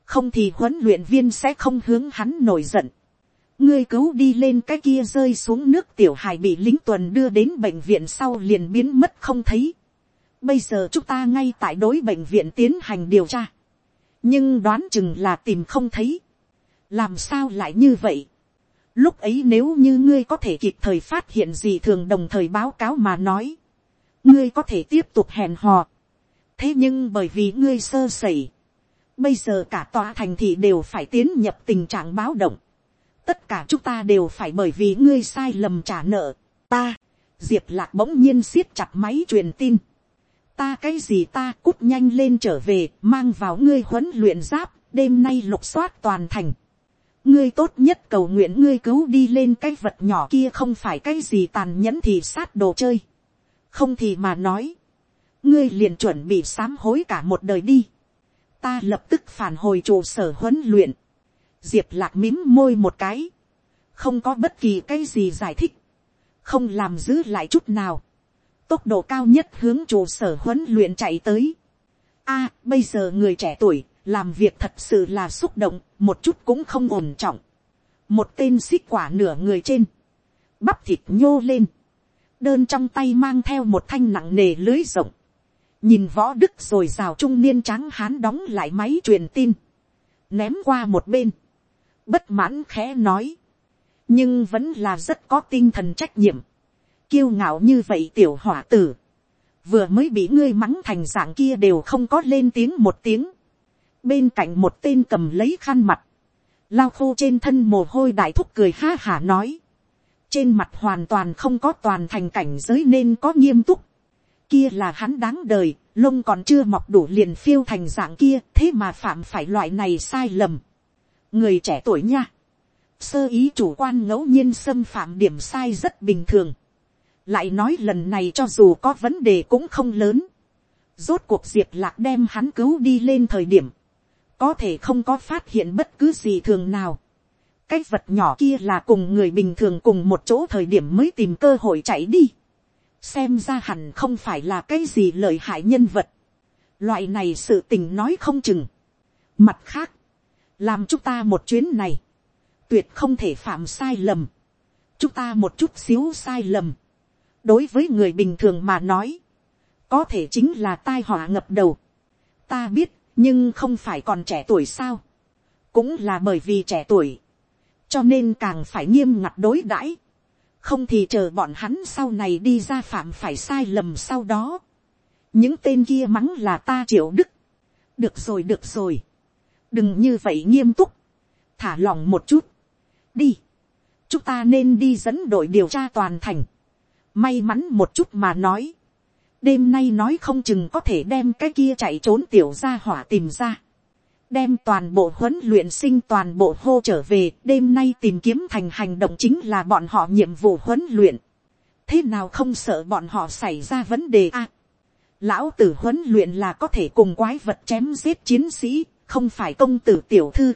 Không thì huấn luyện viên sẽ không hướng hắn nổi giận. Ngươi cứu đi lên cái kia rơi xuống nước tiểu hài bị lính tuần đưa đến bệnh viện sau liền biến mất không thấy. Bây giờ chúng ta ngay tại đối bệnh viện tiến hành điều tra. Nhưng đoán chừng là tìm không thấy làm sao lại như vậy. lúc ấy nếu như ngươi có thể kịp thời phát hiện gì thường đồng thời báo cáo mà nói, ngươi có thể tiếp tục hẹn hò. thế nhưng bởi vì ngươi sơ sẩy, Bây giờ cả tòa thành thị đều phải tiến nhập tình trạng báo động. Tất cả chúng ta đều phải bởi vì ngươi sai lầm trả nợ. Ta, diệp lạc bỗng nhiên siết chặt máy truyền tin. Ta cái gì ta cút nhanh lên trở về, mang vào ngươi huấn luyện giáp, đêm nay lục soát toàn thành. Ngươi tốt nhất cầu nguyện ngươi cứu đi lên cái vật nhỏ kia không phải cái gì tàn nhẫn thì sát đồ chơi. Không thì mà nói. Ngươi liền chuẩn bị sám hối cả một đời đi ta lập tức phản hồi trụ sở huấn luyện, diệp lạc mím môi một cái, không có bất kỳ cái gì giải thích, không làm giữ lại chút nào, tốc độ cao nhất hướng trụ sở huấn luyện chạy tới. A, bây giờ người trẻ tuổi, làm việc thật sự là xúc động, một chút cũng không ổn trọng. một tên xích quả nửa người trên, bắp thịt nhô lên, đơn trong tay mang theo một thanh nặng nề lưới rộng, nhìn võ đức rồi rào trung niên trắng hán đóng lại máy truyền tin, ném qua một bên, bất mãn khẽ nói, nhưng vẫn là rất có tinh thần trách nhiệm, kiêu ngạo như vậy tiểu hỏa tử, vừa mới bị ngươi mắng thành dạng kia đều không có lên tiếng một tiếng, bên cạnh một tên cầm lấy khăn mặt, lao khô trên thân mồ hôi đại thúc cười ha hả nói, trên mặt hoàn toàn không có toàn thành cảnh giới nên có nghiêm túc, kia là hắn đáng đời, lông còn chưa mọc đủ liền phiêu thành dạng kia, thế mà phạm phải loại này sai lầm người trẻ tuổi nha, sơ ý chủ quan ngẫu nhiên xâm phạm điểm sai rất bình thường. lại nói lần này cho dù có vấn đề cũng không lớn. rốt cuộc diệp lạc đem hắn cứu đi lên thời điểm, có thể không có phát hiện bất cứ gì thường nào. cái vật nhỏ kia là cùng người bình thường cùng một chỗ thời điểm mới tìm cơ hội chạy đi xem ra hẳn không phải là cái gì lợi hại nhân vật. loại này sự tình nói không chừng. mặt khác, làm chúng ta một chuyến này, tuyệt không thể phạm sai lầm. chúng ta một chút xíu sai lầm. đối với người bình thường mà nói, có thể chính là tai họa ngập đầu. ta biết, nhưng không phải còn trẻ tuổi sao. cũng là bởi vì trẻ tuổi, cho nên càng phải nghiêm ngặt đối đãi không thì chờ bọn hắn sau này đi ra phạm phải sai lầm sau đó. những tên kia mắng là ta triệu đức. được rồi được rồi đừng như vậy nghiêm túc. thả lòng một chút. đi. chúng ta nên đi dẫn đội điều tra toàn thành. may mắn một chút mà nói. đêm nay nói không chừng có thể đem cái kia chạy trốn tiểu ra hỏa tìm ra đem toàn bộ huấn luyện sinh toàn bộ hô trở về, đêm nay tìm kiếm thành hành động chính là bọn họ nhiệm vụ huấn luyện. thế nào không sợ bọn họ xảy ra vấn đề a. lão tử huấn luyện là có thể cùng quái vật chém giết chiến sĩ, không phải công tử tiểu thư.